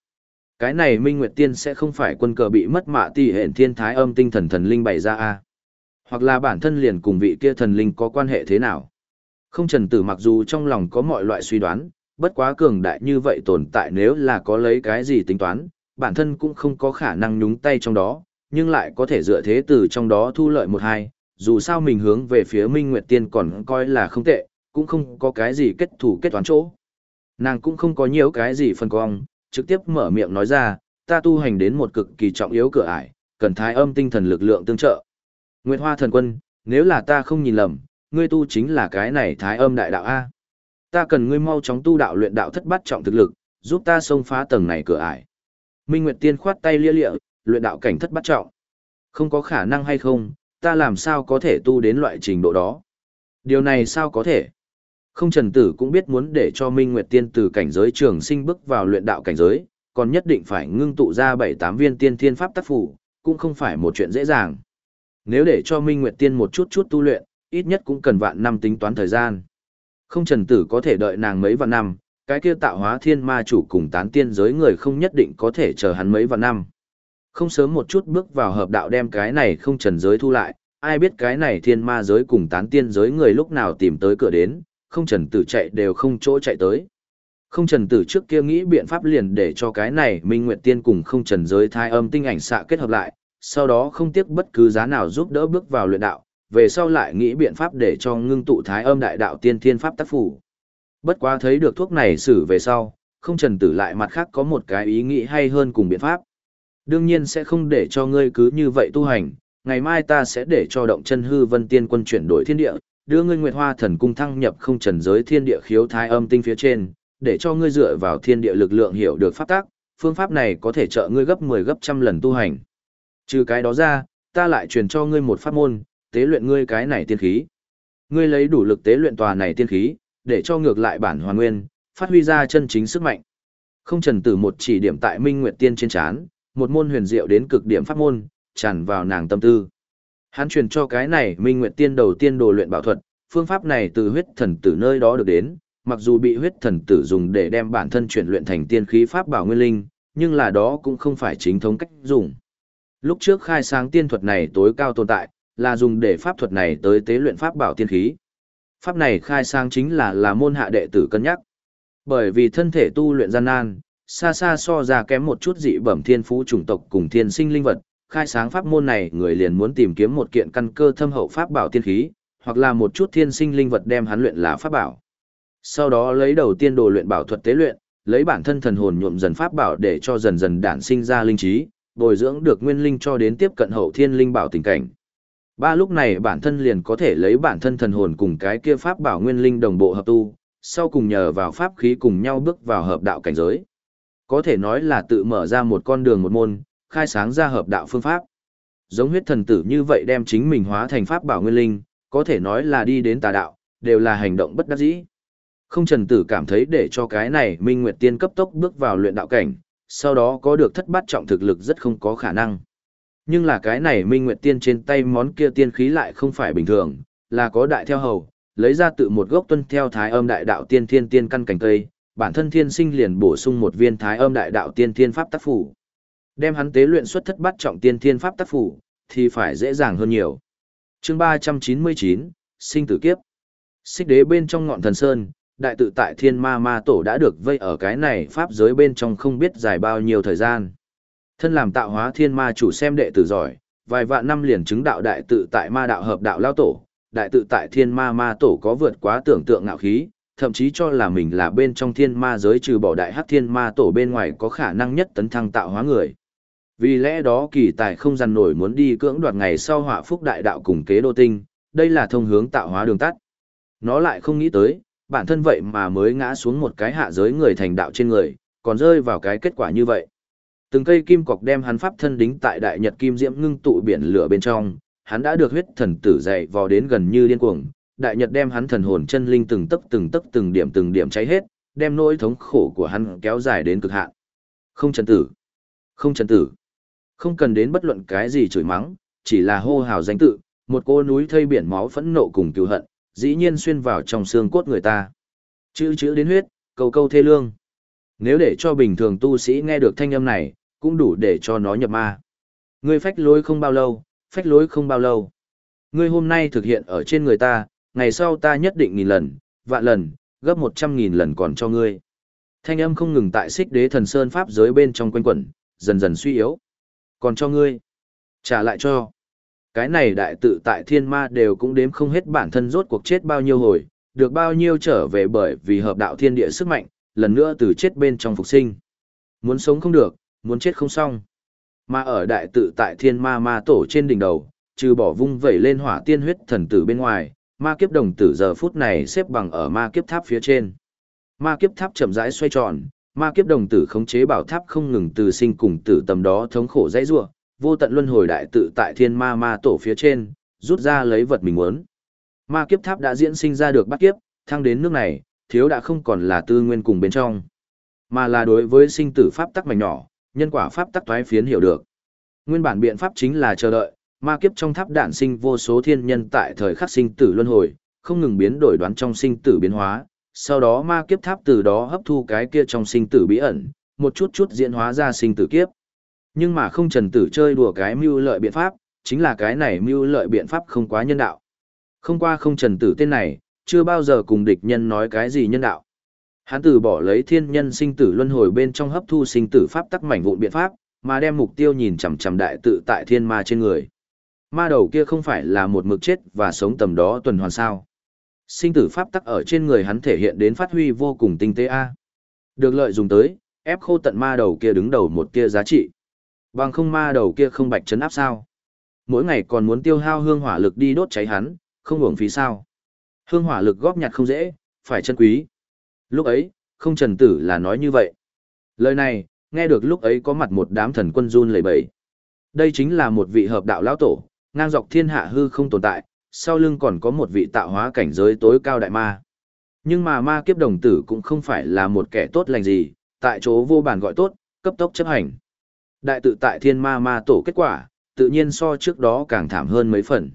[SPEAKER 1] Cái này Minh Nguyệt Tiên sẽ không phải quân cờ bị mất mạ tỷ hẹn thiên thái âm tinh thần thần linh bày ra a Hoặc là bản thân liền cùng vị kia thần linh có quan hệ thế nào. Không trần tử mặc dù trong lòng có mọi loại suy đoán, bất quá cường đại như vậy tồn tại nếu là có lấy cái gì tính toán, bản thân cũng không có khả năng nhúng tay trong đó, nhưng lại có thể dựa thế từ trong đó thu lợi một hai, dù sao mình hướng về phía Minh Nguyệt Tiên còn coi là không tệ, cũng không có cái gì kết thủ kết toán chỗ. Nàng cũng không có nhiều cái gì phân cong, trực tiếp mở miệng nói ra, ta tu hành đến một cực kỳ trọng yếu cửa ải, cần thái âm tinh thần lực lượng tương trợ. Nguyệt Hoa thần quân, nếu là ta không nhìn lầm, ngươi tu chính là cái này thái âm đại đạo A. Ta cần ngươi mau chóng tu đạo luyện đạo thất bát trọng thực lực, giúp ta xông phá tầng này cửa ải. Minh Nguyệt Tiên khoát tay lia lịa, luyện đạo cảnh thất bắt trọng. Không có khả năng hay không, ta làm sao có thể tu đến loại trình độ đó. Điều này sao có thể? Không trần tử cũng biết muốn để cho Minh Nguyệt Tiên từ cảnh giới trường sinh bước vào luyện đạo cảnh giới, còn nhất định phải ngưng tụ ra bảy tám viên tiên thiên pháp tác phủ, cũng không phải một chuyện dễ dàng. Nếu để cho Minh Nguyệt Tiên một chút chút tu luyện, ít nhất cũng cần vạn năm tính toán thời gian. Không trần tử có thể đợi nàng mấy vạn năm, cái kia tạo hóa thiên ma chủ cùng tán tiên giới người không nhất định có thể chờ hắn mấy vạn năm. Không sớm một chút bước vào hợp đạo đem cái này không trần giới thu lại, ai biết cái này thiên ma giới cùng tán tiên giới người lúc nào tìm tới cửa đến, không trần tử chạy đều không chỗ chạy tới. Không trần tử trước kia nghĩ biện pháp liền để cho cái này Minh Nguyệt Tiên cùng không trần giới thai âm tinh ảnh xạ kết hợp lại, sau đó không tiếc bất cứ giá nào giúp đỡ bước vào luyện đạo, về sau lại nghĩ biện pháp để cho ngưng tụ thái âm đại đạo tiên thiên pháp tác phủ. Bất quá thấy được thuốc này xử về sau, không trần tử lại mặt khác có một cái ý nghĩ hay hơn cùng biện pháp. Đương nhiên sẽ không để cho ngươi cứ như vậy tu hành, ngày mai ta sẽ để cho động chân hư vân tiên quân chuyển đổi thiên địa, đưa ngươi Nguyệt Hoa Thần cung thăng nhập không trần giới thiên địa khiếu thái âm tinh phía trên, để cho ngươi dựa vào thiên địa lực lượng hiểu được pháp tác, phương pháp này có thể trợ ngươi gấp 10 gấp trăm lần tu hành. Trừ cái đó ra, ta lại truyền cho ngươi một pháp môn, tế luyện ngươi cái này tiên khí. Ngươi lấy đủ lực tế luyện tòa này tiên khí, để cho ngược lại bản hoàn nguyên, phát huy ra chân chính sức mạnh. Không trần tử một chỉ điểm tại Minh Nguyệt Tiên trên chán, một môn huyền diệu đến cực điểm pháp môn, tràn vào nàng tâm tư. Hắn truyền cho cái này Minh Nguyệt Tiên đầu tiên đồ luyện bảo thuật, phương pháp này từ huyết thần tử nơi đó được đến, mặc dù bị huyết thần tử dùng để đem bản thân chuyển luyện thành tiên khí pháp bảo nguyên linh, nhưng là đó cũng không phải chính thống cách dùng. Lúc trước khai sáng tiên thuật này tối cao tồn tại, là dùng để pháp thuật này tới tế luyện pháp bảo tiên khí. Pháp này khai sáng chính là là môn hạ đệ tử cân nhắc. Bởi vì thân thể tu luyện gian nan, xa xa so ra kém một chút dị bẩm thiên phú chủng tộc cùng thiên sinh linh vật, khai sáng pháp môn này người liền muốn tìm kiếm một kiện căn cơ thâm hậu pháp bảo tiên khí, hoặc là một chút thiên sinh linh vật đem hắn luyện là pháp bảo. Sau đó lấy đầu tiên đồ luyện bảo thuật tế luyện, lấy bản thân thần hồn nhuộm dần pháp bảo để cho dần dần đản sinh ra linh trí, bồi dưỡng được nguyên linh cho đến tiếp cận hậu thiên linh bảo tình cảnh. Ba lúc này bản thân liền có thể lấy bản thân thần hồn cùng cái kia pháp bảo nguyên linh đồng bộ hợp tu, sau cùng nhờ vào pháp khí cùng nhau bước vào hợp đạo cảnh giới. Có thể nói là tự mở ra một con đường một môn, khai sáng ra hợp đạo phương pháp. Giống huyết thần tử như vậy đem chính mình hóa thành pháp bảo nguyên linh, có thể nói là đi đến tà đạo, đều là hành động bất đắc dĩ. Không trần tử cảm thấy để cho cái này Minh Nguyệt Tiên cấp tốc bước vào luyện đạo cảnh, sau đó có được thất bát trọng thực lực rất không có khả năng. Nhưng là cái này Minh Nguyệt Tiên trên tay món kia tiên khí lại không phải bình thường, là có đại theo hầu, lấy ra tự một gốc tuân theo thái âm đại đạo tiên thiên tiên căn cảnh cây, bản thân thiên sinh liền bổ sung một viên thái âm đại đạo tiên thiên pháp tác phủ. Đem hắn tế luyện xuất thất bát trọng tiên thiên pháp tác phủ, thì phải dễ dàng hơn nhiều. chương ba trăm chín mươi chín sinh tử kiếp. Xích đế bên trong ngọn thần sơn, đại tự tại thiên ma ma tổ đã được vây ở cái này pháp giới bên trong không biết dài bao nhiêu thời gian. Thân làm tạo hóa thiên ma chủ xem đệ tử giỏi, vài vạn năm liền chứng đạo đại tự tại ma đạo hợp đạo lao tổ, đại tự tại thiên ma ma tổ có vượt quá tưởng tượng ngạo khí, thậm chí cho là mình là bên trong thiên ma giới trừ bỏ đại hắc thiên ma tổ bên ngoài có khả năng nhất tấn thăng tạo hóa người. Vì lẽ đó kỳ tài không dằn nổi muốn đi cưỡng đoạt ngày sau họa phúc đại đạo cùng kế đô tinh, đây là thông hướng tạo hóa đường tắt. Nó lại không nghĩ tới, bản thân vậy mà mới ngã xuống một cái hạ giới người thành đạo trên người, còn rơi vào cái kết quả như vậy. Từng cây kim cọc đem hắn pháp thân đính tại đại nhật kim diễm ngưng tụ biển lửa bên trong, hắn đã được huyết thần tử dạy vò đến gần như điên cuồng, đại nhật đem hắn thần hồn chân linh từng tấc từng tấc từng điểm từng điểm cháy hết, đem nỗi thống khổ của hắn kéo dài đến cực hạn. Không trần tử, không trần tử, không cần đến bất luận cái gì chửi mắng, chỉ là hô hào danh tự, một cô núi thây biển máu phẫn nộ cùng cứu hận, dĩ nhiên xuyên vào trong xương cốt người ta. Chữ chữ đến huyết, câu câu thê lương. Nếu để cho bình thường tu sĩ nghe được thanh âm này, cũng đủ để cho nó nhập ma. Ngươi phách lối không bao lâu, phách lối không bao lâu. Ngươi hôm nay thực hiện ở trên người ta, ngày sau ta nhất định nghìn lần, vạn lần, gấp một trăm nghìn lần còn cho ngươi. Thanh âm không ngừng tại xích đế thần sơn pháp giới bên trong quanh quẩn, dần dần suy yếu. Còn cho ngươi. Trả lại cho. Cái này đại tự tại thiên ma đều cũng đếm không hết bản thân rốt cuộc chết bao nhiêu hồi, được bao nhiêu trở về bởi vì hợp đạo thiên địa sức mạnh, lần nữa từ chết bên trong phục sinh. Muốn sống không được, muốn chết không xong. Mà ở đại tự tại thiên ma ma tổ trên đỉnh đầu, trừ bỏ vung vẩy lên hỏa tiên huyết thần tử bên ngoài, ma kiếp đồng tử giờ phút này xếp bằng ở ma kiếp tháp phía trên. Ma kiếp tháp chậm rãi xoay tròn, ma kiếp đồng tử khống chế bảo tháp không ngừng từ sinh cùng tử tầm đó thống khổ dãy rủa, vô tận luân hồi đại tự tại thiên ma ma tổ phía trên, rút ra lấy vật mình muốn. Ma kiếp tháp đã diễn sinh ra được bắt kiếp, thăng đến nước này, thiếu đã không còn là tư nguyên cùng bên trong, mà là đối với sinh tử pháp tắc mảnh nhỏ, nhân quả pháp tắc toái phiến hiểu được. Nguyên bản biện pháp chính là chờ đợi, ma kiếp trong tháp đạn sinh vô số thiên nhân tại thời khắc sinh tử luân hồi, không ngừng biến đổi đoán trong sinh tử biến hóa, sau đó ma kiếp tháp từ đó hấp thu cái kia trong sinh tử bí ẩn, một chút chút diễn hóa ra sinh tử kiếp. Nhưng mà không trần tử chơi đùa cái mưu lợi biện pháp, chính là cái này mưu lợi biện pháp không quá nhân đạo. Không qua không trần tử tên này, chưa bao giờ cùng địch nhân nói cái gì nhân đạo. Hắn từ bỏ lấy thiên nhân sinh tử luân hồi bên trong hấp thu sinh tử pháp tắc mảnh vụn biện pháp, mà đem mục tiêu nhìn chằm chằm đại tự tại thiên ma trên người. Ma đầu kia không phải là một mực chết và sống tầm đó tuần hoàn sao. Sinh tử pháp tắc ở trên người hắn thể hiện đến phát huy vô cùng tinh tế a. Được lợi dùng tới, ép khô tận ma đầu kia đứng đầu một kia giá trị. Bằng không ma đầu kia không bạch chấn áp sao. Mỗi ngày còn muốn tiêu hao hương hỏa lực đi đốt cháy hắn, không uổng phí sao. Hương hỏa lực góp nhặt không dễ, phải chân quý. Lúc ấy, không trần tử là nói như vậy. Lời này, nghe được lúc ấy có mặt một đám thần quân run lẩy bẩy. Đây chính là một vị hợp đạo lão tổ, ngang dọc thiên hạ hư không tồn tại, sau lưng còn có một vị tạo hóa cảnh giới tối cao đại ma. Nhưng mà ma kiếp đồng tử cũng không phải là một kẻ tốt lành gì, tại chỗ vô bản gọi tốt, cấp tốc chấp hành. Đại tự tại thiên ma ma tổ kết quả, tự nhiên so trước đó càng thảm hơn mấy phần.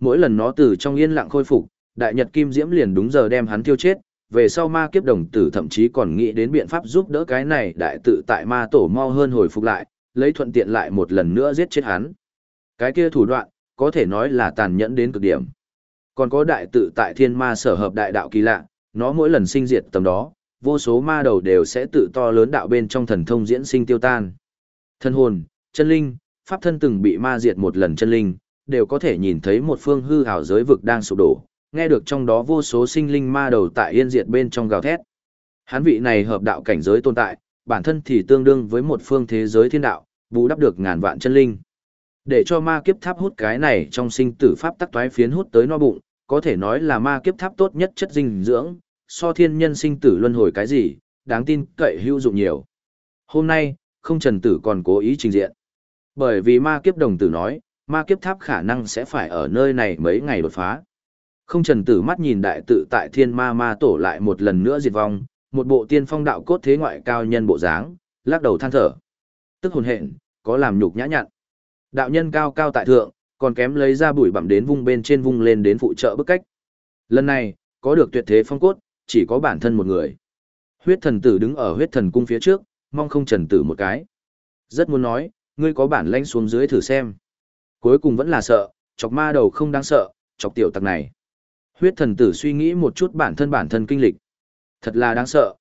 [SPEAKER 1] Mỗi lần nó từ trong yên lặng khôi phục, đại nhật kim diễm liền đúng giờ đem hắn tiêu chết, về sau ma kiếp đồng tử thậm chí còn nghĩ đến biện pháp giúp đỡ cái này đại tự tại ma tổ mau hơn hồi phục lại, lấy thuận tiện lại một lần nữa giết chết hắn. Cái kia thủ đoạn, có thể nói là tàn nhẫn đến cực điểm. Còn có đại tự tại thiên ma sở hợp đại đạo kỳ lạ, nó mỗi lần sinh diệt tầm đó, vô số ma đầu đều sẽ tự to lớn đạo bên trong thần thông diễn sinh tiêu tan. Thân hồn, chân linh, pháp thân từng bị ma diệt một lần chân linh, đều có thể nhìn thấy một phương hư ảo giới vực đang sụp đổ, nghe được trong đó vô số sinh linh ma đầu tại yên diệt bên trong gào thét. Hán vị này hợp đạo cảnh giới tồn tại, bản thân thì tương đương với một phương thế giới thiên đạo, bù đắp được ngàn vạn chân linh. Để cho ma kiếp tháp hút cái này trong sinh tử pháp tắc toái phiến hút tới no bụng, có thể nói là ma kiếp tháp tốt nhất chất dinh dưỡng, so thiên nhân sinh tử luân hồi cái gì, đáng tin cậy hữu dụng nhiều. Hôm nay, không trần tử còn cố ý trình diện. Bởi vì ma kiếp đồng tử nói, ma kiếp tháp khả năng sẽ phải ở nơi này mấy ngày đột phá. Không trần tử mắt nhìn đại tự tại thiên ma ma tổ lại một lần nữa diệt vong, một bộ tiên phong đạo cốt thế ngoại cao nhân bộ dáng, lắc đầu than thở. Tức hồn hện, có làm nhục nhã nhặn. Đạo nhân cao cao tại thượng, còn kém lấy ra bụi bặm đến vung bên trên vung lên đến phụ trợ bức cách. Lần này, có được tuyệt thế phong cốt, chỉ có bản thân một người. Huyết thần tử đứng ở huyết thần cung phía trước, mong không trần tử một cái. Rất muốn nói, ngươi có bản lãnh xuống dưới thử xem. Cuối cùng vẫn là sợ, chọc ma đầu không đáng sợ, chọc tiểu tặc này. Huyết thần tử suy nghĩ một chút bản thân bản thân kinh lịch. Thật là đáng sợ.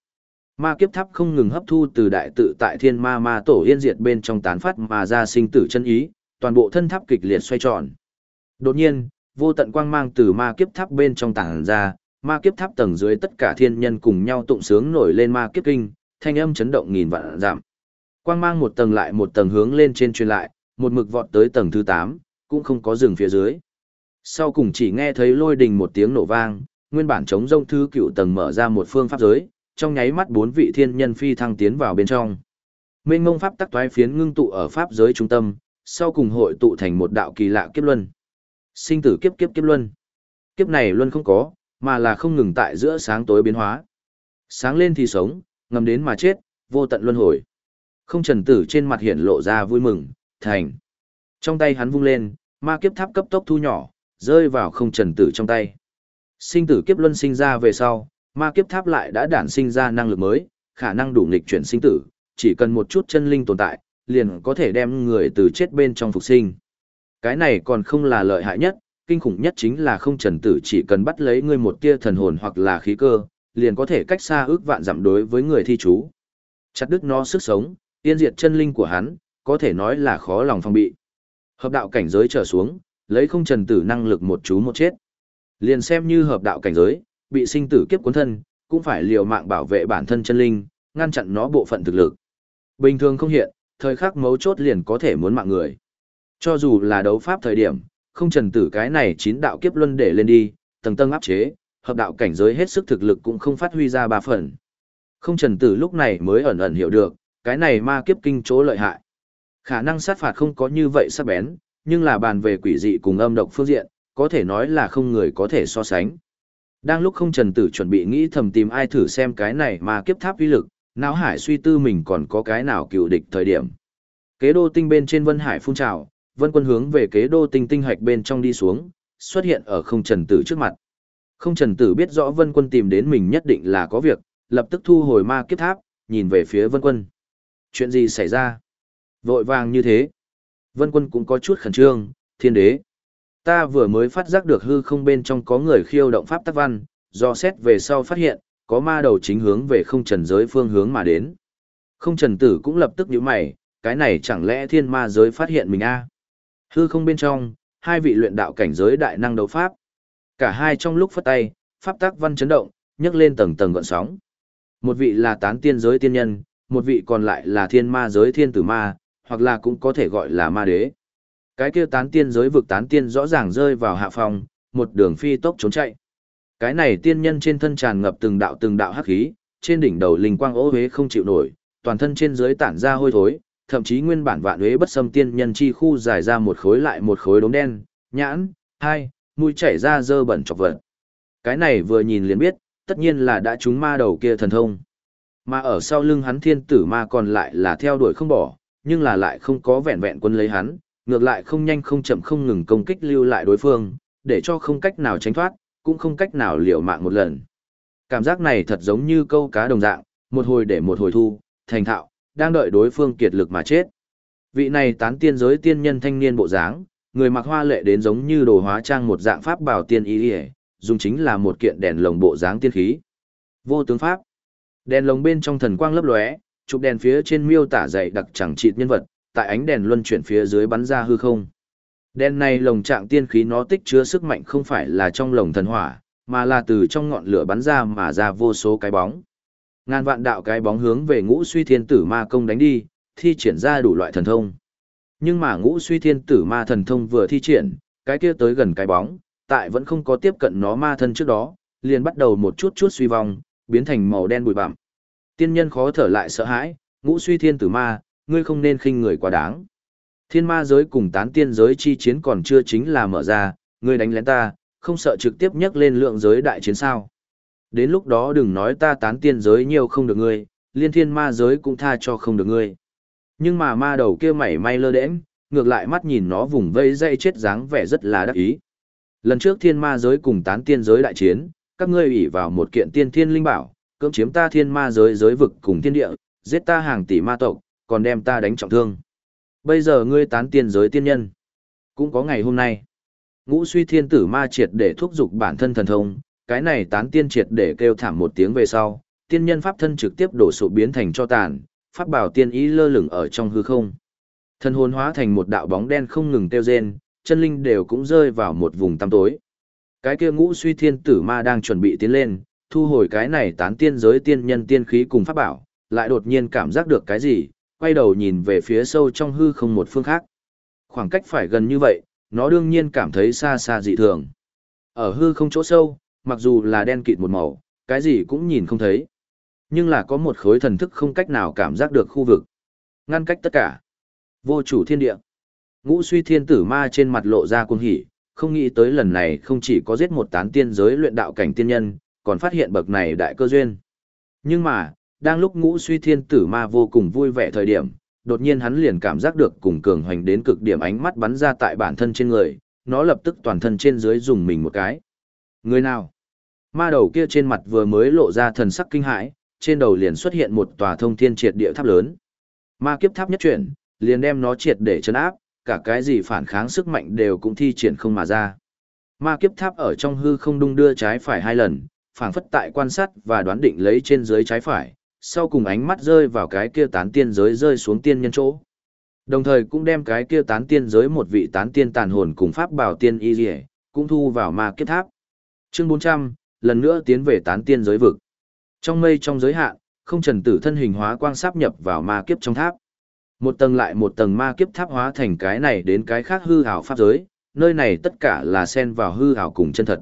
[SPEAKER 1] Ma kiếp tháp không ngừng hấp thu từ đại tự tại thiên ma ma tổ yên diệt bên trong tán phát mà ra sinh tử chân ý, toàn bộ thân tháp kịch liệt xoay tròn. Đột nhiên, vô tận quang mang từ ma kiếp tháp bên trong tàng ra, ma kiếp tháp tầng dưới tất cả thiên nhân cùng nhau tụng sướng nổi lên ma kiếp kinh, thanh âm chấn động nghìn vạn giảm. Quang mang một tầng lại một tầng hướng lên trên truyền lại, một mực vọt tới tầng thứ 8, cũng không có dừng phía dưới. Sau cùng chỉ nghe thấy lôi đình một tiếng nổ vang, nguyên bản chống rông thứ cựu tầng mở ra một phương pháp giới, trong nháy mắt bốn vị thiên nhân phi thăng tiến vào bên trong. Mênh ngông pháp tắc toái phiến ngưng tụ ở pháp giới trung tâm, sau cùng hội tụ thành một đạo kỳ lạ kiếp luân. Sinh tử kiếp kiếp kiếp luân. Kiếp này luân không có, mà là không ngừng tại giữa sáng tối biến hóa. Sáng lên thì sống, ngầm đến mà chết, vô tận luân hồi. Không trần tử trên mặt hiện lộ ra vui mừng, thành. Trong tay hắn vung lên, ma kiếp tháp cấp tốc thu nhỏ, rơi vào không trần tử trong tay. Sinh tử kiếp luân sinh ra về sau, ma kiếp tháp lại đã đản sinh ra năng lực mới, khả năng đủ nghịch chuyển sinh tử, chỉ cần một chút chân linh tồn tại, liền có thể đem người từ chết bên trong phục sinh. Cái này còn không là lợi hại nhất, kinh khủng nhất chính là không trần tử chỉ cần bắt lấy ngươi một tia thần hồn hoặc là khí cơ, liền có thể cách xa ước vạn giảm đối với người thi chú. Chặt đứt nó sức sống, tiên diệt chân linh của hắn, có thể nói là khó lòng phòng bị. Hợp đạo cảnh giới trở xuống, lấy không trần tử năng lực một chú một chết. Liền xem như hợp đạo cảnh giới, bị sinh tử kiếp cuốn thân, cũng phải liều mạng bảo vệ bản thân chân linh, ngăn chặn nó bộ phận thực lực. Bình thường không hiện, thời khắc mấu chốt liền có thể muốn mạng người. Cho dù là đấu pháp thời điểm, không trần tử cái này chín đạo kiếp luân để lên đi, tầng tầng áp chế, hợp đạo cảnh giới hết sức thực lực cũng không phát huy ra ba phần. Không trần tử lúc này mới ẩn ẩn hiểu được, cái này ma kiếp kinh chỗ lợi hại. Khả năng sát phạt không có như vậy sắc bén, nhưng là bàn về quỷ dị cùng âm độc phương diện, có thể nói là không người có thể so sánh. Đang lúc không trần tử chuẩn bị nghĩ thầm tìm ai thử xem cái này mà kiếp tháp uy lực, não hải suy tư mình còn có cái nào cựu địch thời điểm. Kế đô tinh bên trên vân hải phun trào, vân quân hướng về kế đô tinh tinh hạch bên trong đi xuống, xuất hiện ở không trần tử trước mặt. Không trần tử biết rõ vân quân tìm đến mình nhất định là có việc, lập tức thu hồi ma kiếp tháp, nhìn về phía vân quân. Chuyện gì xảy ra? Vội vàng như thế. Vân quân cũng có chút khẩn trương, thiên đế. Ta vừa mới phát giác được hư không bên trong có người khiêu động pháp tắc văn, do xét về sau phát hiện, có ma đầu chính hướng về không trần giới phương hướng mà đến. Không trần tử cũng lập tức nhíu mày, cái này chẳng lẽ thiên ma giới phát hiện mình a? Hư không bên trong, hai vị luyện đạo cảnh giới đại năng đấu pháp. Cả hai trong lúc phất tay, pháp tác văn chấn động, nhấc lên tầng tầng gợn sóng. Một vị là tán tiên giới tiên nhân, một vị còn lại là thiên ma giới thiên tử ma, hoặc là cũng có thể gọi là ma đế. Cái kia tán tiên giới vực tán tiên rõ ràng rơi vào hạ phòng, một đường phi tốc trốn chạy. Cái này tiên nhân trên thân tràn ngập từng đạo từng đạo hắc khí, trên đỉnh đầu linh quang ố huế không chịu nổi, toàn thân trên dưới tản ra hôi thối, thậm chí nguyên bản vạn huế bất xâm tiên nhân chi khu dài ra một khối lại một khối đống đen, nhãn, hai, mũi chảy ra dơ bẩn chọc vật. Cái này vừa nhìn liền biết, tất nhiên là đã trúng ma đầu kia thần thông. Mà ở sau lưng hắn thiên tử ma còn lại là theo đuổi không bỏ, nhưng là lại không có vẹn vẹn quân lấy hắn, ngược lại không nhanh không chậm không ngừng công kích lưu lại đối phương, để cho không cách nào tránh thoát, cũng không cách nào liều mạng một lần. Cảm giác này thật giống như câu cá đồng dạng, một hồi để một hồi thu, thành thạo, đang đợi đối phương kiệt lực mà chết. Vị này tán tiên giới tiên nhân thanh niên bộ dáng, người mặc hoa lệ đến giống như đồ hóa trang một dạng pháp bảo tiên ý liễu, dùng chính là một kiện đèn lồng bộ dáng tiên khí. Vô tướng pháp. Đèn lồng bên trong thần quang lấp lóe, chụp đèn phía trên miêu tả dày đặc chẳng chịt nhân vật, tại ánh đèn luân chuyển phía dưới bắn ra hư không đen này lồng trạng tiên khí nó tích chứa sức mạnh không phải là trong lồng thần hỏa, mà là từ trong ngọn lửa bắn ra mà ra vô số cái bóng. Ngàn vạn đạo cái bóng hướng về ngũ suy thiên tử ma công đánh đi, thi triển ra đủ loại thần thông. Nhưng mà ngũ suy thiên tử ma thần thông vừa thi triển, cái kia tới gần cái bóng, tại vẫn không có tiếp cận nó ma thân trước đó, liền bắt đầu một chút chút suy vong, biến thành màu đen bụi bặm. Tiên nhân khó thở lại sợ hãi, ngũ suy thiên tử ma, ngươi không nên khinh người quá đáng. Thiên ma giới cùng tán tiên giới chi chiến còn chưa chính là mở ra, ngươi đánh lén ta, không sợ trực tiếp nhắc lên lượng giới đại chiến sao. Đến lúc đó đừng nói ta tán tiên giới nhiều không được ngươi, liên thiên ma giới cũng tha cho không được ngươi. Nhưng mà ma đầu kia mảy may lơ đễnh, ngược lại mắt nhìn nó vùng vây dây chết dáng vẻ rất là đắc ý. Lần trước thiên ma giới cùng tán tiên giới đại chiến, các ngươi ủy vào một kiện tiên thiên linh bảo, cưỡng chiếm ta thiên ma giới giới vực cùng thiên địa, giết ta hàng tỷ ma tộc, còn đem ta đánh trọng thương. Bây giờ ngươi tán tiên giới tiên nhân. Cũng có ngày hôm nay. Ngũ suy thiên tử ma triệt để thúc giục bản thân thần thông, cái này tán tiên triệt để kêu thảm một tiếng về sau, tiên nhân pháp thân trực tiếp đổ sụp biến thành cho tàn, pháp bảo tiên ý lơ lửng ở trong hư không. Thân hồn hóa thành một đạo bóng đen không ngừng tiêu rên, chân linh đều cũng rơi vào một vùng tăm tối. Cái kia ngũ suy thiên tử ma đang chuẩn bị tiến lên, thu hồi cái này tán tiên giới tiên nhân tiên khí cùng pháp bảo, lại đột nhiên cảm giác được cái gì, quay đầu nhìn về phía sâu trong hư không một phương khác. Khoảng cách phải gần như vậy, nó đương nhiên cảm thấy xa xa dị thường. Ở hư không chỗ sâu, mặc dù là đen kịt một màu, cái gì cũng nhìn không thấy. Nhưng là có một khối thần thức không cách nào cảm giác được khu vực. Ngăn cách tất cả. Vô chủ thiên địa. Ngũ suy thiên tử ma trên mặt lộ ra cuồng hỉ, không nghĩ tới lần này không chỉ có giết một tán tiên giới luyện đạo cảnh tiên nhân, còn phát hiện bậc này đại cơ duyên. Nhưng mà, đang lúc ngũ suy thiên tử ma vô cùng vui vẻ thời điểm, đột nhiên hắn liền cảm giác được cùng cường hoành đến cực điểm ánh mắt bắn ra tại bản thân trên người, nó lập tức toàn thân trên dưới dùng mình một cái. Người nào? Ma đầu kia trên mặt vừa mới lộ ra thần sắc kinh hãi, trên đầu liền xuất hiện một tòa thông thiên triệt địa tháp lớn. Ma kiếp tháp nhất chuyển, liền đem nó triệt để chấn áp, cả cái gì phản kháng sức mạnh đều cũng thi triển không mà ra. Ma kiếp tháp ở trong hư không đung đưa trái phải hai lần, phảng phất tại quan sát và đoán định lấy trên dưới trái phải, sau cùng ánh mắt rơi vào cái kia tán tiên giới rơi xuống tiên nhân chỗ. Đồng thời cũng đem cái kia tán tiên giới một vị tán tiên tàn hồn cùng pháp bảo tiên y dì cũng thu vào ma kiếp tháp. Chương 400, lần nữa tiến về tán tiên giới vực. Trong mây trong giới hạn, không trần tử thân hình hóa quang sáp nhập vào ma kiếp trong tháp. Một tầng lại một tầng ma kiếp tháp hóa thành cái này đến cái khác hư ảo pháp giới, nơi này tất cả là xen vào hư ảo cùng chân thật.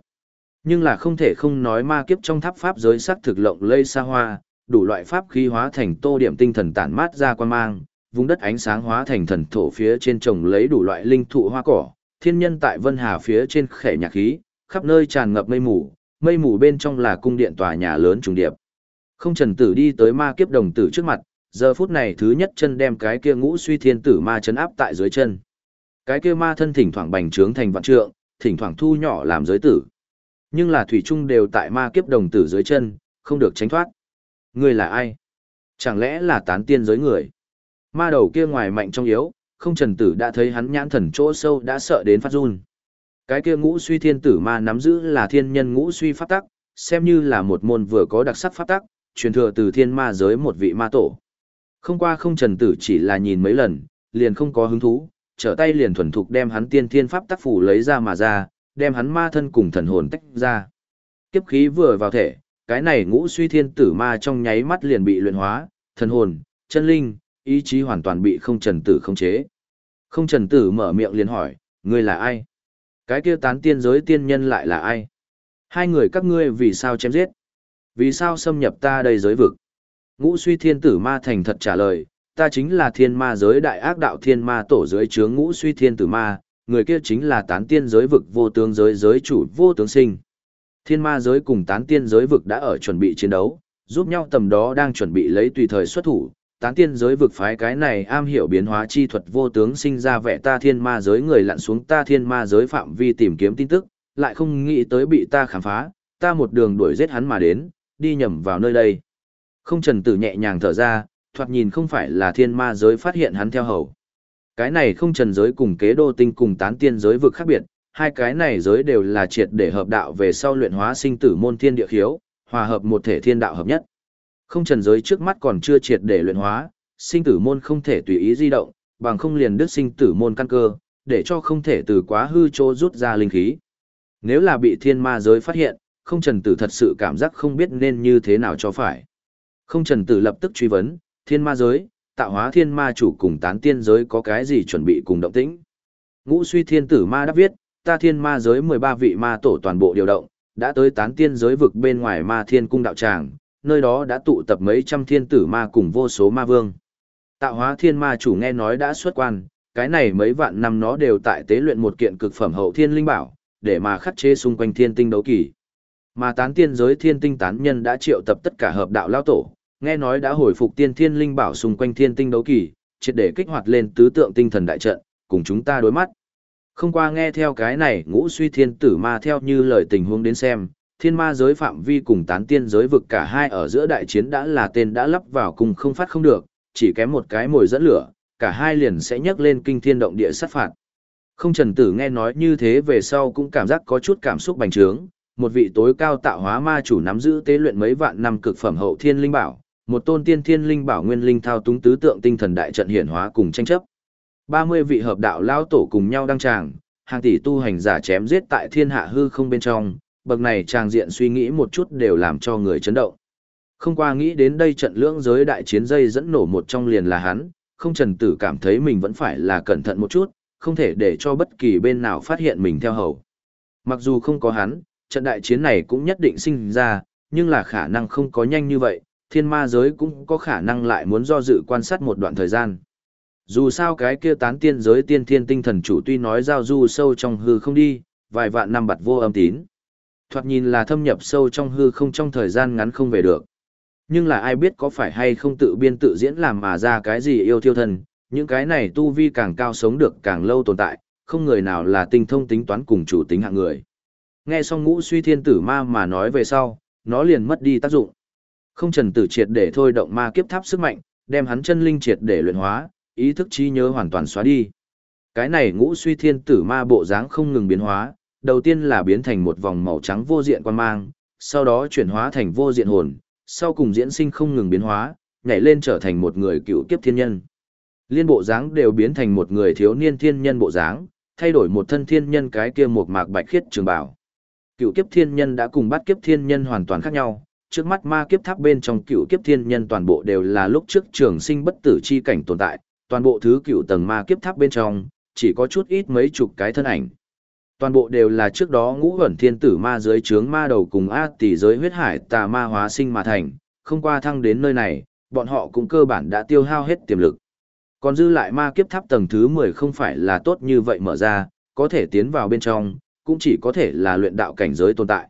[SPEAKER 1] Nhưng là không thể không nói ma kiếp trong tháp pháp giới sắc thực lộng lây xa hoa, đủ loại pháp khí hóa thành tô điểm tinh thần tản mát ra quan mang, vùng đất ánh sáng hóa thành thần thổ phía trên trồng lấy đủ loại linh thụ hoa cỏ, thiên nhân tại vân hà phía trên khẻ nhạc khí, khắp nơi tràn ngập mây mù, mây mù bên trong là cung điện tòa nhà lớn trùng điệp. Không trần tử đi tới ma kiếp đồng tử trước mặt, giờ phút này thứ nhất chân đem cái kia ngũ suy thiên tử ma chấn áp tại dưới chân. Cái kia ma thân thỉnh thoảng bành trướng thành vạn trượng, thỉnh thoảng thu nhỏ làm giới tử. Nhưng là thủy trung đều tại ma kiếp đồng tử dưới chân, không được tránh thoát. Ngươi là ai? Chẳng lẽ là tán tiên giới người? Ma đầu kia ngoài mạnh trong yếu, không trần tử đã thấy hắn nhãn thần chỗ sâu đã sợ đến phát run. Cái kia ngũ suy thiên tử ma nắm giữ là thiên nhân ngũ suy pháp tắc, xem như là một môn vừa có đặc sắc pháp tắc, truyền thừa từ thiên ma giới một vị ma tổ. Không qua không trần tử chỉ là nhìn mấy lần, liền không có hứng thú, trở tay liền thuần thục đem hắn tiên thiên pháp tác phủ lấy ra mà ra, đem hắn ma thân cùng thần hồn tách ra. Kiếp khí vừa vào thể, cái này ngũ suy thiên tử ma trong nháy mắt liền bị luyện hóa, thần hồn, chân linh, ý chí hoàn toàn bị không trần tử không chế. Không trần tử mở miệng liền hỏi, ngươi là ai? Cái kia tán tiên giới tiên nhân lại là ai? Hai người các ngươi vì sao chém giết? Vì sao xâm nhập ta đây giới vực? Ngũ suy thiên tử ma thành thật trả lời, ta chính là thiên ma giới đại ác đạo thiên ma tổ dưới chướng ngũ suy thiên tử ma, người kia chính là tán tiên giới vực vô tướng giới giới chủ vô tướng sinh. Thiên ma giới cùng tán tiên giới vực đã ở chuẩn bị chiến đấu, giúp nhau tầm đó đang chuẩn bị lấy tùy thời xuất thủ. Tán tiên giới vực phái cái này am hiểu biến hóa chi thuật vô tướng sinh ra vẻ ta thiên ma giới người lặn xuống ta thiên ma giới phạm vi tìm kiếm tin tức, lại không nghĩ tới bị ta khám phá, ta một đường đuổi giết hắn mà đến, đi nhầm vào nơi đây. Không trần tử nhẹ nhàng thở ra, thoạt nhìn không phải là thiên ma giới phát hiện hắn theo hầu. Cái này không trần giới cùng kế đô tinh cùng tán tiên giới vực khác biệt, hai cái này giới đều là triệt để hợp đạo về sau luyện hóa sinh tử môn thiên địa khiếu, hòa hợp một thể thiên đạo hợp nhất. Không trần giới trước mắt còn chưa triệt để luyện hóa, sinh tử môn không thể tùy ý di động, bằng không liền đứt sinh tử môn căn cơ, để cho không thể từ quá hư chỗ rút ra linh khí. Nếu là bị thiên ma giới phát hiện, không trần tử thật sự cảm giác không biết nên như thế nào cho phải. Không trần tử lập tức truy vấn, thiên ma giới, tạo hóa thiên ma chủ cùng tán tiên giới có cái gì chuẩn bị cùng động tĩnh. Ngũ suy thiên tử ma đáp viết, ta thiên ma giới 13 vị ma tổ toàn bộ điều động, đã tới tán tiên giới vực bên ngoài ma thiên cung đạo tràng, nơi đó đã tụ tập mấy trăm thiên tử ma cùng vô số ma vương. Tạo hóa thiên ma chủ nghe nói đã xuất quan, cái này mấy vạn năm nó đều tại tế luyện một kiện cực phẩm hậu thiên linh bảo, để mà khắc chế xung quanh thiên tinh đấu kỳ. Mà tán tiên giới thiên tinh tán nhân đã triệu tập tất cả hợp đạo lao tổ, nghe nói đã hồi phục tiên thiên linh bảo xung quanh thiên tinh đấu kỳ, triệt để kích hoạt lên tứ tượng tinh thần đại trận, cùng chúng ta đối mắt. Không qua nghe theo cái này ngũ suy thiên tử ma theo như lời tình huống đến xem, thiên ma giới phạm vi cùng tán tiên giới vực cả hai ở giữa đại chiến đã là tên đã lắp vào cùng không phát không được, chỉ kém một cái mồi dẫn lửa, cả hai liền sẽ nhấc lên kinh thiên động địa sát phạt. Không trần tử nghe nói như thế về sau cũng cảm giác có chút cảm xúc bành trướng, một vị tối cao tạo hóa ma chủ nắm giữ tế luyện mấy vạn năm cực phẩm hậu thiên linh bảo, một tôn tiên thiên linh bảo nguyên linh thao túng tứ tượng tinh thần đại trận hiển hóa cùng tranh chấp. 30 vị hợp đạo lao tổ cùng nhau đăng tràng, hàng tỷ tu hành giả chém giết tại thiên hạ hư không bên trong, bậc này tràng diện suy nghĩ một chút đều làm cho người chấn động. Không qua nghĩ đến đây trận lưỡng giới đại chiến dây dẫn nổ một trong liền là hắn, không trần tử cảm thấy mình vẫn phải là cẩn thận một chút, không thể để cho bất kỳ bên nào phát hiện mình theo hầu. Mặc dù không có hắn, trận đại chiến này cũng nhất định sinh ra, nhưng là khả năng không có nhanh như vậy, thiên ma giới cũng có khả năng lại muốn do dự quan sát một đoạn thời gian. Dù sao cái kia tán tiên giới tiên thiên tinh thần chủ tuy nói giao du sâu trong hư không đi, vài vạn năm bặt vô âm tín. Thoạt nhìn là thâm nhập sâu trong hư không trong thời gian ngắn không về được. Nhưng là ai biết có phải hay không tự biên tự diễn làm mà ra cái gì yêu thiêu thần, những cái này tu vi càng cao sống được càng lâu tồn tại, không người nào là tinh thông tính toán cùng chủ tính hạng người. Nghe xong ngũ suy thiên tử ma mà nói về sau, nó liền mất đi tác dụng. Không trần tử triệt để thôi động ma kiếp tháp sức mạnh, đem hắn chân linh triệt để luyện hóa, ý thức trí nhớ hoàn toàn xóa đi. Cái này ngũ suy thiên tử ma bộ dáng không ngừng biến hóa, đầu tiên là biến thành một vòng màu trắng vô diện quan mang, sau đó chuyển hóa thành vô diện hồn, sau cùng diễn sinh không ngừng biến hóa, nhảy lên trở thành một người cựu kiếp thiên nhân. Liên bộ dáng đều biến thành một người thiếu niên thiên nhân bộ dáng, thay đổi một thân thiên nhân cái kia một mạc bạch khiết trường bảo. Cựu kiếp thiên nhân đã cùng bắt kiếp thiên nhân hoàn toàn khác nhau, trước mắt ma kiếp tháp bên trong cựu kiếp thiên nhân toàn bộ đều là lúc trước trường sinh bất tử chi cảnh tồn tại, toàn bộ thứ cựu tầng ma kiếp tháp bên trong, chỉ có chút ít mấy chục cái thân ảnh. Toàn bộ đều là trước đó ngũ ẩn thiên tử ma dưới trướng ma đầu cùng A tỷ giới huyết hải tà ma hóa sinh mà thành, không qua thăng đến nơi này, bọn họ cũng cơ bản đã tiêu hao hết tiềm lực. Còn dư lại ma kiếp tháp tầng thứ 10 không phải là tốt như vậy mở ra, có thể tiến vào bên trong, cũng chỉ có thể là luyện đạo cảnh giới tồn tại.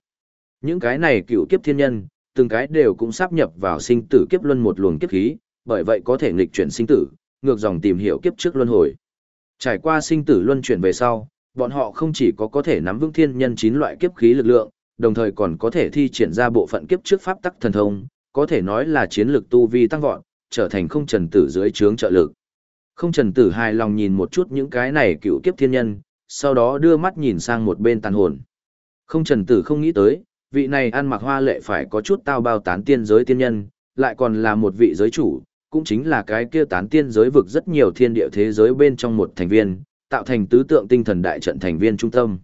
[SPEAKER 1] Những cái này cựu kiếp thiên nhân, từng cái đều cũng sắp nhập vào sinh tử kiếp luân một luồng kiếp khí, bởi vậy có thể nghịch chuyển sinh tử, ngược dòng tìm hiểu kiếp trước luân hồi. Trải qua sinh tử luân chuyển về sau, bọn họ không chỉ có có thể nắm vững thiên nhân chín loại kiếp khí lực lượng, đồng thời còn có thể thi triển ra bộ phận kiếp trước pháp tắc thần thông, có thể nói là chiến lược tu vi tăng vọt, trở thành không trần tử dưới trướng trợ lực. Không trần tử hài lòng nhìn một chút những cái này cựu kiếp thiên nhân, sau đó đưa mắt nhìn sang một bên tàn hồn. Không trần tử không nghĩ tới, vị này ăn mặc hoa lệ phải có chút tao bao tán tiên giới tiên nhân, lại còn là một vị giới chủ, cũng chính là cái kia tán tiên giới vực rất nhiều thiên địa thế giới bên trong một thành viên, tạo thành tứ tượng tinh thần đại trận thành viên trung tâm.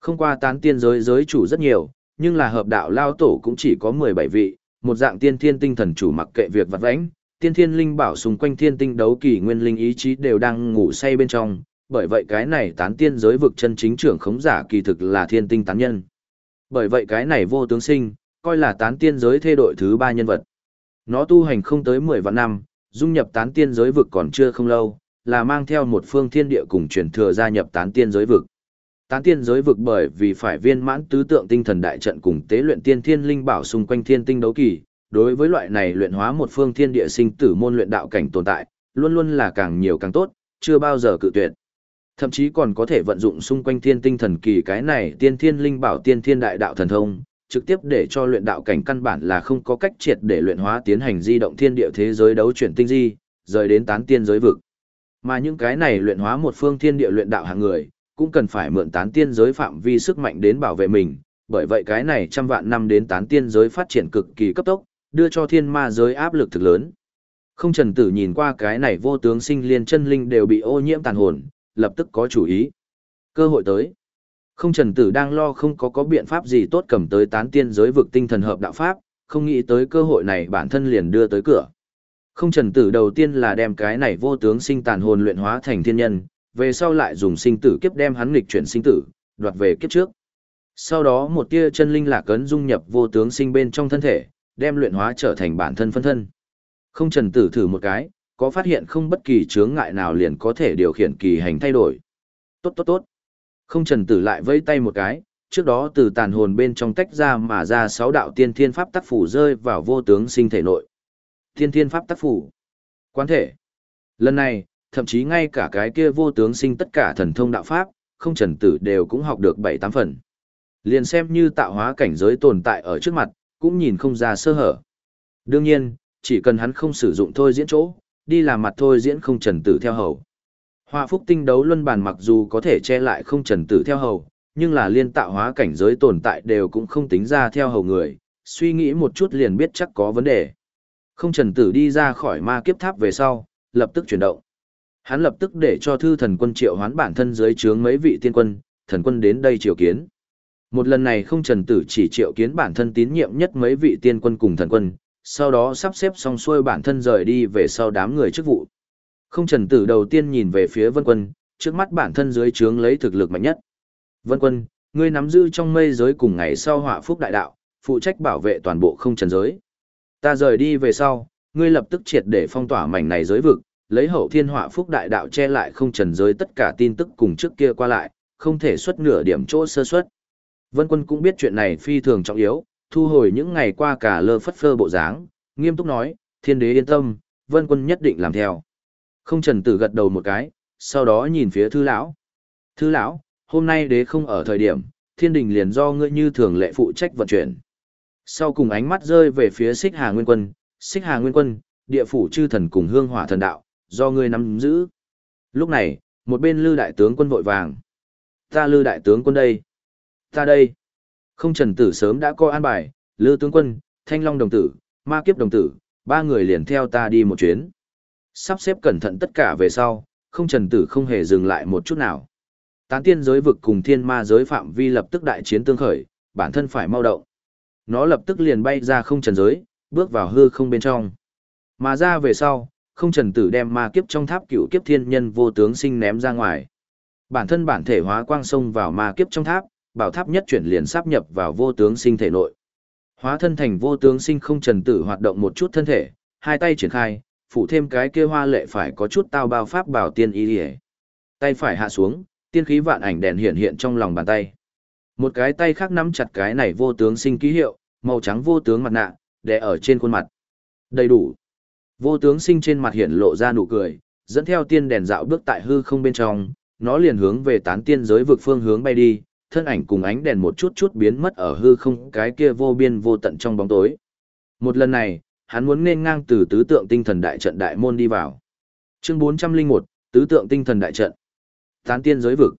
[SPEAKER 1] Không qua tán tiên giới giới chủ rất nhiều, nhưng là hợp đạo lao tổ cũng chỉ có 17 vị, một dạng tiên thiên tinh thần chủ mặc kệ việc vặt vãnh, tiên thiên linh bảo xung quanh thiên tinh đấu kỳ nguyên linh ý chí đều đang ngủ say bên trong, bởi vậy cái này tán tiên giới vực chân chính trưởng khống giả kỳ thực là thiên tinh tán nhân. Bởi vậy cái này vô tướng sinh, coi là tán tiên giới thê đội thứ ba nhân vật. Nó tu hành không tới 10 vạn năm, dung nhập tán tiên giới vực còn chưa không lâu, là mang theo một phương thiên địa cùng truyền thừa gia nhập tán tiên giới vực. Tán tiên giới vực bởi vì phải viên mãn tứ tượng tinh thần đại trận cùng tế luyện tiên thiên linh bảo xung quanh thiên tinh đấu kỳ, đối với loại này luyện hóa một phương thiên địa sinh tử môn luyện đạo cảnh tồn tại, luôn luôn là càng nhiều càng tốt, chưa bao giờ cự tuyệt. Thậm chí còn có thể vận dụng xung quanh thiên tinh thần kỳ cái này tiên thiên linh bảo tiên thiên đại đạo thần thông, trực tiếp để cho luyện đạo cảnh căn bản là không có cách triệt để luyện hóa tiến hành di động thiên địa thế giới đấu chuyển tinh di, rời đến tán tiên giới vực. Mà những cái này luyện hóa một phương thiên địa luyện đạo hạng người, cũng cần phải mượn tán tiên giới phạm vi sức mạnh đến bảo vệ mình, bởi vậy cái này trăm vạn năm đến tán tiên giới phát triển cực kỳ cấp tốc, đưa cho thiên ma giới áp lực thực lớn. Không trần tử nhìn qua cái này vô tướng sinh liên chân linh đều bị ô nhiễm tàn hồn, lập tức có chủ ý. Cơ hội tới. Không trần tử đang lo không có có biện pháp gì tốt cầm tới tán tiên giới vực tinh thần hợp đạo pháp, không nghĩ tới cơ hội này bản thân liền đưa tới cửa. Không trần tử đầu tiên là đem cái này vô tướng sinh tàn hồn luyện hóa thành thiên nhân, về sau lại dùng sinh tử kiếp đem hắn nghịch chuyển sinh tử, đoạt về kiếp trước. Sau đó một tia chân linh lạc cấn dung nhập vô tướng sinh bên trong thân thể, đem luyện hóa trở thành bản thân phân thân. Không trần tử thử một cái, có phát hiện không bất kỳ chướng ngại nào liền có thể điều khiển kỳ hành thay đổi. Tốt tốt tốt. Không trần tử lại vẫy tay một cái, trước đó từ tàn hồn bên trong tách ra mà ra sáu đạo tiên thiên pháp tác phủ rơi vào vô tướng sinh thể nội. Tiên thiên pháp tác phủ. Quán thể. Lần này, thậm chí ngay cả cái kia vô tướng sinh tất cả thần thông đạo pháp, không trần tử đều cũng học được bảy tám phần. Liền xem như tạo hóa cảnh giới tồn tại ở trước mặt, cũng nhìn không ra sơ hở. Đương nhiên, chỉ cần hắn không sử dụng thôi diễn chỗ, đi làm mặt thôi diễn không trần tử theo hầu. Hoa phúc tinh đấu luân bàn mặc dù có thể che lại không trần tử theo hầu, nhưng là liên tạo hóa cảnh giới tồn tại đều cũng không tính ra theo hầu người, suy nghĩ một chút liền biết chắc có vấn đề. Không trần tử đi ra khỏi ma kiếp tháp về sau, lập tức chuyển động. Hắn lập tức để cho thư thần quân triệu hoán bản thân dưới trướng mấy vị tiên quân, thần quân đến đây triệu kiến. Một lần này không trần tử chỉ triệu kiến bản thân tín nhiệm nhất mấy vị tiên quân cùng thần quân, sau đó sắp xếp xong xuôi bản thân rời đi về sau đám người chức vụ. Không trần tử đầu tiên nhìn về phía vân quân, trước mắt bản thân dưới trướng lấy thực lực mạnh nhất. Vân quân, ngươi nắm giữ trong mây giới cùng ngày sau họa phúc đại đạo, phụ trách bảo vệ toàn bộ không trần giới. Ta rời đi về sau, ngươi lập tức triệt để phong tỏa mảnh này giới vực, lấy hậu thiên họa phúc đại đạo che lại không trần giới tất cả tin tức cùng trước kia qua lại, không thể xuất nửa điểm chỗ sơ xuất. Vân quân cũng biết chuyện này phi thường trọng yếu, thu hồi những ngày qua cả lơ phất phơ bộ dáng, nghiêm túc nói, thiên đế yên tâm, vân quân nhất định làm theo. Không trần tử gật đầu một cái, sau đó nhìn phía thư lão. Thư lão, hôm nay đế không ở thời điểm, thiên đình liền do ngươi như thường lệ phụ trách vận chuyển. Sau cùng ánh mắt rơi về phía xích hà nguyên quân, xích hà nguyên quân, địa phủ chư thần cùng hương hỏa thần đạo, do ngươi nắm giữ. Lúc này, một bên lư đại tướng quân vội vàng. Ta lư đại tướng quân đây. Ta đây. Không trần tử sớm đã coi an bài, lư tướng quân, thanh long đồng tử, ma kiếp đồng tử, ba người liền theo ta đi một chuyến. Sắp xếp cẩn thận tất cả về sau, không trần tử không hề dừng lại một chút nào. Tán tiên giới vực cùng thiên ma giới phạm vi lập tức đại chiến tương khởi, bản thân phải mau động. Nó lập tức liền bay ra không trần giới, bước vào hư không bên trong. Mà ra về sau, không trần tử đem ma kiếp trong tháp cựu kiếp thiên nhân vô tướng sinh ném ra ngoài. Bản thân bản thể hóa quang sông vào ma kiếp trong tháp, bảo tháp nhất chuyển liền sáp nhập vào vô tướng sinh thể nội. Hóa thân thành vô tướng sinh không trần tử hoạt động một chút thân thể, hai tay triển khai, phụ thêm cái kia hoa lệ phải có chút tao bao pháp bảo tiên y ỉa Tay phải hạ xuống, tiên khí vạn ảnh đèn hiện hiện trong lòng bàn tay. Một cái tay khác nắm chặt cái này vô tướng sinh ký hiệu, màu trắng vô tướng mặt nạ, đè ở trên khuôn mặt. Đầy đủ. Vô tướng sinh trên mặt hiện lộ ra nụ cười, dẫn theo tiên đèn dạo bước tại hư không bên trong, nó liền hướng về tán tiên giới vực phương hướng bay đi, thân ảnh cùng ánh đèn một chút chút biến mất ở hư không cái kia vô biên vô tận trong bóng tối. Một lần này, hắn muốn nên ngang từ tứ tượng tinh thần đại trận đại môn đi vào. Chương 401, tứ tượng tinh thần đại trận. Tán tiên giới vực.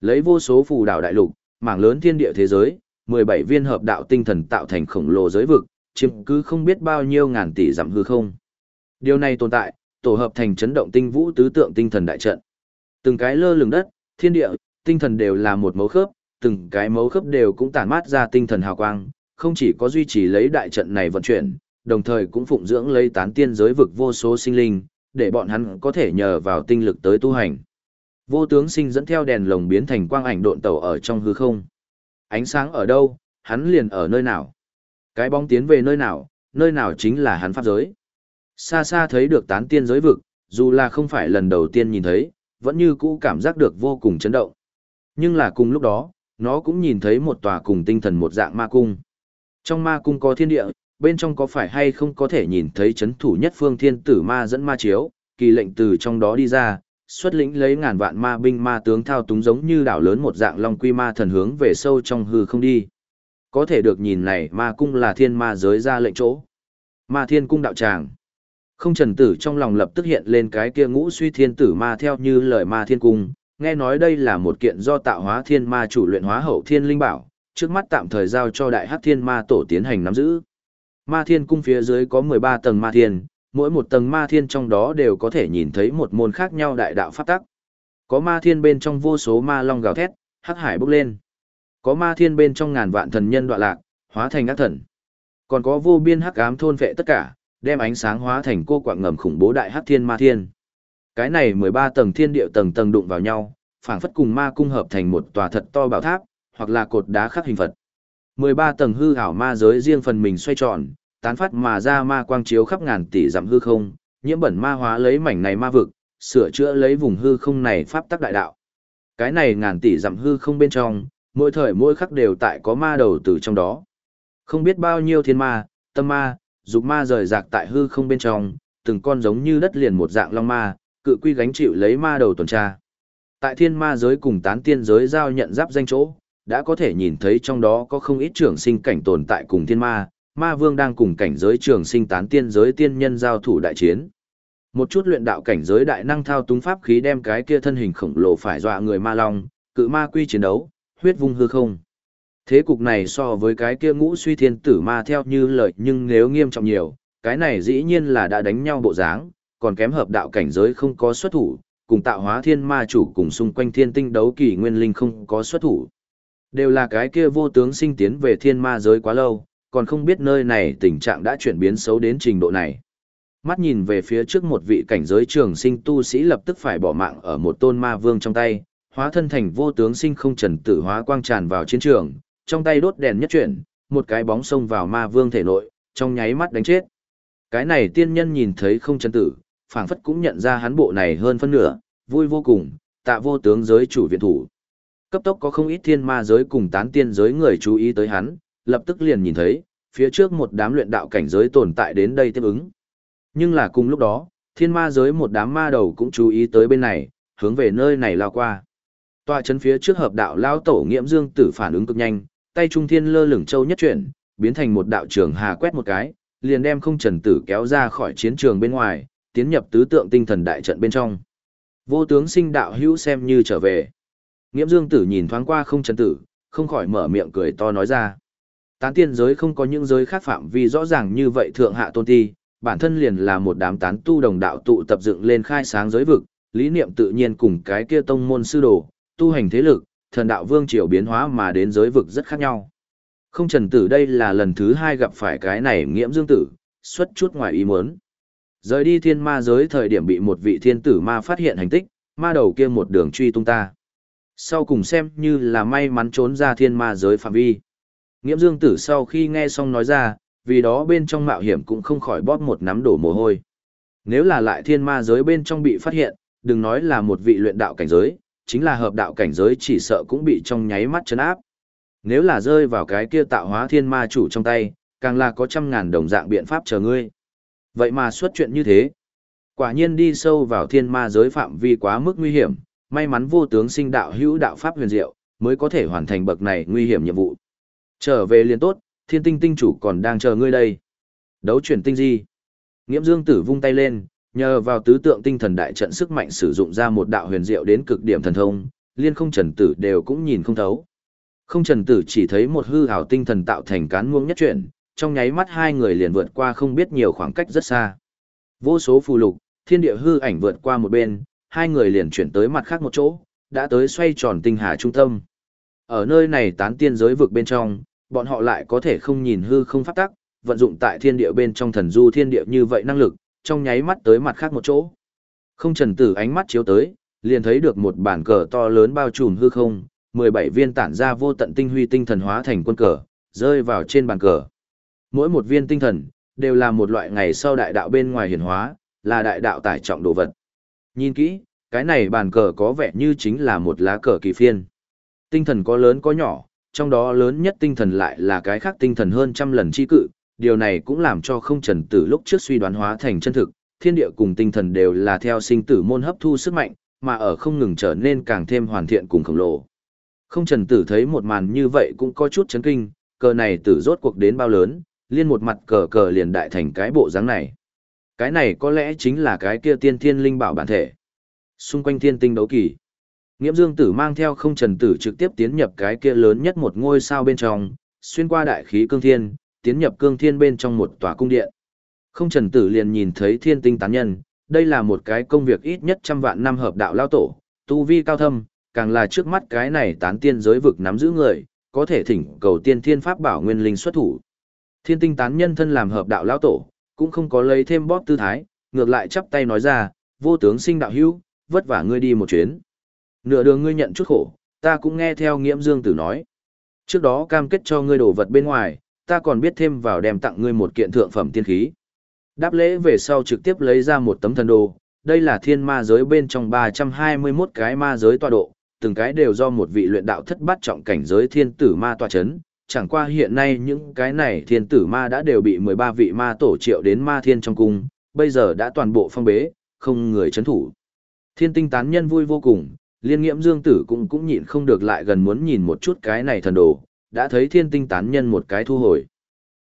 [SPEAKER 1] Lấy vô số phù đảo đại lục, mảng lớn thiên địa thế giới, 17 viên hợp đạo tinh thần tạo thành khổng lồ giới vực, chiếm cứ không biết bao nhiêu ngàn tỷ dặm hư không. Điều này tồn tại, tổ hợp thành chấn động tinh vũ tứ tượng tinh thần đại trận. Từng cái lơ lửng đất, thiên địa, tinh thần đều là một mấu khớp, từng cái mấu khớp đều cũng tản mát ra tinh thần hào quang, không chỉ có duy trì lấy đại trận này vận chuyển, đồng thời cũng phụng dưỡng lấy tán tiên giới vực vô số sinh linh, để bọn hắn có thể nhờ vào tinh lực tới tu hành. Vô tướng sinh dẫn theo đèn lồng biến thành quang ảnh độn tàu ở trong hư không. Ánh sáng ở đâu, hắn liền ở nơi nào. Cái bóng tiến về nơi nào, nơi nào chính là hắn pháp giới. Xa xa thấy được tán tiên giới vực, dù là không phải lần đầu tiên nhìn thấy, vẫn như cũ cảm giác được vô cùng chấn động. Nhưng là cùng lúc đó, nó cũng nhìn thấy một tòa cùng tinh thần một dạng ma cung. Trong ma cung có thiên địa, bên trong có phải hay không có thể nhìn thấy chấn thủ nhất phương thiên tử ma dẫn ma chiếu, kỳ lệnh từ trong đó đi ra, xuất lĩnh lấy ngàn vạn ma binh ma tướng thao túng giống như đảo lớn một dạng long quy ma thần hướng về sâu trong hư không đi. Có thể được nhìn này ma cung là thiên ma giới ra lệnh chỗ. Ma thiên cung đạo tràng. Không trần tử trong lòng lập tức hiện lên cái kia ngũ suy thiên tử ma theo như lời ma thiên cung, nghe nói đây là một kiện do tạo hóa thiên ma chủ luyện hóa hậu thiên linh bảo, trước mắt tạm thời giao cho đại hắc thiên ma tổ tiến hành nắm giữ. Ma thiên cung phía dưới có 13 tầng ma thiên, mỗi một tầng ma thiên trong đó đều có thể nhìn thấy một môn khác nhau đại đạo pháp tắc. Có ma thiên bên trong vô số ma long gào thét, hắc hải bốc lên. Có ma thiên bên trong ngàn vạn thần nhân đoạn lạc, hóa thành ác thần. Còn có vô biên hắc ám thôn vệ tất cả, đem ánh sáng hóa thành cô quạng ngầm khủng bố đại hắc thiên ma thiên. Cái này 13 tầng thiên địa tầng tầng đụng vào nhau, phảng phất cùng ma cung hợp thành một tòa thật to bảo tháp, hoặc là cột đá khắc hình Phật. 13 tầng hư ảo ma giới riêng phần mình xoay tròn, tán phát mà ra ma quang chiếu khắp ngàn tỷ dặm hư không, nhiễm bẩn ma hóa lấy mảnh này ma vực, sửa chữa lấy vùng hư không này pháp tắc đại đạo. Cái này ngàn tỷ dặm hư không bên trong, mỗi thời mỗi khắc đều tại có ma đầu từ trong đó. Không biết bao nhiêu thiên ma, tâm ma, dục ma rời rạc tại hư không bên trong, từng con giống như đất liền một dạng long ma, cự quy gánh chịu lấy ma đầu tuần tra. Tại thiên ma giới cùng tán tiên giới giao nhận giáp danh chỗ, đã có thể nhìn thấy trong đó có không ít trưởng sinh cảnh tồn tại cùng thiên ma, ma vương đang cùng cảnh giới trường sinh tán tiên giới tiên nhân giao thủ đại chiến. Một chút luyện đạo cảnh giới đại năng thao túng pháp khí đem cái kia thân hình khổng lồ phải dọa người ma long, cự ma quy chiến đấu, huyết vung hư không. Thế cục này so với cái kia ngũ suy thiên tử ma theo như lời nhưng nếu nghiêm trọng nhiều, cái này dĩ nhiên là đã đánh nhau bộ dáng, còn kém hợp đạo cảnh giới không có xuất thủ, cùng tạo hóa thiên ma chủ cùng xung quanh thiên tinh đấu kỳ nguyên linh không có xuất thủ. Đều là cái kia vô tướng sinh tiến về thiên ma giới quá lâu, còn không biết nơi này tình trạng đã chuyển biến xấu đến trình độ này. mắt nhìn về phía trước một vị cảnh giới trường sinh tu sĩ lập tức phải bỏ mạng ở một tôn ma vương trong tay, hóa thân thành vô tướng sinh không trần tử hóa quang tràn vào chiến trường, trong tay đốt đèn nhất chuyển, một cái bóng xông vào ma vương thể nội, trong nháy mắt đánh chết. Cái này tiên nhân nhìn thấy không trần tử, phảng phất cũng nhận ra hắn bộ này hơn phân nửa, vui vô cùng, tạ vô tướng giới chủ viện thủ. Cấp tốc có không ít thiên ma giới cùng tán tiên giới người chú ý tới hắn, lập tức liền nhìn thấy, phía trước một đám luyện đạo cảnh giới tồn tại đến đây tiếp ứng. Nhưng là cùng lúc đó, thiên ma giới một đám ma đầu cũng chú ý tới bên này, hướng về nơi này lao qua. Tòa chấn phía trước hợp đạo lao tổ nghiễm dương tử phản ứng cực nhanh, tay trung thiên lơ lửng châu nhất chuyển, biến thành một đạo trường hà quét một cái, liền đem không trần tử kéo ra khỏi chiến trường bên ngoài, tiến nhập tứ tượng tinh thần đại trận bên trong. Vô tướng sinh đạo hữu xem như trở về. Nghiễm dương tử nhìn thoáng qua không trần tử, không khỏi mở miệng cười to nói ra. Tán tiên giới không có những giới khác phạm vi rõ ràng như vậy thượng hạ tôn ti, bản thân liền là một đám tán tu đồng đạo tụ tập dựng lên khai sáng giới vực, lý niệm tự nhiên cùng cái kia tông môn sư đồ, tu hành thế lực, thần đạo vương triều biến hóa mà đến giới vực rất khác nhau. Không trần tử đây là lần thứ hai gặp phải cái này nghiễm dương tử, xuất chút ngoài ý muốn. Rời đi thiên ma giới thời điểm bị một vị thiên tử ma phát hiện hành tích, ma đầu kia một đường truy tung ta. Sau cùng xem như là may mắn trốn ra thiên ma giới phạm vi. Nghiễm dương tử sau khi nghe xong nói ra, vì đó bên trong mạo hiểm cũng không khỏi bóp một nắm đổ mồ hôi. Nếu là lại thiên ma giới bên trong bị phát hiện, đừng nói là một vị luyện đạo cảnh giới, chính là hợp đạo cảnh giới chỉ sợ cũng bị trong nháy mắt chấn áp. Nếu là rơi vào cái kia tạo hóa thiên ma chủ trong tay, càng là có trăm ngàn đồng dạng biện pháp chờ ngươi. Vậy mà xuất chuyện như thế. Quả nhiên đi sâu vào thiên ma giới phạm vi quá mức nguy hiểm, may mắn vô tướng sinh đạo hữu đạo pháp huyền diệu, mới có thể hoàn thành bậc này nguy hiểm nhiệm vụ. Trở về liền tốt, thiên tinh tinh chủ còn đang chờ ngươi đây. Đấu chuyển tinh di. Nghiễm dương tử vung tay lên, nhờ vào tứ tượng tinh thần đại trận sức mạnh sử dụng ra một đạo huyền diệu đến cực điểm thần thông, liên không trần tử đều cũng nhìn không thấu. Không trần tử chỉ thấy một hư ảo tinh thần tạo thành cán muông nhất chuyển, trong nháy mắt hai người liền vượt qua không biết nhiều khoảng cách rất xa. Vô số phù lục, thiên địa hư ảnh vượt qua một bên, hai người liền chuyển tới mặt khác một chỗ, đã tới xoay tròn tinh hà trung tâm. Ở nơi này tán tiên giới vực bên trong, bọn họ lại có thể không nhìn hư không pháp tắc, vận dụng tại thiên địa bên trong thần du thiên địa như vậy năng lực, trong nháy mắt tới mặt khác một chỗ. Không trần tử ánh mắt chiếu tới, liền thấy được một bản cờ to lớn bao trùm hư không, 17 viên tản ra vô tận tinh huy tinh thần hóa thành quân cờ, rơi vào trên bàn cờ. Mỗi một viên tinh thần, đều là một loại ngày sau đại đạo bên ngoài hiển hóa, là đại đạo tải trọng đồ vật. Nhìn kỹ, cái này bàn cờ có vẻ như chính là một lá cờ kỳ phiên. Tinh thần có lớn có nhỏ, trong đó lớn nhất tinh thần lại là cái khác tinh thần hơn trăm lần chi cự, điều này cũng làm cho không trần tử lúc trước suy đoán hóa thành chân thực, thiên địa cùng tinh thần đều là theo sinh tử môn hấp thu sức mạnh, mà ở không ngừng trở nên càng thêm hoàn thiện cùng khổng lồ. Không trần tử thấy một màn như vậy cũng có chút chấn kinh, cờ này tử rốt cuộc đến bao lớn, liên một mặt cờ cờ liền đại thành cái bộ dáng này. Cái này có lẽ chính là cái kia tiên thiên linh bảo bản thể. Xung quanh thiên tinh đấu kỳ. Nghiễm Dương Tử mang theo không trần tử trực tiếp tiến nhập cái kia lớn nhất một ngôi sao bên trong, xuyên qua đại khí cương thiên, tiến nhập cương thiên bên trong một tòa cung điện. Không trần tử liền nhìn thấy thiên tinh tán nhân, đây là một cái công việc ít nhất trăm vạn năm hợp đạo lao tổ, tu vi cao thâm, càng là trước mắt cái này tán tiên giới vực nắm giữ người, có thể thỉnh cầu tiên thiên pháp bảo nguyên linh xuất thủ. Thiên tinh tán nhân thân làm hợp đạo lao tổ, cũng không có lấy thêm bóp tư thái, ngược lại chắp tay nói ra, vô tướng sinh đạo hữu, vất vả ngươi đi một chuyến. Nửa đường ngươi nhận chút khổ, ta cũng nghe theo nghiễm dương tử nói. Trước đó cam kết cho ngươi đổ vật bên ngoài, ta còn biết thêm vào đem tặng ngươi một kiện thượng phẩm tiên khí. Đáp lễ về sau trực tiếp lấy ra một tấm thần đồ, đây là thiên ma giới bên trong 321 cái ma giới tọa độ, từng cái đều do một vị luyện đạo thất bát trọng cảnh giới thiên tử ma tọa chấn. Chẳng qua hiện nay những cái này thiên tử ma đã đều bị 13 vị ma tổ triệu đến ma thiên trong cung, bây giờ đã toàn bộ phong bế, không người chấn thủ. Thiên tinh tán nhân vui vô cùng, liên nghiễm dương tử cũng cũng nhịn không được lại gần muốn nhìn một chút cái này thần đồ, đã thấy thiên tinh tán nhân một cái thu hồi.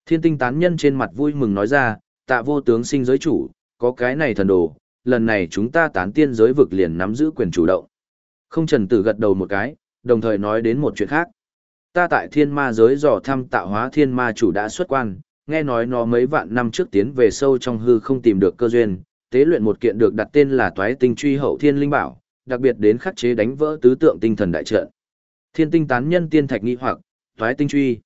[SPEAKER 1] Thiên tinh tán nhân trên mặt vui mừng nói ra, tạ vô tướng sinh giới chủ, có cái này thần đồ, lần này chúng ta tán tiên giới vực liền nắm giữ quyền chủ động. Không trần tử gật đầu một cái, đồng thời nói đến một chuyện khác. Ta tại thiên ma giới dò thăm tạo hóa thiên ma chủ đã xuất quan, nghe nói nó mấy vạn năm trước tiến về sâu trong hư không tìm được cơ duyên, tế luyện một kiện được đặt tên là toái tinh truy hậu thiên linh bảo, đặc biệt đến khắc chế đánh vỡ tứ tượng tinh thần đại trận. Thiên tinh tán nhân tiên thạch nghi hoặc, toái tinh truy.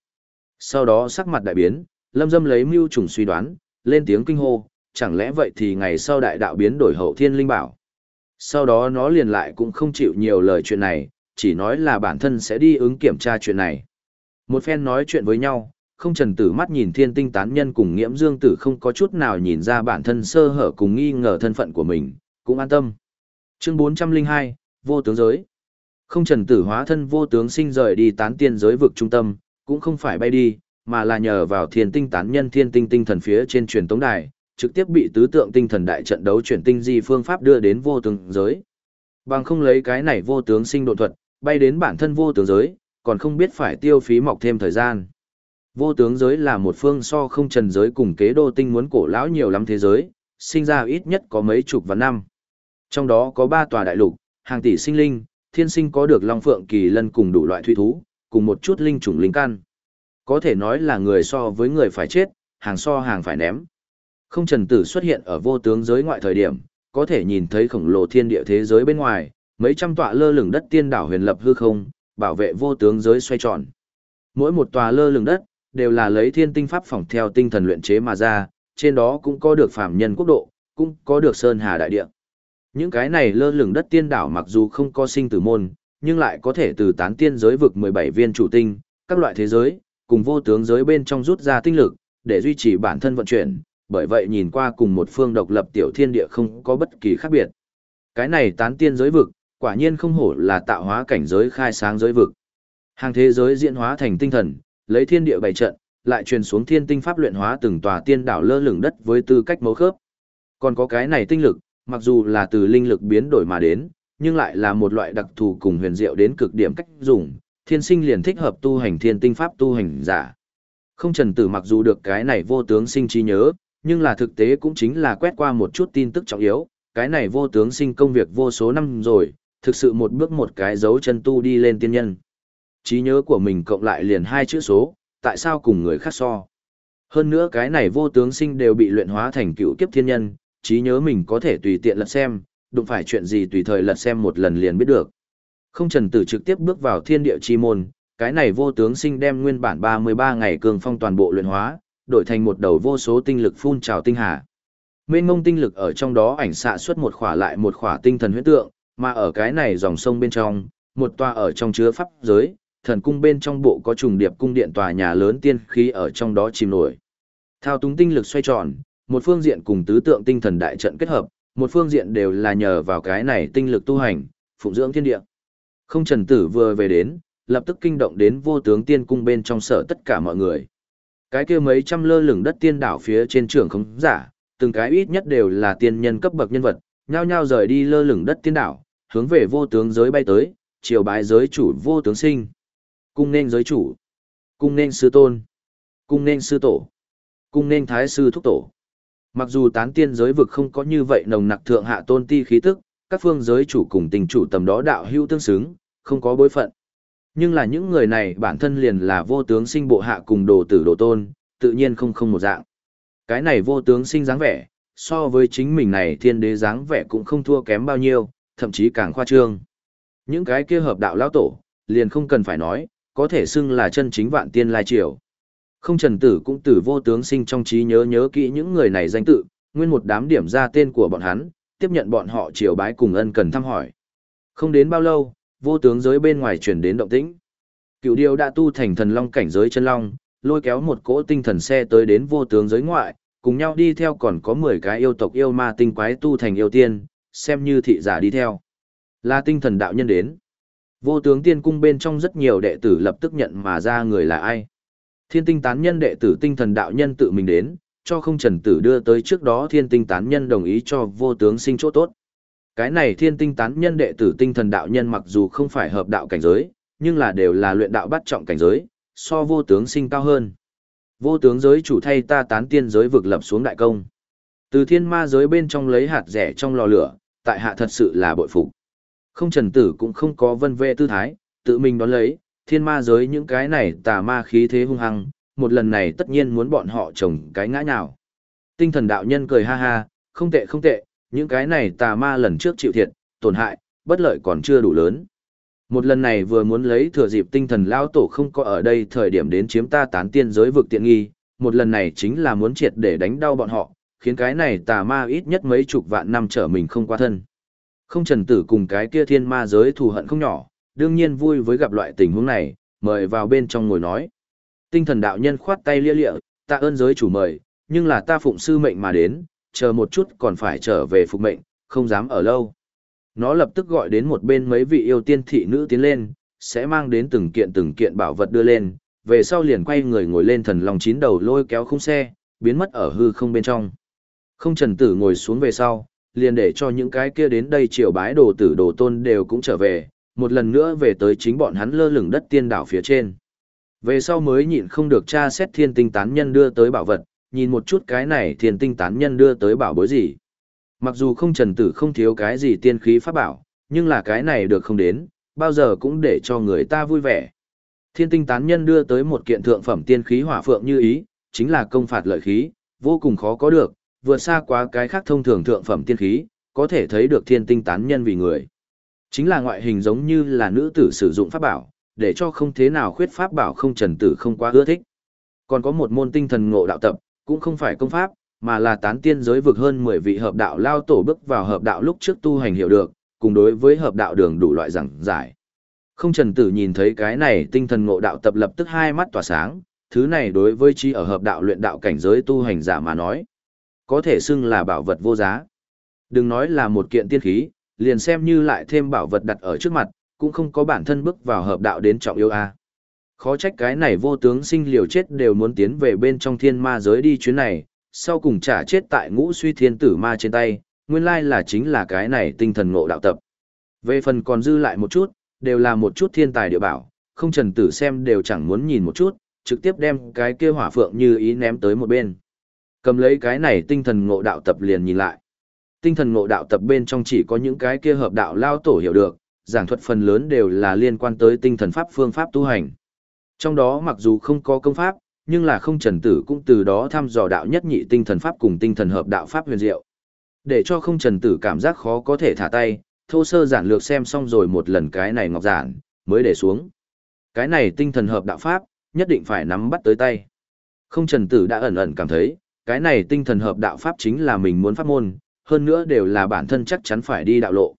[SPEAKER 1] Sau đó sắc mặt đại biến, lâm dâm lấy mưu trùng suy đoán, lên tiếng kinh hô, chẳng lẽ vậy thì ngày sau đại đạo biến đổi hậu thiên linh bảo. Sau đó nó liền lại cũng không chịu nhiều lời chuyện này, chỉ nói là bản thân sẽ đi ứng kiểm tra chuyện này. Một phen nói chuyện với nhau, không trần tử mắt nhìn thiên tinh tán nhân cùng nghiễm dương tử không có chút nào nhìn ra bản thân sơ hở cùng nghi ngờ thân phận của mình, cũng an tâm. Chương 402, Vô tướng giới. Không trần tử hóa thân vô tướng sinh rời đi tán tiên giới vực trung tâm, cũng không phải bay đi, mà là nhờ vào thiên tinh tán nhân thiên tinh tinh thần phía trên truyền tống đài, trực tiếp bị tứ tượng tinh thần đại trận đấu chuyển tinh di phương pháp đưa đến vô tướng giới. Bằng không lấy cái này vô tướng sinh độ thuật, bay đến bản thân vô tướng giới, còn không biết phải tiêu phí mọc thêm thời gian. Vô tướng giới là một phương so không trần giới cùng kế đô tinh muốn cổ lão nhiều lắm thế giới, sinh ra ít nhất có mấy chục và năm. Trong đó có ba tòa đại lục, hàng tỷ sinh linh, thiên sinh có được long phượng kỳ lân cùng đủ loại thủy thú, cùng một chút linh chủng linh căn. Có thể nói là người so với người phải chết, hàng so hàng phải ném. Không trần tử xuất hiện ở vô tướng giới ngoại thời điểm, có thể nhìn thấy khổng lồ thiên địa thế giới bên ngoài, mấy trăm tọa lơ lửng đất tiên đảo huyền lập hư không, bảo vệ vô tướng giới xoay tròn. Mỗi một tòa lơ lửng đất, đều là lấy thiên tinh pháp phỏng theo tinh thần luyện chế mà ra, trên đó cũng có được phạm nhân quốc độ, cũng có được sơn hà đại địa. Những cái này lơ lửng đất tiên đảo mặc dù không có sinh tử môn, nhưng lại có thể từ tán tiên giới vực 17 viên chủ tinh, các loại thế giới, cùng vô tướng giới bên trong rút ra tinh lực, để duy trì bản thân vận chuyển, bởi vậy nhìn qua cùng một phương độc lập tiểu thiên địa không có bất kỳ khác biệt. Cái này tán tiên giới vực, quả nhiên không hổ là tạo hóa cảnh giới khai sáng giới vực. Hàng thế giới diễn hóa thành tinh thần, lấy thiên địa bày trận, lại truyền xuống thiên tinh pháp luyện hóa từng tòa tiên đảo lơ lửng đất với tư cách mấu khớp. Còn có cái này tinh lực, mặc dù là từ linh lực biến đổi mà đến, nhưng lại là một loại đặc thù cùng huyền diệu đến cực điểm cách dùng, thiên sinh liền thích hợp tu hành thiên tinh pháp tu hành giả. Không trần tử mặc dù được cái này vô tướng sinh trí nhớ, nhưng là thực tế cũng chính là quét qua một chút tin tức trọng yếu, cái này vô tướng sinh công việc vô số năm rồi, thực sự một bước một cái dấu chân tu đi lên tiên nhân. Trí nhớ của mình cộng lại liền hai chữ số, tại sao cùng người khác so. Hơn nữa cái này vô tướng sinh đều bị luyện hóa thành cựu kiếp thiên nhân, trí nhớ mình có thể tùy tiện lật xem, đụng phải chuyện gì tùy thời lật xem một lần liền biết được. Không trần tử trực tiếp bước vào thiên địa chi môn, cái này vô tướng sinh đem nguyên bản 33 ngày cường phong toàn bộ luyện hóa, đổi thành một đầu vô số tinh lực phun trào tinh hà. Mênh ngông tinh lực ở trong đó ảnh xạ xuất một khỏa lại một khỏa tinh thần huyết tượng, mà ở cái này dòng sông bên trong, một tòa ở trong chứa pháp giới, thần cung bên trong bộ có trùng điệp cung điện tòa nhà lớn tiên khí ở trong đó chìm nổi. Thao túng tinh lực xoay tròn, một phương diện cùng tứ tượng tinh thần đại trận kết hợp, một phương diện đều là nhờ vào cái này tinh lực tu hành, phụng dưỡng thiên địa. Không trần tử vừa về đến, lập tức kinh động đến vô tướng tiên cung bên trong sở tất cả mọi người. Cái kia mấy trăm lơ lửng đất tiên đảo phía trên trường không giả, từng cái ít nhất đều là tiên nhân cấp bậc nhân vật, nhao nhao rời đi lơ lửng đất tiên đảo, hướng về vô tướng giới bay tới, chiều bái giới chủ vô tướng sinh. Cung nên giới chủ, cung nên sư tôn, cung nên sư tổ, cung nên thái sư thúc tổ. Mặc dù tán tiên giới vực không có như vậy nồng nặc thượng hạ tôn ti khí tức, các phương giới chủ cùng tình chủ tầm đó đạo hữu tương xứng, không có bối phận. Nhưng là những người này bản thân liền là vô tướng sinh bộ hạ cùng đồ tử đồ tôn, tự nhiên không không một dạng. Cái này vô tướng sinh dáng vẻ, so với chính mình này thiên đế dáng vẻ cũng không thua kém bao nhiêu, thậm chí càng khoa trương. Những cái kia hợp đạo lão tổ, liền không cần phải nói, có thể xưng là chân chính vạn tiên lai triều. Không trần tử cũng từ vô tướng sinh trong trí nhớ nhớ kỹ những người này danh tự, nguyên một đám điểm ra tên của bọn hắn, tiếp nhận bọn họ triều bái cùng ân cần thăm hỏi. Không đến bao lâu, vô tướng giới bên ngoài truyền đến động tĩnh. Cựu điều đã tu thành thần long cảnh giới chân long, lôi kéo một cỗ tinh thần xe tới đến vô tướng giới ngoại, cùng nhau đi theo còn có 10 cái yêu tộc yêu ma tinh quái tu thành yêu tiên, xem như thị giả đi theo. Là tinh thần đạo nhân đến. Vô tướng tiên cung bên trong rất nhiều đệ tử lập tức nhận mà ra người là ai. Thiên tinh tán nhân đệ tử tinh thần đạo nhân tự mình đến, cho không trần tử đưa tới trước đó thiên tinh tán nhân đồng ý cho vô tướng sinh chỗ tốt. Cái này thiên tinh tán nhân đệ tử tinh thần đạo nhân mặc dù không phải hợp đạo cảnh giới, nhưng là đều là luyện đạo bắt trọng cảnh giới, so vô tướng sinh cao hơn. Vô tướng giới chủ thay ta tán tiên giới vực lập xuống đại công. Từ thiên ma giới bên trong lấy hạt rẻ trong lò lửa, tại hạ thật sự là bội phục. Không trần tử cũng không có vân vệ tư thái, tự mình đón lấy, thiên ma giới những cái này tà ma khí thế hung hăng, một lần này tất nhiên muốn bọn họ trồng cái ngã nào. Tinh thần đạo nhân cười ha ha, không tệ không tệ, những cái này tà ma lần trước chịu thiệt, tổn hại, bất lợi còn chưa đủ lớn. Một lần này vừa muốn lấy thừa dịp tinh thần lao tổ không có ở đây thời điểm đến chiếm ta tán tiên giới vực tiện nghi, một lần này chính là muốn triệt để đánh đau bọn họ, khiến cái này tà ma ít nhất mấy chục vạn năm trở mình không qua thân. Không trần tử cùng cái kia thiên ma giới thù hận không nhỏ, đương nhiên vui với gặp loại tình huống này, mời vào bên trong ngồi nói. Tinh thần đạo nhân khoát tay lia lịa, tạ ơn giới chủ mời, nhưng là ta phụng sư mệnh mà đến, chờ một chút còn phải trở về phục mệnh, không dám ở lâu. Nó lập tức gọi đến một bên mấy vị yêu tiên thị nữ tiến lên, sẽ mang đến từng kiện từng kiện bảo vật đưa lên, về sau liền quay người ngồi lên thần lòng chín đầu lôi kéo khung xe, biến mất ở hư không bên trong. Không trần tử ngồi xuống về sau, liền để cho những cái kia đến đây triều bái đồ tử đồ tôn đều cũng trở về, một lần nữa về tới chính bọn hắn lơ lửng đất tiên đảo phía trên. Về sau mới nhịn không được tra xét thiên tinh tán nhân đưa tới bảo vật, nhìn một chút cái này thiên tinh tán nhân đưa tới bảo bối gì. Mặc dù không trần tử không thiếu cái gì tiên khí pháp bảo, nhưng là cái này được không đến, bao giờ cũng để cho người ta vui vẻ. Thiên tinh tán nhân đưa tới một kiện thượng phẩm tiên khí hỏa phượng như ý, chính là công phạt lợi khí, vô cùng khó có được, vượt xa quá cái khác thông thường thượng phẩm tiên khí, có thể thấy được thiên tinh tán nhân vì người. Chính là ngoại hình giống như là nữ tử sử dụng pháp bảo, để cho không thế nào khuyết pháp bảo không trần tử không quá ưa thích. Còn có một môn tinh thần ngộ đạo tập, cũng không phải công pháp, mà là tán tiên giới vực hơn 10 vị hợp đạo lao tổ bước vào hợp đạo lúc trước tu hành hiểu được, cùng đối với hợp đạo đường đủ loại giảng giải. Không trần tử nhìn thấy cái này tinh thần ngộ đạo tập lập tức hai mắt tỏa sáng, thứ này đối với chi ở hợp đạo luyện đạo cảnh giới tu hành giả mà nói, có thể xưng là bảo vật vô giá. Đừng nói là một kiện tiên khí, liền xem như lại thêm bảo vật đặt ở trước mặt, cũng không có bản thân bước vào hợp đạo đến trọng yêu a. Khó trách cái này vô tướng sinh liều chết đều muốn tiến về bên trong thiên ma giới đi chuyến này, sau cùng trả chết tại ngũ suy thiên tử ma trên tay, nguyên lai là chính là cái này tinh thần ngộ đạo tập. Về phần còn dư lại một chút, đều là một chút thiên tài địa bảo, không trần tử xem đều chẳng muốn nhìn một chút, trực tiếp đem cái kia hỏa phượng như ý ném tới một bên. Cầm lấy cái này tinh thần ngộ đạo tập liền nhìn lại. Tinh thần ngộ đạo tập bên trong chỉ có những cái kia hợp đạo lao tổ hiểu được, giảng thuật phần lớn đều là liên quan tới tinh thần pháp phương pháp tu hành. Trong đó mặc dù không có công pháp, nhưng là không trần tử cũng từ đó thăm dò đạo nhất nhị tinh thần pháp cùng tinh thần hợp đạo pháp huyền diệu. Để cho không trần tử cảm giác khó có thể thả tay, thô sơ giản lược xem xong rồi một lần cái này ngọc giản, mới để xuống. Cái này tinh thần hợp đạo pháp, nhất định phải nắm bắt tới tay. Không trần tử đã ẩn ẩn cảm thấy, cái này tinh thần hợp đạo pháp chính là mình muốn pháp môn, hơn nữa đều là bản thân chắc chắn phải đi đạo lộ.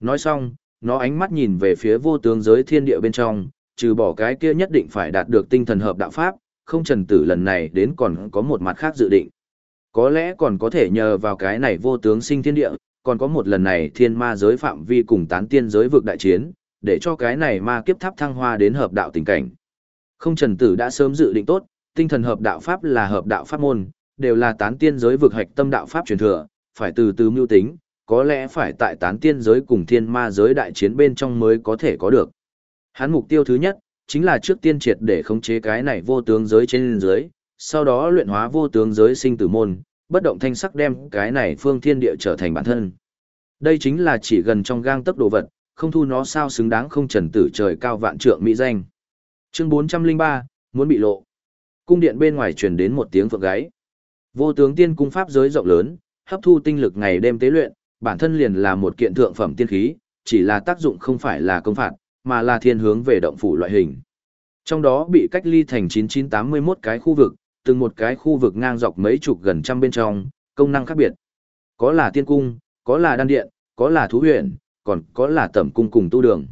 [SPEAKER 1] Nói xong, nó ánh mắt nhìn về phía vô tướng giới thiên địa bên trong, trừ bỏ cái kia nhất định phải đạt được tinh thần hợp đạo pháp, không trần tử lần này đến còn có một mặt khác dự định. Có lẽ còn có thể nhờ vào cái này vô tướng sinh thiên địa, còn có một lần này thiên ma giới phạm vi cùng tán tiên giới vực đại chiến, để cho cái này ma kiếp tháp thăng hoa đến hợp đạo tình cảnh. Không trần tử đã sớm dự định tốt, tinh thần hợp đạo pháp là hợp đạo pháp môn, đều là tán tiên giới vực hạch tâm đạo pháp truyền thừa, phải từ từ mưu tính, có lẽ phải tại tán tiên giới cùng thiên ma giới đại chiến bên trong mới có thể có được. Hắn mục tiêu thứ nhất, chính là trước tiên triệt để khống chế cái này vô tướng giới trên dưới, sau đó luyện hóa vô tướng giới sinh tử môn, bất động thanh sắc đem cái này phương thiên địa trở thành bản thân. Đây chính là chỉ gần trong gang tấc đồ vật, không thu nó sao xứng đáng không trần tử trời cao vạn trượng mỹ danh. Chương 403, muốn bị lộ. Cung điện bên ngoài truyền đến một tiếng vượng gáy. Vô tướng tiên cung pháp giới rộng lớn, hấp thu tinh lực ngày đêm tế luyện, bản thân liền là một kiện thượng phẩm tiên khí, chỉ là tác dụng không phải là công phạt, mà là thiên hướng về động phủ loại hình. Trong đó bị cách ly thành 9981 cái khu vực, từng một cái khu vực ngang dọc mấy chục gần trăm bên trong, công năng khác biệt. Có là tiên cung, có là đan điện, có là thú huyện, còn có là tẩm cung cùng tu đường.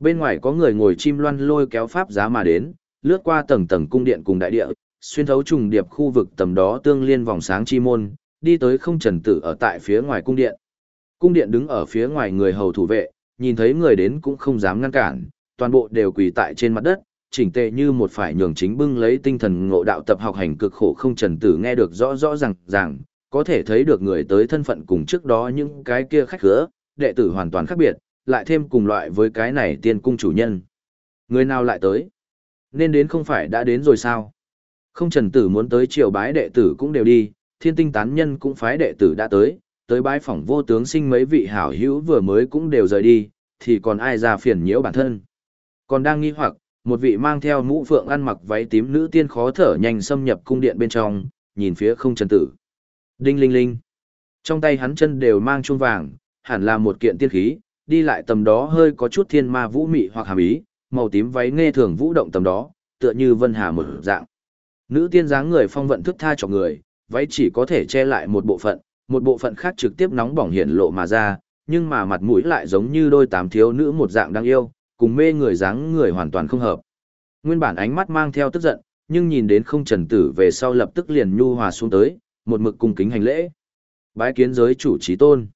[SPEAKER 1] Bên ngoài có người ngồi chim loan lôi kéo pháp giá mà đến, lướt qua tầng tầng cung điện cùng đại địa, xuyên thấu trùng điệp khu vực tầm đó tương liên vòng sáng chi môn, đi tới không trần tử ở tại phía ngoài cung điện. Cung điện đứng ở phía ngoài người hầu thủ vệ, nhìn thấy người đến cũng không dám ngăn cản, toàn bộ đều quỳ tại trên mặt đất, chỉnh tề như một phải nhường chính bưng lấy tinh thần ngộ đạo tập học hành cực khổ không trần tử nghe được rõ rõ ràng ràng, có thể thấy được người tới thân phận cùng trước đó những cái kia khách khứa, đệ tử hoàn toàn khác biệt, lại thêm cùng loại với cái này tiên cung chủ nhân. Người nào lại tới? Nên đến không phải đã đến rồi sao? Không trần tử muốn tới triều bái đệ tử cũng đều đi, thiên tinh tán nhân cũng phái đệ tử đã tới, tới bái phỏng vô tướng sinh mấy vị hảo hữu vừa mới cũng đều rời đi, thì còn ai ra phiền nhiễu bản thân. Còn đang nghi hoặc, một vị mang theo mũ phượng ăn mặc váy tím nữ tiên khó thở nhanh xâm nhập cung điện bên trong, nhìn phía không trần tử. Đinh linh linh. Trong tay hắn chân đều mang chuông vàng, hẳn là một kiện tiên khí, đi lại tầm đó hơi có chút thiên ma vũ mị hoặc hàm ý, màu tím váy nghe thường vũ động tầm đó, tựa như vân hà một dạng. Nữ tiên dáng người phong vận thức tha cho người, váy chỉ có thể che lại một bộ phận, một bộ phận khác trực tiếp nóng bỏng hiện lộ mà ra, nhưng mà mặt mũi lại giống như đôi tám thiếu nữ một dạng đang yêu, cùng mê người dáng người hoàn toàn không hợp. Nguyên bản ánh mắt mang theo tức giận, nhưng nhìn đến không trần tử về sau lập tức liền nhu hòa xuống tới, một mực cung kính hành lễ. Bái kiến giới chủ trí tôn.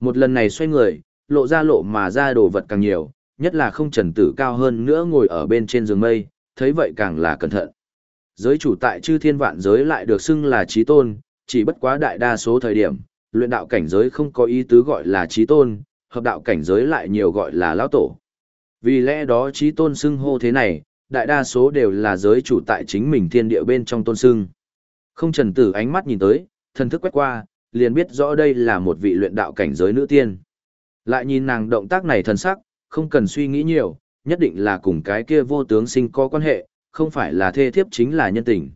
[SPEAKER 1] Một lần này xoay người, lộ ra lộ mà ra đồ vật càng nhiều, nhất là không trần tử cao hơn nữa ngồi ở bên trên giường mây, thấy vậy càng là cẩn thận. Giới chủ tại chư thiên vạn giới lại được xưng là trí tôn, chỉ bất quá đại đa số thời điểm, luyện đạo cảnh giới không có ý tứ gọi là trí tôn, hợp đạo cảnh giới lại nhiều gọi là lão tổ. Vì lẽ đó trí tôn xưng hô thế này, đại đa số đều là giới chủ tại chính mình thiên địa bên trong tôn xưng. Không trần tử ánh mắt nhìn tới, thần thức quét qua, liền biết rõ đây là một vị luyện đạo cảnh giới nữ tiên. Lại nhìn nàng động tác này thần sắc, không cần suy nghĩ nhiều, nhất định là cùng cái kia vô tướng sinh có quan hệ, không phải là thê thiếp chính là nhân tình.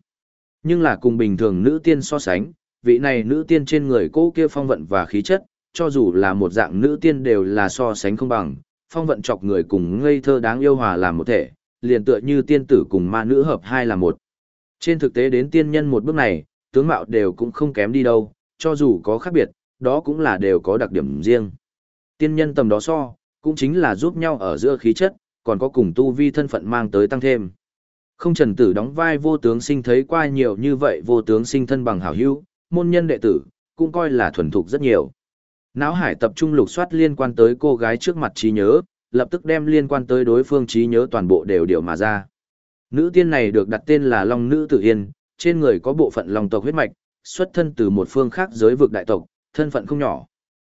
[SPEAKER 1] Nhưng là cùng bình thường nữ tiên so sánh, vị này nữ tiên trên người cô kia phong vận và khí chất, cho dù là một dạng nữ tiên đều là so sánh không bằng, phong vận chọc người cùng ngây thơ đáng yêu hòa làm một thể, liền tựa như tiên tử cùng ma nữ hợp hai là một. Trên thực tế đến tiên nhân một bước này, tướng mạo đều cũng không kém đi đâu, cho dù có khác biệt, đó cũng là đều có đặc điểm riêng. Tiên nhân tầm đó so, cũng chính là giúp nhau ở giữa khí chất, còn có cùng tu vi thân phận mang tới tăng thêm. Không trần tử đóng vai vô tướng sinh thấy qua nhiều như vậy vô tướng sinh thân bằng hảo hữu, môn nhân đệ tử, cũng coi là thuần thục rất nhiều. Náo hải tập trung lục soát liên quan tới cô gái trước mặt trí nhớ, lập tức đem liên quan tới đối phương trí nhớ toàn bộ đều điều mà ra. Nữ tiên này được đặt tên là Long Nữ Tử Yên, trên người có bộ phận Long tộc huyết mạch, xuất thân từ một phương khác giới vực đại tộc, thân phận không nhỏ.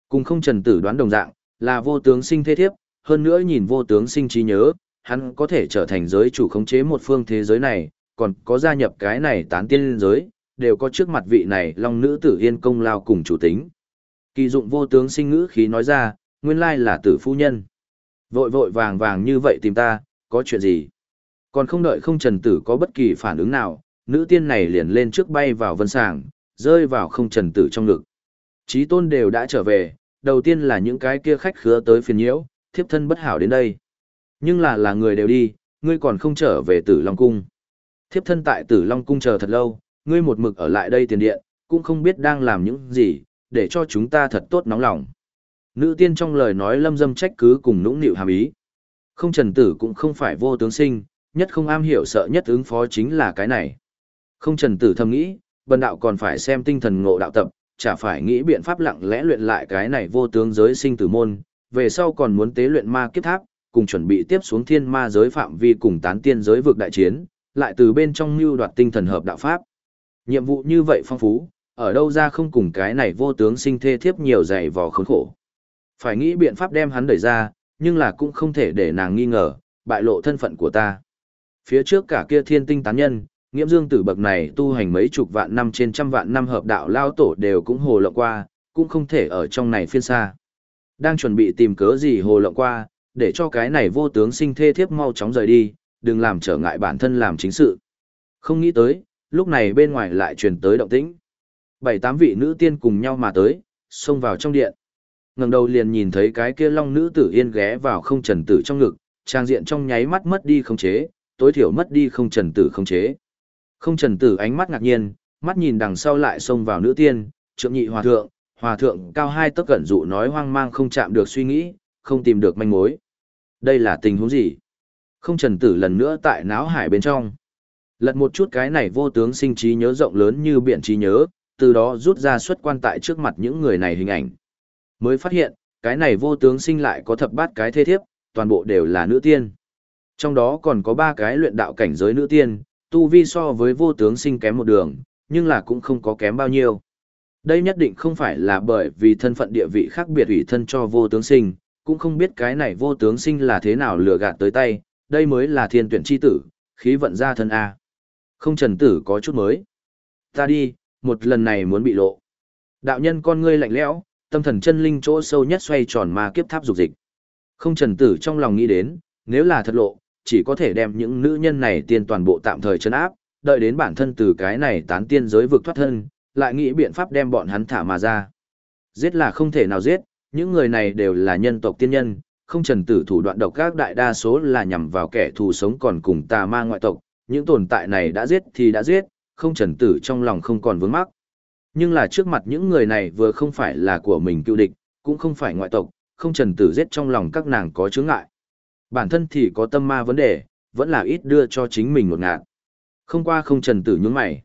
[SPEAKER 1] Cùng không trần tử đoán đồng dạng, là vô tướng sinh thế thiếp, hơn nữa nhìn vô tướng sinh trí nhớ, hắn có thể trở thành giới chủ khống chế một phương thế giới này, còn có gia nhập cái này tán tiên giới, đều có trước mặt vị này long nữ tử yên công lao cùng chủ tính. Kỳ dụng vô tướng sinh ngữ khí nói ra, nguyên lai là tử phu nhân. Vội vội vàng vàng như vậy tìm ta, có chuyện gì? Còn không đợi không trần tử có bất kỳ phản ứng nào, nữ tiên này liền lên trước bay vào vân sàng, rơi vào không trần tử trong ngực. Chí tôn đều đã trở về, đầu tiên là những cái kia khách khứa tới phiền nhiễu, thiếp thân bất hảo đến đây. Nhưng là là người đều đi, ngươi còn không trở về tử Long Cung. Thiếp thân tại tử Long Cung chờ thật lâu, ngươi một mực ở lại đây tiền điện, cũng không biết đang làm những gì, để cho chúng ta thật tốt nóng lòng. Nữ tiên trong lời nói lâm dâm trách cứ cùng nũng nịu hàm ý. Không trần tử cũng không phải vô tướng sinh, nhất không am hiểu sợ nhất ứng phó chính là cái này. Không trần tử thầm nghĩ, bần đạo còn phải xem tinh thần ngộ đạo tập, chả phải nghĩ biện pháp lặng lẽ luyện lại cái này vô tướng giới sinh tử môn, về sau còn muốn tế luyện ma kiếp tháp, cùng chuẩn bị tiếp xuống thiên ma giới phạm vi cùng tán tiên giới vực đại chiến, lại từ bên trong mưu đoạt tinh thần hợp đạo pháp. Nhiệm vụ như vậy phong phú, ở đâu ra không cùng cái này vô tướng sinh thê thiếp nhiều dày vò khốn khổ. Phải nghĩ biện pháp đem hắn đẩy ra, nhưng là cũng không thể để nàng nghi ngờ, bại lộ thân phận của ta. Phía trước cả kia thiên tinh tán nhân, nghiễm dương tử bậc này tu hành mấy chục vạn năm trên trăm vạn năm hợp đạo lao tổ đều cũng hồ lộng qua, cũng không thể ở trong này phiên xa. Đang chuẩn bị tìm cớ gì hồ lộng qua, để cho cái này vô tướng sinh thê thiếp mau chóng rời đi, đừng làm trở ngại bản thân làm chính sự. Không nghĩ tới, lúc này bên ngoài lại truyền tới động tĩnh. Bảy tám vị nữ tiên cùng nhau mà tới, xông vào trong điện. ngẩng đầu liền nhìn thấy cái kia long nữ tử yên ghé vào không trần tử trong ngực, trang diện trong nháy mắt mất đi không chế, tối thiểu mất đi không trần tử không chế. Không trần tử ánh mắt ngạc nhiên, mắt nhìn đằng sau lại xông vào nữ tiên, trượng nhị hòa thượng, hòa thượng cao hai tấc cẩn dụ nói hoang mang không chạm được suy nghĩ, không tìm được manh mối. Đây là tình huống gì? Không trần tử lần nữa tại náo hải bên trong. Lật một chút cái này vô tướng sinh trí nhớ rộng lớn như biển trí nhớ, từ đó rút ra xuất quan tại trước mặt những người này hình ảnh. Mới phát hiện, cái này vô tướng sinh lại có thập bát cái thế thiếp, toàn bộ đều là nữ tiên. Trong đó còn có ba cái luyện đạo cảnh giới nữ tiên, tu vi so với vô tướng sinh kém một đường, nhưng là cũng không có kém bao nhiêu. Đây nhất định không phải là bởi vì thân phận địa vị khác biệt ủy thân cho vô tướng sinh, cũng không biết cái này vô tướng sinh là thế nào lừa gạt tới tay, đây mới là thiên tuyển chi tử, khí vận ra thân A. Không trần tử có chút mới. Ta đi, một lần này muốn bị lộ. Đạo nhân con ngươi lạnh lẽo, tâm thần chân linh chỗ sâu nhất xoay tròn ma kiếp tháp dục dịch. Không trần tử trong lòng nghĩ đến, nếu là thật lộ, chỉ có thể đem những nữ nhân này tiên toàn bộ tạm thời chân áp, đợi đến bản thân từ cái này tán tiên giới vực thoát thân, lại nghĩ biện pháp đem bọn hắn thả mà ra. Giết là không thể nào giết, những người này đều là nhân tộc tiên nhân, không trần tử thủ đoạn độc các đại đa số là nhằm vào kẻ thù sống còn cùng tà ma ngoại tộc, những tồn tại này đã giết thì đã giết, không trần tử trong lòng không còn vướng mắc. Nhưng là trước mặt những người này vừa không phải là của mình cựu địch, cũng không phải ngoại tộc, không trần tử giết trong lòng các nàng có chướng ngại. Bản thân thì có tâm ma vấn đề, vẫn là ít đưa cho chính mình một ngạn. Không qua không trần tử nhướng mày.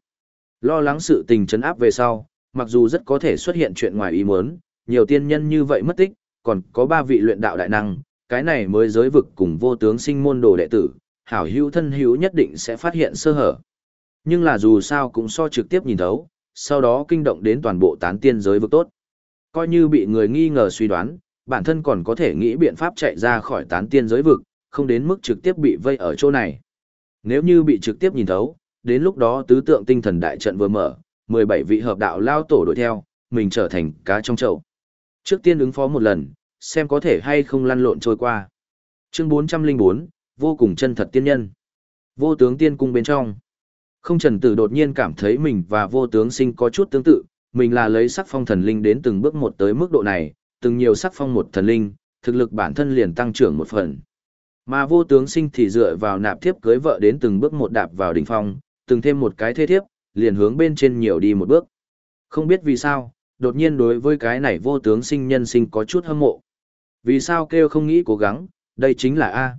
[SPEAKER 1] Lo lắng sự tình chấn áp về sau, mặc dù rất có thể xuất hiện chuyện ngoài ý muốn, nhiều tiên nhân như vậy mất tích, còn có ba vị luyện đạo đại năng, cái này mới giới vực cùng vô tướng sinh môn đồ đệ tử, hảo hữu thân hữu nhất định sẽ phát hiện sơ hở. Nhưng là dù sao cũng so trực tiếp nhìn thấu, sau đó kinh động đến toàn bộ tán tiên giới vực tốt. Coi như bị người nghi ngờ suy đoán, bản thân còn có thể nghĩ biện pháp chạy ra khỏi tán tiên giới vực, không đến mức trực tiếp bị vây ở chỗ này. Nếu như bị trực tiếp nhìn thấu, đến lúc đó tứ tượng tinh thần đại trận vừa mở, 17 vị hợp đạo lao tổ đuổi theo, mình trở thành cá trong chậu. Trước tiên ứng phó một lần, xem có thể hay không lăn lộn trôi qua. Chương 404, vô cùng chân thật tiên nhân. Vô tướng tiên cung bên trong. Không trần tử đột nhiên cảm thấy mình và vô tướng sinh có chút tương tự, mình là lấy sắc phong thần linh đến từng bước một tới mức độ này, từng nhiều sắc phong một thần linh, thực lực bản thân liền tăng trưởng một phần. Mà vô tướng sinh thì dựa vào nạp thiếp cưới vợ đến từng bước một đạp vào đỉnh phong, từng thêm một cái thế thiếp, liền hướng bên trên nhiều đi một bước. Không biết vì sao, đột nhiên đối với cái này vô tướng sinh nhân sinh có chút hâm mộ. Vì sao kêu không nghĩ cố gắng, đây chính là A.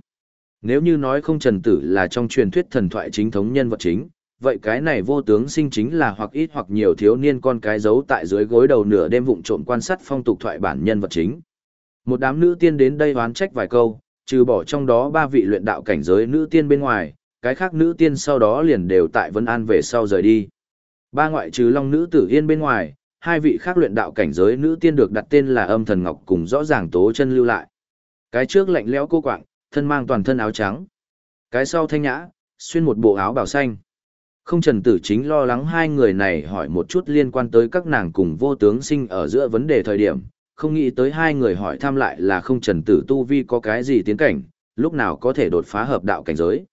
[SPEAKER 1] Nếu như nói không trần tử là trong truyền thuyết thần thoại chính thống nhân vật chính, vậy cái này vô tướng sinh chính là hoặc ít hoặc nhiều thiếu niên con cái giấu tại dưới gối đầu nửa đêm vụng trộm quan sát phong tục thoại bản nhân vật chính. Một đám nữ tiên đến đây oán trách vài câu, trừ bỏ trong đó ba vị luyện đạo cảnh giới nữ tiên bên ngoài, cái khác nữ tiên sau đó liền đều tại Vân An về sau rời đi. Ba ngoại trừ Long nữ tử yên bên ngoài, hai vị khác luyện đạo cảnh giới nữ tiên được đặt tên là Âm Thần Ngọc cùng rõ ràng tố chân lưu lại. Cái trước lạnh lẽo cô quạng, thân mang toàn thân áo trắng. Cái sau thanh nhã, xuyên một bộ áo bào xanh. Không trần tử chính lo lắng hai người này hỏi một chút liên quan tới các nàng cùng vô tướng sinh ở giữa vấn đề thời điểm, không nghĩ tới hai người hỏi thăm lại là không trần tử tu vi có cái gì tiến cảnh, lúc nào có thể đột phá hợp đạo cảnh giới.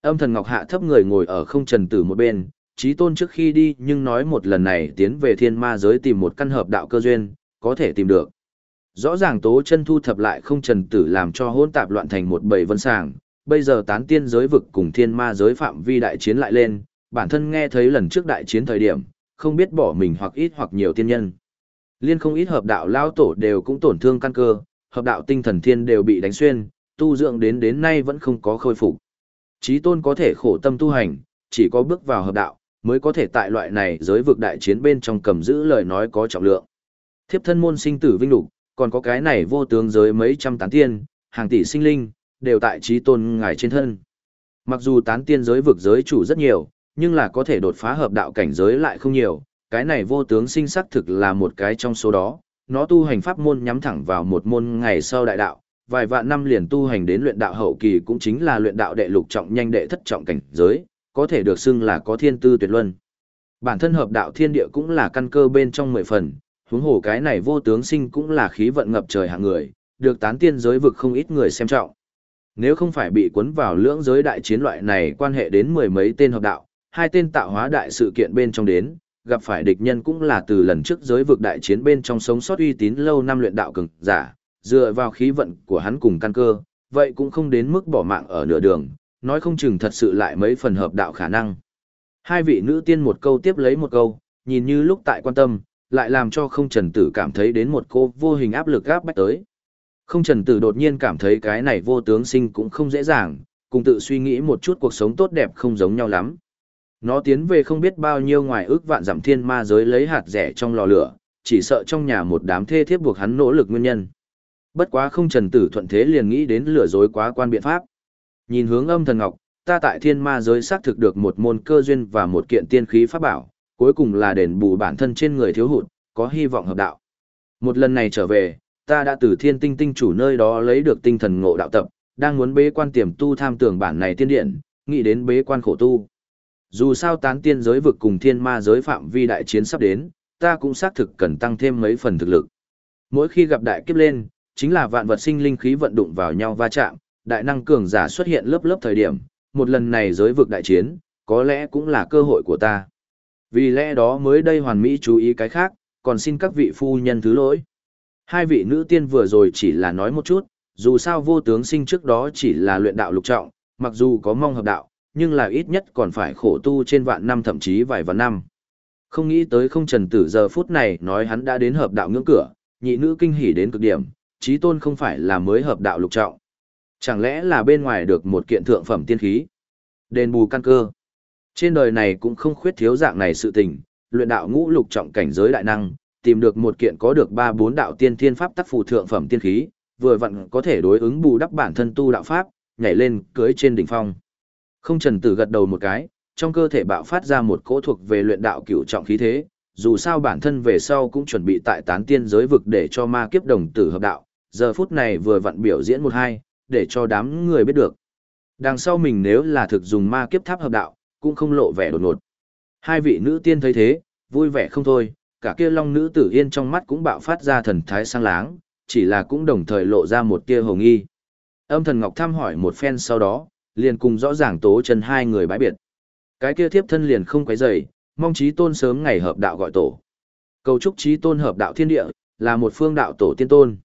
[SPEAKER 1] Âm thần ngọc hạ thấp người ngồi ở không trần tử một bên, trí tôn trước khi đi nhưng nói một lần này tiến về thiên ma giới tìm một căn hợp đạo cơ duyên, có thể tìm được. Rõ ràng tố chân thu thập lại không trần tử làm cho hôn tạp loạn thành một bầy vân sàng, bây giờ tán tiên giới vực cùng thiên ma giới phạm vi đại chiến lại lên, bản thân nghe thấy lần trước đại chiến thời điểm, không biết bỏ mình hoặc ít hoặc nhiều tiên nhân. Liên không ít hợp đạo lao tổ đều cũng tổn thương căn cơ, hợp đạo tinh thần thiên đều bị đánh xuyên, tu dưỡng đến đến nay vẫn không có khôi phục. Chí tôn có thể khổ tâm tu hành, chỉ có bước vào hợp đạo, mới có thể tại loại này giới vực đại chiến bên trong cầm giữ lời nói có trọng lượng. Thiếp thân môn sinh tử vinh lục, còn có cái này vô tướng giới mấy trăm tán tiên, hàng tỷ sinh linh, đều tại trí tôn ngài trên thân. Mặc dù tán tiên giới vực giới chủ rất nhiều, nhưng là có thể đột phá hợp đạo cảnh giới lại không nhiều, cái này vô tướng sinh sắc thực là một cái trong số đó, nó tu hành pháp môn nhắm thẳng vào một môn ngày sau đại đạo, vài vạn năm liền tu hành đến luyện đạo hậu kỳ cũng chính là luyện đạo đệ lục trọng nhanh đệ thất trọng cảnh giới, có thể được xưng là có thiên tư tuyệt luân. Bản thân hợp đạo thiên địa cũng là căn cơ bên trong mười phần, huống hồ cái này vô tướng sinh cũng là khí vận ngập trời hạng người, được tán tiên giới vực không ít người xem trọng. Nếu không phải bị cuốn vào lưỡng giới đại chiến loại này quan hệ đến mười mấy tên hợp đạo, hai tên tạo hóa đại sự kiện bên trong đến, gặp phải địch nhân cũng là từ lần trước giới vực đại chiến bên trong sống sót uy tín lâu năm luyện đạo cường giả, dựa vào khí vận của hắn cùng căn cơ, vậy cũng không đến mức bỏ mạng ở nửa đường, nói không chừng thật sự lại mấy phần hợp đạo khả năng. Hai vị nữ tiên một câu tiếp lấy một câu, nhìn như lúc tại quan tâm, lại làm cho không trần tử cảm thấy đến một cô vô hình áp lực gáp bách tới. Không trần tử đột nhiên cảm thấy cái này vô tướng sinh cũng không dễ dàng, cùng tự suy nghĩ một chút cuộc sống tốt đẹp không giống nhau lắm. Nó tiến về không biết bao nhiêu ngoài ước vạn giảm thiên ma giới lấy hạt rẻ trong lò lửa, chỉ sợ trong nhà một đám thê thiếp buộc hắn nỗ lực nguyên nhân. Bất quá không trần tử thuận thế liền nghĩ đến lừa dối quá quan biện pháp. Nhìn hướng âm thần ngọc, ta tại thiên ma giới xác thực được một môn cơ duyên và một kiện tiên khí pháp bảo, cuối cùng là đền bù bản thân trên người thiếu hụt, có hy vọng hợp đạo. Một lần này trở về, ta đã từ thiên tinh tinh chủ nơi đó lấy được tinh thần ngộ đạo tập, đang muốn bế quan tiềm tu tham tưởng bản này tiên điện, nghĩ đến bế quan khổ tu. Dù sao tán tiên giới vực cùng thiên ma giới phạm vi đại chiến sắp đến, ta cũng xác thực cần tăng thêm mấy phần thực lực. Mỗi khi gặp đại kiếp lên, chính là vạn vật sinh linh khí vận đụng vào nhau va chạm, đại năng cường giả xuất hiện lớp lớp thời điểm, một lần này giới vực đại chiến, có lẽ cũng là cơ hội của ta. Vì lẽ đó mới đây hoàn mỹ chú ý cái khác, còn xin các vị phu nhân thứ lỗi. Hai vị nữ tiên vừa rồi chỉ là nói một chút, dù sao vô tướng sinh trước đó chỉ là luyện đạo lục trọng, mặc dù có mong hợp đạo, nhưng là ít nhất còn phải khổ tu trên vạn năm thậm chí vài vạn năm. Không nghĩ tới không trần tử giờ phút này nói hắn đã đến hợp đạo ngưỡng cửa, nhị nữ kinh hỉ đến cực điểm, trí tôn không phải là mới hợp đạo lục trọng. Chẳng lẽ là bên ngoài được một kiện thượng phẩm tiên khí? Đền bù căn cơ. Trên đời này cũng không khuyết thiếu dạng này sự tình, luyện đạo ngũ lục trọng cảnh giới đại năng, tìm được một kiện có được ba bốn đạo tiên thiên pháp tác phù thượng phẩm tiên khí, vừa vặn có thể đối ứng bù đắp bản thân tu đạo pháp, nhảy lên cưới trên đỉnh phong. Không trần tử gật đầu một cái, trong cơ thể bạo phát ra một cỗ thuộc về luyện đạo cửu trọng khí thế, dù sao bản thân về sau cũng chuẩn bị tại tán tiên giới vực để cho ma kiếp đồng tử hợp đạo, giờ phút này vừa vặn biểu diễn một hai, để cho đám người biết được. Đằng sau mình nếu là thực dùng ma kiếp tháp hợp đạo, cũng không lộ vẻ đột ngột. Hai vị nữ tiên thấy thế, vui vẻ không thôi, cả kia long nữ tử yên trong mắt cũng bạo phát ra thần thái sang láng, chỉ là cũng đồng thời lộ ra một tia hồng nghi. Âm thần ngọc thăm hỏi một phen sau đó, liền cùng rõ ràng tố chân hai người bãi biệt. Cái kia thiếp thân liền không quấy rầy, mong trí tôn sớm ngày hợp đạo gọi tổ. Cầu chúc trí tôn hợp đạo thiên địa, là một phương đạo tổ tiên tôn.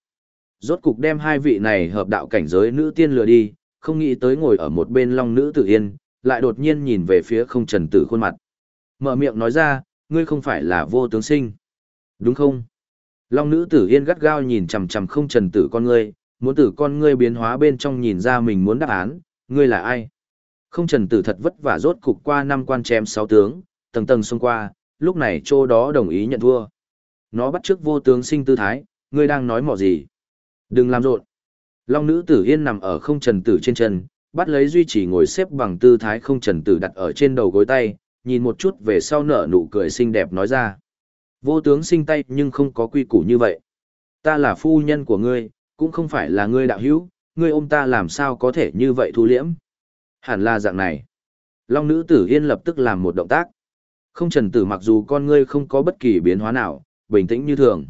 [SPEAKER 1] Rốt cục đem hai vị này hợp đạo cảnh giới nữ tiên lừa đi, không nghĩ tới ngồi ở một bên long nữ tử yên, lại đột nhiên nhìn về phía không trần tử khuôn mặt. Mở miệng nói ra, ngươi không phải là vô tướng sinh. Đúng không? Long nữ tử yên gắt gao nhìn chằm chằm không trần tử con ngươi, muốn tử con ngươi biến hóa bên trong nhìn ra mình muốn đáp án, ngươi là ai? Không trần tử thật vất vả rốt cục qua năm quan chém sáu tướng, tầng tầng xông qua, lúc này chỗ đó đồng ý nhận thua. Nó bắt trước vô tướng sinh tư thái, ngươi đang nói mỏ gì? Đừng làm rộn. Long nữ tử yên nằm ở không trần tử trên chân, bắt lấy duy trì ngồi xếp bằng tư thái không trần tử đặt ở trên đầu gối tay, nhìn một chút về sau nở nụ cười xinh đẹp nói ra. Vô tướng sinh tay nhưng không có quy củ như vậy. Ta là phu nhân của ngươi, cũng không phải là ngươi đạo hữu, ngươi ôm ta làm sao có thể như vậy thu liễm. Hẳn là dạng này. Long nữ tử yên lập tức làm một động tác. Không trần tử mặc dù con ngươi không có bất kỳ biến hóa nào, bình tĩnh như thường.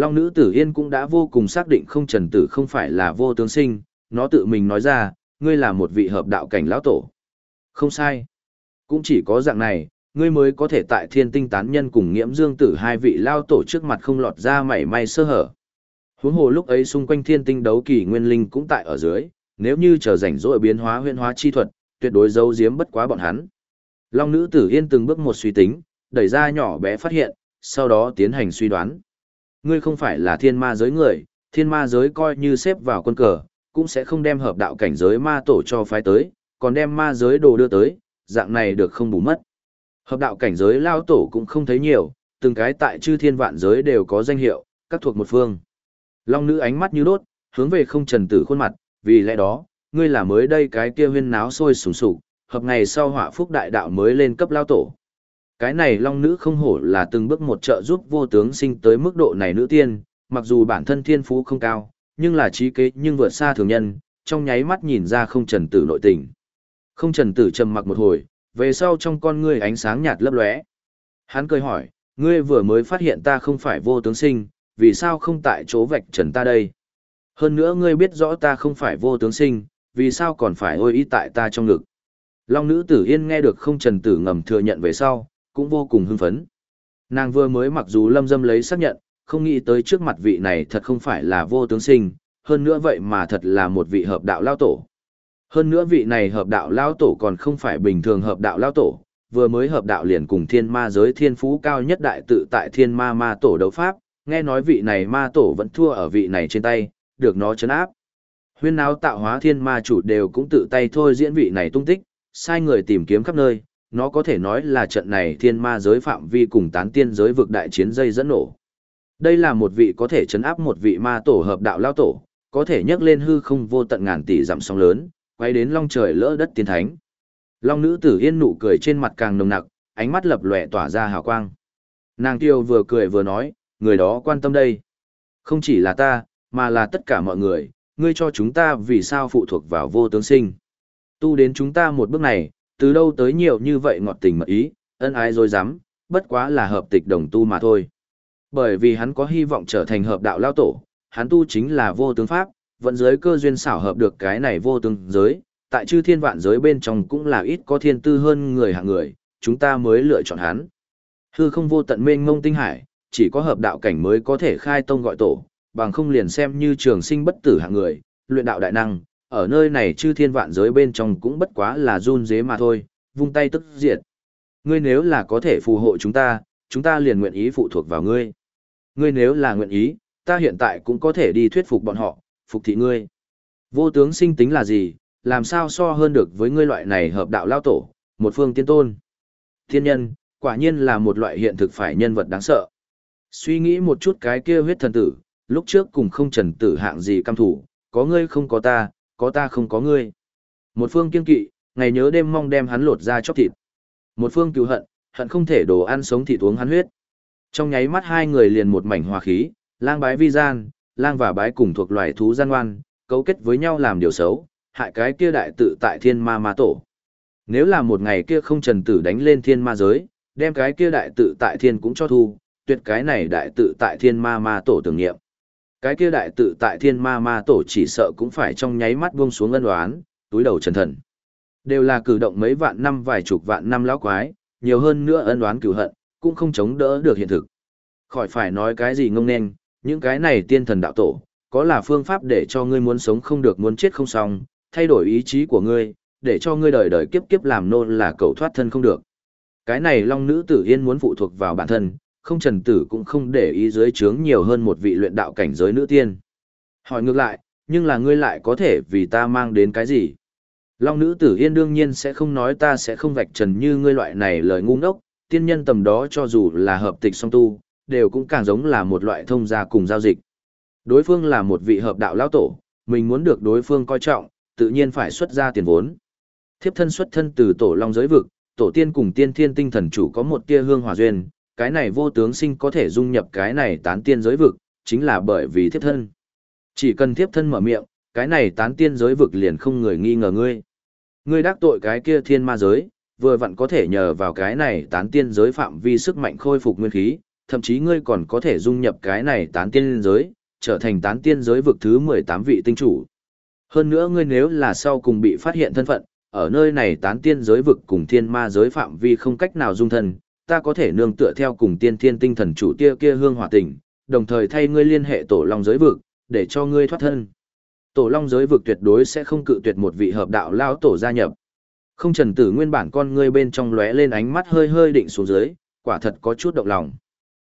[SPEAKER 1] Long nữ tử yên cũng đã vô cùng xác định không trần tử không phải là vô tướng sinh, nó tự mình nói ra, ngươi là một vị hợp đạo cảnh lão tổ. Không sai. Cũng chỉ có dạng này, ngươi mới có thể tại thiên tinh tán nhân cùng nghiễm dương tử hai vị lao tổ trước mặt không lọt ra mảy may sơ hở. Huống hồ lúc ấy xung quanh thiên tinh đấu kỳ nguyên linh cũng tại ở dưới, nếu như chờ rảnh rỗi biến hóa huyên hóa chi thuật, tuyệt đối giấu giếm bất quá bọn hắn. Long nữ tử yên từng bước một suy tính, đẩy ra nhỏ bé phát hiện, sau đó tiến hành suy đoán. Ngươi không phải là thiên ma giới người, thiên ma giới coi như xếp vào quân cờ, cũng sẽ không đem hợp đạo cảnh giới ma tổ cho phái tới, còn đem ma giới đồ đưa tới, dạng này được không bù mất. Hợp đạo cảnh giới lao tổ cũng không thấy nhiều, từng cái tại chư thiên vạn giới đều có danh hiệu, các thuộc một phương. Long nữ ánh mắt như đốt, hướng về không trần tử khuôn mặt, vì lẽ đó, ngươi là mới đây cái kia huyên náo sôi sùng sục, hợp ngày sau hỏa phúc đại đạo mới lên cấp lao tổ. Cái này long nữ không hổ là từng bước một trợ giúp vô tướng sinh tới mức độ này nữ tiên, mặc dù bản thân thiên phú không cao, nhưng là trí kế nhưng vượt xa thường nhân, trong nháy mắt nhìn ra không trần tử nội tình. Không trần tử trầm mặc một hồi, về sau trong con ngươi ánh sáng nhạt lấp lóe. Hắn cười hỏi, ngươi vừa mới phát hiện ta không phải vô tướng sinh, vì sao không tại chỗ vạch trần ta đây? Hơn nữa ngươi biết rõ ta không phải vô tướng sinh, vì sao còn phải ôi ý tại ta trong ngực? Long nữ tử yên nghe được không trần tử ngầm thừa nhận về sau, cũng vô cùng hưng phấn. Nàng vừa mới mặc dù lâm dâm lấy xác nhận, không nghĩ tới trước mặt vị này thật không phải là vô tướng sinh, hơn nữa vậy mà thật là một vị hợp đạo lao tổ. Hơn nữa vị này hợp đạo lao tổ còn không phải bình thường hợp đạo lao tổ, vừa mới hợp đạo liền cùng thiên ma giới thiên phú cao nhất đại tự tại thiên ma ma tổ đấu pháp, nghe nói vị này ma tổ vẫn thua ở vị này trên tay, được nó chấn áp. Huyên náo tạo hóa thiên ma chủ đều cũng tự tay thôi diễn vị này tung tích, sai người tìm kiếm khắp nơi, nó có thể nói là trận này thiên ma giới phạm vi cùng tán tiên giới vực đại chiến dây dẫn nổ. Đây là một vị có thể chấn áp một vị ma tổ hợp đạo lao tổ, có thể nhấc lên hư không vô tận ngàn tỷ dặm sóng lớn, quay đến long trời lỡ đất tiên thánh. Long nữ tử yên nụ cười trên mặt càng nồng nặc, ánh mắt lập lòe tỏa ra hào quang. Nàng tiêu vừa cười vừa nói, người đó quan tâm đây. Không chỉ là ta, mà là tất cả mọi người, ngươi cho chúng ta vì sao phụ thuộc vào vô tướng sinh. Tu đến chúng ta một bước này, từ đâu tới nhiều như vậy ngọt tình mật ý, ân ái rồi dám, bất quá là hợp tịch đồng tu mà thôi. Bởi vì hắn có hy vọng trở thành hợp đạo lao tổ, hắn tu chính là vô tướng pháp, vận giới cơ duyên xảo hợp được cái này vô tướng giới, tại chư thiên vạn giới bên trong cũng là ít có thiên tư hơn người hạng người, chúng ta mới lựa chọn hắn. Hư không vô tận mênh mông tinh hải, chỉ có hợp đạo cảnh mới có thể khai tông gọi tổ, bằng không liền xem như trường sinh bất tử hạng người, luyện đạo đại năng, ở nơi này chư thiên vạn giới bên trong cũng bất quá là run dế mà thôi, vung tay tức diệt. Ngươi nếu là có thể phù hộ chúng ta, chúng ta liền nguyện ý phụ thuộc vào ngươi. Ngươi nếu là nguyện ý, ta hiện tại cũng có thể đi thuyết phục bọn họ, phục thị ngươi. Vô tướng sinh tính là gì, làm sao so hơn được với ngươi loại này hợp đạo lao tổ, một phương tiên tôn. Thiên nhân, quả nhiên là một loại hiện thực phải nhân vật đáng sợ. Suy nghĩ một chút cái kia huyết thần tử, lúc trước cùng không trần tử hạng gì cam thủ, có ngươi không có ta, có ta không có ngươi. Một phương kiên kỵ, ngày nhớ đêm mong đem hắn lột ra chóc thịt. Một phương cứu hận, hận không thể đồ ăn sống thịt uống hắn huyết. Trong nháy mắt hai người liền một mảnh hòa khí, lang bái vi gian, lang và bái cùng thuộc loài thú gian ngoan, cấu kết với nhau làm điều xấu, hại cái kia đại tự tại thiên ma ma tổ. Nếu là một ngày kia không trần tử đánh lên thiên ma giới, đem cái kia đại tự tại thiên cũng cho thu, tuyệt cái này đại tự tại thiên ma ma tổ tưởng niệm. Cái kia đại tự tại thiên ma ma tổ chỉ sợ cũng phải trong nháy mắt buông xuống ân đoán, túi đầu trần thần. Đều là cử động mấy vạn năm vài chục vạn năm lão quái, nhiều hơn nữa ân đoán cửu hận, cũng không chống đỡ được hiện thực. Khỏi phải nói cái gì ngông nên, những cái này tiên thần đạo tổ, có là phương pháp để cho ngươi muốn sống không được muốn chết không xong, thay đổi ý chí của ngươi, để cho ngươi đời đời kiếp kiếp làm nôn là cầu thoát thân không được. Cái này long nữ tử yên muốn phụ thuộc vào bản thân, không trần tử cũng không để ý dưới trướng nhiều hơn một vị luyện đạo cảnh giới nữ tiên. Hỏi ngược lại, nhưng là ngươi lại có thể vì ta mang đến cái gì? Long nữ tử yên đương nhiên sẽ không nói ta sẽ không vạch trần như ngươi loại này lời ngu ngốc, tiên nhân tầm đó cho dù là hợp tịch song tu, đều cũng càng giống là một loại thông gia cùng giao dịch. Đối phương là một vị hợp đạo lão tổ, mình muốn được đối phương coi trọng, tự nhiên phải xuất ra tiền vốn. Thiếp thân xuất thân từ tổ long giới vực, tổ tiên cùng tiên thiên tinh thần chủ có một tia hương hòa duyên, cái này vô tướng sinh có thể dung nhập cái này tán tiên giới vực, chính là bởi vì thiếp thân. Chỉ cần thiếp thân mở miệng, cái này tán tiên giới vực liền không người nghi ngờ ngươi. Ngươi đắc tội cái kia thiên ma giới, vừa vặn có thể nhờ vào cái này tán tiên giới phạm vi sức mạnh khôi phục nguyên khí, thậm chí ngươi còn có thể dung nhập cái này tán tiên giới, trở thành tán tiên giới vực thứ 18 vị tinh chủ. Hơn nữa ngươi nếu là sau cùng bị phát hiện thân phận, ở nơi này tán tiên giới vực cùng thiên ma giới phạm vi không cách nào dung thân, ta có thể nương tựa theo cùng tiên thiên tinh thần chủ tia kia hương hỏa tình, đồng thời thay ngươi liên hệ tổ long giới vực, để cho ngươi thoát thân. Tổ long giới vực tuyệt đối sẽ không cự tuyệt một vị hợp đạo lao tổ gia nhập. Không trần tử nguyên bản con ngươi bên trong lóe lên ánh mắt hơi hơi định xuống dưới, quả thật có chút động lòng.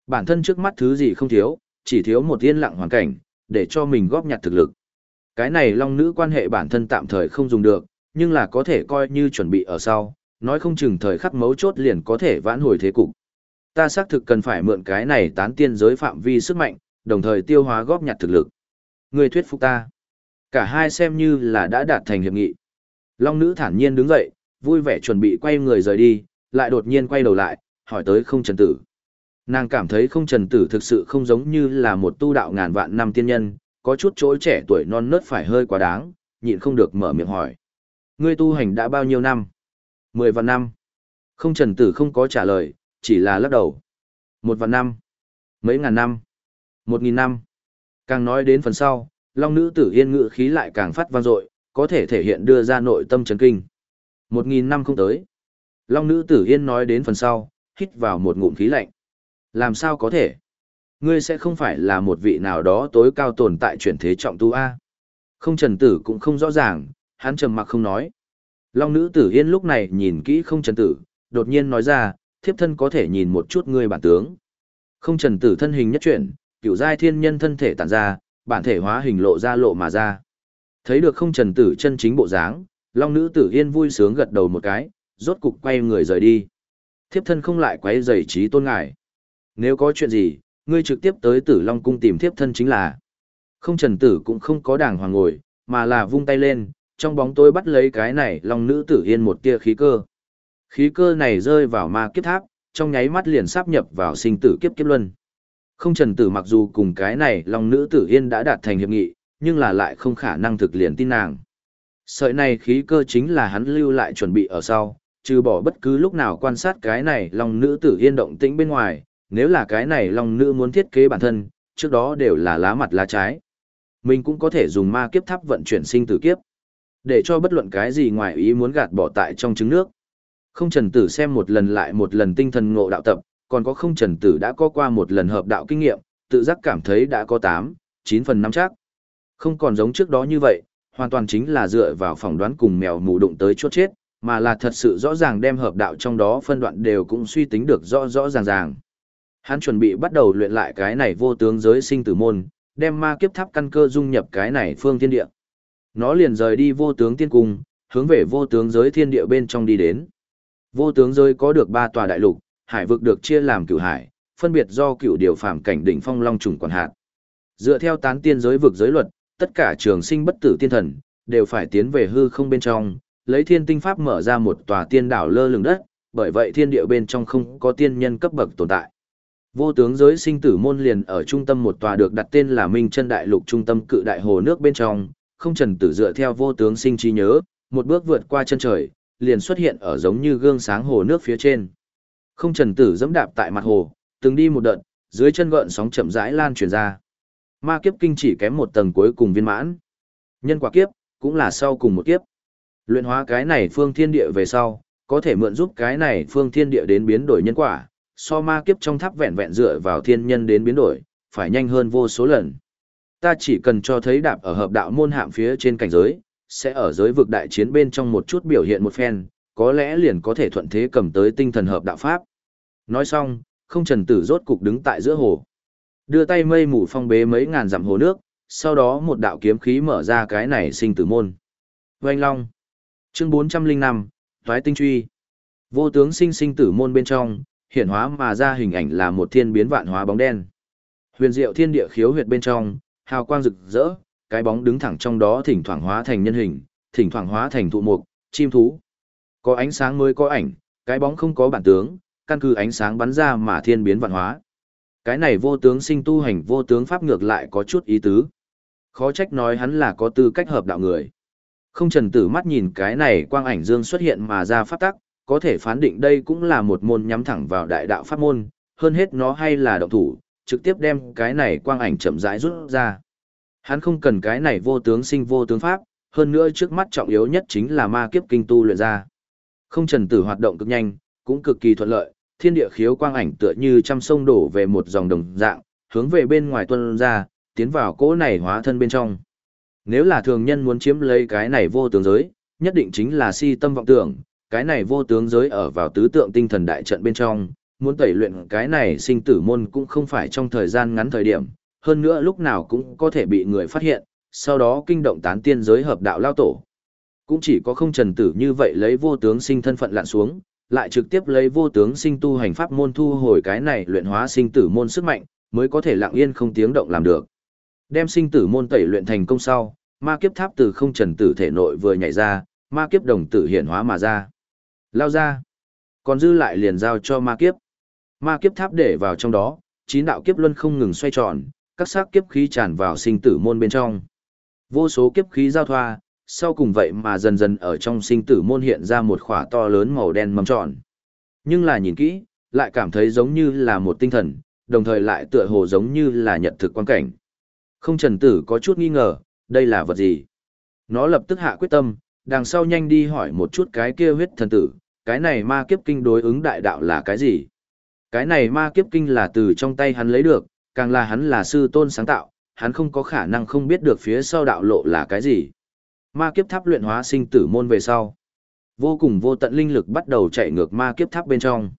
[SPEAKER 1] Bản thân trước mắt thứ gì không thiếu, chỉ thiếu một yên lặng hoàn cảnh, để cho mình góp nhặt thực lực. Cái này long nữ quan hệ bản thân tạm thời không dùng được, nhưng là có thể coi như chuẩn bị ở sau, nói không chừng thời khắc mấu chốt liền có thể vãn hồi thế cục. Ta xác thực cần phải mượn cái này tán tiên giới phạm vi sức mạnh, đồng thời tiêu hóa góp nhặt thực lực. Người thuyết phục ta. Cả hai xem như là đã đạt thành hiệp nghị. Long nữ thản nhiên đứng dậy, vui vẻ chuẩn bị quay người rời đi, lại đột nhiên quay đầu lại, hỏi tới không trần tử. Nàng cảm thấy không trần tử thực sự không giống như là một tu đạo ngàn vạn năm tiên nhân, có chút chỗ trẻ tuổi non nớt phải hơi quá đáng, nhịn không được mở miệng hỏi. Ngươi tu hành đã bao nhiêu năm? Mười vạn năm. Không trần tử không có trả lời, chỉ là lắc đầu. Một vạn năm. Mấy ngàn năm. Một nghìn năm. Càng nói đến phần sau, long nữ tử yên ngự khí lại càng phát vang dội, có thể thể hiện đưa ra nội tâm chấn kinh. Một nghìn năm không tới. Long nữ tử yên nói đến phần sau, hít vào một ngụm khí lạnh. Làm sao có thể? Ngươi sẽ không phải là một vị nào đó tối cao tồn tại chuyển thế trọng tu A. Không trần tử cũng không rõ ràng, hắn trầm mặc không nói. Long nữ tử yên lúc này nhìn kỹ không trần tử, đột nhiên nói ra, thiếp thân có thể nhìn một chút ngươi bản tướng. Không trần tử thân hình nhất chuyển, cựu giai thiên nhân thân thể tản ra, bản thể hóa hình lộ ra lộ mà ra. Thấy được không trần tử chân chính bộ dáng, long nữ tử yên vui sướng gật đầu một cái, rốt cục quay người rời đi. Thiếp thân không lại quấy rầy trí tôn ngài. Nếu có chuyện gì, ngươi trực tiếp tới tử long cung tìm thiếp thân chính là. Không trần tử cũng không có đàng hoàng ngồi, mà là vung tay lên, trong bóng tối bắt lấy cái này long nữ tử yên một tia khí cơ. Khí cơ này rơi vào ma kiếp tháp, trong nháy mắt liền sáp nhập vào sinh tử kiếp kiếp luân. Không trần tử mặc dù cùng cái này long nữ tử yên đã đạt thành hiệp nghị, nhưng là lại không khả năng thực liền tin nàng. Sợi này khí cơ chính là hắn lưu lại chuẩn bị ở sau, trừ bỏ bất cứ lúc nào quan sát cái này long nữ tử yên động tĩnh bên ngoài, nếu là cái này long nữ muốn thiết kế bản thân, trước đó đều là lá mặt lá trái. Mình cũng có thể dùng ma kiếp tháp vận chuyển sinh tử kiếp, để cho bất luận cái gì ngoài ý muốn gạt bỏ tại trong trứng nước. Không trần tử xem một lần lại một lần tinh thần ngộ đạo tập, còn có không trần tử đã có qua một lần hợp đạo kinh nghiệm, tự giác cảm thấy đã có 8, 9 phần năm chắc. Không còn giống trước đó như vậy, hoàn toàn chính là dựa vào phỏng đoán cùng mèo mù đụng tới chốt chết, mà là thật sự rõ ràng đem hợp đạo trong đó phân đoạn đều cũng suy tính được rõ rõ ràng ràng. Hắn chuẩn bị bắt đầu luyện lại cái này vô tướng giới sinh tử môn, đem ma kiếp tháp căn cơ dung nhập cái này phương thiên địa. Nó liền rời đi vô tướng tiên cung, hướng về vô tướng giới thiên địa bên trong đi đến. Vô tướng giới có được ba tòa đại lục, hải vực được chia làm cửu hải, phân biệt do cửu điều phàm cảnh đỉnh phong long trùng quản hạt. Dựa theo tán tiên giới vực giới luật, tất cả trường sinh bất tử tiên thần đều phải tiến về hư không bên trong, lấy thiên tinh pháp mở ra một tòa tiên đảo lơ lửng đất, bởi vậy thiên địa bên trong không có tiên nhân cấp bậc tồn tại. Vô tướng giới sinh tử môn liền ở trung tâm một tòa được đặt tên là Minh Chân Đại Lục trung tâm cự đại hồ nước bên trong, không trần tử dựa theo vô tướng sinh trí nhớ, một bước vượt qua chân trời, liền xuất hiện ở giống như gương sáng hồ nước phía trên. Không trần tử dẫm đạp tại mặt hồ, từng đi một đợt, dưới chân gợn sóng chậm rãi lan truyền ra. Ma kiếp kinh chỉ kém một tầng cuối cùng viên mãn. Nhân quả kiếp, cũng là sau cùng một kiếp. Luyện hóa cái này phương thiên địa về sau, có thể mượn giúp cái này phương thiên địa đến biến đổi nhân quả, so ma kiếp trong tháp vẹn vẹn dựa vào thiên nhân đến biến đổi, phải nhanh hơn vô số lần. Ta chỉ cần cho thấy đạp ở hợp đạo môn hạm phía trên cảnh giới, sẽ ở giới vực đại chiến bên trong một chút biểu hiện một phen, có lẽ liền có thể thuận thế cầm tới tinh thần hợp đạo pháp. Nói xong, không trần tử rốt cục đứng tại giữa hồ. Đưa tay mây mù phong bế mấy ngàn dặm hồ nước, sau đó một đạo kiếm khí mở ra cái này sinh tử môn. Oanh Long Chương 405, Thoái Tinh Truy Vô tướng sinh sinh tử môn bên trong, hiện hóa mà ra hình ảnh là một thiên biến vạn hóa bóng đen. Huyền diệu thiên địa khiếu huyệt bên trong, hào quang rực rỡ, cái bóng đứng thẳng trong đó thỉnh thoảng hóa thành nhân hình, thỉnh thoảng hóa thành thụ mục, chim thú. Có ánh sáng mới có ảnh, cái bóng không có bản tướng, căn cứ ánh sáng bắn ra mà thiên biến vạn hóa. Cái này vô tướng sinh tu hành vô tướng pháp ngược lại có chút ý tứ. Khó trách nói hắn là có tư cách hợp đạo người. Không trần tử mắt nhìn cái này quang ảnh dương xuất hiện mà ra pháp tắc, có thể phán định đây cũng là một môn nhắm thẳng vào đại đạo pháp môn, hơn hết nó hay là động thủ, trực tiếp đem cái này quang ảnh chậm rãi rút ra. Hắn không cần cái này vô tướng sinh vô tướng pháp, hơn nữa trước mắt trọng yếu nhất chính là ma kiếp kinh tu luyện ra. Không trần tử hoạt động cực nhanh, cũng cực kỳ thuận lợi, thiên địa khiếu quang ảnh tựa như trăm sông đổ về một dòng đồng dạng, hướng về bên ngoài tuân ra, tiến vào cỗ này hóa thân bên trong. Nếu là thường nhân muốn chiếm lấy cái này vô tướng giới, nhất định chính là si tâm vọng tưởng, cái này vô tướng giới ở vào tứ tượng tinh thần đại trận bên trong, muốn tẩy luyện cái này sinh tử môn cũng không phải trong thời gian ngắn thời điểm, hơn nữa lúc nào cũng có thể bị người phát hiện, sau đó kinh động tán tiên giới hợp đạo lao tổ. Cũng chỉ có không trần tử như vậy lấy vô tướng sinh thân phận lặn xuống, lại trực tiếp lấy vô tướng sinh tu hành pháp môn thu hồi cái này luyện hóa sinh tử môn sức mạnh, mới có thể lặng yên không tiếng động làm được. Đem sinh tử môn tẩy luyện thành công sau, ma kiếp tháp từ không trần tử thể nội vừa nhảy ra, ma kiếp đồng tử hiện hóa mà ra. Lao ra. Còn dư lại liền giao cho ma kiếp. Ma kiếp tháp để vào trong đó, chín đạo kiếp luân không ngừng xoay tròn, các xác kiếp khí tràn vào sinh tử môn bên trong. Vô số kiếp khí giao thoa, sau cùng vậy mà dần dần ở trong sinh tử môn hiện ra một khỏa to lớn màu đen mầm tròn. Nhưng là nhìn kỹ, lại cảm thấy giống như là một tinh thần, đồng thời lại tựa hồ giống như là nhận thực quan cảnh. Không trần tử có chút nghi ngờ, đây là vật gì? Nó lập tức hạ quyết tâm, đằng sau nhanh đi hỏi một chút cái kia huyết thần tử, cái này ma kiếp kinh đối ứng đại đạo là cái gì? Cái này ma kiếp kinh là từ trong tay hắn lấy được, càng là hắn là sư tôn sáng tạo, hắn không có khả năng không biết được phía sau đạo lộ là cái gì. Ma kiếp tháp luyện hóa sinh tử môn về sau. Vô cùng vô tận linh lực bắt đầu chạy ngược ma kiếp tháp bên trong.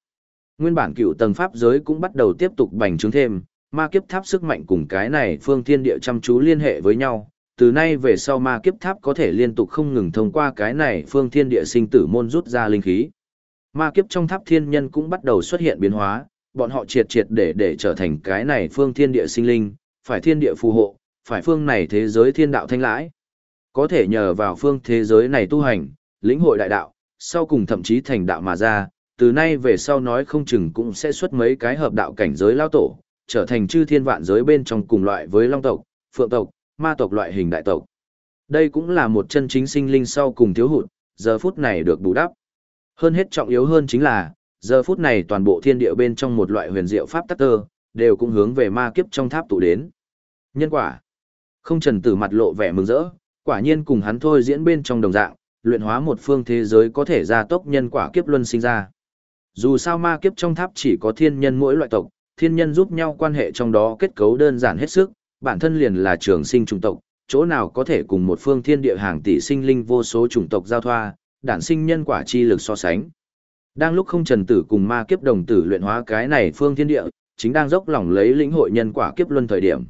[SPEAKER 1] Nguyên bản cựu tầng pháp giới cũng bắt đầu tiếp tục bành trướng thêm, ma kiếp tháp sức mạnh cùng cái này phương thiên địa chăm chú liên hệ với nhau. Từ nay về sau ma kiếp tháp có thể liên tục không ngừng thông qua cái này phương thiên địa sinh tử môn rút ra linh khí. Ma kiếp trong tháp thiên nhân cũng bắt đầu xuất hiện biến hóa, bọn họ triệt triệt để để trở thành cái này phương thiên địa sinh linh, phải thiên địa phù hộ, phải phương này thế giới thiên đạo thanh lãi. Có thể nhờ vào phương thế giới này tu hành, lĩnh hội đại đạo, sau cùng thậm chí thành đạo mà ra, từ nay về sau nói không chừng cũng sẽ xuất mấy cái hợp đạo cảnh giới lao tổ, trở thành chư thiên vạn giới bên trong cùng loại với long tộc, phượng tộc, ma tộc loại hình đại tộc. Đây cũng là một chân chính sinh linh sau cùng thiếu hụt, giờ phút này được bù đắp. Hơn hết trọng yếu hơn chính là, giờ phút này toàn bộ thiên địa bên trong một loại huyền diệu pháp tắc tơ, đều cũng hướng về ma kiếp trong tháp tụ đến. Nhân quả. Không trần tử mặt lộ vẻ mừng rỡ, quả nhiên cùng hắn thôi diễn bên trong đồng dạng, luyện hóa một phương thế giới có thể gia tốc nhân quả kiếp luân sinh ra. Dù sao ma kiếp trong tháp chỉ có thiên nhân mỗi loại tộc, thiên nhân giúp nhau quan hệ trong đó kết cấu đơn giản hết sức, bản thân liền là trường sinh chủng tộc, chỗ nào có thể cùng một phương thiên địa hàng tỷ sinh linh vô số chủng tộc giao thoa, đản sinh nhân quả chi lực so sánh. Đang lúc không trần tử cùng ma kiếp đồng tử luyện hóa cái này phương thiên địa, chính đang dốc lòng lấy lĩnh hội nhân quả kiếp luân thời điểm.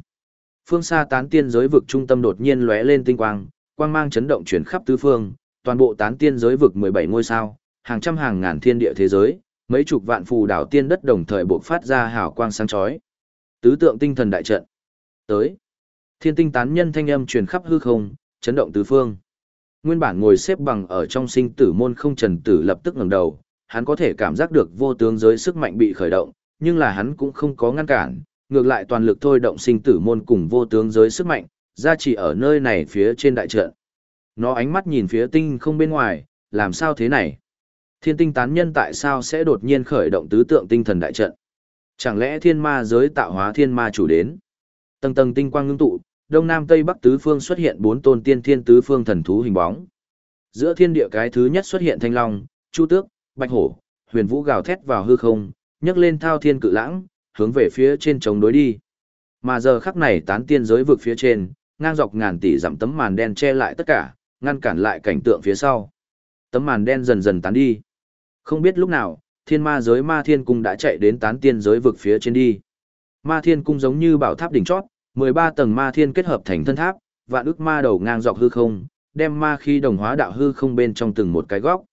[SPEAKER 1] Phương xa tán tiên giới vực trung tâm đột nhiên lóe lên tinh quang, quang mang chấn động chuyển khắp tứ phương, toàn bộ tán tiên giới vực 17 ngôi sao, hàng trăm hàng ngàn thiên địa thế giới, mấy chục vạn phù đảo tiên đất đồng thời bộc phát ra hào quang sáng chói. Tứ tượng tinh thần đại trận. Tới. Thiên tinh tán nhân thanh âm truyền khắp hư không, chấn động tứ phương. Nguyên bản ngồi xếp bằng ở trong sinh tử môn không trần tử lập tức ngẩng đầu, hắn có thể cảm giác được vô tướng giới sức mạnh bị khởi động, nhưng là hắn cũng không có ngăn cản, ngược lại toàn lực thôi động sinh tử môn cùng vô tướng giới sức mạnh, ra chỉ ở nơi này phía trên đại trận. Nó ánh mắt nhìn phía tinh không bên ngoài, làm sao thế này? Thiên tinh tán nhân tại sao sẽ đột nhiên khởi động tứ tượng tinh thần đại trận? Chẳng lẽ thiên ma giới tạo hóa thiên ma chủ đến? Tầng tầng tinh quang ngưng tụ, đông nam tây bắc tứ phương xuất hiện bốn tôn tiên thiên tứ phương thần thú hình bóng. Giữa thiên địa cái thứ nhất xuất hiện thanh long, chu tước, bạch hổ, huyền vũ gào thét vào hư không, nhấc lên thao thiên cự lãng, hướng về phía trên chống đối đi. Mà giờ khắc này tán tiên giới vực phía trên, ngang dọc ngàn tỷ dặm tấm màn đen che lại tất cả, ngăn cản lại cảnh tượng phía sau. Tấm màn đen dần dần tán đi. Không biết lúc nào, thiên ma giới ma thiên cung đã chạy đến tán tiên giới vực phía trên đi. Ma thiên cung giống như bảo tháp đỉnh chót, 13 tầng ma thiên kết hợp thành thân tháp, vạn ức ma đầu ngang dọc hư không, đem ma khí đồng hóa đạo hư không bên trong từng một cái góc.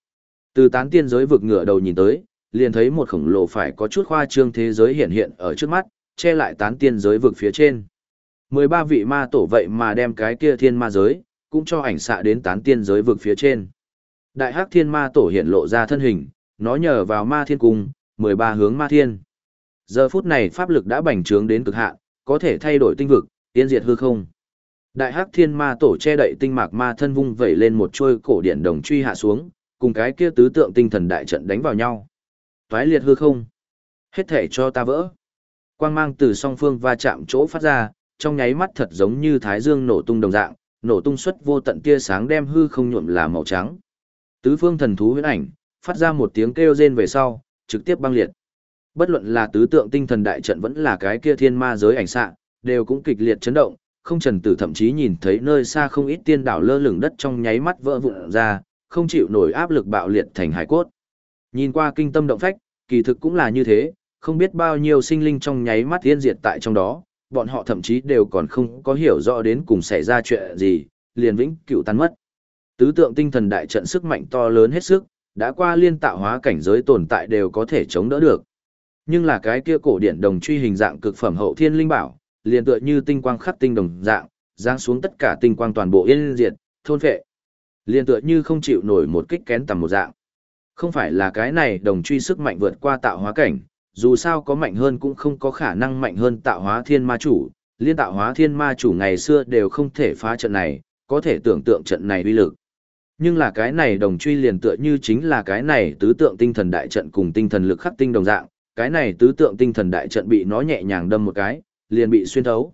[SPEAKER 1] Từ tán tiên giới vực ngựa đầu nhìn tới, liền thấy một khổng lồ phải có chút khoa trương thế giới hiện hiện ở trước mắt, che lại tán tiên giới vực phía trên. 13 vị ma tổ vậy mà đem cái kia thiên ma giới, cũng cho ảnh xạ đến tán tiên giới vực phía trên. Đại hắc thiên ma tổ hiện lộ ra thân hình, nó nhờ vào ma thiên cung, 13 hướng ma thiên. Giờ phút này pháp lực đã bành trướng đến cực hạn, có thể thay đổi tinh vực, tiên diệt hư không. Đại hắc thiên ma tổ che đậy tinh mạc ma thân vung vẩy lên một chuôi cổ điện đồng truy hạ xuống, cùng cái kia tứ tượng tinh thần đại trận đánh vào nhau. Toái liệt hư không. Hết thể cho ta vỡ. Quang mang từ song phương va chạm chỗ phát ra, trong nháy mắt thật giống như thái dương nổ tung đồng dạng, nổ tung xuất vô tận tia sáng đem hư không nhuộm là màu trắng. Tứ phương thần thú huyễn ảnh, phát ra một tiếng kêu rên về sau, trực tiếp băng liệt. Bất luận là tứ tượng tinh thần đại trận vẫn là cái kia thiên ma giới ảnh xạ, đều cũng kịch liệt chấn động, không trần tử thậm chí nhìn thấy nơi xa không ít tiên đảo lơ lửng đất trong nháy mắt vỡ vụn ra, không chịu nổi áp lực bạo liệt thành hải cốt. Nhìn qua kinh tâm động phách, kỳ thực cũng là như thế, không biết bao nhiêu sinh linh trong nháy mắt tiên diệt tại trong đó, bọn họ thậm chí đều còn không có hiểu rõ đến cùng xảy ra chuyện gì, liền vĩnh cửu tan mất. Tứ tượng tinh thần đại trận sức mạnh to lớn hết sức, đã qua liên tạo hóa cảnh giới tồn tại đều có thể chống đỡ được. Nhưng là cái kia cổ điển đồng truy hình dạng cực phẩm hậu thiên linh bảo, liền tựa như tinh quang khắc tinh đồng dạng, giáng xuống tất cả tinh quang toàn bộ yên diệt, thôn phệ. Liền tựa như không chịu nổi một kích kén tầm một dạng. Không phải là cái này đồng truy sức mạnh vượt qua tạo hóa cảnh, dù sao có mạnh hơn cũng không có khả năng mạnh hơn tạo hóa thiên ma chủ, liên tạo hóa thiên ma chủ ngày xưa đều không thể phá trận này, có thể tưởng tượng trận này uy lực. Nhưng là cái này đồng truy liền tựa như chính là cái này tứ tượng tinh thần đại trận cùng tinh thần lực khắc tinh đồng dạng, cái này tứ tượng tinh thần đại trận bị nó nhẹ nhàng đâm một cái, liền bị xuyên thấu.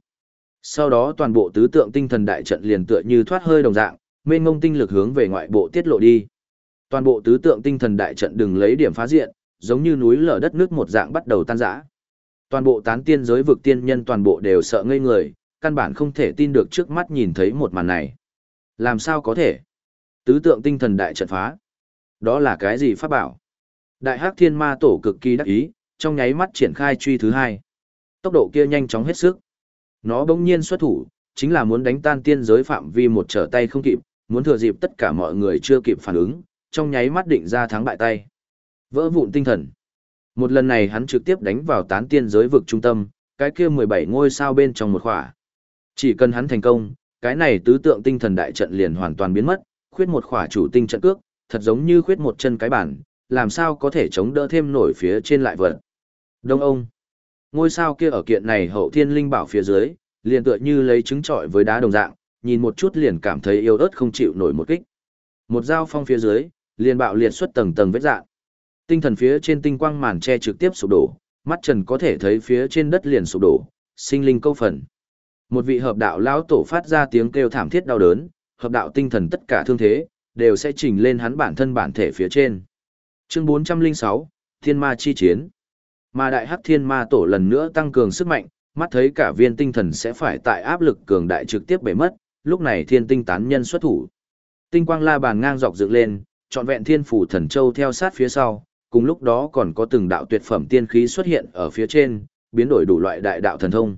[SPEAKER 1] Sau đó toàn bộ tứ tượng tinh thần đại trận liền tựa như thoát hơi đồng dạng, mênh ngông tinh lực hướng về ngoại bộ tiết lộ đi. Toàn bộ tứ tượng tinh thần đại trận đừng lấy điểm phá diện, giống như núi lở đất nước một dạng bắt đầu tan rã. Toàn bộ tán tiên giới vực tiên nhân toàn bộ đều sợ ngây người, căn bản không thể tin được trước mắt nhìn thấy một màn này. Làm sao có thể? Tứ tượng tinh thần đại trận phá. Đó là cái gì pháp bảo? Đại hắc thiên ma tổ cực kỳ đắc ý, trong nháy mắt triển khai truy thứ hai. Tốc độ kia nhanh chóng hết sức. Nó bỗng nhiên xuất thủ, chính là muốn đánh tan tiên giới phạm vi một trở tay không kịp, muốn thừa dịp tất cả mọi người chưa kịp phản ứng, trong nháy mắt định ra thắng bại tay. Vỡ vụn tinh thần. Một lần này hắn trực tiếp đánh vào tán tiên giới vực trung tâm, cái kia 17 ngôi sao bên trong một khỏa. Chỉ cần hắn thành công, cái này tứ tượng tinh thần đại trận liền hoàn toàn biến mất, khuyết một khỏa chủ tinh trận cước, thật giống như khuyết một chân cái bản, làm sao có thể chống đỡ thêm nổi phía trên lại vật. Đông ông. Ngôi sao kia ở kiện này hậu thiên linh bảo phía dưới, liền tựa như lấy trứng trọi với đá đồng dạng, nhìn một chút liền cảm thấy yêu ớt không chịu nổi một kích. Một dao phong phía dưới, liền bạo liệt xuất tầng tầng vết dạng. Tinh thần phía trên tinh quang màn che trực tiếp sụp đổ, mắt trần có thể thấy phía trên đất liền sụp đổ, sinh linh câu phần. Một vị hợp đạo lão tổ phát ra tiếng kêu thảm thiết đau đớn, hợp đạo tinh thần tất cả thương thế, đều sẽ chỉnh lên hắn bản thân bản thể phía trên. Chương 406, Thiên Ma chi chiến. Mà đại hắc thiên ma tổ lần nữa tăng cường sức mạnh, mắt thấy cả viên tinh thần sẽ phải tại áp lực cường đại trực tiếp bể mất, lúc này thiên tinh tán nhân xuất thủ. Tinh quang la bàn ngang dọc dựng lên, trọn vẹn thiên phủ thần châu theo sát phía sau, cùng lúc đó còn có từng đạo tuyệt phẩm tiên khí xuất hiện ở phía trên, biến đổi đủ loại đại đạo thần thông.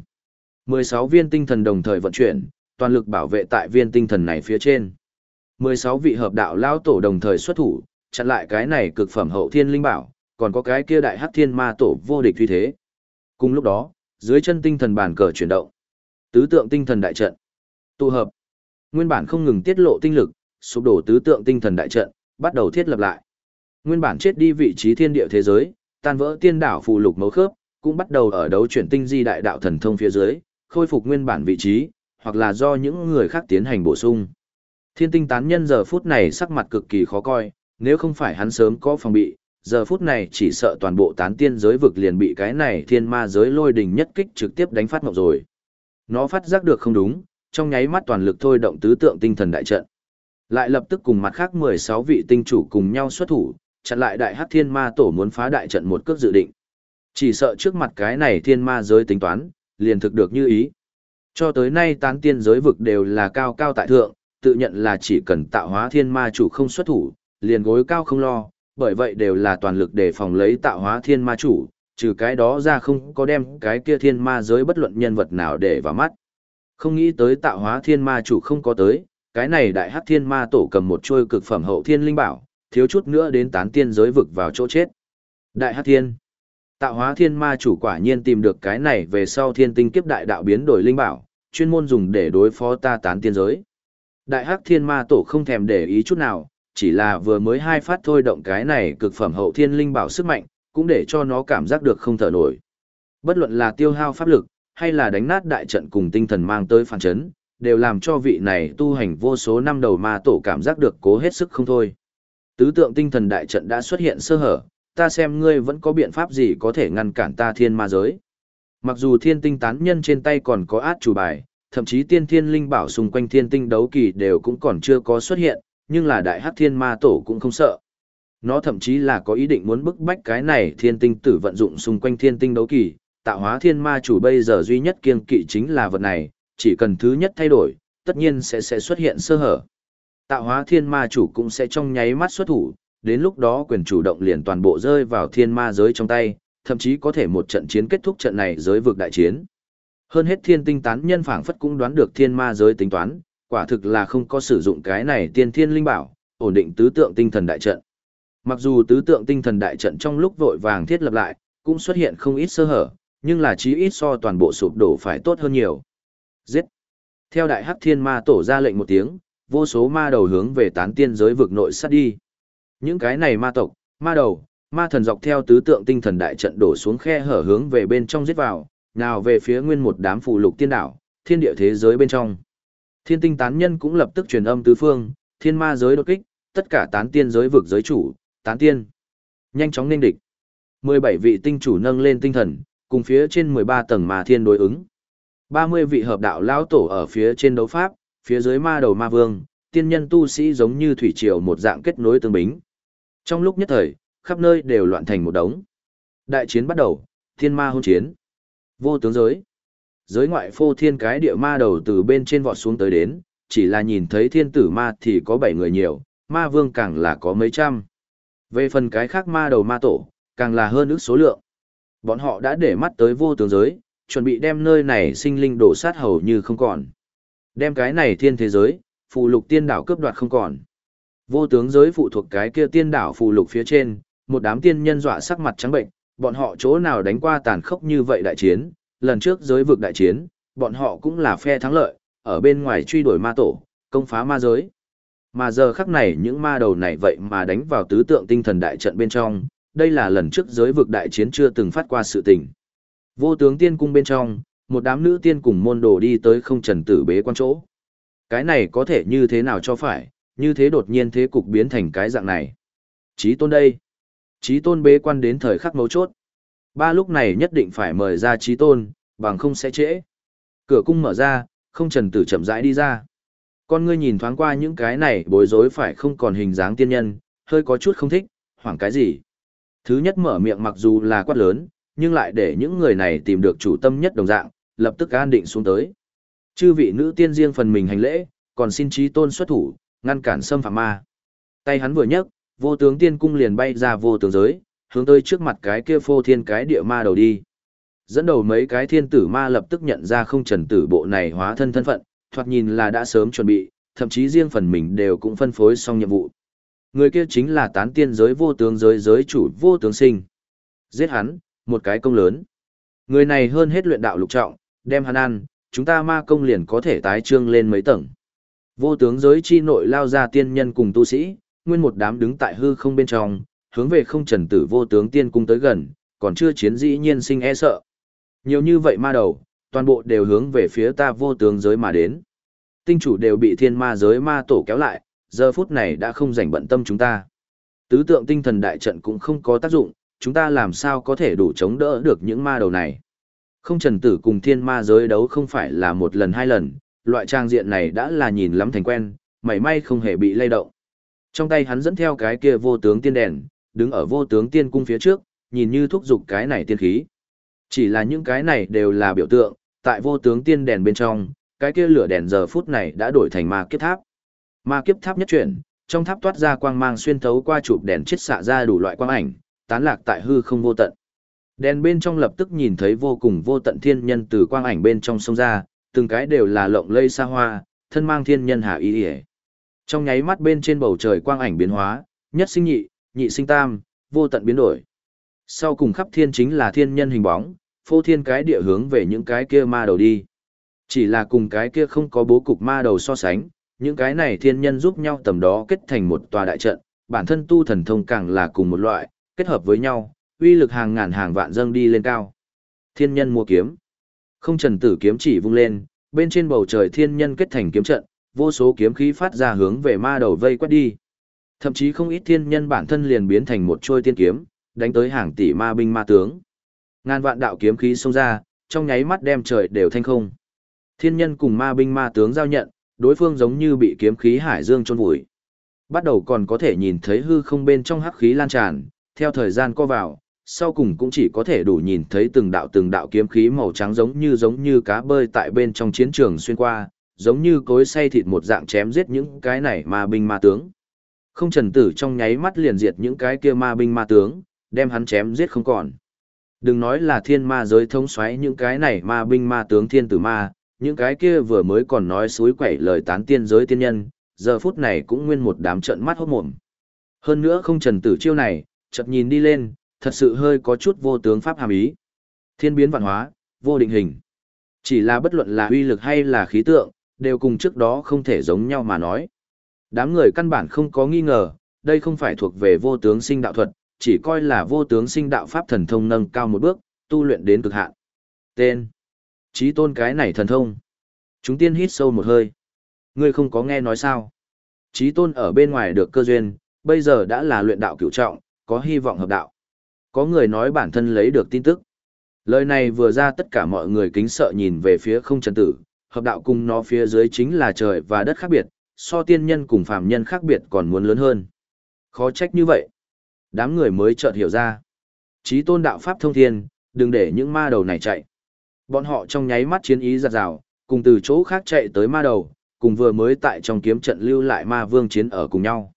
[SPEAKER 1] 16 viên tinh thần đồng thời vận chuyển, toàn lực bảo vệ tại viên tinh thần này phía trên. 16 vị hợp đạo lao tổ đồng thời xuất thủ, chặn lại cái này cực phẩm hậu thiên linh bảo, còn có cái kia đại hắc thiên ma tổ vô địch uy thế. Cùng lúc đó, dưới chân tinh thần bản cờ chuyển động. Tứ tượng tinh thần đại trận. Tụ hợp. Nguyên bản không ngừng tiết lộ tinh lực, sụp đổ tứ tượng tinh thần đại trận, bắt đầu thiết lập lại. Nguyên bản chết đi vị trí thiên địa thế giới, tan vỡ tiên đảo phù lục mấu khớp, cũng bắt đầu ở đấu chuyển tinh di đại đạo thần thông phía dưới, khôi phục nguyên bản vị trí, hoặc là do những người khác tiến hành bổ sung. Thiên tinh tán nhân giờ phút này sắc mặt cực kỳ khó coi, nếu không phải hắn sớm có phòng bị, giờ phút này chỉ sợ toàn bộ tán tiên giới vực liền bị cái này thiên ma giới lôi đình nhất kích trực tiếp đánh phát mộng rồi. Nó phát giác được không đúng, trong nháy mắt toàn lực thôi động tứ tượng tinh thần đại trận. Lại lập tức cùng mặt khác 16 vị tinh chủ cùng nhau xuất thủ, chặn lại đại hắc thiên ma tổ muốn phá đại trận một cước dự định. Chỉ sợ trước mặt cái này thiên ma giới tính toán, liền thực được như ý. Cho tới nay tán tiên giới vực đều là cao cao tại thượng, tự nhận là chỉ cần tạo hóa thiên ma chủ không xuất thủ, liền gối cao không lo, bởi vậy đều là toàn lực để phòng lấy tạo hóa thiên ma chủ, trừ cái đó ra không có đem cái kia thiên ma giới bất luận nhân vật nào để vào mắt. Không nghĩ tới tạo hóa thiên ma chủ không có tới, cái này đại hắc thiên ma tổ cầm một chuôi cực phẩm hậu thiên linh bảo, thiếu chút nữa đến tán tiên giới vực vào chỗ chết. Đại hắc thiên Tạo hóa thiên ma chủ quả nhiên tìm được cái này về sau thiên tinh kiếp đại đạo biến đổi linh bảo, chuyên môn dùng để đối phó ta tán tiên giới. Đại hắc thiên ma tổ không thèm để ý chút nào, chỉ là vừa mới hai phát thôi động cái này cực phẩm hậu thiên linh bảo sức mạnh, cũng để cho nó cảm giác được không thở nổi. Bất luận là tiêu hao pháp lực, hay là đánh nát đại trận cùng tinh thần mang tới phản chấn, đều làm cho vị này tu hành vô số năm đầu ma tổ cảm giác được cố hết sức không thôi. Tứ tượng tinh thần đại trận đã xuất hiện sơ hở, ta xem ngươi vẫn có biện pháp gì có thể ngăn cản ta thiên ma giới. Mặc dù thiên tinh tán nhân trên tay còn có át chủ bài, thậm chí tiên thiên linh bảo xung quanh thiên tinh đấu kỳ đều cũng còn chưa có xuất hiện, nhưng là đại hắc thiên ma tổ cũng không sợ. Nó thậm chí là có ý định muốn bức bách cái này thiên tinh tử vận dụng xung quanh thiên tinh đấu kỳ, tạo hóa thiên ma chủ bây giờ duy nhất kiên kỵ chính là vật này, chỉ cần thứ nhất thay đổi, tất nhiên sẽ sẽ xuất hiện sơ hở. Tạo hóa thiên ma chủ cũng sẽ trong nháy mắt xuất thủ, đến lúc đó quyền chủ động liền toàn bộ rơi vào thiên ma giới trong tay, thậm chí có thể một trận chiến kết thúc trận này giới vực đại chiến. Hơn hết thiên tinh tán nhân phảng phất cũng đoán được thiên ma giới tính toán, quả thực là không có sử dụng cái này tiên thiên linh bảo, ổn định tứ tượng tinh thần đại trận. Mặc dù tứ tượng tinh thần đại trận trong lúc vội vàng thiết lập lại, cũng xuất hiện không ít sơ hở, nhưng là chí ít so toàn bộ sụp đổ phải tốt hơn nhiều. Giết! Theo đại hắc thiên ma tổ ra lệnh một tiếng, vô số ma đầu hướng về tán tiên giới vực nội sát đi. Những cái này ma tộc, ma đầu, ma thần dọc theo tứ tượng tinh thần đại trận đổ xuống khe hở hướng về bên trong giết vào, nào về phía nguyên một đám phụ lục tiên đảo, thiên địa thế giới bên trong. Thiên tinh tán nhân cũng lập tức truyền âm tứ phương, thiên ma giới đột kích, tất cả tán tiên giới vực giới chủ, tán tiên. Nhanh chóng nên địch. 17 vị tinh chủ nâng lên tinh thần, cùng phía trên 13 tầng ma thiên đối ứng. 30 vị hợp đạo lão tổ ở phía trên đấu pháp, phía dưới ma đầu ma vương, tiên nhân tu sĩ giống như thủy triều một dạng kết nối tương bính. Trong lúc nhất thời, khắp nơi đều loạn thành một đống. Đại chiến bắt đầu, thiên ma hôn chiến. Vô tướng giới. Giới ngoại phô thiên cái địa ma đầu từ bên trên vọt xuống tới đến, chỉ là nhìn thấy thiên tử ma thì có bảy người nhiều, ma vương càng là có mấy trăm. Về phần cái khác ma đầu ma tổ, càng là hơn ước số lượng. Bọn họ đã để mắt tới vô tướng giới, chuẩn bị đem nơi này sinh linh đổ sát hầu như không còn. Đem cái này thiên thế giới, phụ lục tiên đảo cướp đoạt không còn. Vô tướng giới phụ thuộc cái kia tiên đảo phụ lục phía trên, một đám tiên nhân dọa sắc mặt trắng bệnh, bọn họ chỗ nào đánh qua tàn khốc như vậy đại chiến, lần trước giới vực đại chiến, bọn họ cũng là phe thắng lợi, ở bên ngoài truy đuổi ma tổ, công phá ma giới. Mà giờ khắc này những ma đầu này vậy mà đánh vào tứ tượng tinh thần đại trận bên trong, đây là lần trước giới vực đại chiến chưa từng phát qua sự tình. Vô tướng tiên cung bên trong, một đám nữ tiên cùng môn đồ đi tới không trần tử bế quan chỗ. Cái này có thể như thế nào cho phải, như thế đột nhiên thế cục biến thành cái dạng này. Chí tôn đây. Chí tôn bế quan đến thời khắc mấu chốt. Ba lúc này nhất định phải mời ra chí tôn, bằng không sẽ trễ. Cửa cung mở ra, không trần tử chậm rãi đi ra. Con ngươi nhìn thoáng qua những cái này bối rối phải không còn hình dáng tiên nhân, hơi có chút không thích, hoảng cái gì. Thứ nhất mở miệng mặc dù là quát lớn, nhưng lại để những người này tìm được chủ tâm nhất đồng dạng, lập tức an định xuống tới. Chư vị nữ tiên riêng phần mình hành lễ, còn xin trí tôn xuất thủ, ngăn cản xâm phạm ma. Tay hắn vừa nhấc, vô tướng tiên cung liền bay ra vô tướng giới, hướng tới trước mặt cái kia phô thiên cái địa ma đầu đi. Dẫn đầu mấy cái thiên tử ma lập tức nhận ra không trần tử bộ này hóa thân thân phận, thoạt nhìn là đã sớm chuẩn bị, thậm chí riêng phần mình đều cũng phân phối xong nhiệm vụ. Người kia chính là tán tiên giới vô tướng giới giới chủ vô tướng sinh. Giết hắn, một cái công lớn. Người này hơn hết luyện đạo lục trọng, đem hắn ăn, chúng ta ma công liền có thể tái trương lên mấy tầng. Vô tướng giới chi nội lao ra tiên nhân cùng tu sĩ, nguyên một đám đứng tại hư không bên trong, hướng về không trần tử vô tướng tiên cung tới gần, còn chưa chiến dĩ nhiên sinh e sợ. Nhiều như vậy ma đầu, toàn bộ đều hướng về phía ta vô tướng giới mà đến. Tinh chủ đều bị thiên ma giới ma tổ kéo lại, giờ phút này đã không rảnh bận tâm chúng ta. Tứ tượng tinh thần đại trận cũng không có tác dụng, chúng ta làm sao có thể đủ chống đỡ được những ma đầu này. Không trần tử cùng thiên ma giới đấu không phải là một lần hai lần, loại trang diện này đã là nhìn lắm thành quen, mảy may không hề bị lay động. Trong tay hắn dẫn theo cái kia vô tướng tiên đèn, đứng ở vô tướng tiên cung phía trước, nhìn như thúc giục cái này tiên khí. Chỉ là những cái này đều là biểu tượng, tại vô tướng tiên đèn bên trong, cái kia lửa đèn giờ phút này đã đổi thành ma kiếp tháp. Ma kiếp tháp nhất chuyển, trong tháp toát ra quang mang xuyên thấu qua chụp đèn chết xạ ra đủ loại quang ảnh, tán lạc tại hư không vô tận. Đèn bên trong lập tức nhìn thấy vô cùng vô tận thiên nhân từ quang ảnh bên trong sông ra, từng cái đều là lộng lây xa hoa, thân mang thiên nhân hạ ý ý. Trong nháy mắt bên trên bầu trời quang ảnh biến hóa, nhất sinh nhị, nhị sinh tam, vô tận biến đổi. Sau cùng khắp thiên chính là thiên nhân hình bóng, phô thiên cái địa hướng về những cái kia ma đầu đi. Chỉ là cùng cái kia không có bố cục ma đầu so sánh, những cái này thiên nhân giúp nhau tầm đó kết thành một tòa đại trận, bản thân tu thần thông càng là cùng một loại, kết hợp với nhau, uy lực hàng ngàn hàng vạn dâng đi lên cao. Thiên nhân mua kiếm. Không trần tử kiếm chỉ vung lên, bên trên bầu trời thiên nhân kết thành kiếm trận, vô số kiếm khí phát ra hướng về ma đầu vây quét đi. Thậm chí không ít thiên nhân bản thân liền biến thành một trôi tiên kiếm, đánh tới hàng tỷ ma binh ma tướng. Ngàn vạn đạo kiếm khí xông ra, trong nháy mắt đem trời đều thanh không. Thiên nhân cùng ma binh ma tướng giao nhận, đối phương giống như bị kiếm khí hải dương chôn vùi. Bắt đầu còn có thể nhìn thấy hư không bên trong hắc khí lan tràn, theo thời gian co vào, sau cùng cũng chỉ có thể đủ nhìn thấy từng đạo từng đạo kiếm khí màu trắng giống như giống như cá bơi tại bên trong chiến trường xuyên qua, giống như cối xay thịt một dạng chém giết những cái này ma binh ma tướng. Không trần tử trong nháy mắt liền diệt những cái kia ma binh ma tướng, đem hắn chém giết không còn. Đừng nói là thiên ma giới thông xoáy những cái này ma binh ma tướng thiên tử ma, những cái kia vừa mới còn nói suối quẩy lời tán tiên giới tiên nhân, giờ phút này cũng nguyên một đám trận mắt hốt mồm. Hơn nữa không trần tử chiêu này, chợt nhìn đi lên, thật sự hơi có chút vô tướng pháp hàm ý. Thiên biến vạn hóa, vô định hình. Chỉ là bất luận là uy lực hay là khí tượng, đều cùng trước đó không thể giống nhau mà nói. Đám người căn bản không có nghi ngờ, đây không phải thuộc về vô tướng sinh đạo thuật, chỉ coi là vô tướng sinh đạo pháp thần thông nâng cao một bước, tu luyện đến cực hạn. Tên. Chí tôn cái này thần thông. Chúng tiên hít sâu một hơi. Ngươi không có nghe nói sao. Chí tôn ở bên ngoài được cơ duyên, bây giờ đã là luyện đạo cửu trọng, có hy vọng hợp đạo. Có người nói bản thân lấy được tin tức. Lời này vừa ra tất cả mọi người kính sợ nhìn về phía không trần tử, hợp đạo cùng nó phía dưới chính là trời và đất khác biệt, so tiên nhân cùng phàm nhân khác biệt còn muốn lớn hơn. Khó trách như vậy. Đám người mới chợt hiểu ra. Chí tôn đạo pháp thông thiên, đừng để những ma đầu này chạy. Bọn họ trong nháy mắt chiến ý giặt rào, cùng từ chỗ khác chạy tới ma đầu, cùng vừa mới tại trong kiếm trận lưu lại ma vương chiến ở cùng nhau.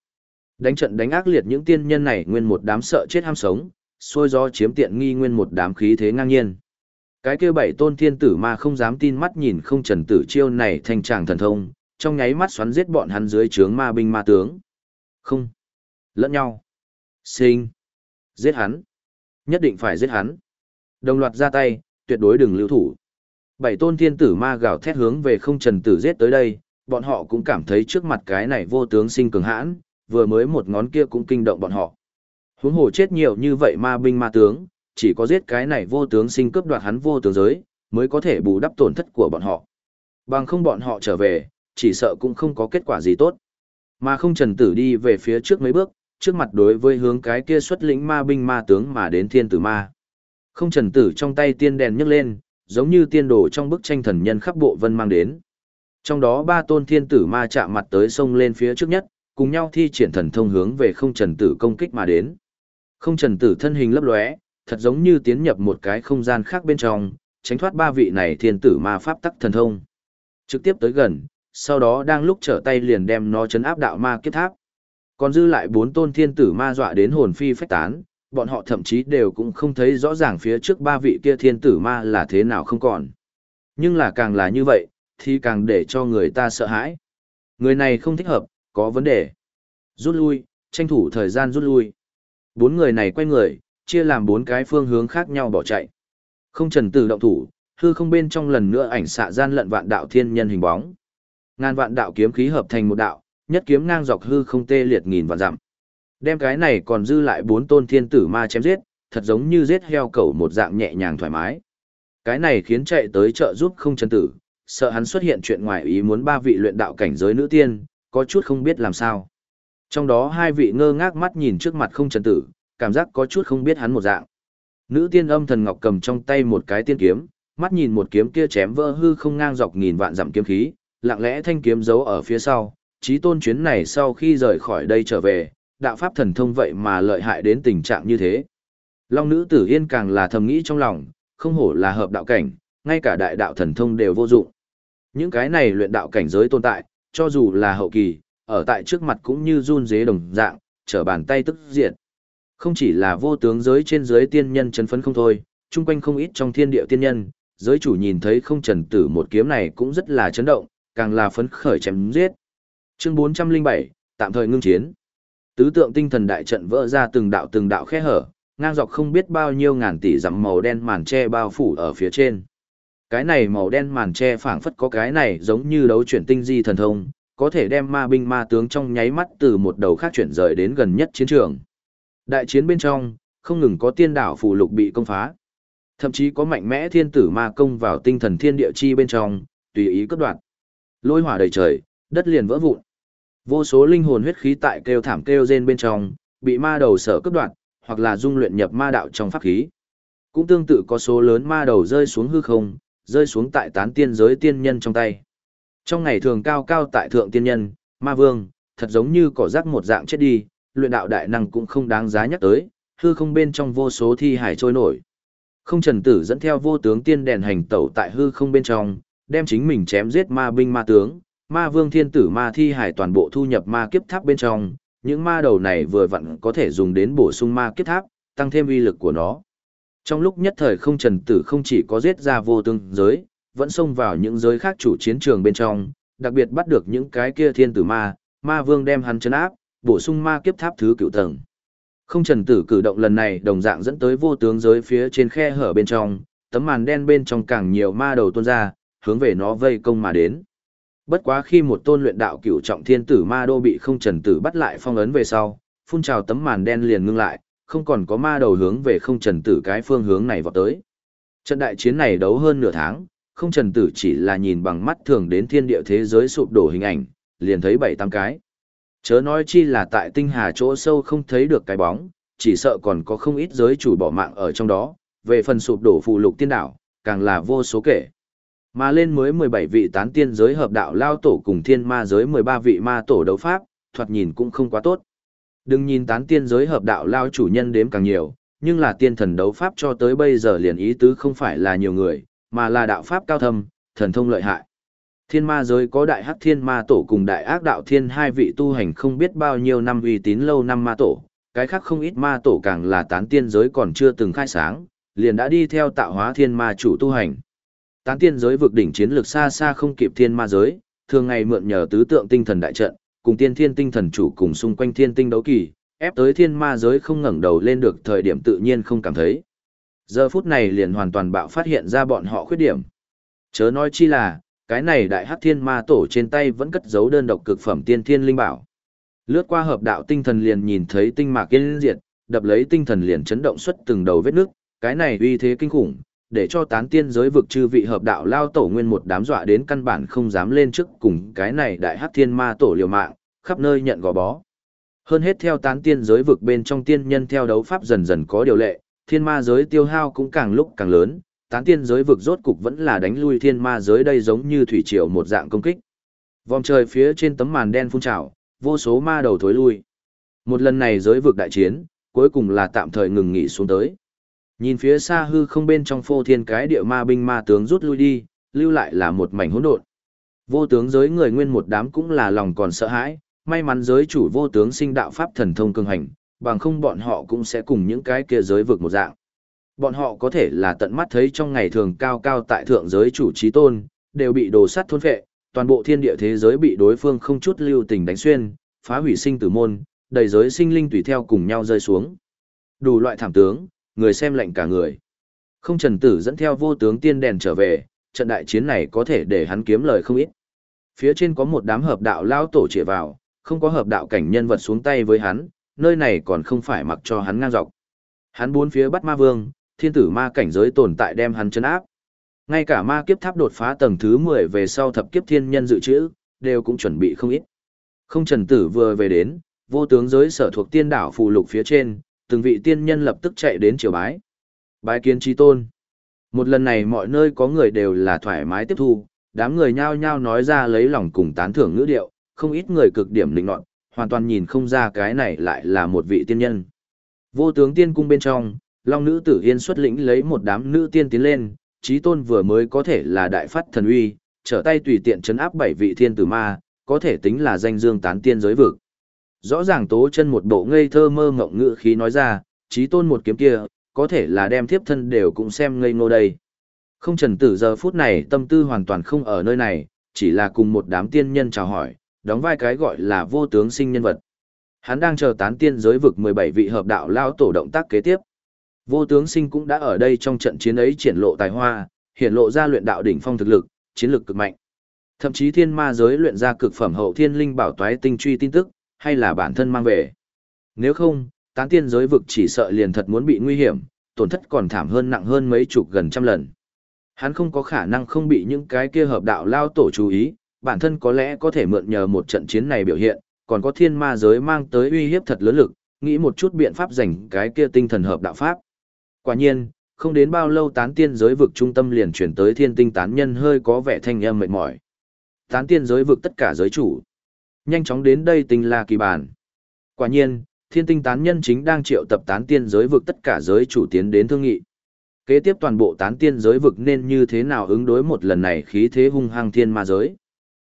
[SPEAKER 1] Đánh trận đánh ác liệt những tiên nhân này nguyên một đám sợ chết ham sống, xôi gió chiếm tiện nghi nguyên một đám khí thế ngang nhiên. Cái kia bảy tôn thiên tử ma không dám tin mắt nhìn không trần tử chiêu này thành tràng thần thông, trong nháy mắt xoắn giết bọn hắn dưới trướng ma binh ma tướng. Không. Lẫn nhau. Sinh. Giết hắn. Nhất định phải giết hắn. Đồng loạt ra tay, tuyệt đối đừng lưu thủ. Bảy tôn thiên tử ma gào thét hướng về không trần tử giết tới đây, bọn họ cũng cảm thấy trước mặt cái này vô tướng sinh cường hãn, vừa mới một ngón kia cũng kinh động bọn họ. Huống hồ chết nhiều như vậy ma binh ma tướng, chỉ có giết cái này vô tướng sinh cướp đoạt hắn vô tướng giới, mới có thể bù đắp tổn thất của bọn họ. Bằng không bọn họ trở về, chỉ sợ cũng không có kết quả gì tốt. Mà không trần tử đi về phía trước mấy bước, trước mặt đối với hướng cái kia xuất lĩnh ma binh ma tướng mà đến thiên tử ma. Không trần tử trong tay tiên đèn nhấc lên, giống như tiên đồ trong bức tranh thần nhân khắp bộ vân mang đến. Trong đó ba tôn thiên tử ma chạm mặt tới sông lên phía trước nhất, cùng nhau thi triển thần thông hướng về không trần tử công kích mà đến. Không trần tử thân hình lấp lóe, thật giống như tiến nhập một cái không gian khác bên trong, tránh thoát ba vị này thiên tử ma pháp tắc thần thông. Trực tiếp tới gần, sau đó đang lúc trở tay liền đem nó chấn áp đạo ma kiếp tháp. Còn dư lại bốn tôn thiên tử ma dọa đến hồn phi phách tán, bọn họ thậm chí đều cũng không thấy rõ ràng phía trước ba vị kia thiên tử ma là thế nào không còn. Nhưng là càng là như vậy, thì càng để cho người ta sợ hãi. Người này không thích hợp, có vấn đề. Rút lui, tranh thủ thời gian rút lui. Bốn người này quay người, chia làm bốn cái phương hướng khác nhau bỏ chạy. Không trần tử động thủ, hư không bên trong lần nữa ảnh xạ gian lận vạn đạo thiên nhân hình bóng. Ngàn vạn đạo kiếm khí hợp thành một đạo, nhất kiếm ngang dọc hư không tê liệt nghìn vạn dặm. Đem cái này còn dư lại bốn tôn thiên tử ma chém giết, thật giống như giết heo cẩu một dạng nhẹ nhàng thoải mái. Cái này khiến chạy tới trợ giúp không chân tử, sợ hắn xuất hiện chuyện ngoài ý muốn ba vị luyện đạo cảnh giới nữ tiên, có chút không biết làm sao. Trong đó hai vị ngơ ngác mắt nhìn trước mặt không chân tử, cảm giác có chút không biết hắn một dạng. Nữ tiên âm thần ngọc cầm trong tay một cái tiên kiếm, mắt nhìn một kiếm kia chém vỡ hư không ngang dọc nghìn vạn dặm kiếm khí, lặng lẽ thanh kiếm giấu ở phía sau, trí tôn chuyến này sau khi rời khỏi đây trở về, đạo pháp thần thông vậy mà lợi hại đến tình trạng như thế. Long nữ tử yên càng là thầm nghĩ trong lòng, không hổ là hợp đạo cảnh, ngay cả đại đạo thần thông đều vô dụng. Những cái này luyện đạo cảnh giới tồn tại, cho dù là hậu kỳ, ở tại trước mặt cũng như run dế đồng dạng, trở bàn tay tức diệt. Không chỉ là vô tướng giới trên giới tiên nhân chấn phấn không thôi, chung quanh không ít trong thiên địa tiên nhân, giới chủ nhìn thấy không trần tử một kiếm này cũng rất là chấn động, càng là phấn khởi chém giết. Chương 407, tạm thời ngưng chiến. Tứ tượng tinh thần đại trận vỡ ra từng đạo từng đạo khe hở, ngang dọc không biết bao nhiêu ngàn tỷ dặm màu đen màn che bao phủ ở phía trên. Cái này màu đen màn che phảng phất có cái này giống như đấu chuyển tinh di thần thông, có thể đem ma binh ma tướng trong nháy mắt từ một đầu khác chuyển rời đến gần nhất chiến trường. Đại chiến bên trong, không ngừng có tiên đảo phù lục bị công phá. Thậm chí có mạnh mẽ thiên tử ma công vào tinh thần thiên địa chi bên trong, tùy ý cấp đoạn. Lôi hỏa đầy trời, đất liền vỡ vụn. Vô số linh hồn huyết khí tại kêu thảm kêu rên bên trong, bị ma đầu sở cướp đoạn, hoặc là dung luyện nhập ma đạo trong pháp khí. Cũng tương tự có số lớn ma đầu rơi xuống hư không, rơi xuống tại tán tiên giới tiên nhân trong tay. Trong ngày thường cao cao tại thượng tiên nhân, ma vương, thật giống như cỏ rác một dạng chết đi, luyện đạo đại năng cũng không đáng giá nhắc tới, hư không bên trong vô số thi hải trôi nổi. Không trần tử dẫn theo vô tướng tiên đèn hành tẩu tại hư không bên trong, đem chính mình chém giết ma binh ma tướng, ma vương thiên tử ma thi hải toàn bộ thu nhập ma kiếp tháp bên trong, những ma đầu này vừa vặn có thể dùng đến bổ sung ma kiếp tháp, tăng thêm uy lực của nó. Trong lúc nhất thời không trần tử không chỉ có giết ra vô tương giới, vẫn xông vào những giới khác chủ chiến trường bên trong, đặc biệt bắt được những cái kia thiên tử ma, ma vương đem hắn chấn áp, bổ sung ma kiếp tháp thứ cựu tầng. Không trần tử cử động lần này đồng dạng dẫn tới vô tướng giới phía trên khe hở bên trong, tấm màn đen bên trong càng nhiều ma đầu tuôn ra, hướng về nó vây công mà đến. Bất quá khi một tôn luyện đạo cửu trọng thiên tử ma đô bị không trần tử bắt lại phong ấn về sau, phun trào tấm màn đen liền ngưng lại, không còn có ma đầu hướng về không trần tử cái phương hướng này vào tới. Trận đại chiến này đấu hơn nửa tháng, không trần tử chỉ là nhìn bằng mắt thường đến thiên địa thế giới sụp đổ hình ảnh, liền thấy bảy tám cái. Chớ nói chi là tại tinh hà chỗ sâu không thấy được cái bóng, chỉ sợ còn có không ít giới chủ bỏ mạng ở trong đó, về phần sụp đổ phụ lục tiên đảo, càng là vô số kể. Mà lên mới 17 vị tán tiên giới hợp đạo lao tổ cùng thiên ma giới 13 vị ma tổ đấu pháp, thoạt nhìn cũng không quá tốt. Đừng nhìn tán tiên giới hợp đạo lao chủ nhân đếm càng nhiều, nhưng là tiên thần đấu pháp cho tới bây giờ liền ý tứ không phải là nhiều người, mà là đạo pháp cao thâm, thần thông lợi hại. Thiên ma giới có đại hắc thiên ma tổ cùng đại ác đạo thiên hai vị tu hành không biết bao nhiêu năm uy tín lâu năm ma tổ, cái khác không ít ma tổ càng là tán tiên giới còn chưa từng khai sáng, liền đã đi theo tạo hóa thiên ma chủ tu hành. Tán tiên giới vực đỉnh chiến lược xa xa không kịp thiên ma giới, thường ngày mượn nhờ tứ tượng tinh thần đại trận, cùng tiên thiên tinh thần chủ cùng xung quanh thiên tinh đấu kỳ, ép tới thiên ma giới không ngẩng đầu lên được thời điểm tự nhiên không cảm thấy. Giờ phút này liền hoàn toàn bạo phát hiện ra bọn họ khuyết điểm. Chớ nói chi là, cái này đại hắc thiên ma tổ trên tay vẫn cất giấu đơn độc cực phẩm tiên thiên linh bảo. Lướt qua hợp đạo tinh thần liền nhìn thấy tinh mạc kiên diệt, đập lấy tinh thần liền chấn động xuất từng đầu vết nước, cái này uy thế kinh khủng, để cho tán tiên giới vực chư vị hợp đạo lao tổ nguyên một đám dọa đến căn bản không dám lên trước cùng cái này đại hắc thiên ma tổ liều mạng, khắp nơi nhận gò bó. Hơn hết theo tán tiên giới vực bên trong tiên nhân theo đấu pháp dần dần có điều lệ, thiên ma giới tiêu hao cũng càng lúc càng lớn, tán tiên giới vực rốt cục vẫn là đánh lui thiên ma giới đây giống như thủy triều một dạng công kích. Vòng trời phía trên tấm màn đen phun trào, vô số ma đầu thối lui. Một lần này giới vực đại chiến, cuối cùng là tạm thời ngừng nghỉ xuống tới. Nhìn phía xa hư không bên trong phô thiên cái địa ma binh ma tướng rút lui đi, lưu lại là một mảnh hỗn độn. Vô tướng giới người nguyên một đám cũng là lòng còn sợ hãi, may mắn giới chủ vô tướng sinh đạo pháp thần thông cường hành, bằng không bọn họ cũng sẽ cùng những cái kia giới vực một dạng. Bọn họ có thể là tận mắt thấy trong ngày thường cao cao tại thượng giới chủ trí tôn, đều bị đồ sắt thôn phệ, toàn bộ thiên địa thế giới bị đối phương không chút lưu tình đánh xuyên, phá hủy sinh tử môn, đầy giới sinh linh tùy theo cùng nhau rơi xuống. Đủ loại thảm tướng, người xem lệnh cả người. Không trần tử dẫn theo vô tướng tiên đèn trở về, trận đại chiến này có thể để hắn kiếm lời không ít. Phía trên có một đám hợp đạo lao tổ trịa vào, không có hợp đạo cảnh nhân vật xuống tay với hắn, nơi này còn không phải mặc cho hắn ngang dọc. Hắn bốn phía bắt ma vương, thiên tử ma cảnh giới tồn tại đem hắn chấn áp. Ngay cả ma kiếp tháp đột phá tầng thứ 10 về sau thập kiếp thiên nhân dự trữ, đều cũng chuẩn bị không ít. Không trần tử vừa về đến, vô tướng giới sở thuộc tiên đảo phù lục phía trên, từng vị tiên nhân lập tức chạy đến triều bái. Bái kiến trí tôn. Một lần này mọi nơi có người đều là thoải mái tiếp thu, đám người nhao nhao nói ra lấy lòng cùng tán thưởng ngữ điệu, không ít người cực điểm lĩnh nọt, hoàn toàn nhìn không ra cái này lại là một vị tiên nhân. Vô tướng tiên cung bên trong, Long nữ tử Yên xuất lĩnh lấy một đám nữ tiên tiến lên, trí tôn vừa mới có thể là đại phát thần uy, trở tay tùy tiện chấn áp bảy vị thiên tử ma, có thể tính là danh dương tán tiên giới vực. Rõ ràng tố chân một bộ ngây thơ mơ ngộng ngữ khí nói ra, trí tôn một kiếm kia, có thể là đem thiếp thân đều cũng xem ngây ngô đây. Không trần tử giờ phút này tâm tư hoàn toàn không ở nơi này, chỉ là cùng một đám tiên nhân chào hỏi, đóng vai cái gọi là vô tướng sinh nhân vật. Hắn đang chờ tán tiên giới vực 17 vị hợp đạo lao tổ động tác kế tiếp. Vô tướng sinh cũng đã ở đây trong trận chiến ấy triển lộ tài hoa, hiển lộ ra luyện đạo đỉnh phong thực lực, chiến lực cực mạnh. Thậm chí thiên ma giới luyện ra cực phẩm hậu thiên linh bảo toái tinh truy tin tức, hay là bản thân mang về. Nếu không, tán tiên giới vực chỉ sợ liền thật muốn bị nguy hiểm, tổn thất còn thảm hơn nặng hơn mấy chục gần trăm lần. Hắn không có khả năng không bị những cái kia hợp đạo lao tổ chú ý, bản thân có lẽ có thể mượn nhờ một trận chiến này biểu hiện, còn có thiên ma giới mang tới uy hiếp thật lớn lực, nghĩ một chút biện pháp dành cái kia tinh thần hợp đạo pháp. Quả nhiên, không đến bao lâu tán tiên giới vực trung tâm liền chuyển tới thiên tinh tán nhân hơi có vẻ thanh âm mệt mỏi. Tán tiên giới vực tất cả giới chủ. Nhanh chóng đến đây tinh la kỳ bản. Quả nhiên, thiên tinh tán nhân chính đang triệu tập tán tiên giới vực tất cả giới chủ tiến đến thương nghị. Kế tiếp toàn bộ tán tiên giới vực nên như thế nào ứng đối một lần này khí thế hung hăng thiên ma giới.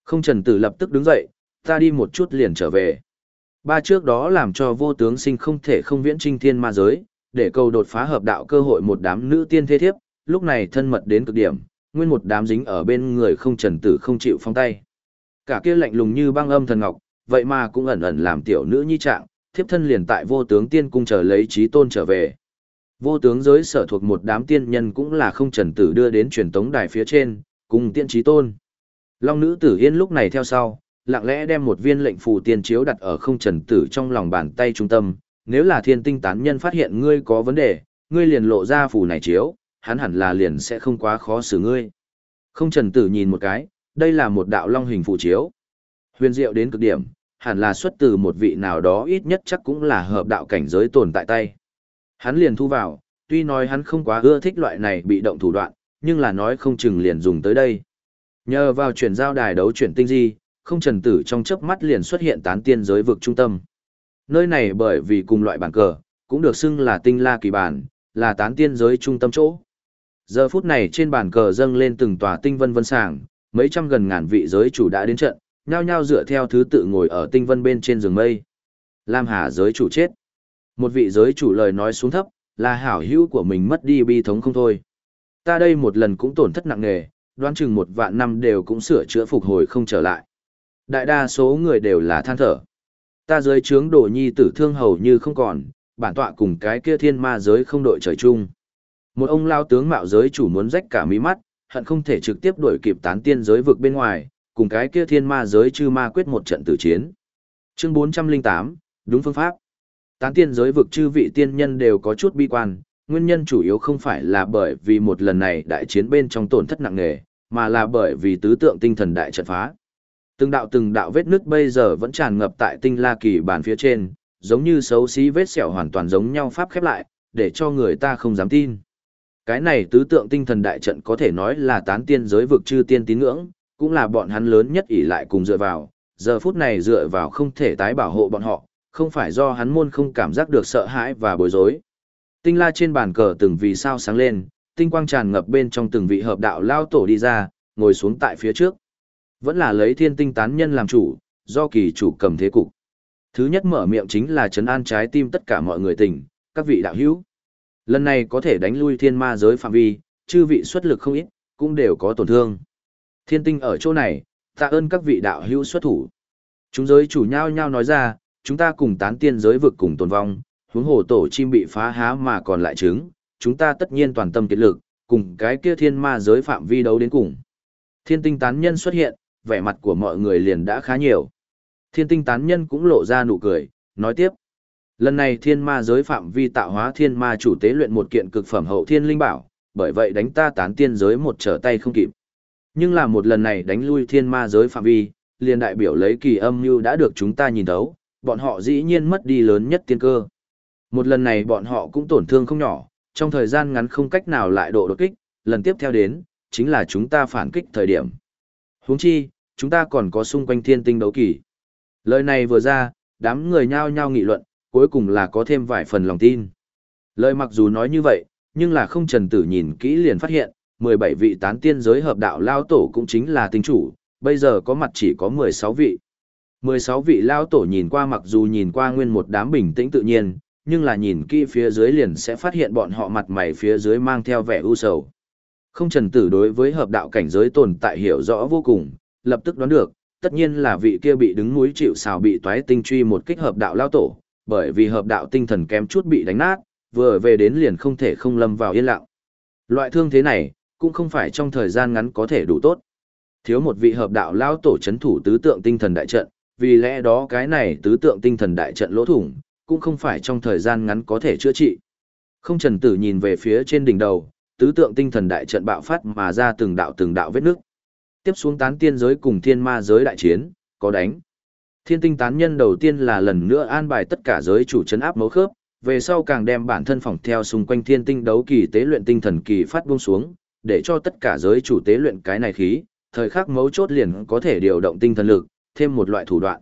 [SPEAKER 1] Không trần tử lập tức đứng dậy, ta đi một chút liền trở về. Ba trước đó làm cho vô tướng sinh không thể không viễn trinh thiên ma giới, để cầu đột phá hợp đạo cơ hội một đám nữ tiên thế thiếp, lúc này thân mật đến cực điểm, nguyên một đám dính ở bên người không trần tử không chịu phong tay. Cả kia lạnh lùng như băng âm thần ngọc, vậy mà cũng ẩn ẩn làm tiểu nữ nhi trạng, thiếp thân liền tại vô tướng tiên cung chờ lấy trí tôn trở về. Vô tướng giới sở thuộc một đám tiên nhân cũng là không trần tử đưa đến truyền tống đài phía trên, cùng tiên trí tôn. Long nữ tử yên lúc này theo sau, lặng lẽ đem một viên lệnh phù tiên chiếu đặt ở không trần tử trong lòng bàn tay trung tâm, nếu là thiên tinh tán nhân phát hiện ngươi có vấn đề, ngươi liền lộ ra phù này chiếu, hắn hẳn là liền sẽ không quá khó xử ngươi. Không trần tử nhìn một cái, đây là một đạo long hình phụ chiếu. Huyền diệu đến cực điểm, hẳn là xuất từ một vị nào đó ít nhất chắc cũng là hợp đạo cảnh giới tồn tại tay. Hắn liền thu vào, tuy nói hắn không quá ưa thích loại này bị động thủ đoạn, nhưng là nói không chừng liền dùng tới đây. Nhờ vào chuyển giao đài đấu chuyển tinh di, không trần tử trong chớp mắt liền xuất hiện tán tiên giới vực trung tâm. Nơi này bởi vì cùng loại bản cờ, cũng được xưng là tinh la kỳ bản, là tán tiên giới trung tâm chỗ. Giờ phút này trên bàn cờ dâng lên từng tòa tinh vân vân sàng, mấy trăm gần ngàn vị giới chủ đã đến trận, nhao nhao dựa theo thứ tự ngồi ở tinh vân bên trên giường mây. Lam Hà giới chủ chết. Một vị giới chủ lời nói xuống thấp, là hảo hữu của mình mất đi bi thống không thôi. Ta đây một lần cũng tổn thất nặng nề, đoán chừng một vạn năm đều cũng sửa chữa phục hồi không trở lại. Đại đa số người đều là than thở. Ta giới trướng đổ nhi tử thương hầu như không còn, bản tọa cùng cái kia thiên ma giới không đội trời chung. Một ông lao tướng mạo giới chủ muốn rách cả mí mắt, hận không thể trực tiếp đuổi kịp tán tiên giới vực bên ngoài, cùng cái kia thiên ma giới chư ma quyết một trận tử chiến. Chương 408, đúng phương pháp. Tán tiên giới vực chư vị tiên nhân đều có chút bi quan, nguyên nhân chủ yếu không phải là bởi vì một lần này đại chiến bên trong tổn thất nặng nề, mà là bởi vì tứ tượng tinh thần đại trận phá. Từng đạo từng đạo vết nứt bây giờ vẫn tràn ngập tại tinh la kỳ bản phía trên, giống như xấu xí vết sẹo hoàn toàn giống nhau pháp khép lại, để cho người ta không dám tin. Cái này tứ tượng tinh thần đại trận có thể nói là tán tiên giới vực chư tiên tín ngưỡng, cũng là bọn hắn lớn nhất ỷ lại cùng dựa vào, giờ phút này dựa vào không thể tái bảo hộ bọn họ, không phải do hắn môn không cảm giác được sợ hãi và bối rối. Tinh la trên bàn cờ từng vì sao sáng lên, tinh quang tràn ngập bên trong từng vị hợp đạo lao tổ đi ra, ngồi xuống tại phía trước. Vẫn là lấy thiên tinh tán nhân làm chủ, do kỳ chủ cầm thế cục. Thứ nhất mở miệng chính là trấn an trái tim tất cả mọi người tình, các vị đạo hữu. Lần này có thể đánh lui thiên ma giới phạm vi, chư vị xuất lực không ít, cũng đều có tổn thương. Thiên tinh ở chỗ này, tạ ơn các vị đạo hữu xuất thủ. Chúng giới chủ nhau nhau nói ra, chúng ta cùng tán tiên giới vực cùng tồn vong, huống hồ tổ chim bị phá há mà còn lại trứng, chúng ta tất nhiên toàn tâm kết lực, cùng cái kia thiên ma giới phạm vi đấu đến cùng. Thiên tinh tán nhân xuất hiện, vẻ mặt của mọi người liền đã khá nhiều. Thiên tinh tán nhân cũng lộ ra nụ cười, nói tiếp. Lần này thiên ma giới phạm vi tạo hóa thiên ma chủ tế luyện một kiện cực phẩm hậu thiên linh bảo, bởi vậy đánh ta tán tiên giới một trở tay không kịp. Nhưng là một lần này đánh lui thiên ma giới phạm vi, liền đại biểu lấy kỳ âm mưu đã được chúng ta nhìn thấu, bọn họ dĩ nhiên mất đi lớn nhất tiên cơ. Một lần này bọn họ cũng tổn thương không nhỏ, trong thời gian ngắn không cách nào lại độ đột kích, lần tiếp theo đến, chính là chúng ta phản kích thời điểm. Huống chi, chúng ta còn có xung quanh thiên tinh đấu kỳ. Lời này vừa ra, đám người nhao nhao nghị luận, cuối cùng là có thêm vài phần lòng tin. Lời mặc dù nói như vậy, nhưng là không trần tử nhìn kỹ liền phát hiện, 17 vị tán tiên giới hợp đạo lao tổ cũng chính là tinh chủ, bây giờ có mặt chỉ có 16 vị. 16 vị lao tổ nhìn qua mặc dù nhìn qua nguyên một đám bình tĩnh tự nhiên, nhưng là nhìn kỹ phía dưới liền sẽ phát hiện bọn họ mặt mày phía dưới mang theo vẻ u sầu. Không trần tử đối với hợp đạo cảnh giới tồn tại hiểu rõ vô cùng, lập tức đoán được, tất nhiên là vị kia bị đứng núi chịu xào bị toái tinh truy một kích hợp đạo lao tổ, bởi vì hợp đạo tinh thần kém chút bị đánh nát, vừa về đến liền không thể không lâm vào yên lặng. Loại thương thế này, cũng không phải trong thời gian ngắn có thể đủ tốt. Thiếu một vị hợp đạo lao tổ chấn thủ tứ tượng tinh thần đại trận, vì lẽ đó cái này tứ tượng tinh thần đại trận lỗ thủng, cũng không phải trong thời gian ngắn có thể chữa trị. Không trần tử nhìn về phía trên đỉnh đầu, tứ tượng tinh thần đại trận bạo phát mà ra từng đạo từng đạo vết nước. Tiếp xuống tán tiên giới cùng thiên ma giới đại chiến, có đánh. Thiên tinh tán nhân đầu tiên là lần nữa an bài tất cả giới chủ chấn áp mấu khớp, về sau càng đem bản thân phỏng theo xung quanh thiên tinh đấu kỳ tế luyện tinh thần kỳ phát buông xuống, để cho tất cả giới chủ tế luyện cái này khí, thời khắc mấu chốt liền có thể điều động tinh thần lực, thêm một loại thủ đoạn.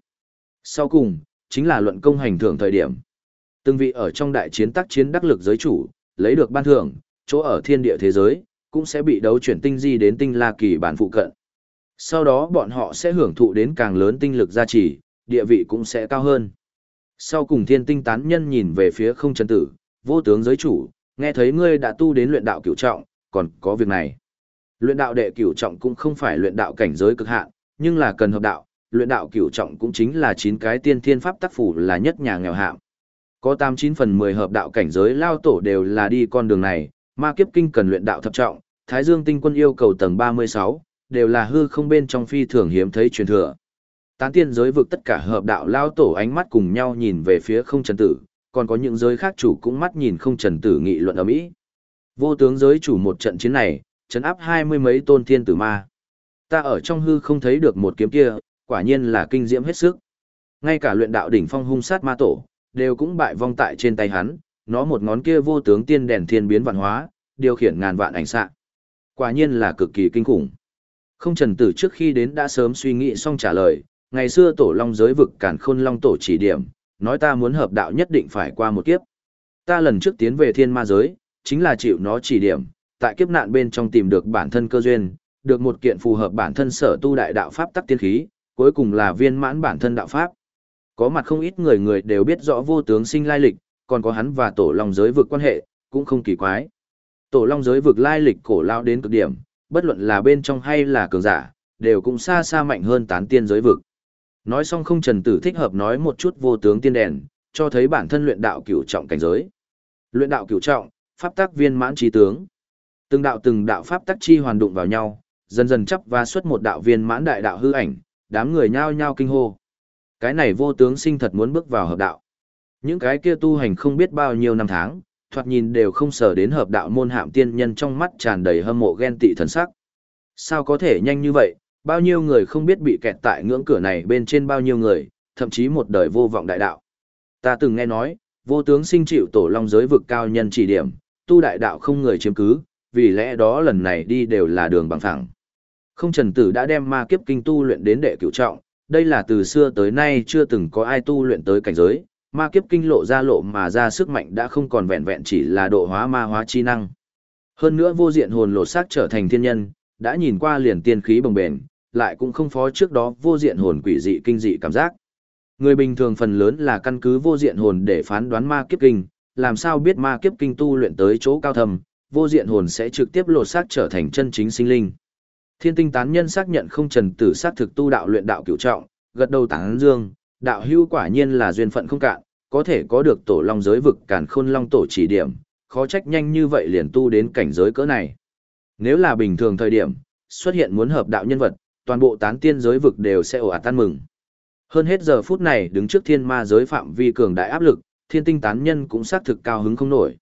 [SPEAKER 1] Sau cùng, chính là luận công hành thưởng thời điểm. Từng vị ở trong đại chiến tác chiến đắc lực giới chủ, lấy được ban thưởng, chỗ ở thiên địa thế giới, cũng sẽ bị đấu chuyển tinh di đến tinh la kỳ bản phụ cận. Sau đó bọn họ sẽ hưởng thụ đến càng lớn tinh lực gia trì, địa vị cũng sẽ cao hơn. Sau cùng thiên tinh tán nhân nhìn về phía không chân tử, vô tướng giới chủ, nghe thấy ngươi đã tu đến luyện đạo cửu trọng, còn có việc này. Luyện đạo đệ cửu trọng cũng không phải luyện đạo cảnh giới cực hạn, nhưng là cần hợp đạo, luyện đạo cửu trọng cũng chính là chín cái tiên thiên pháp tác phủ là nhất nhà nghèo hạng. Có tám chín phần mười hợp đạo cảnh giới lao tổ đều là đi con đường này, ma kiếp kinh cần luyện đạo thập trọng, Thái Dương tinh quân yêu cầu tầng ba mươi sáu đều là hư không bên trong phi thường hiếm thấy truyền thừa. Tán tiên giới vực tất cả hợp đạo lao tổ ánh mắt cùng nhau nhìn về phía không trần tử, còn có những giới khác chủ cũng mắt nhìn không trần tử nghị luận ở Mỹ. Vô tướng giới chủ một trận chiến này, chấn áp hai mươi mấy tôn thiên tử ma. Ta ở trong hư không thấy được một kiếm kia, quả nhiên là kinh diễm hết sức. Ngay cả luyện đạo đỉnh phong hung sát ma tổ, đều cũng bại vong tại trên tay hắn, nó một ngón kia vô tướng tiên đèn thiên biến vạn hóa, điều khiển ngàn vạn ảnh xạ. Quả nhiên là cực kỳ kinh khủng. Không trần tử trước khi đến đã sớm suy nghĩ xong trả lời, ngày xưa tổ long giới vực cản khôn long tổ chỉ điểm, nói ta muốn hợp đạo nhất định phải qua một kiếp. Ta lần trước tiến về thiên ma giới, chính là chịu nó chỉ điểm, tại kiếp nạn bên trong tìm được bản thân cơ duyên, được một kiện phù hợp bản thân sở tu đại đạo pháp tắc tiên khí, cuối cùng là viên mãn bản thân đạo pháp. Có mặt không ít người người đều biết rõ vô tướng sinh lai lịch, còn có hắn và tổ long giới vực quan hệ, cũng không kỳ quái. Tổ long giới vực lai lịch cổ lao đến cực điểm, bất luận là bên trong hay là cường giả, đều cũng xa xa mạnh hơn tán tiên giới vực. Nói xong không trần tử thích hợp nói một chút vô tướng tiên đèn, cho thấy bản thân luyện đạo cửu trọng cảnh giới. Luyện đạo cửu trọng, pháp tắc viên mãn trí tướng. Từng đạo từng đạo pháp tắc chi hoàn đụng vào nhau, dần dần chấp và xuất một đạo viên mãn đại đạo hư ảnh, đám người nhao nhao kinh hô. Cái này vô tướng sinh thật muốn bước vào hợp đạo. Những cái kia tu hành không biết bao nhiêu năm tháng, thoạt nhìn đều không sở đến hợp đạo môn hạm tiên nhân trong mắt tràn đầy hâm mộ ghen tị thần sắc. Sao có thể nhanh như vậy, bao nhiêu người không biết bị kẹt tại ngưỡng cửa này bên trên bao nhiêu người, thậm chí một đời vô vọng đại đạo. Ta từng nghe nói, vô tướng sinh chịu tổ long giới vực cao nhân chỉ điểm, tu đại đạo không người chiếm cứ, vì lẽ đó lần này đi đều là đường bằng phẳng. Không trần tử đã đem ma kiếp kinh tu luyện đến đệ cửu trọng, đây là từ xưa tới nay chưa từng có ai tu luyện tới cảnh giới, ma kiếp kinh lộ ra lộ mà ra sức mạnh đã không còn vẹn vẹn chỉ là độ hóa ma hóa chi năng. Hơn nữa vô diện hồn lột xác trở thành thiên nhân, đã nhìn qua liền tiên khí bồng bềnh, lại cũng không phó trước đó vô diện hồn quỷ dị kinh dị cảm giác. Người bình thường phần lớn là căn cứ vô diện hồn để phán đoán ma kiếp kinh, làm sao biết ma kiếp kinh tu luyện tới chỗ cao thầm, vô diện hồn sẽ trực tiếp lột xác trở thành chân chính sinh linh. Thiên tinh tán nhân xác nhận không trần tử xác thực tu đạo luyện đạo cửu trọng, gật đầu tán dương, đạo hưu quả nhiên là duyên phận không cạn, có thể có được tổ long giới vực càn khôn long tổ chỉ điểm, khó trách nhanh như vậy liền tu đến cảnh giới cỡ này. Nếu là bình thường thời điểm, xuất hiện muốn hợp đạo nhân vật, toàn bộ tán tiên giới vực đều sẽ ồ ạt tan mừng. Hơn hết giờ phút này đứng trước thiên ma giới phạm vi cường đại áp lực, thiên tinh tán nhân cũng xác thực cao hứng không nổi.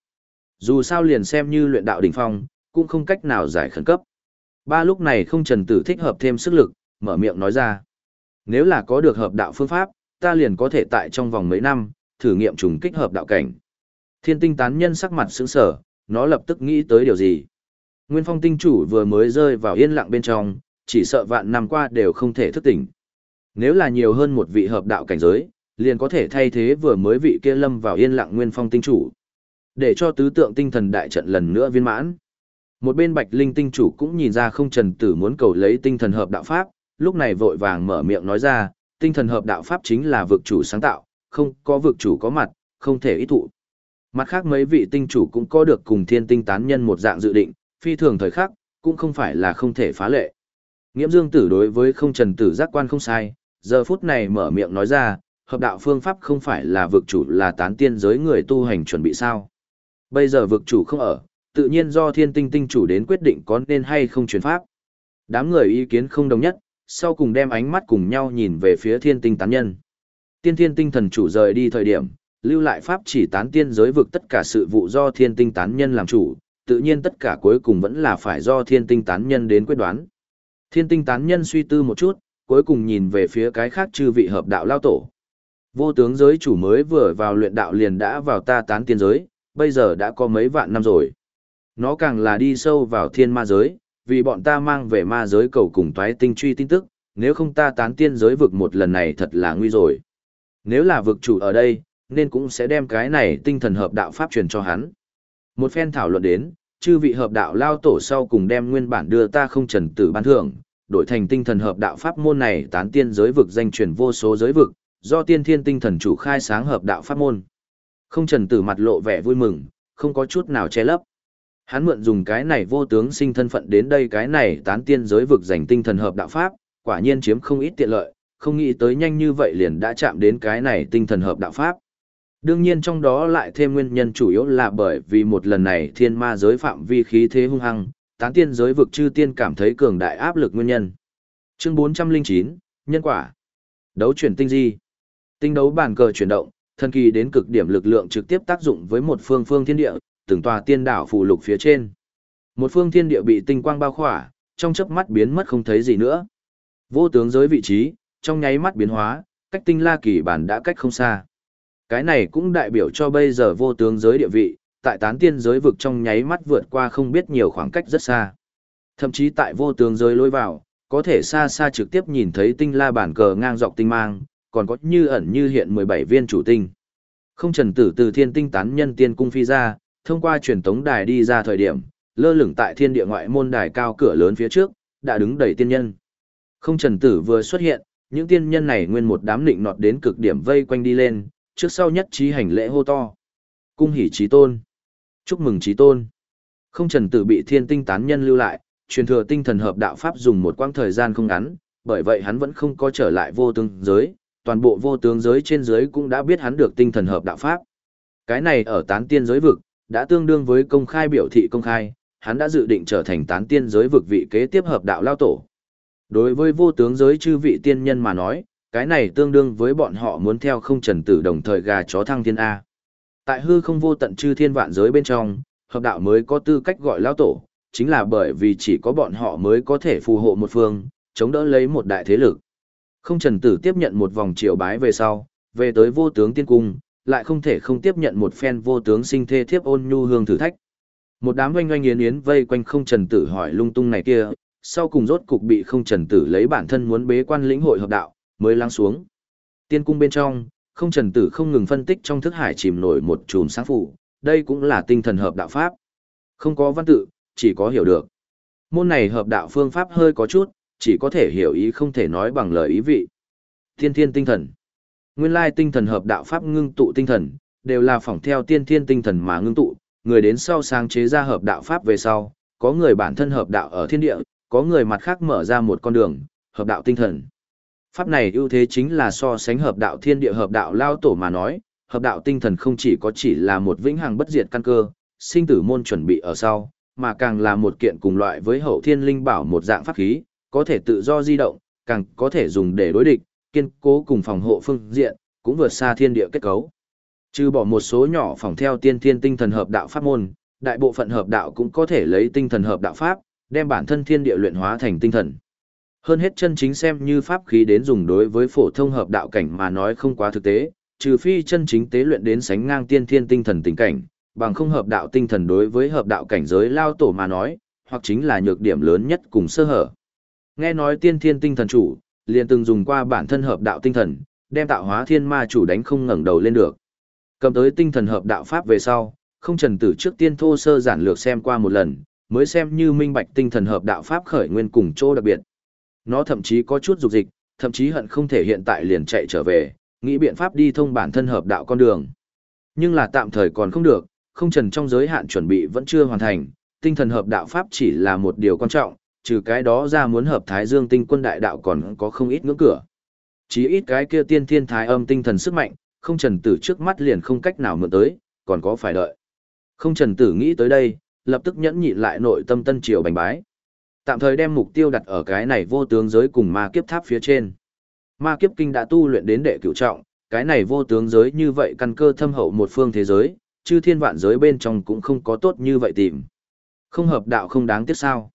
[SPEAKER 1] Dù sao liền xem như luyện đạo đỉnh phong, cũng không cách nào giải khẩn cấp. Ba lúc này không trần tử thích hợp thêm sức lực, mở miệng nói ra. Nếu là có được hợp đạo phương pháp, ta liền có thể tại trong vòng mấy năm, thử nghiệm trùng kích hợp đạo cảnh. Thiên tinh tán nhân sắc mặt sững sở, nó lập tức nghĩ tới điều gì. Nguyên phong tinh chủ vừa mới rơi vào yên lặng bên trong, chỉ sợ vạn năm qua đều không thể thức tỉnh. Nếu là nhiều hơn một vị hợp đạo cảnh giới, liền có thể thay thế vừa mới vị kia lâm vào yên lặng nguyên phong tinh chủ. Để cho tứ tượng tinh thần đại trận lần nữa viên mãn. Một bên bạch linh tinh chủ cũng nhìn ra không trần tử muốn cầu lấy tinh thần hợp đạo pháp, lúc này vội vàng mở miệng nói ra, tinh thần hợp đạo pháp chính là vực chủ sáng tạo, không có vực chủ có mặt, không thể ý thụ. Mặt khác mấy vị tinh chủ cũng có được cùng thiên tinh tán nhân một dạng dự định, phi thường thời khắc, cũng không phải là không thể phá lệ. Nghiễm Dương Tử đối với không trần tử giác quan không sai, giờ phút này mở miệng nói ra, hợp đạo phương pháp không phải là vực chủ là tán tiên giới người tu hành chuẩn bị sao. Bây giờ vực chủ không ở, tự nhiên do thiên tinh tinh chủ đến quyết định có nên hay không truyền pháp. Đám người ý kiến không đồng nhất, sau cùng đem ánh mắt cùng nhau nhìn về phía thiên tinh tán nhân. Tiên thiên tinh thần chủ rời đi thời điểm, lưu lại pháp chỉ tán tiên giới vực tất cả sự vụ do thiên tinh tán nhân làm chủ, tự nhiên tất cả cuối cùng vẫn là phải do thiên tinh tán nhân đến quyết đoán. Thiên tinh tán nhân suy tư một chút, cuối cùng nhìn về phía cái khác chư vị hợp đạo lao tổ. Vô tướng giới chủ mới vừa vào luyện đạo liền đã vào ta tán tiên giới, bây giờ đã có mấy vạn năm rồi. Nó càng là đi sâu vào thiên ma giới, vì bọn ta mang về ma giới cầu cùng toái tinh truy tin tức, nếu không ta tán tiên giới vực một lần này thật là nguy rồi. Nếu là vực chủ ở đây, nên cũng sẽ đem cái này tinh thần hợp đạo pháp truyền cho hắn. Một phen thảo luận đến, chư vị hợp đạo lao tổ sau cùng đem nguyên bản đưa ta không trần tử ban thưởng, đổi thành tinh thần hợp đạo pháp môn này tán tiên giới vực danh truyền vô số giới vực, do tiên thiên tinh thần chủ khai sáng hợp đạo pháp môn. Không trần tử mặt lộ vẻ vui mừng, không có chút nào che lấp. Hắn mượn dùng cái này vô tướng sinh thân phận đến đây cái này tán tiên giới vực dành tinh thần hợp đạo pháp, quả nhiên chiếm không ít tiện lợi, không nghĩ tới nhanh như vậy liền đã chạm đến cái này tinh thần hợp đạo pháp. Đương nhiên trong đó lại thêm nguyên nhân chủ yếu là bởi vì một lần này thiên ma giới phạm vi khí thế hung hăng, tán tiên giới vực chư tiên cảm thấy cường đại áp lực nguyên nhân. Chương 409, Nhân quả. Đấu chuyển tinh di. Tinh đấu bản cờ chuyển động, thần kỳ đến cực điểm lực lượng trực tiếp tác dụng với một phương phương thiên địa, từng tòa tiên đảo phụ lục phía trên. Một phương thiên địa bị tinh quang bao khỏa, trong chớp mắt biến mất không thấy gì nữa. Vô tướng giới vị trí, trong nháy mắt biến hóa, cách tinh la kỳ bản đã cách không xa. Cái này cũng đại biểu cho bây giờ vô tướng giới địa vị, tại tán tiên giới vực trong nháy mắt vượt qua không biết nhiều khoảng cách rất xa. Thậm chí tại vô tướng giới lối vào, có thể xa xa trực tiếp nhìn thấy tinh la bản cờ ngang dọc tinh mang, còn có như ẩn như hiện 17 viên chủ tinh. Không trần tử từ thiên tinh tán nhân tiên cung phi ra, thông qua truyền tống đài đi ra thời điểm, lơ lửng tại thiên địa ngoại môn đài cao cửa lớn phía trước, đã đứng đầy tiên nhân. Không trần tử vừa xuất hiện, những tiên nhân này nguyên một đám nịnh nọt đến cực điểm vây quanh đi lên, trước sau nhất trí hành lễ hô to. Cung hỷ trí tôn. Chúc mừng trí tôn. Không trần tử bị thiên tinh tán nhân lưu lại, truyền thừa tinh thần hợp đạo pháp dùng một quãng thời gian không ngắn, bởi vậy hắn vẫn không có trở lại vô tướng giới, toàn bộ vô tướng giới trên giới cũng đã biết hắn được tinh thần hợp đạo pháp. Cái này ở tán tiên giới vực, đã tương đương với công khai biểu thị công khai, hắn đã dự định trở thành tán tiên giới vực vị kế tiếp hợp đạo lao tổ. Đối với vô tướng giới chư vị tiên nhân mà nói, cái này tương đương với bọn họ muốn theo không trần tử đồng thời gà chó thăng thiên A. Tại hư không vô tận chư thiên vạn giới bên trong, hợp đạo mới có tư cách gọi lao tổ, chính là bởi vì chỉ có bọn họ mới có thể phù hộ một phương, chống đỡ lấy một đại thế lực. Không trần tử tiếp nhận một vòng triều bái về sau, về tới vô tướng tiên cung, lại không thể không tiếp nhận một phen vô tướng sinh thê thiếp ôn nhu hương thử thách. Một đám oanh oanh yến yến vây quanh không trần tử hỏi lung tung này kia, sau cùng rốt cục bị không trần tử lấy bản thân muốn bế quan lĩnh hội hợp đạo, mới lắng xuống. Tiên cung bên trong, không trần tử không ngừng phân tích trong thức hải chìm nổi một chùm sáng phủ, đây cũng là tinh thần hợp đạo pháp. Không có văn tự, chỉ có hiểu được. Môn này hợp đạo phương pháp hơi có chút, chỉ có thể hiểu ý không thể nói bằng lời ý vị. Thiên thiên tinh thần. Nguyên lai tinh thần hợp đạo pháp ngưng tụ tinh thần, đều là phỏng theo tiên thiên tinh thần mà ngưng tụ, người đến sau sáng chế ra hợp đạo pháp về sau, có người bản thân hợp đạo ở thiên địa, có người mặt khác mở ra một con đường, hợp đạo tinh thần. Pháp này ưu thế chính là so sánh hợp đạo thiên địa hợp đạo lao tổ mà nói, hợp đạo tinh thần không chỉ có chỉ là một vĩnh hằng bất diệt căn cơ, sinh tử môn chuẩn bị ở sau, mà càng là một kiện cùng loại với hậu thiên linh bảo một dạng pháp khí, có thể tự do di động, càng có thể dùng để đối địch, kiên cố cùng phòng hộ phương diện, cũng vượt xa thiên địa kết cấu. Trừ bỏ một số nhỏ phòng theo tiên thiên tinh thần hợp đạo pháp môn, đại bộ phận hợp đạo cũng có thể lấy tinh thần hợp đạo pháp, đem bản thân thiên địa luyện hóa thành tinh thần. Hơn hết chân chính xem như pháp khí đến dùng đối với phổ thông hợp đạo cảnh mà nói không quá thực tế, trừ phi chân chính tế luyện đến sánh ngang tiên thiên tinh thần tình cảnh, bằng không hợp đạo tinh thần đối với hợp đạo cảnh giới lao tổ mà nói, hoặc chính là nhược điểm lớn nhất cùng sơ hở. Nghe nói tiên thiên tinh thần chủ, liền từng dùng qua bản thân hợp đạo tinh thần, đem tạo hóa thiên ma chủ đánh không ngẩng đầu lên được. Cầm tới tinh thần hợp đạo pháp về sau, không trần tử trước tiên thô sơ giản lược xem qua một lần, mới xem như minh bạch tinh thần hợp đạo pháp khởi nguyên cùng chỗ đặc biệt. Nó thậm chí có chút dục dịch, thậm chí hận không thể hiện tại liền chạy trở về, nghĩ biện pháp đi thông bản thân hợp đạo con đường. Nhưng là tạm thời còn không được, không trần trong giới hạn chuẩn bị vẫn chưa hoàn thành, tinh thần hợp đạo pháp chỉ là một điều quan trọng, trừ cái đó ra muốn hợp Thái Dương tinh quân đại đạo còn có không ít ngưỡng cửa. Chỉ ít cái kia tiên thiên thái âm tinh thần sức mạnh, không trần tử trước mắt liền không cách nào mượn tới, còn có phải đợi. Không trần tử nghĩ tới đây, lập tức nhẫn nhịn lại nội tâm tân triều bành bái. Tạm thời đem mục tiêu đặt ở cái này vô tướng giới cùng ma kiếp tháp phía trên. Ma kiếp kinh đã tu luyện đến đệ cửu trọng, cái này vô tướng giới như vậy căn cơ thâm hậu một phương thế giới, chư thiên vạn giới bên trong cũng không có tốt như vậy tìm. Không hợp đạo không đáng tiếc sao.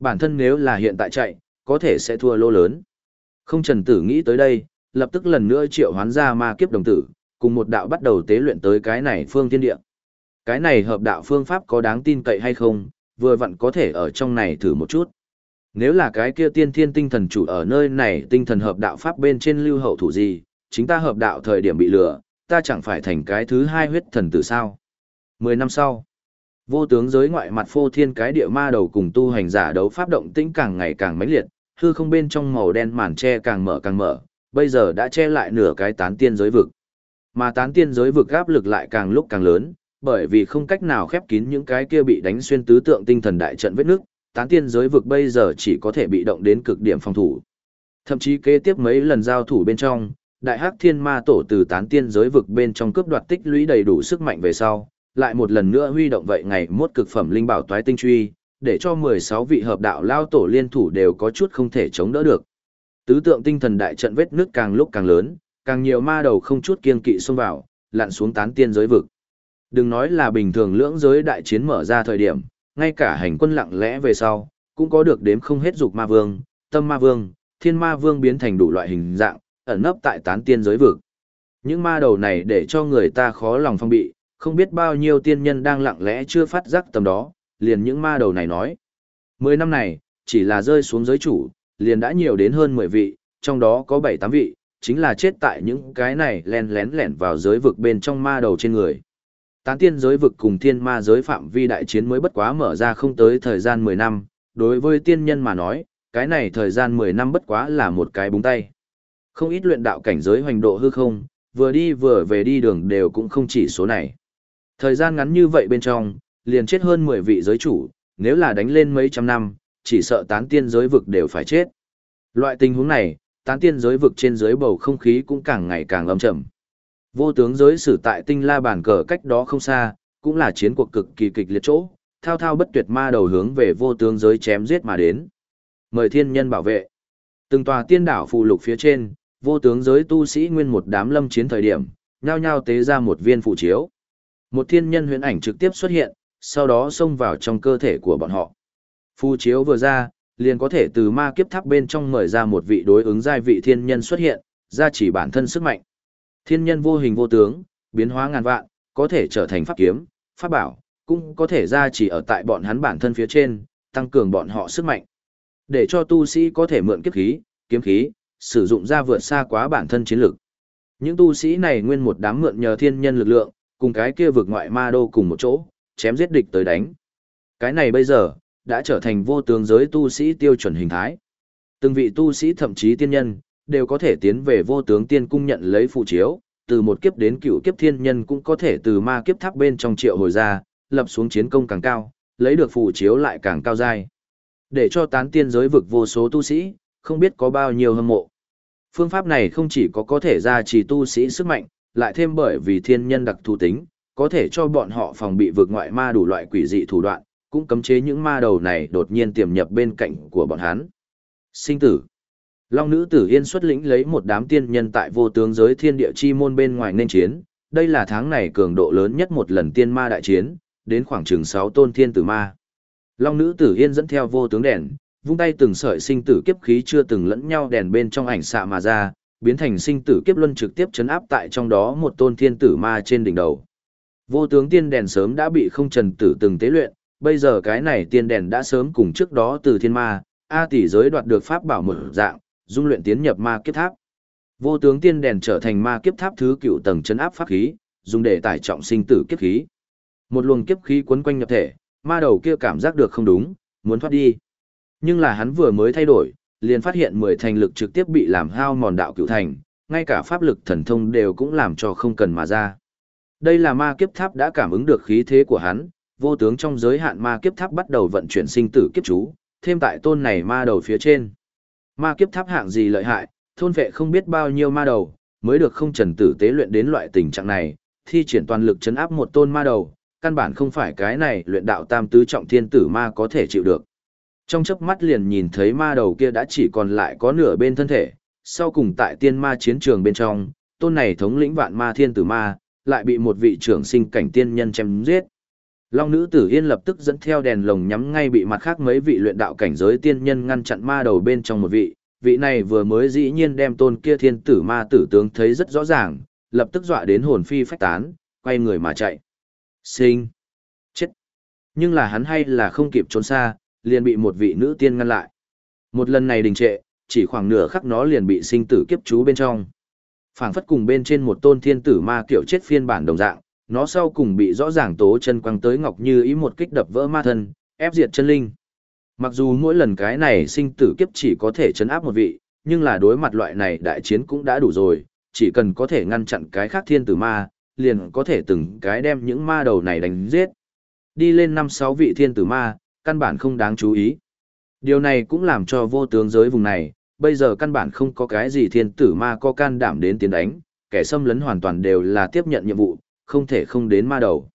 [SPEAKER 1] Bản thân nếu là hiện tại chạy, có thể sẽ thua lô lớn. Không trần tử nghĩ tới đây, lập tức lần nữa triệu hoán ra ma kiếp đồng tử, cùng một đạo bắt đầu tế luyện tới cái này phương thiên địa. Cái này hợp đạo phương pháp có đáng tin cậy hay không, vừa vặn có thể ở trong này thử một chút. Nếu là cái kia tiên thiên tinh thần chủ ở nơi này tinh thần hợp đạo pháp bên trên lưu hậu thủ gì, chính ta hợp đạo thời điểm bị lừa, ta chẳng phải thành cái thứ hai huyết thần tử sao. Mười năm sau, vô tướng giới ngoại mặt phô thiên cái địa ma đầu cùng tu hành giả đấu pháp động tĩnh càng ngày càng mãnh liệt, hư không bên trong màu đen màn che càng mở càng mở, bây giờ đã che lại nửa cái tán tiên giới vực. Mà tán tiên giới vực áp lực lại càng lúc càng lớn, bởi vì không cách nào khép kín những cái kia bị đánh xuyên tứ tượng tinh thần đại trận vết nước, tán tiên giới vực bây giờ chỉ có thể bị động đến cực điểm phòng thủ. Thậm chí kế tiếp mấy lần giao thủ bên trong, đại hắc thiên ma tổ từ tán tiên giới vực bên trong cướp đoạt tích lũy đầy đủ sức mạnh về sau, lại một lần nữa huy động vậy ngày mốt cực phẩm linh bảo toái tinh truy, để cho 16 vị hợp đạo lao tổ liên thủ đều có chút không thể chống đỡ được. Tứ tượng tinh thần đại trận vết nước càng lúc càng lớn, càng nhiều ma đầu không chút kiên kỵ xông vào, lặn xuống tán tiên giới vực. Đừng nói là bình thường lưỡng giới đại chiến mở ra thời điểm, ngay cả hành quân lặng lẽ về sau, cũng có được đếm không hết dục ma vương, tâm ma vương, thiên ma vương biến thành đủ loại hình dạng, ẩn nấp tại tán tiên giới vực. Những ma đầu này để cho người ta khó lòng phong bị, không biết bao nhiêu tiên nhân đang lặng lẽ chưa phát giác tầm đó, liền những ma đầu này nói. Mười năm này, chỉ là rơi xuống giới chủ, liền đã nhiều đến hơn mười vị, trong đó có bảy tám vị, chính là chết tại những cái này len lén lẻn vào giới vực bên trong ma đầu trên người. Tán tiên giới vực cùng thiên ma giới phạm vi đại chiến mới bất quá mở ra không tới thời gian mười năm, đối với tiên nhân mà nói, cái này thời gian mười năm bất quá là một cái búng tay. Không ít luyện đạo cảnh giới hoành độ hư không, vừa đi vừa về đi đường đều cũng không chỉ số này. Thời gian ngắn như vậy bên trong, liền chết hơn 10 vị giới chủ, nếu là đánh lên mấy trăm năm, chỉ sợ tán tiên giới vực đều phải chết. Loại tình huống này, tán tiên giới vực trên dưới bầu không khí cũng càng ngày càng âm trầm. Vô tướng giới sử tại tinh la bàn cờ cách đó không xa, cũng là chiến cuộc cực kỳ kịch liệt chỗ, thao thao bất tuyệt ma đầu hướng về vô tướng giới chém giết mà đến. Mời thiên nhân bảo vệ. Từng tòa tiên đảo phụ lục phía trên, vô tướng giới tu sĩ nguyên một đám lâm chiến thời điểm, nhao nhao tế ra một viên phụ chiếu. Một thiên nhân huyễn ảnh trực tiếp xuất hiện, sau đó xông vào trong cơ thể của bọn họ. Phù chiếu vừa ra, liền có thể từ ma kiếp tháp bên trong mời ra một vị đối ứng giai vị thiên nhân xuất hiện, ra chỉ bản thân sức mạnh. Thiên nhân vô hình vô tướng, biến hóa ngàn vạn, có thể trở thành pháp kiếm, pháp bảo, cũng có thể ra chỉ ở tại bọn hắn bản thân phía trên, tăng cường bọn họ sức mạnh. Để cho tu sĩ có thể mượn kiếp khí, kiếm khí, sử dụng ra vượt xa quá bản thân chiến lực. Những tu sĩ này nguyên một đám mượn nhờ thiên nhân lực lượng, cùng cái kia vực ngoại ma đô cùng một chỗ, chém giết địch tới đánh. Cái này bây giờ, đã trở thành vô tướng giới tu sĩ tiêu chuẩn hình thái. Từng vị tu sĩ thậm chí tiên nhân, đều có thể tiến về vô tướng tiên cung nhận lấy phụ chiếu, từ một kiếp đến cựu kiếp thiên nhân cũng có thể từ ma kiếp tháp bên trong triệu hồi ra, lập xuống chiến công càng cao, lấy được phụ chiếu lại càng cao dai. Để cho tán tiên giới vực vô số tu sĩ, không biết có bao nhiêu hâm mộ. Phương pháp này không chỉ có có thể ra trì tu sĩ sức mạnh, lại thêm bởi vì thiên nhân đặc thù tính, có thể cho bọn họ phòng bị vượt ngoại ma đủ loại quỷ dị thủ đoạn, cũng cấm chế những ma đầu này đột nhiên tiềm nhập bên cạnh của bọn hắn. Sinh tử Long nữ tử yên xuất lĩnh lấy một đám tiên nhân tại vô tướng giới thiên địa chi môn bên ngoài nên chiến, đây là tháng này cường độ lớn nhất một lần tiên ma đại chiến, đến khoảng chừng 6 tôn thiên tử ma. Long nữ tử yên dẫn theo vô tướng đèn, vung tay từng sợi sinh tử kiếp khí chưa từng lẫn nhau đèn bên trong ảnh xạ mà ra, biến thành sinh tử kiếp luân trực tiếp chấn áp tại trong đó một tôn thiên tử ma trên đỉnh đầu. Vô tướng tiên đèn sớm đã bị không trần tử từng tế luyện, bây giờ cái này tiên đèn đã sớm cùng trước đó từ thiên ma, A tỷ giới đoạt được pháp bảo một dạng, dung luyện tiến nhập ma kiếp tháp. Vô tướng tiên đèn trở thành ma kiếp tháp thứ cựu tầng chấn áp pháp khí, dùng để tải trọng sinh tử kiếp khí. Một luồng kiếp khí quấn quanh nhập thể, ma đầu kia cảm giác được không đúng, muốn thoát đi. Nhưng là hắn vừa mới thay đổi, liền phát hiện mười thành lực trực tiếp bị làm hao mòn đạo cựu thành, ngay cả pháp lực thần thông đều cũng làm cho không cần mà ra. Đây là ma kiếp tháp đã cảm ứng được khí thế của hắn, vô tướng trong giới hạn ma kiếp tháp bắt đầu vận chuyển sinh tử kiếp chú, thêm tại tôn này ma đầu phía trên. Ma kiếp tháp hạng gì lợi hại, thôn vệ không biết bao nhiêu ma đầu, mới được không trần tử tế luyện đến loại tình trạng này, thi triển toàn lực chấn áp một tôn ma đầu, căn bản không phải cái này luyện đạo tam tứ trọng thiên tử ma có thể chịu được. Trong chớp mắt liền nhìn thấy ma đầu kia đã chỉ còn lại có nửa bên thân thể, sau cùng tại tiên ma chiến trường bên trong, tôn này thống lĩnh vạn ma thiên tử ma, lại bị một vị trưởng sinh cảnh tiên nhân chém giết. Long nữ tử yên lập tức dẫn theo đèn lồng nhắm ngay bị mặt khác mấy vị luyện đạo cảnh giới tiên nhân ngăn chặn ma đầu bên trong một vị, vị này vừa mới dĩ nhiên đem tôn kia thiên tử ma tử tướng thấy rất rõ ràng, lập tức dọa đến hồn phi phách tán, quay người mà chạy. Sinh! Chết! Nhưng là hắn hay là không kịp trốn xa, liền bị một vị nữ tiên ngăn lại. Một lần này đình trệ, chỉ khoảng nửa khắc nó liền bị sinh tử kiếp chú bên trong. phảng phất cùng bên trên một tôn thiên tử ma kiểu chết phiên bản đồng dạng, nó sau cùng bị rõ ràng tố chân quăng tới ngọc như ý một kích đập vỡ ma thân, ép diệt chân linh. Mặc dù mỗi lần cái này sinh tử kiếp chỉ có thể chấn áp một vị, nhưng là đối mặt loại này đại chiến cũng đã đủ rồi, chỉ cần có thể ngăn chặn cái khác thiên tử ma, liền có thể từng cái đem những ma đầu này đánh giết. Đi lên năm sáu vị thiên tử ma, căn bản không đáng chú ý. Điều này cũng làm cho vô tướng giới vùng này, bây giờ căn bản không có cái gì thiên tử ma có can đảm đến tiến đánh, kẻ xâm lấn hoàn toàn đều là tiếp nhận nhiệm vụ, không thể không đến ma đầu.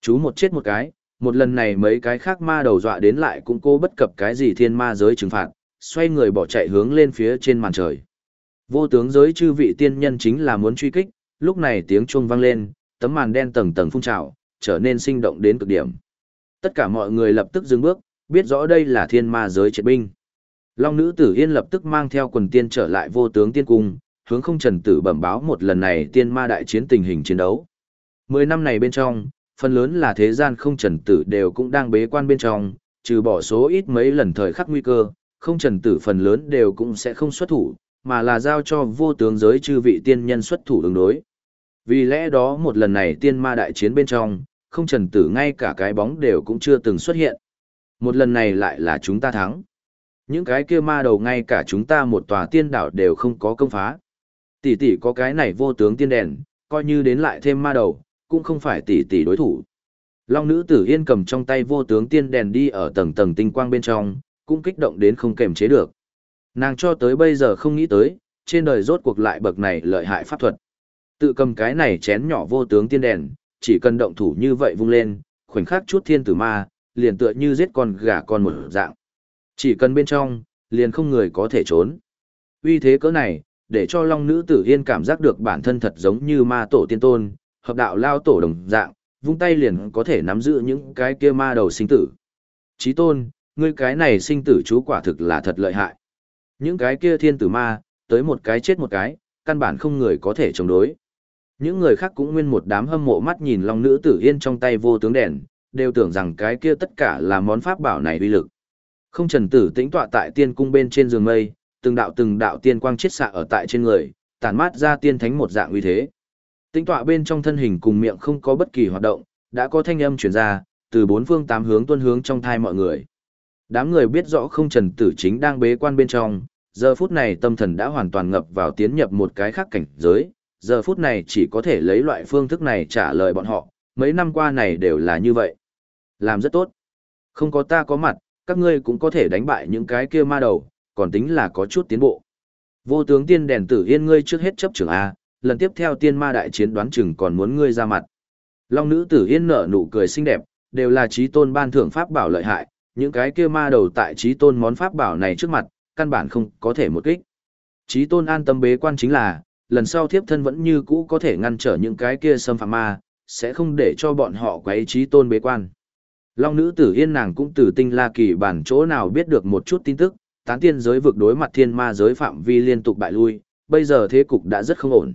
[SPEAKER 1] Chú một chết một cái, một lần này mấy cái khác ma đầu dọa đến lại cũng cô bất cập cái gì thiên ma giới trừng phạt, xoay người bỏ chạy hướng lên phía trên màn trời. Vô tướng giới chư vị tiên nhân chính là muốn truy kích, lúc này tiếng chuông vang lên, tấm màn đen tầng tầng phun trào, trở nên sinh động đến cực điểm. Tất cả mọi người lập tức dừng bước, biết rõ đây là thiên ma giới triệt binh. Long nữ tử yên lập tức mang theo quần tiên trở lại vô tướng tiên cung, hướng không trần tử bẩm báo một lần này tiên ma đại chiến tình hình chiến đấu. Mười năm này bên trong, phần lớn là thế gian không trần tử đều cũng đang bế quan bên trong, trừ bỏ số ít mấy lần thời khắc nguy cơ, không trần tử phần lớn đều cũng sẽ không xuất thủ, mà là giao cho vô tướng giới chư vị tiên nhân xuất thủ ứng đối. Vì lẽ đó một lần này tiên ma đại chiến bên trong, không trần tử ngay cả cái bóng đều cũng chưa từng xuất hiện. Một lần này lại là chúng ta thắng. Những cái kia ma đầu ngay cả chúng ta một tòa tiên đảo đều không có công phá. Tỷ tỷ có cái này vô tướng tiên đèn, coi như đến lại thêm ma đầu, cũng không phải tỷ tỷ đối thủ. Long nữ tử yên cầm trong tay vô tướng tiên đèn đi ở tầng tầng tinh quang bên trong, cũng kích động đến không kềm chế được. Nàng cho tới bây giờ không nghĩ tới, trên đời rốt cuộc lại bậc này lợi hại pháp thuật. Tự cầm cái này chén nhỏ vô tướng tiên đèn, chỉ cần động thủ như vậy vung lên, khoảnh khắc chút thiên tử ma, liền tựa như giết con gà con một dạng. Chỉ cần bên trong, liền không người có thể trốn. Uy thế cỡ này, để cho long nữ tử yên cảm giác được bản thân thật giống như ma tổ tiên tôn, hợp đạo lao tổ đồng dạng, vung tay liền có thể nắm giữ những cái kia ma đầu sinh tử. Chí tôn, ngươi cái này sinh tử chú quả thực là thật lợi hại. Những cái kia thiên tử ma, tới một cái chết một cái, căn bản không người có thể chống đối. Những người khác cũng nguyên một đám hâm mộ mắt nhìn long nữ tử yên trong tay vô tướng đèn, đều tưởng rằng cái kia tất cả là món pháp bảo này uy lực. Không trần tử tĩnh tọa tại tiên cung bên trên giường mây, từng đạo từng đạo tiên quang chiết xạ ở tại trên người, tản mát ra tiên thánh một dạng uy thế. Tĩnh tọa bên trong thân hình cùng miệng không có bất kỳ hoạt động, đã có thanh âm truyền ra, từ bốn phương tám hướng tuân hướng trong thai mọi người. Đám người biết rõ không trần tử chính đang bế quan bên trong, Giờ phút này tâm thần đã hoàn toàn ngập vào tiến nhập một cái khác cảnh giới, giờ phút này chỉ có thể lấy loại phương thức này trả lời bọn họ, mấy năm qua này đều là như vậy. Làm rất tốt. Không có ta có mặt, các ngươi cũng có thể đánh bại những cái kia ma đầu, còn tính là có chút tiến bộ. Vô tướng tiên đèn tử yên ngươi trước hết chấp trưởng A, lần tiếp theo tiên ma đại chiến đoán chừng còn muốn ngươi ra mặt. Long nữ tử yên nở nụ cười xinh đẹp, đều là trí tôn ban thưởng pháp bảo lợi hại, những cái kia ma đầu tại trí tôn món pháp bảo này trước mặt, căn bản không có thể một kích. Trí tôn an tâm bế quan chính là, lần sau thiếp thân vẫn như cũ có thể ngăn trở những cái kia xâm phạm ma, sẽ không để cho bọn họ quấy trí tôn bế quan. Long nữ tử yên nàng cũng từ tinh la kỳ bản chỗ nào biết được một chút tin tức, tán tiên giới vực đối mặt thiên ma giới phạm vi liên tục bại lui, bây giờ thế cục đã rất không ổn.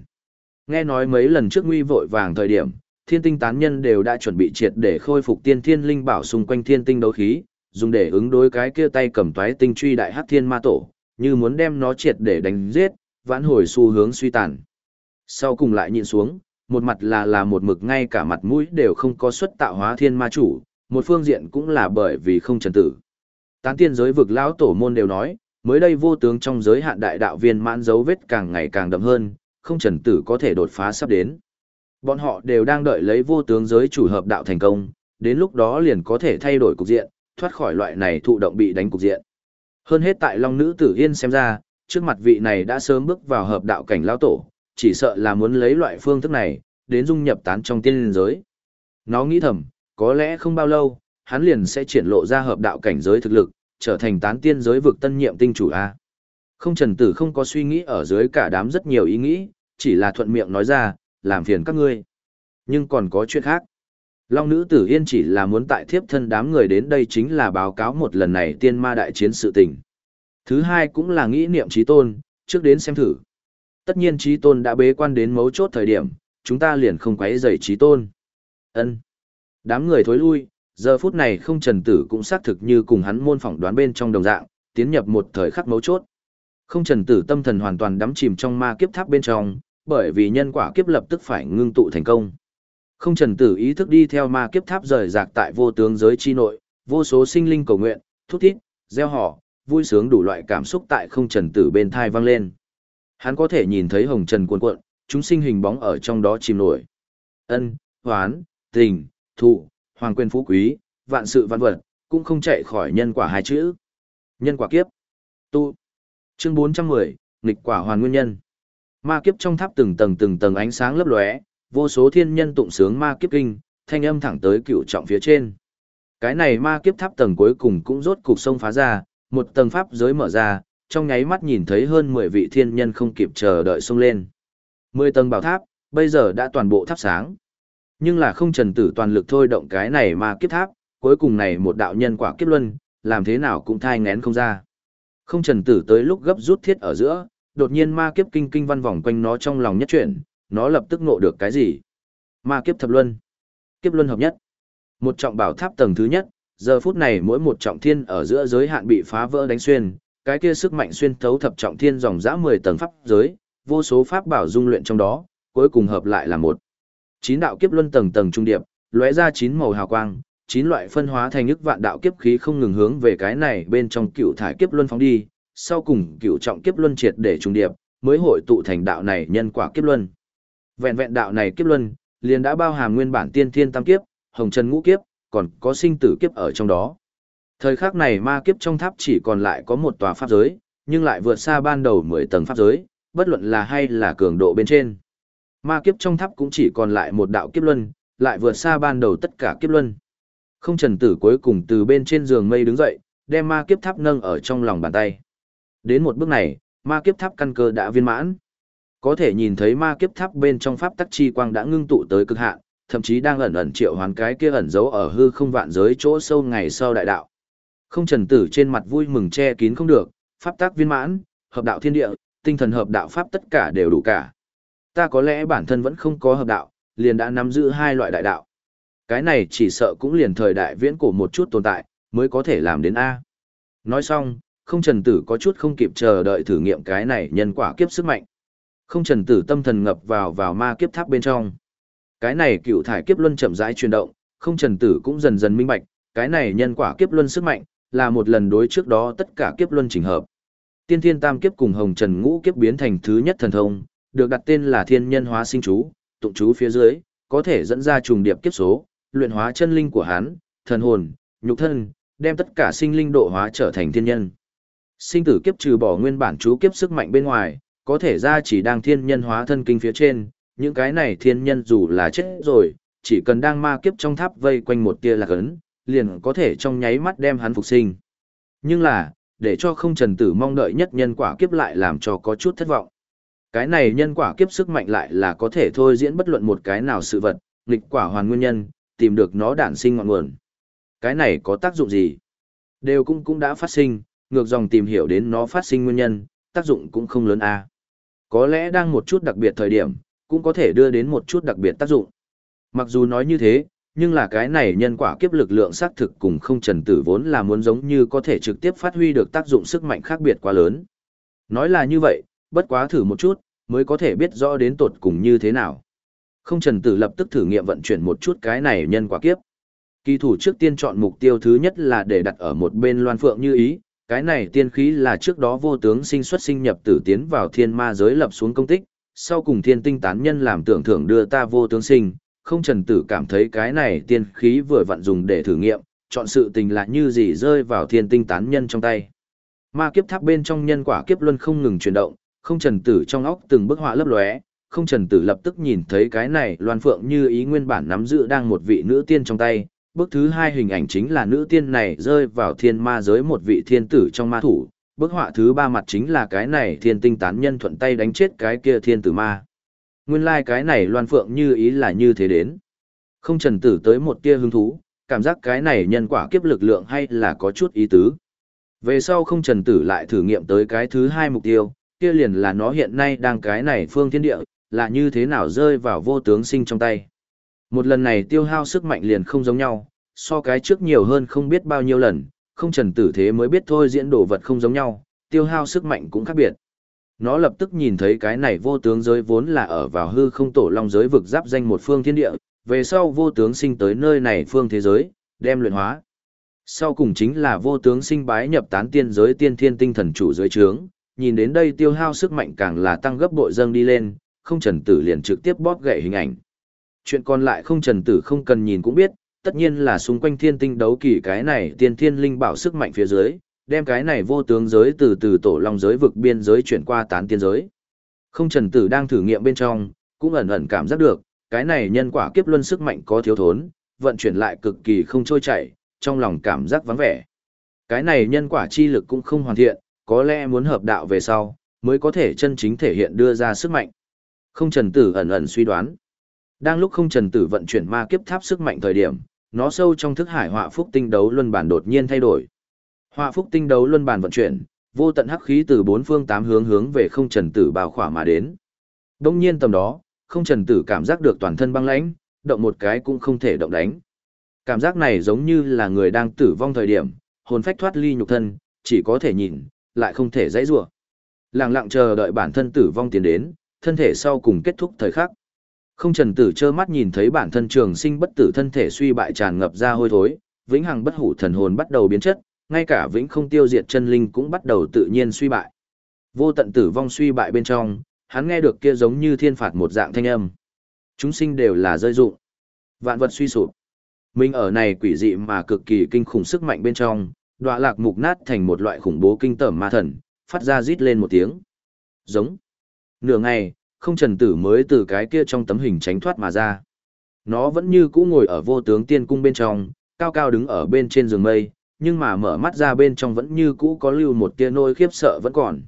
[SPEAKER 1] Nghe nói mấy lần trước nguy vội vàng thời điểm, thiên tinh tán nhân đều đã chuẩn bị triệt để khôi phục tiên thiên linh bảo xung quanh thiên tinh đấu khí, dùng để ứng đối cái kia tay cầm toái tinh truy đại hắc thiên ma tổ, như muốn đem nó triệt để đánh giết, vãn hồi xu hướng suy tàn. Sau cùng lại nhìn xuống, một mặt là là một mực ngay cả mặt mũi đều không có xuất tạo hóa thiên ma chủ, một phương diện cũng là bởi vì không trần tử. Tán tiên giới vực lão tổ môn đều nói, mới đây vô tướng trong giới hạn đại đạo viên mãn dấu vết càng ngày càng đậm hơn, không trần tử có thể đột phá sắp đến. Bọn họ đều đang đợi lấy vô tướng giới chủ hợp đạo thành công, đến lúc đó liền có thể thay đổi cục diện, thoát khỏi loại này thụ động bị đánh cục diện. Hơn hết tại Long Nữ Tử Yên xem ra, trước mặt vị này đã sớm bước vào hợp đạo cảnh lao tổ, chỉ sợ là muốn lấy loại phương thức này, đến dung nhập tán trong tiên linh giới. Nó nghĩ thầm, có lẽ không bao lâu, hắn liền sẽ triển lộ ra hợp đạo cảnh giới thực lực, trở thành tán tiên giới vực tân nhiệm tinh chủ A. Không trần tử không có suy nghĩ ở dưới cả đám rất nhiều ý nghĩ, chỉ là thuận miệng nói ra, làm phiền các ngươi. Nhưng còn có chuyện khác. Long nữ tử yên chỉ là muốn tại thiếp thân đám người đến đây chính là báo cáo một lần này tiên ma đại chiến sự tình. Thứ hai cũng là nghĩ niệm trí tôn, trước đến xem thử. Tất nhiên trí tôn đã bế quan đến mấu chốt thời điểm, chúng ta liền không quấy rầy trí tôn. ân Đám người thối lui, giờ phút này không trần tử cũng xác thực như cùng hắn môn phỏng đoán bên trong đồng dạng, tiến nhập một thời khắc mấu chốt. Không trần tử tâm thần hoàn toàn đắm chìm trong ma kiếp tháp bên trong, bởi vì nhân quả kiếp lập tức phải ngưng tụ thành công. Không trần tử ý thức đi theo ma kiếp tháp rời rạc tại vô tướng giới chi nội, vô số sinh linh cầu nguyện, thúc thiết, gieo họ, vui sướng đủ loại cảm xúc tại không trần tử bên thai vang lên. Hắn có thể nhìn thấy hồng trần cuộn cuộn, chúng sinh hình bóng ở trong đó chìm nổi. Ân, hoán, tình, thụ, hoàng quyền phú quý, vạn sự văn vật, cũng không chạy khỏi nhân quả hai chữ. Nhân quả kiếp. Tu. Chương 410, nghịch quả hoàn nguyên nhân. Ma kiếp trong tháp từng tầng từng tầng ánh sáng lấp lóe, vô số thiên nhân tụng sướng ma kiếp kinh, thanh âm thẳng tới cựu trọng phía trên. Cái này ma kiếp tháp tầng cuối cùng cũng rốt cục sông phá ra, một tầng pháp giới mở ra, trong nháy mắt nhìn thấy hơn 10 vị thiên nhân không kịp chờ đợi xông lên. 10 tầng bảo tháp, bây giờ đã toàn bộ tháp sáng. Nhưng là không trần tử toàn lực thôi động cái này ma kiếp tháp, cuối cùng này một đạo nhân quả kiếp luân, làm thế nào cũng thai ngén không ra. Không trần tử tới lúc gấp rút thiết ở giữa, đột nhiên ma kiếp kinh kinh văn vòng quanh nó trong lòng nhất chuyển, nó lập tức ngộ được cái gì? Ma kiếp thập luân. Kiếp luân hợp nhất. Một trọng bảo tháp tầng thứ nhất, giờ phút này mỗi một trọng thiên ở giữa giới hạn bị phá vỡ đánh xuyên, cái kia sức mạnh xuyên thấu thập trọng thiên dòng dã 10 tầng pháp giới, vô số pháp bảo dung luyện trong đó, cuối cùng hợp lại là một. Chín đạo kiếp luân tầng tầng trung điệp, lóe ra chín màu hào quang, chín loại phân hóa thành ức vạn đạo kiếp khí không ngừng hướng về cái này bên trong cựu thải kiếp luân phóng đi, sau cùng cựu trọng kiếp luân triệt để trùng điệp, mới hội tụ thành đạo này nhân quả kiếp luân. Vẹn vẹn đạo này kiếp luân, liền đã bao hàm nguyên bản tiên thiên tam kiếp, hồng trần ngũ kiếp, còn có sinh tử kiếp ở trong đó. Thời khắc này ma kiếp trong tháp chỉ còn lại có một tòa pháp giới, nhưng lại vượt xa ban đầu 10 tầng pháp giới, bất luận là hay là cường độ bên trên. Ma kiếp trong tháp cũng chỉ còn lại một đạo kiếp luân, lại vượt xa ban đầu tất cả kiếp luân. Không trần tử cuối cùng từ bên trên giường mây đứng dậy, đem ma kiếp tháp nâng ở trong lòng bàn tay. Đến một bước này, ma kiếp tháp căn cơ đã viên mãn. Có thể nhìn thấy ma kiếp tháp bên trong pháp tắc chi quang đã ngưng tụ tới cực hạn, thậm chí đang ẩn ẩn triệu hoán cái kia ẩn giấu ở hư không vạn giới chỗ sâu ngày sau đại đạo. Không trần tử trên mặt vui mừng che kín không được, pháp tắc viên mãn, hợp đạo thiên địa, tinh thần hợp đạo pháp tất cả đều đủ cả. Ta có lẽ bản thân vẫn không có hợp đạo, liền đã nắm giữ hai loại đại đạo. Cái này chỉ sợ cũng liền thời đại viễn cổ một chút tồn tại, mới có thể làm đến A. Nói xong, không trần tử có chút không kịp chờ đợi thử nghiệm cái này nhân quả kiếp sức mạnh. Không trần tử tâm thần ngập vào vào ma kiếp tháp bên trong. Cái này cựu thải kiếp luân chậm rãi chuyển động, không trần tử cũng dần dần minh bạch, cái này nhân quả kiếp luân sức mạnh, là một lần đối trước đó tất cả kiếp luân chỉnh hợp. tiên thiên tam kiếp cùng hồng trần ngũ kiếp biến thành thứ nhất thần thông, được đặt tên là thiên nhân hóa sinh chú, tụng chú phía dưới, có thể dẫn ra trùng điệp kiếp số, luyện hóa chân linh của hắn, thần hồn, nhục thân, đem tất cả sinh linh độ hóa trở thành thiên nhân. Sinh tử kiếp trừ bỏ nguyên bản chú kiếp sức mạnh bên ngoài, có thể ra chỉ đang thiên nhân hóa thân kinh phía trên, những cái này thiên nhân dù là chết rồi, chỉ cần đang ma kiếp trong tháp vây quanh một tia lạc ấn, liền có thể trong nháy mắt đem hắn phục sinh. Nhưng là, để cho không trần tử mong đợi nhất nhân quả kiếp lại làm cho có chút thất vọng. Cái này nhân quả kiếp sức mạnh lại là có thể thôi diễn bất luận một cái nào sự vật, nghịch quả hoàn nguyên nhân, tìm được nó đản sinh ngọn nguồn. Cái này có tác dụng gì? Đều cũng cũng đã phát sinh, ngược dòng tìm hiểu đến nó phát sinh nguyên nhân, tác dụng cũng không lớn a. Có lẽ đang một chút đặc biệt thời điểm, cũng có thể đưa đến một chút đặc biệt tác dụng. Mặc dù nói như thế, nhưng là cái này nhân quả kiếp lực lượng xác thực cùng không trần tử vốn là muốn giống như có thể trực tiếp phát huy được tác dụng sức mạnh khác biệt quá lớn. Nói là như vậy, bất quá thử một chút, mới có thể biết rõ đến tột cùng như thế nào. Không trần tử lập tức thử nghiệm vận chuyển một chút cái này nhân quả kiếp. Kỳ thủ trước tiên chọn mục tiêu thứ nhất là để đặt ở một bên loan phượng như ý, cái này tiên khí là trước đó vô tướng sinh xuất sinh nhập tử tiến vào thiên ma giới lập xuống công tích, sau cùng thiên tinh tán nhân làm tưởng thưởng đưa ta vô tướng sinh, không trần tử cảm thấy cái này tiên khí vừa vặn dùng để thử nghiệm, chọn sự tình là như gì rơi vào thiên tinh tán nhân trong tay. Ma kiếp tháp bên trong nhân quả kiếp luân không ngừng chuyển động, không trần tử trong óc từng bức họa lấp lóe, không trần tử lập tức nhìn thấy cái này loan phượng như ý nguyên bản nắm giữ đang một vị nữ tiên trong tay. Bước thứ hai hình ảnh chính là nữ tiên này rơi vào thiên ma giới một vị thiên tử trong ma thủ. Bức họa thứ ba mặt chính là cái này thiên tinh tán nhân thuận tay đánh chết cái kia thiên tử ma. Nguyên lai cái này loan phượng như ý là như thế đến. Không trần tử tới một tia hứng thú, cảm giác cái này nhân quả kiếp lực lượng hay là có chút ý tứ. Về sau không trần tử lại thử nghiệm tới cái thứ hai mục tiêu, kia liền là nó hiện nay đang cái này phương thiên địa, là như thế nào rơi vào vô tướng sinh trong tay. Một lần này tiêu hao sức mạnh liền không giống nhau, so cái trước nhiều hơn không biết bao nhiêu lần, không trần tử thế mới biết thôi diễn đồ vật không giống nhau, tiêu hao sức mạnh cũng khác biệt. Nó lập tức nhìn thấy cái này vô tướng giới vốn là ở vào hư không tổ long giới vực giáp danh một phương thiên địa, về sau vô tướng sinh tới nơi này phương thế giới, đem luyện hóa. Sau cùng chính là vô tướng sinh bái nhập tán tiên giới tiên thiên tinh thần chủ giới trướng, nhìn đến đây tiêu hao sức mạnh càng là tăng gấp bội dâng đi lên, không trần tử liền trực tiếp bóp gậy hình ảnh. Chuyện còn lại không trần tử không cần nhìn cũng biết, tất nhiên là xung quanh thiên tinh đấu kỳ cái này tiên thiên linh bảo sức mạnh phía dưới, đem cái này vô tướng giới từ từ tổ long giới vực biên giới chuyển qua tán tiên giới. Không trần tử đang thử nghiệm bên trong, cũng ẩn ẩn cảm giác được, cái này nhân quả kiếp luân sức mạnh có thiếu thốn, vận chuyển lại cực kỳ không trôi chảy, trong lòng cảm giác vắng vẻ. Cái này nhân quả chi lực cũng không hoàn thiện, có lẽ muốn hợp đạo về sau, mới có thể chân chính thể hiện đưa ra sức mạnh. Không trần tử ẩn ẩn suy đoán. Đang lúc không trần tử vận chuyển ma kiếp tháp sức mạnh thời điểm, nó sâu trong thức hải họa phúc tinh đấu luân bản đột nhiên thay đổi. Họa phúc tinh đấu luân bản vận chuyển, vô tận hắc khí từ bốn phương tám hướng hướng về không trần tử bao khỏa mà đến. Đông nhiên tầm đó, không trần tử cảm giác được toàn thân băng lãnh, động một cái cũng không thể động đánh. Cảm giác này giống như là người đang tử vong thời điểm, hồn phách thoát ly nhục thân, chỉ có thể nhìn, lại không thể dãy rủa. Lặng lặng chờ đợi bản thân tử vong tiến đến, thân thể sau cùng kết thúc thời khắc. Không trần tử trơ mắt nhìn thấy bản thân trường sinh bất tử thân thể suy bại tràn ngập ra hôi thối, vĩnh hằng bất hủ thần hồn bắt đầu biến chất, ngay cả vĩnh không tiêu diệt chân linh cũng bắt đầu tự nhiên suy bại. Vô tận tử vong suy bại bên trong, hắn nghe được kia giống như thiên phạt một dạng thanh âm. Chúng sinh đều là rơi dụng. Vạn vật suy sụp. Mình ở này quỷ dị mà cực kỳ kinh khủng sức mạnh bên trong, đọa lạc mục nát thành một loại khủng bố kinh tởm ma thần, phát ra rít lên một tiếng. Giống. Nửa ngày, không trần tử mới từ cái kia trong tấm hình tránh thoát mà ra. Nó vẫn như cũ ngồi ở vô tướng tiên cung bên trong, cao cao đứng ở bên trên giường mây, nhưng mà mở mắt ra bên trong vẫn như cũ có lưu một tia nôi khiếp sợ vẫn còn.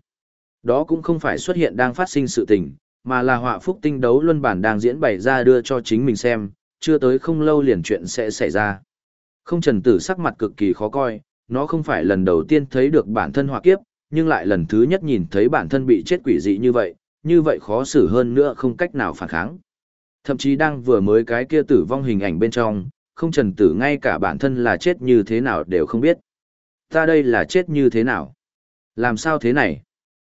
[SPEAKER 1] Đó cũng không phải xuất hiện đang phát sinh sự tình, mà là họa phúc tinh đấu luân bản đang diễn bày ra đưa cho chính mình xem, chưa tới không lâu liền chuyện sẽ xảy ra. Không trần tử sắc mặt cực kỳ khó coi, nó không phải lần đầu tiên thấy được bản thân họa kiếp, nhưng lại lần thứ nhất nhìn thấy bản thân bị chết quỷ dị như vậy, như vậy khó xử hơn nữa không cách nào phản kháng. Thậm chí đang vừa mới cái kia tử vong hình ảnh bên trong, không trần tử ngay cả bản thân là chết như thế nào đều không biết. Ta đây là chết như thế nào? Làm sao thế này?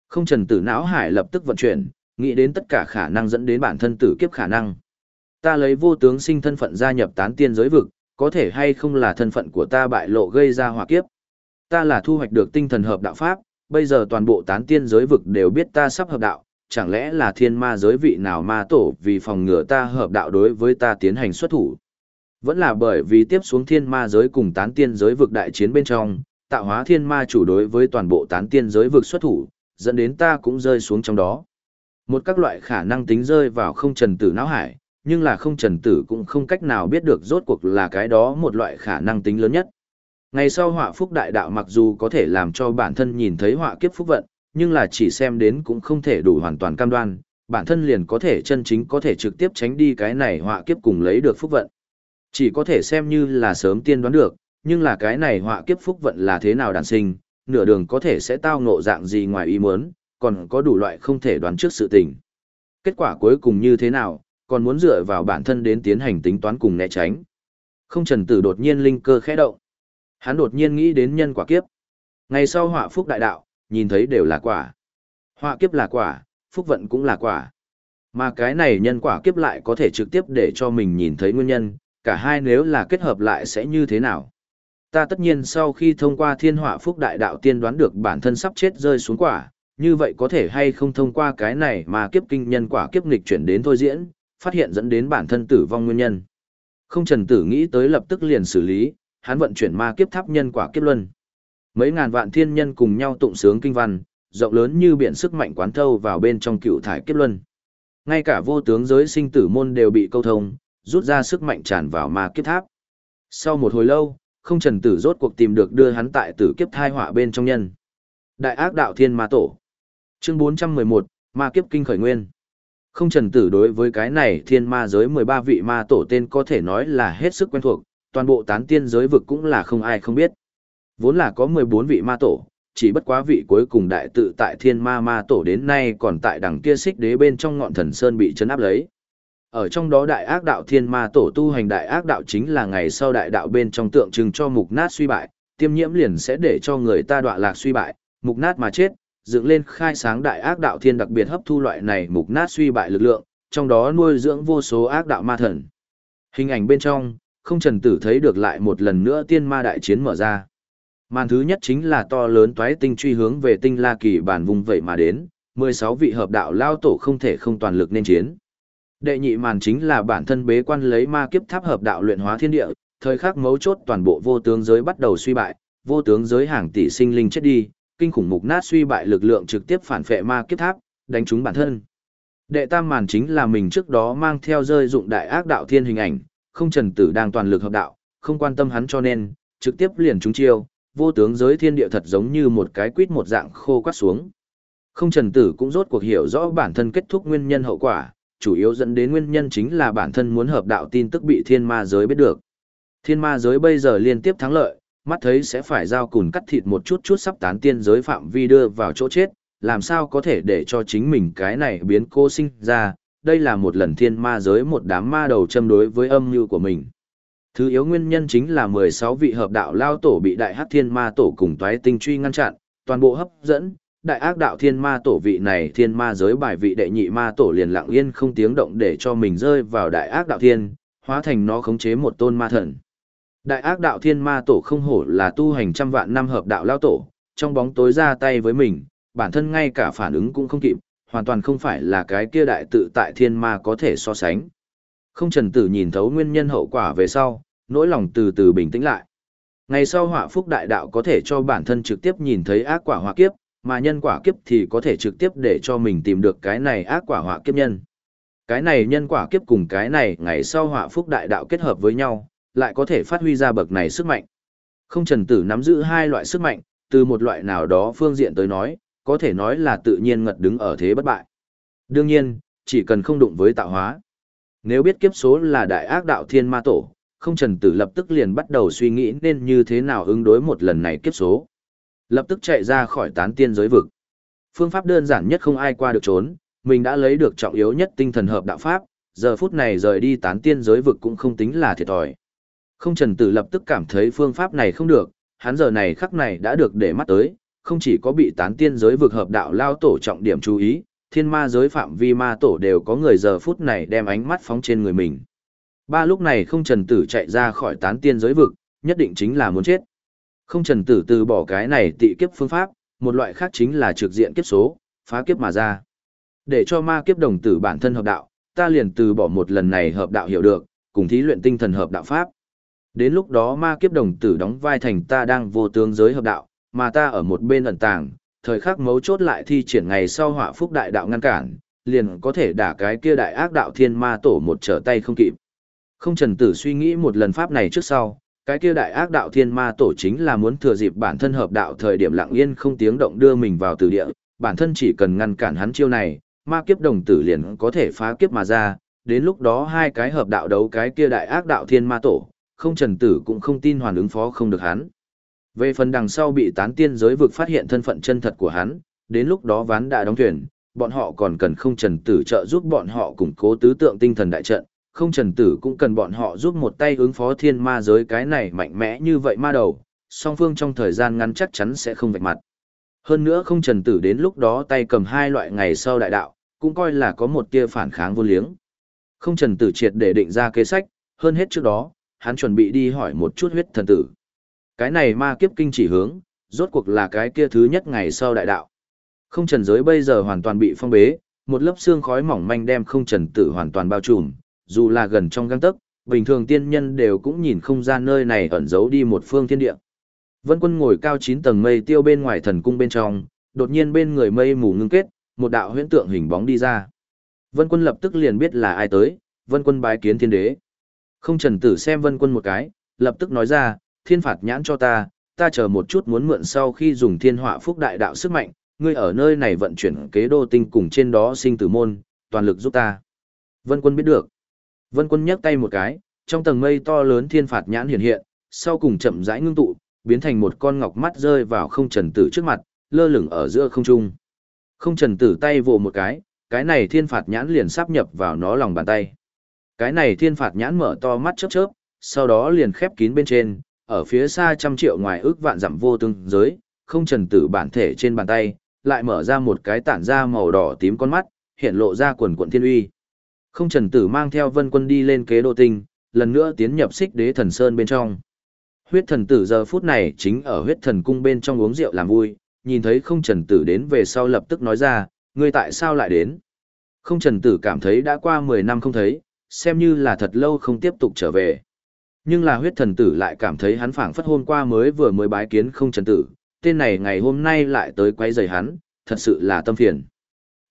[SPEAKER 1] Không trần tử não hải lập tức vận chuyển, nghĩ đến tất cả khả năng dẫn đến bản thân tử kiếp khả năng. Ta lấy vô tướng sinh thân phận gia nhập tán tiên giới vực, có thể hay không là thân phận của ta bại lộ gây ra hỏa kiếp. Ta là thu hoạch được tinh thần hợp đạo pháp, bây giờ toàn bộ tán tiên giới vực đều biết ta sắp hợp đạo, chẳng lẽ là thiên ma giới vị nào ma tổ vì phòng ngừa ta hợp đạo đối với ta tiến hành xuất thủ. Vẫn là bởi vì tiếp xuống thiên ma giới cùng tán tiên giới vực đại chiến bên trong, tạo hóa thiên ma chủ đối với toàn bộ tán tiên giới vực xuất thủ, dẫn đến ta cũng rơi xuống trong đó. Một các loại khả năng tính rơi vào không trần tử não hải, nhưng là không trần tử cũng không cách nào biết được rốt cuộc là cái đó một loại khả năng tính lớn nhất. Ngày sau họa phúc đại đạo mặc dù có thể làm cho bản thân nhìn thấy họa kiếp phúc vận, nhưng là chỉ xem đến cũng không thể đủ hoàn toàn cam đoan, bản thân liền có thể chân chính có thể trực tiếp tránh đi cái này họa kiếp cùng lấy được phúc vận. Chỉ có thể xem như là sớm tiên đoán được, nhưng là cái này họa kiếp phúc vận là thế nào đàn sinh, nửa đường có thể sẽ tao ngộ dạng gì ngoài ý muốn, còn có đủ loại không thể đoán trước sự tình. Kết quả cuối cùng như thế nào, còn muốn dựa vào bản thân đến tiến hành tính toán cùng né tránh. Không trần tử đột nhiên linh cơ khẽ động. Hắn đột nhiên nghĩ đến nhân quả kiếp. Ngày sau họa phúc đại đạo, nhìn thấy đều là quả. Họa kiếp là quả, phúc vận cũng là quả. Mà cái này nhân quả kiếp lại có thể trực tiếp để cho mình nhìn thấy nguyên nhân, cả hai nếu là kết hợp lại sẽ như thế nào. Ta tất nhiên sau khi thông qua thiên họa phúc đại đạo tiên đoán được bản thân sắp chết rơi xuống quả, như vậy có thể hay không thông qua cái này mà kiếp kinh nhân quả kiếp nghịch chuyển đến thôi diễn, phát hiện dẫn đến bản thân tử vong nguyên nhân. Không trần tử nghĩ tới lập tức liền xử lý, hắn vận chuyển ma kiếp tháp nhân quả kiếp luân. Mấy ngàn vạn thiên nhân cùng nhau tụng sướng kinh văn, rộng lớn như biển sức mạnh quán thâu vào bên trong cựu thải kiếp luân. Ngay cả vô tướng giới sinh tử môn đều bị câu thông, rút ra sức mạnh tràn vào ma kiếp tháp. Sau một hồi lâu, không trần tử rốt cuộc tìm được đưa hắn tại tử kiếp thai họa bên trong nhân. Đại ác đạo thiên ma tổ. Chương 411, ma kiếp kinh khởi nguyên. Không trần tử đối với cái này thiên ma giới 13 vị ma tổ tên có thể nói là hết sức quen thuộc, toàn bộ tán tiên giới vực cũng là không ai không biết. Vốn là có 14 vị ma tổ, chỉ bất quá vị cuối cùng đại tự tại thiên ma ma tổ đến nay còn tại đằng kia xích đế bên trong ngọn thần sơn bị chấn áp lấy. Ở trong đó đại ác đạo thiên ma tổ tu hành đại ác đạo chính là ngày sau đại đạo bên trong tượng trưng cho mục nát suy bại, tiêm nhiễm liền sẽ để cho người ta đọa lạc suy bại, mục nát mà chết, dựng lên khai sáng đại ác đạo thiên đặc biệt hấp thu loại này mục nát suy bại lực lượng, trong đó nuôi dưỡng vô số ác đạo ma thần. Hình ảnh bên trong, không trần tử thấy được lại một lần nữa tiên ma đại chiến mở ra. Màn thứ nhất chính là to lớn toái tinh truy hướng về tinh la kỳ bản vùng vậy mà đến, 16 vị hợp đạo lao tổ không thể không toàn lực nên chiến. Đệ nhị màn chính là bản thân bế quan lấy ma kiếp tháp hợp đạo luyện hóa thiên địa, thời khắc mấu chốt toàn bộ vô tướng giới bắt đầu suy bại, vô tướng giới hàng tỷ sinh linh chết đi, kinh khủng mục nát suy bại lực lượng trực tiếp phản phệ ma kiếp tháp, đánh trúng bản thân. Đệ tam màn chính là mình trước đó mang theo rơi dụng đại ác đạo thiên hình ảnh, không trần tử đang toàn lực hợp đạo, không quan tâm hắn cho nên, trực tiếp liền trúng chiêu, vô tướng giới thiên địa thật giống như một cái quýt một dạng khô quát xuống. Không trần tử cũng rốt cuộc hiểu rõ bản thân kết thúc nguyên nhân hậu quả, chủ yếu dẫn đến nguyên nhân chính là bản thân muốn hợp đạo tin tức bị thiên ma giới biết được. Thiên ma giới bây giờ liên tiếp thắng lợi, mắt thấy sẽ phải giao cùn cắt thịt một chút chút sắp tán tiên giới phạm vi đưa vào chỗ chết, làm sao có thể để cho chính mình cái này biến cô sinh ra, đây là một lần thiên ma giới một đám ma đầu châm đối với âm mưu của mình. Thứ yếu nguyên nhân chính là 16 vị hợp đạo lao tổ bị đại hắc thiên ma tổ cùng toái tinh truy ngăn chặn, toàn bộ hấp dẫn, đại ác đạo thiên ma tổ vị này thiên ma giới bài vị đệ nhị ma tổ liền lặng yên không tiếng động để cho mình rơi vào đại ác đạo thiên, hóa thành nó khống chế một tôn ma thần. Đại ác đạo thiên ma tổ không hổ là tu hành trăm vạn năm hợp đạo lao tổ, trong bóng tối ra tay với mình, bản thân ngay cả phản ứng cũng không kịp, hoàn toàn không phải là cái kia đại tự tại thiên ma có thể so sánh. Không trần tử nhìn thấu nguyên nhân hậu quả về sau, nỗi lòng từ từ bình tĩnh lại. Ngày sau họa phúc đại đạo có thể cho bản thân trực tiếp nhìn thấy ác quả họa kiếp, mà nhân quả kiếp thì có thể trực tiếp để cho mình tìm được cái này ác quả họa kiếp nhân. Cái này nhân quả kiếp cùng cái này ngày sau họa phúc đại đạo kết hợp với nhau, lại có thể phát huy ra bậc này sức mạnh. Không trần tử nắm giữ hai loại sức mạnh, từ một loại nào đó phương diện tới nói, có thể nói là tự nhiên ngật đứng ở thế bất bại. Đương nhiên, chỉ cần không đụng với tạo hóa. Nếu biết kiếp số là đại ác đạo thiên ma tổ, không trần tử lập tức liền bắt đầu suy nghĩ nên như thế nào ứng đối một lần này kiếp số. Lập tức chạy ra khỏi tán tiên giới vực. Phương pháp đơn giản nhất không ai qua được trốn, mình đã lấy được trọng yếu nhất tinh thần hợp đạo pháp, giờ phút này rời đi tán tiên giới vực cũng không tính là thiệt thòi. Không trần tử lập tức cảm thấy phương pháp này không được, hắn giờ này khắc này đã được để mắt tới, không chỉ có bị tán tiên giới vực hợp đạo lao tổ trọng điểm chú ý, thiên ma giới phạm vi ma tổ đều có người giờ phút này đem ánh mắt phóng trên người mình. Ba lúc này không trần tử chạy ra khỏi tán tiên giới vực, nhất định chính là muốn chết. Không trần tử từ bỏ cái này tị kiếp phương pháp, một loại khác chính là trực diện kiếp số, phá kiếp mà ra. Để cho ma kiếp đồng tử bản thân hợp đạo, ta liền từ bỏ một lần này hợp đạo hiểu được, cùng thí luyện tinh thần hợp đạo pháp. Đến lúc đó ma kiếp đồng tử đóng vai thành ta đang vô tướng giới hợp đạo, mà ta ở một bên ẩn tàng, thời khắc mấu chốt lại thi triển ngày sau họa phúc đại đạo ngăn cản, liền có thể đả cái kia đại ác đạo thiên ma tổ một trở tay không kịp. Không trần tử suy nghĩ một lần pháp này trước sau, cái kia đại ác đạo thiên ma tổ chính là muốn thừa dịp bản thân hợp đạo thời điểm lặng yên không tiếng động đưa mình vào từ địa, bản thân chỉ cần ngăn cản hắn chiêu này, ma kiếp đồng tử liền có thể phá kiếp mà ra, đến lúc đó hai cái hợp đạo đấu cái kia đại ác đạo thiên ma tổ, không trần tử cũng không tin hoàn ứng phó không được hắn. Về phần đằng sau bị tán tiên giới vực phát hiện thân phận chân thật của hắn, đến lúc đó ván đã đóng thuyền, bọn họ còn cần không trần tử trợ giúp bọn họ củng cố tứ tượng tinh thần đại trận, không trần tử cũng cần bọn họ giúp một tay ứng phó thiên ma giới cái này mạnh mẽ như vậy ma đầu, song phương trong thời gian ngắn chắc chắn sẽ không vạch mặt. Hơn nữa không trần tử đến lúc đó tay cầm hai loại ngày sau đại đạo, cũng coi là có một tia phản kháng vô liếng. Không trần tử triệt để định ra kế sách, hơn hết trước đó, hắn chuẩn bị đi hỏi một chút huyết thần tử. Cái này ma kiếp kinh chỉ hướng, rốt cuộc là cái kia thứ nhất ngày sau đại đạo. Không trần giới bây giờ hoàn toàn bị phong bế, một lớp xương khói mỏng manh đem không trần tử hoàn toàn bao trùm, dù là gần trong găng tấc, bình thường tiên nhân đều cũng nhìn không ra nơi này ẩn giấu đi một phương thiên địa. Vân Quân ngồi cao 9 tầng mây tiêu bên ngoài thần cung bên trong, đột nhiên bên người mây mù ngưng kết, một đạo huyễn tượng hình bóng đi ra. Vân Quân lập tức liền biết là ai tới, Vân Quân bái kiến thiên đế. Không trần tử xem Vân Quân một cái, lập tức nói ra, thiên phạt nhãn cho ta, ta chờ một chút muốn mượn sau khi dùng thiên họa phúc đại đạo sức mạnh, ngươi ở nơi này vận chuyển kế đô tinh cùng trên đó sinh tử môn, toàn lực giúp ta. Vân Quân biết được. Vân Quân nhấc tay một cái, trong tầng mây to lớn thiên phạt nhãn hiện hiện, sau cùng chậm rãi ngưng tụ, biến thành một con ngọc mắt rơi vào không trần tử trước mặt, lơ lửng ở giữa không trung. Không trần tử tay vồ một cái, cái này thiên phạt nhãn liền sắp nhập vào nó lòng bàn tay. Cái này thiên phạt nhãn mở to mắt chớp chớp, sau đó liền khép kín bên trên, ở phía xa trăm triệu ngoài ước vạn dặm vô tương giới, không trần tử bản thể trên bàn tay, lại mở ra một cái tản ra màu đỏ tím con mắt, hiện lộ ra quần quận thiên uy. Không trần tử mang theo vân quân đi lên kế đô tinh, lần nữa tiến nhập xích đế thần sơn bên trong. Huyết thần tử giờ phút này chính ở huyết thần cung bên trong uống rượu làm vui, nhìn thấy không trần tử đến về sau lập tức nói ra, ngươi tại sao lại đến? Không trần tử cảm thấy đã qua 10 năm không thấy, xem như là thật lâu không tiếp tục trở về. Nhưng là huyết thần tử lại cảm thấy hắn phảng phất hôm qua mới vừa mới bái kiến không trần tử, tên này ngày hôm nay lại tới quấy rầy hắn, thật sự là tâm phiền.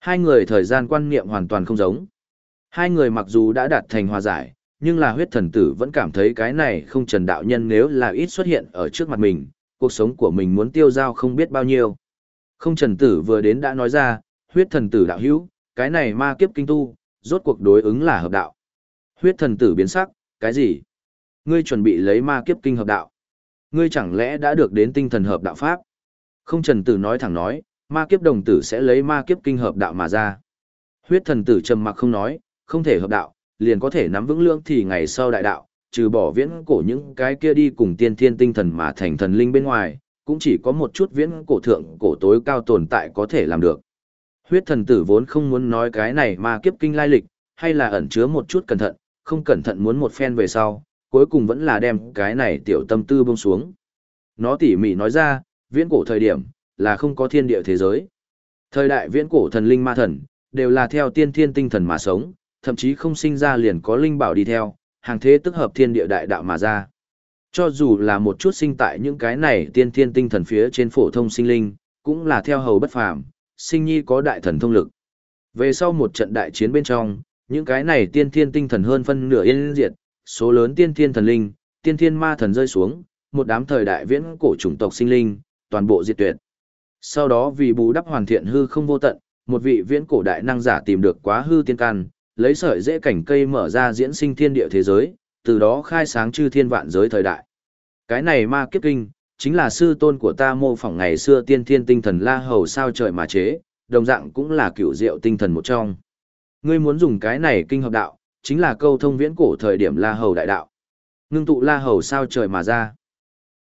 [SPEAKER 1] Hai người thời gian quan niệm hoàn toàn không giống. Hai người mặc dù đã đạt thành hòa giải, nhưng là huyết thần tử vẫn cảm thấy cái này không trần đạo nhân nếu là ít xuất hiện ở trước mặt mình, cuộc sống của mình muốn tiêu dao không biết bao nhiêu. Không trần tử vừa đến đã nói ra, huyết thần tử đạo hữu, cái này ma kiếp kinh tu, rốt cuộc đối ứng là hợp đạo. Huyết thần tử biến sắc, cái gì? Ngươi chuẩn bị lấy ma kiếp kinh hợp đạo. Ngươi chẳng lẽ đã được đến tinh thần hợp đạo pháp? Không trần tử nói thẳng nói, ma kiếp đồng tử sẽ lấy ma kiếp kinh hợp đạo mà ra. Huyết thần tử trầm mặc không nói, không thể hợp đạo, liền có thể nắm vững lương thì ngày sau đại đạo, trừ bỏ viễn cổ những cái kia đi cùng tiên thiên tinh thần mà thành thần linh bên ngoài, cũng chỉ có một chút viễn cổ thượng cổ tối cao tồn tại có thể làm được. Huyết thần tử vốn không muốn nói cái này mà kiếp kinh lai lịch, hay là ẩn chứa một chút cẩn thận, không cẩn thận muốn một phen về sau, cuối cùng vẫn là đem cái này tiểu tâm tư buông xuống. Nó tỉ mỉ nói ra, viễn cổ thời điểm, là không có thiên địa thế giới. Thời đại viễn cổ thần linh ma thần, đều là theo tiên thiên tinh thần mà sống, thậm chí không sinh ra liền có linh bảo đi theo, hàng thế tức hợp thiên địa đại đạo mà ra. Cho dù là một chút sinh tại những cái này tiên thiên tinh thần phía trên phổ thông sinh linh, cũng là theo hầu bất phàm, sinh nhi có đại thần thông lực. Về sau một trận đại chiến bên trong, những cái này tiên thiên tinh thần hơn phân nửa yên diệt, số lớn tiên thiên thần linh, tiên thiên ma thần rơi xuống, một đám thời đại viễn cổ chủng tộc sinh linh, toàn bộ diệt tuyệt. Sau đó vì bù đắp hoàn thiện hư không vô tận, một vị viễn cổ đại năng giả tìm được quá hư tiên căn lấy sợi dễ cảnh cây mở ra diễn sinh thiên địa thế giới, từ đó khai sáng chư thiên vạn giới thời đại. Cái này ma kiếp kinh, chính là sư tôn của ta mô phỏng ngày xưa tiên thiên tinh thần la hầu sao trời mà chế, đồng dạng cũng là cựu diệu tinh thần một trong. Ngươi muốn dùng cái này kinh hợp đạo, chính là câu thông viễn cổ thời điểm la hầu đại đạo. Ngưng tụ la hầu sao trời mà ra.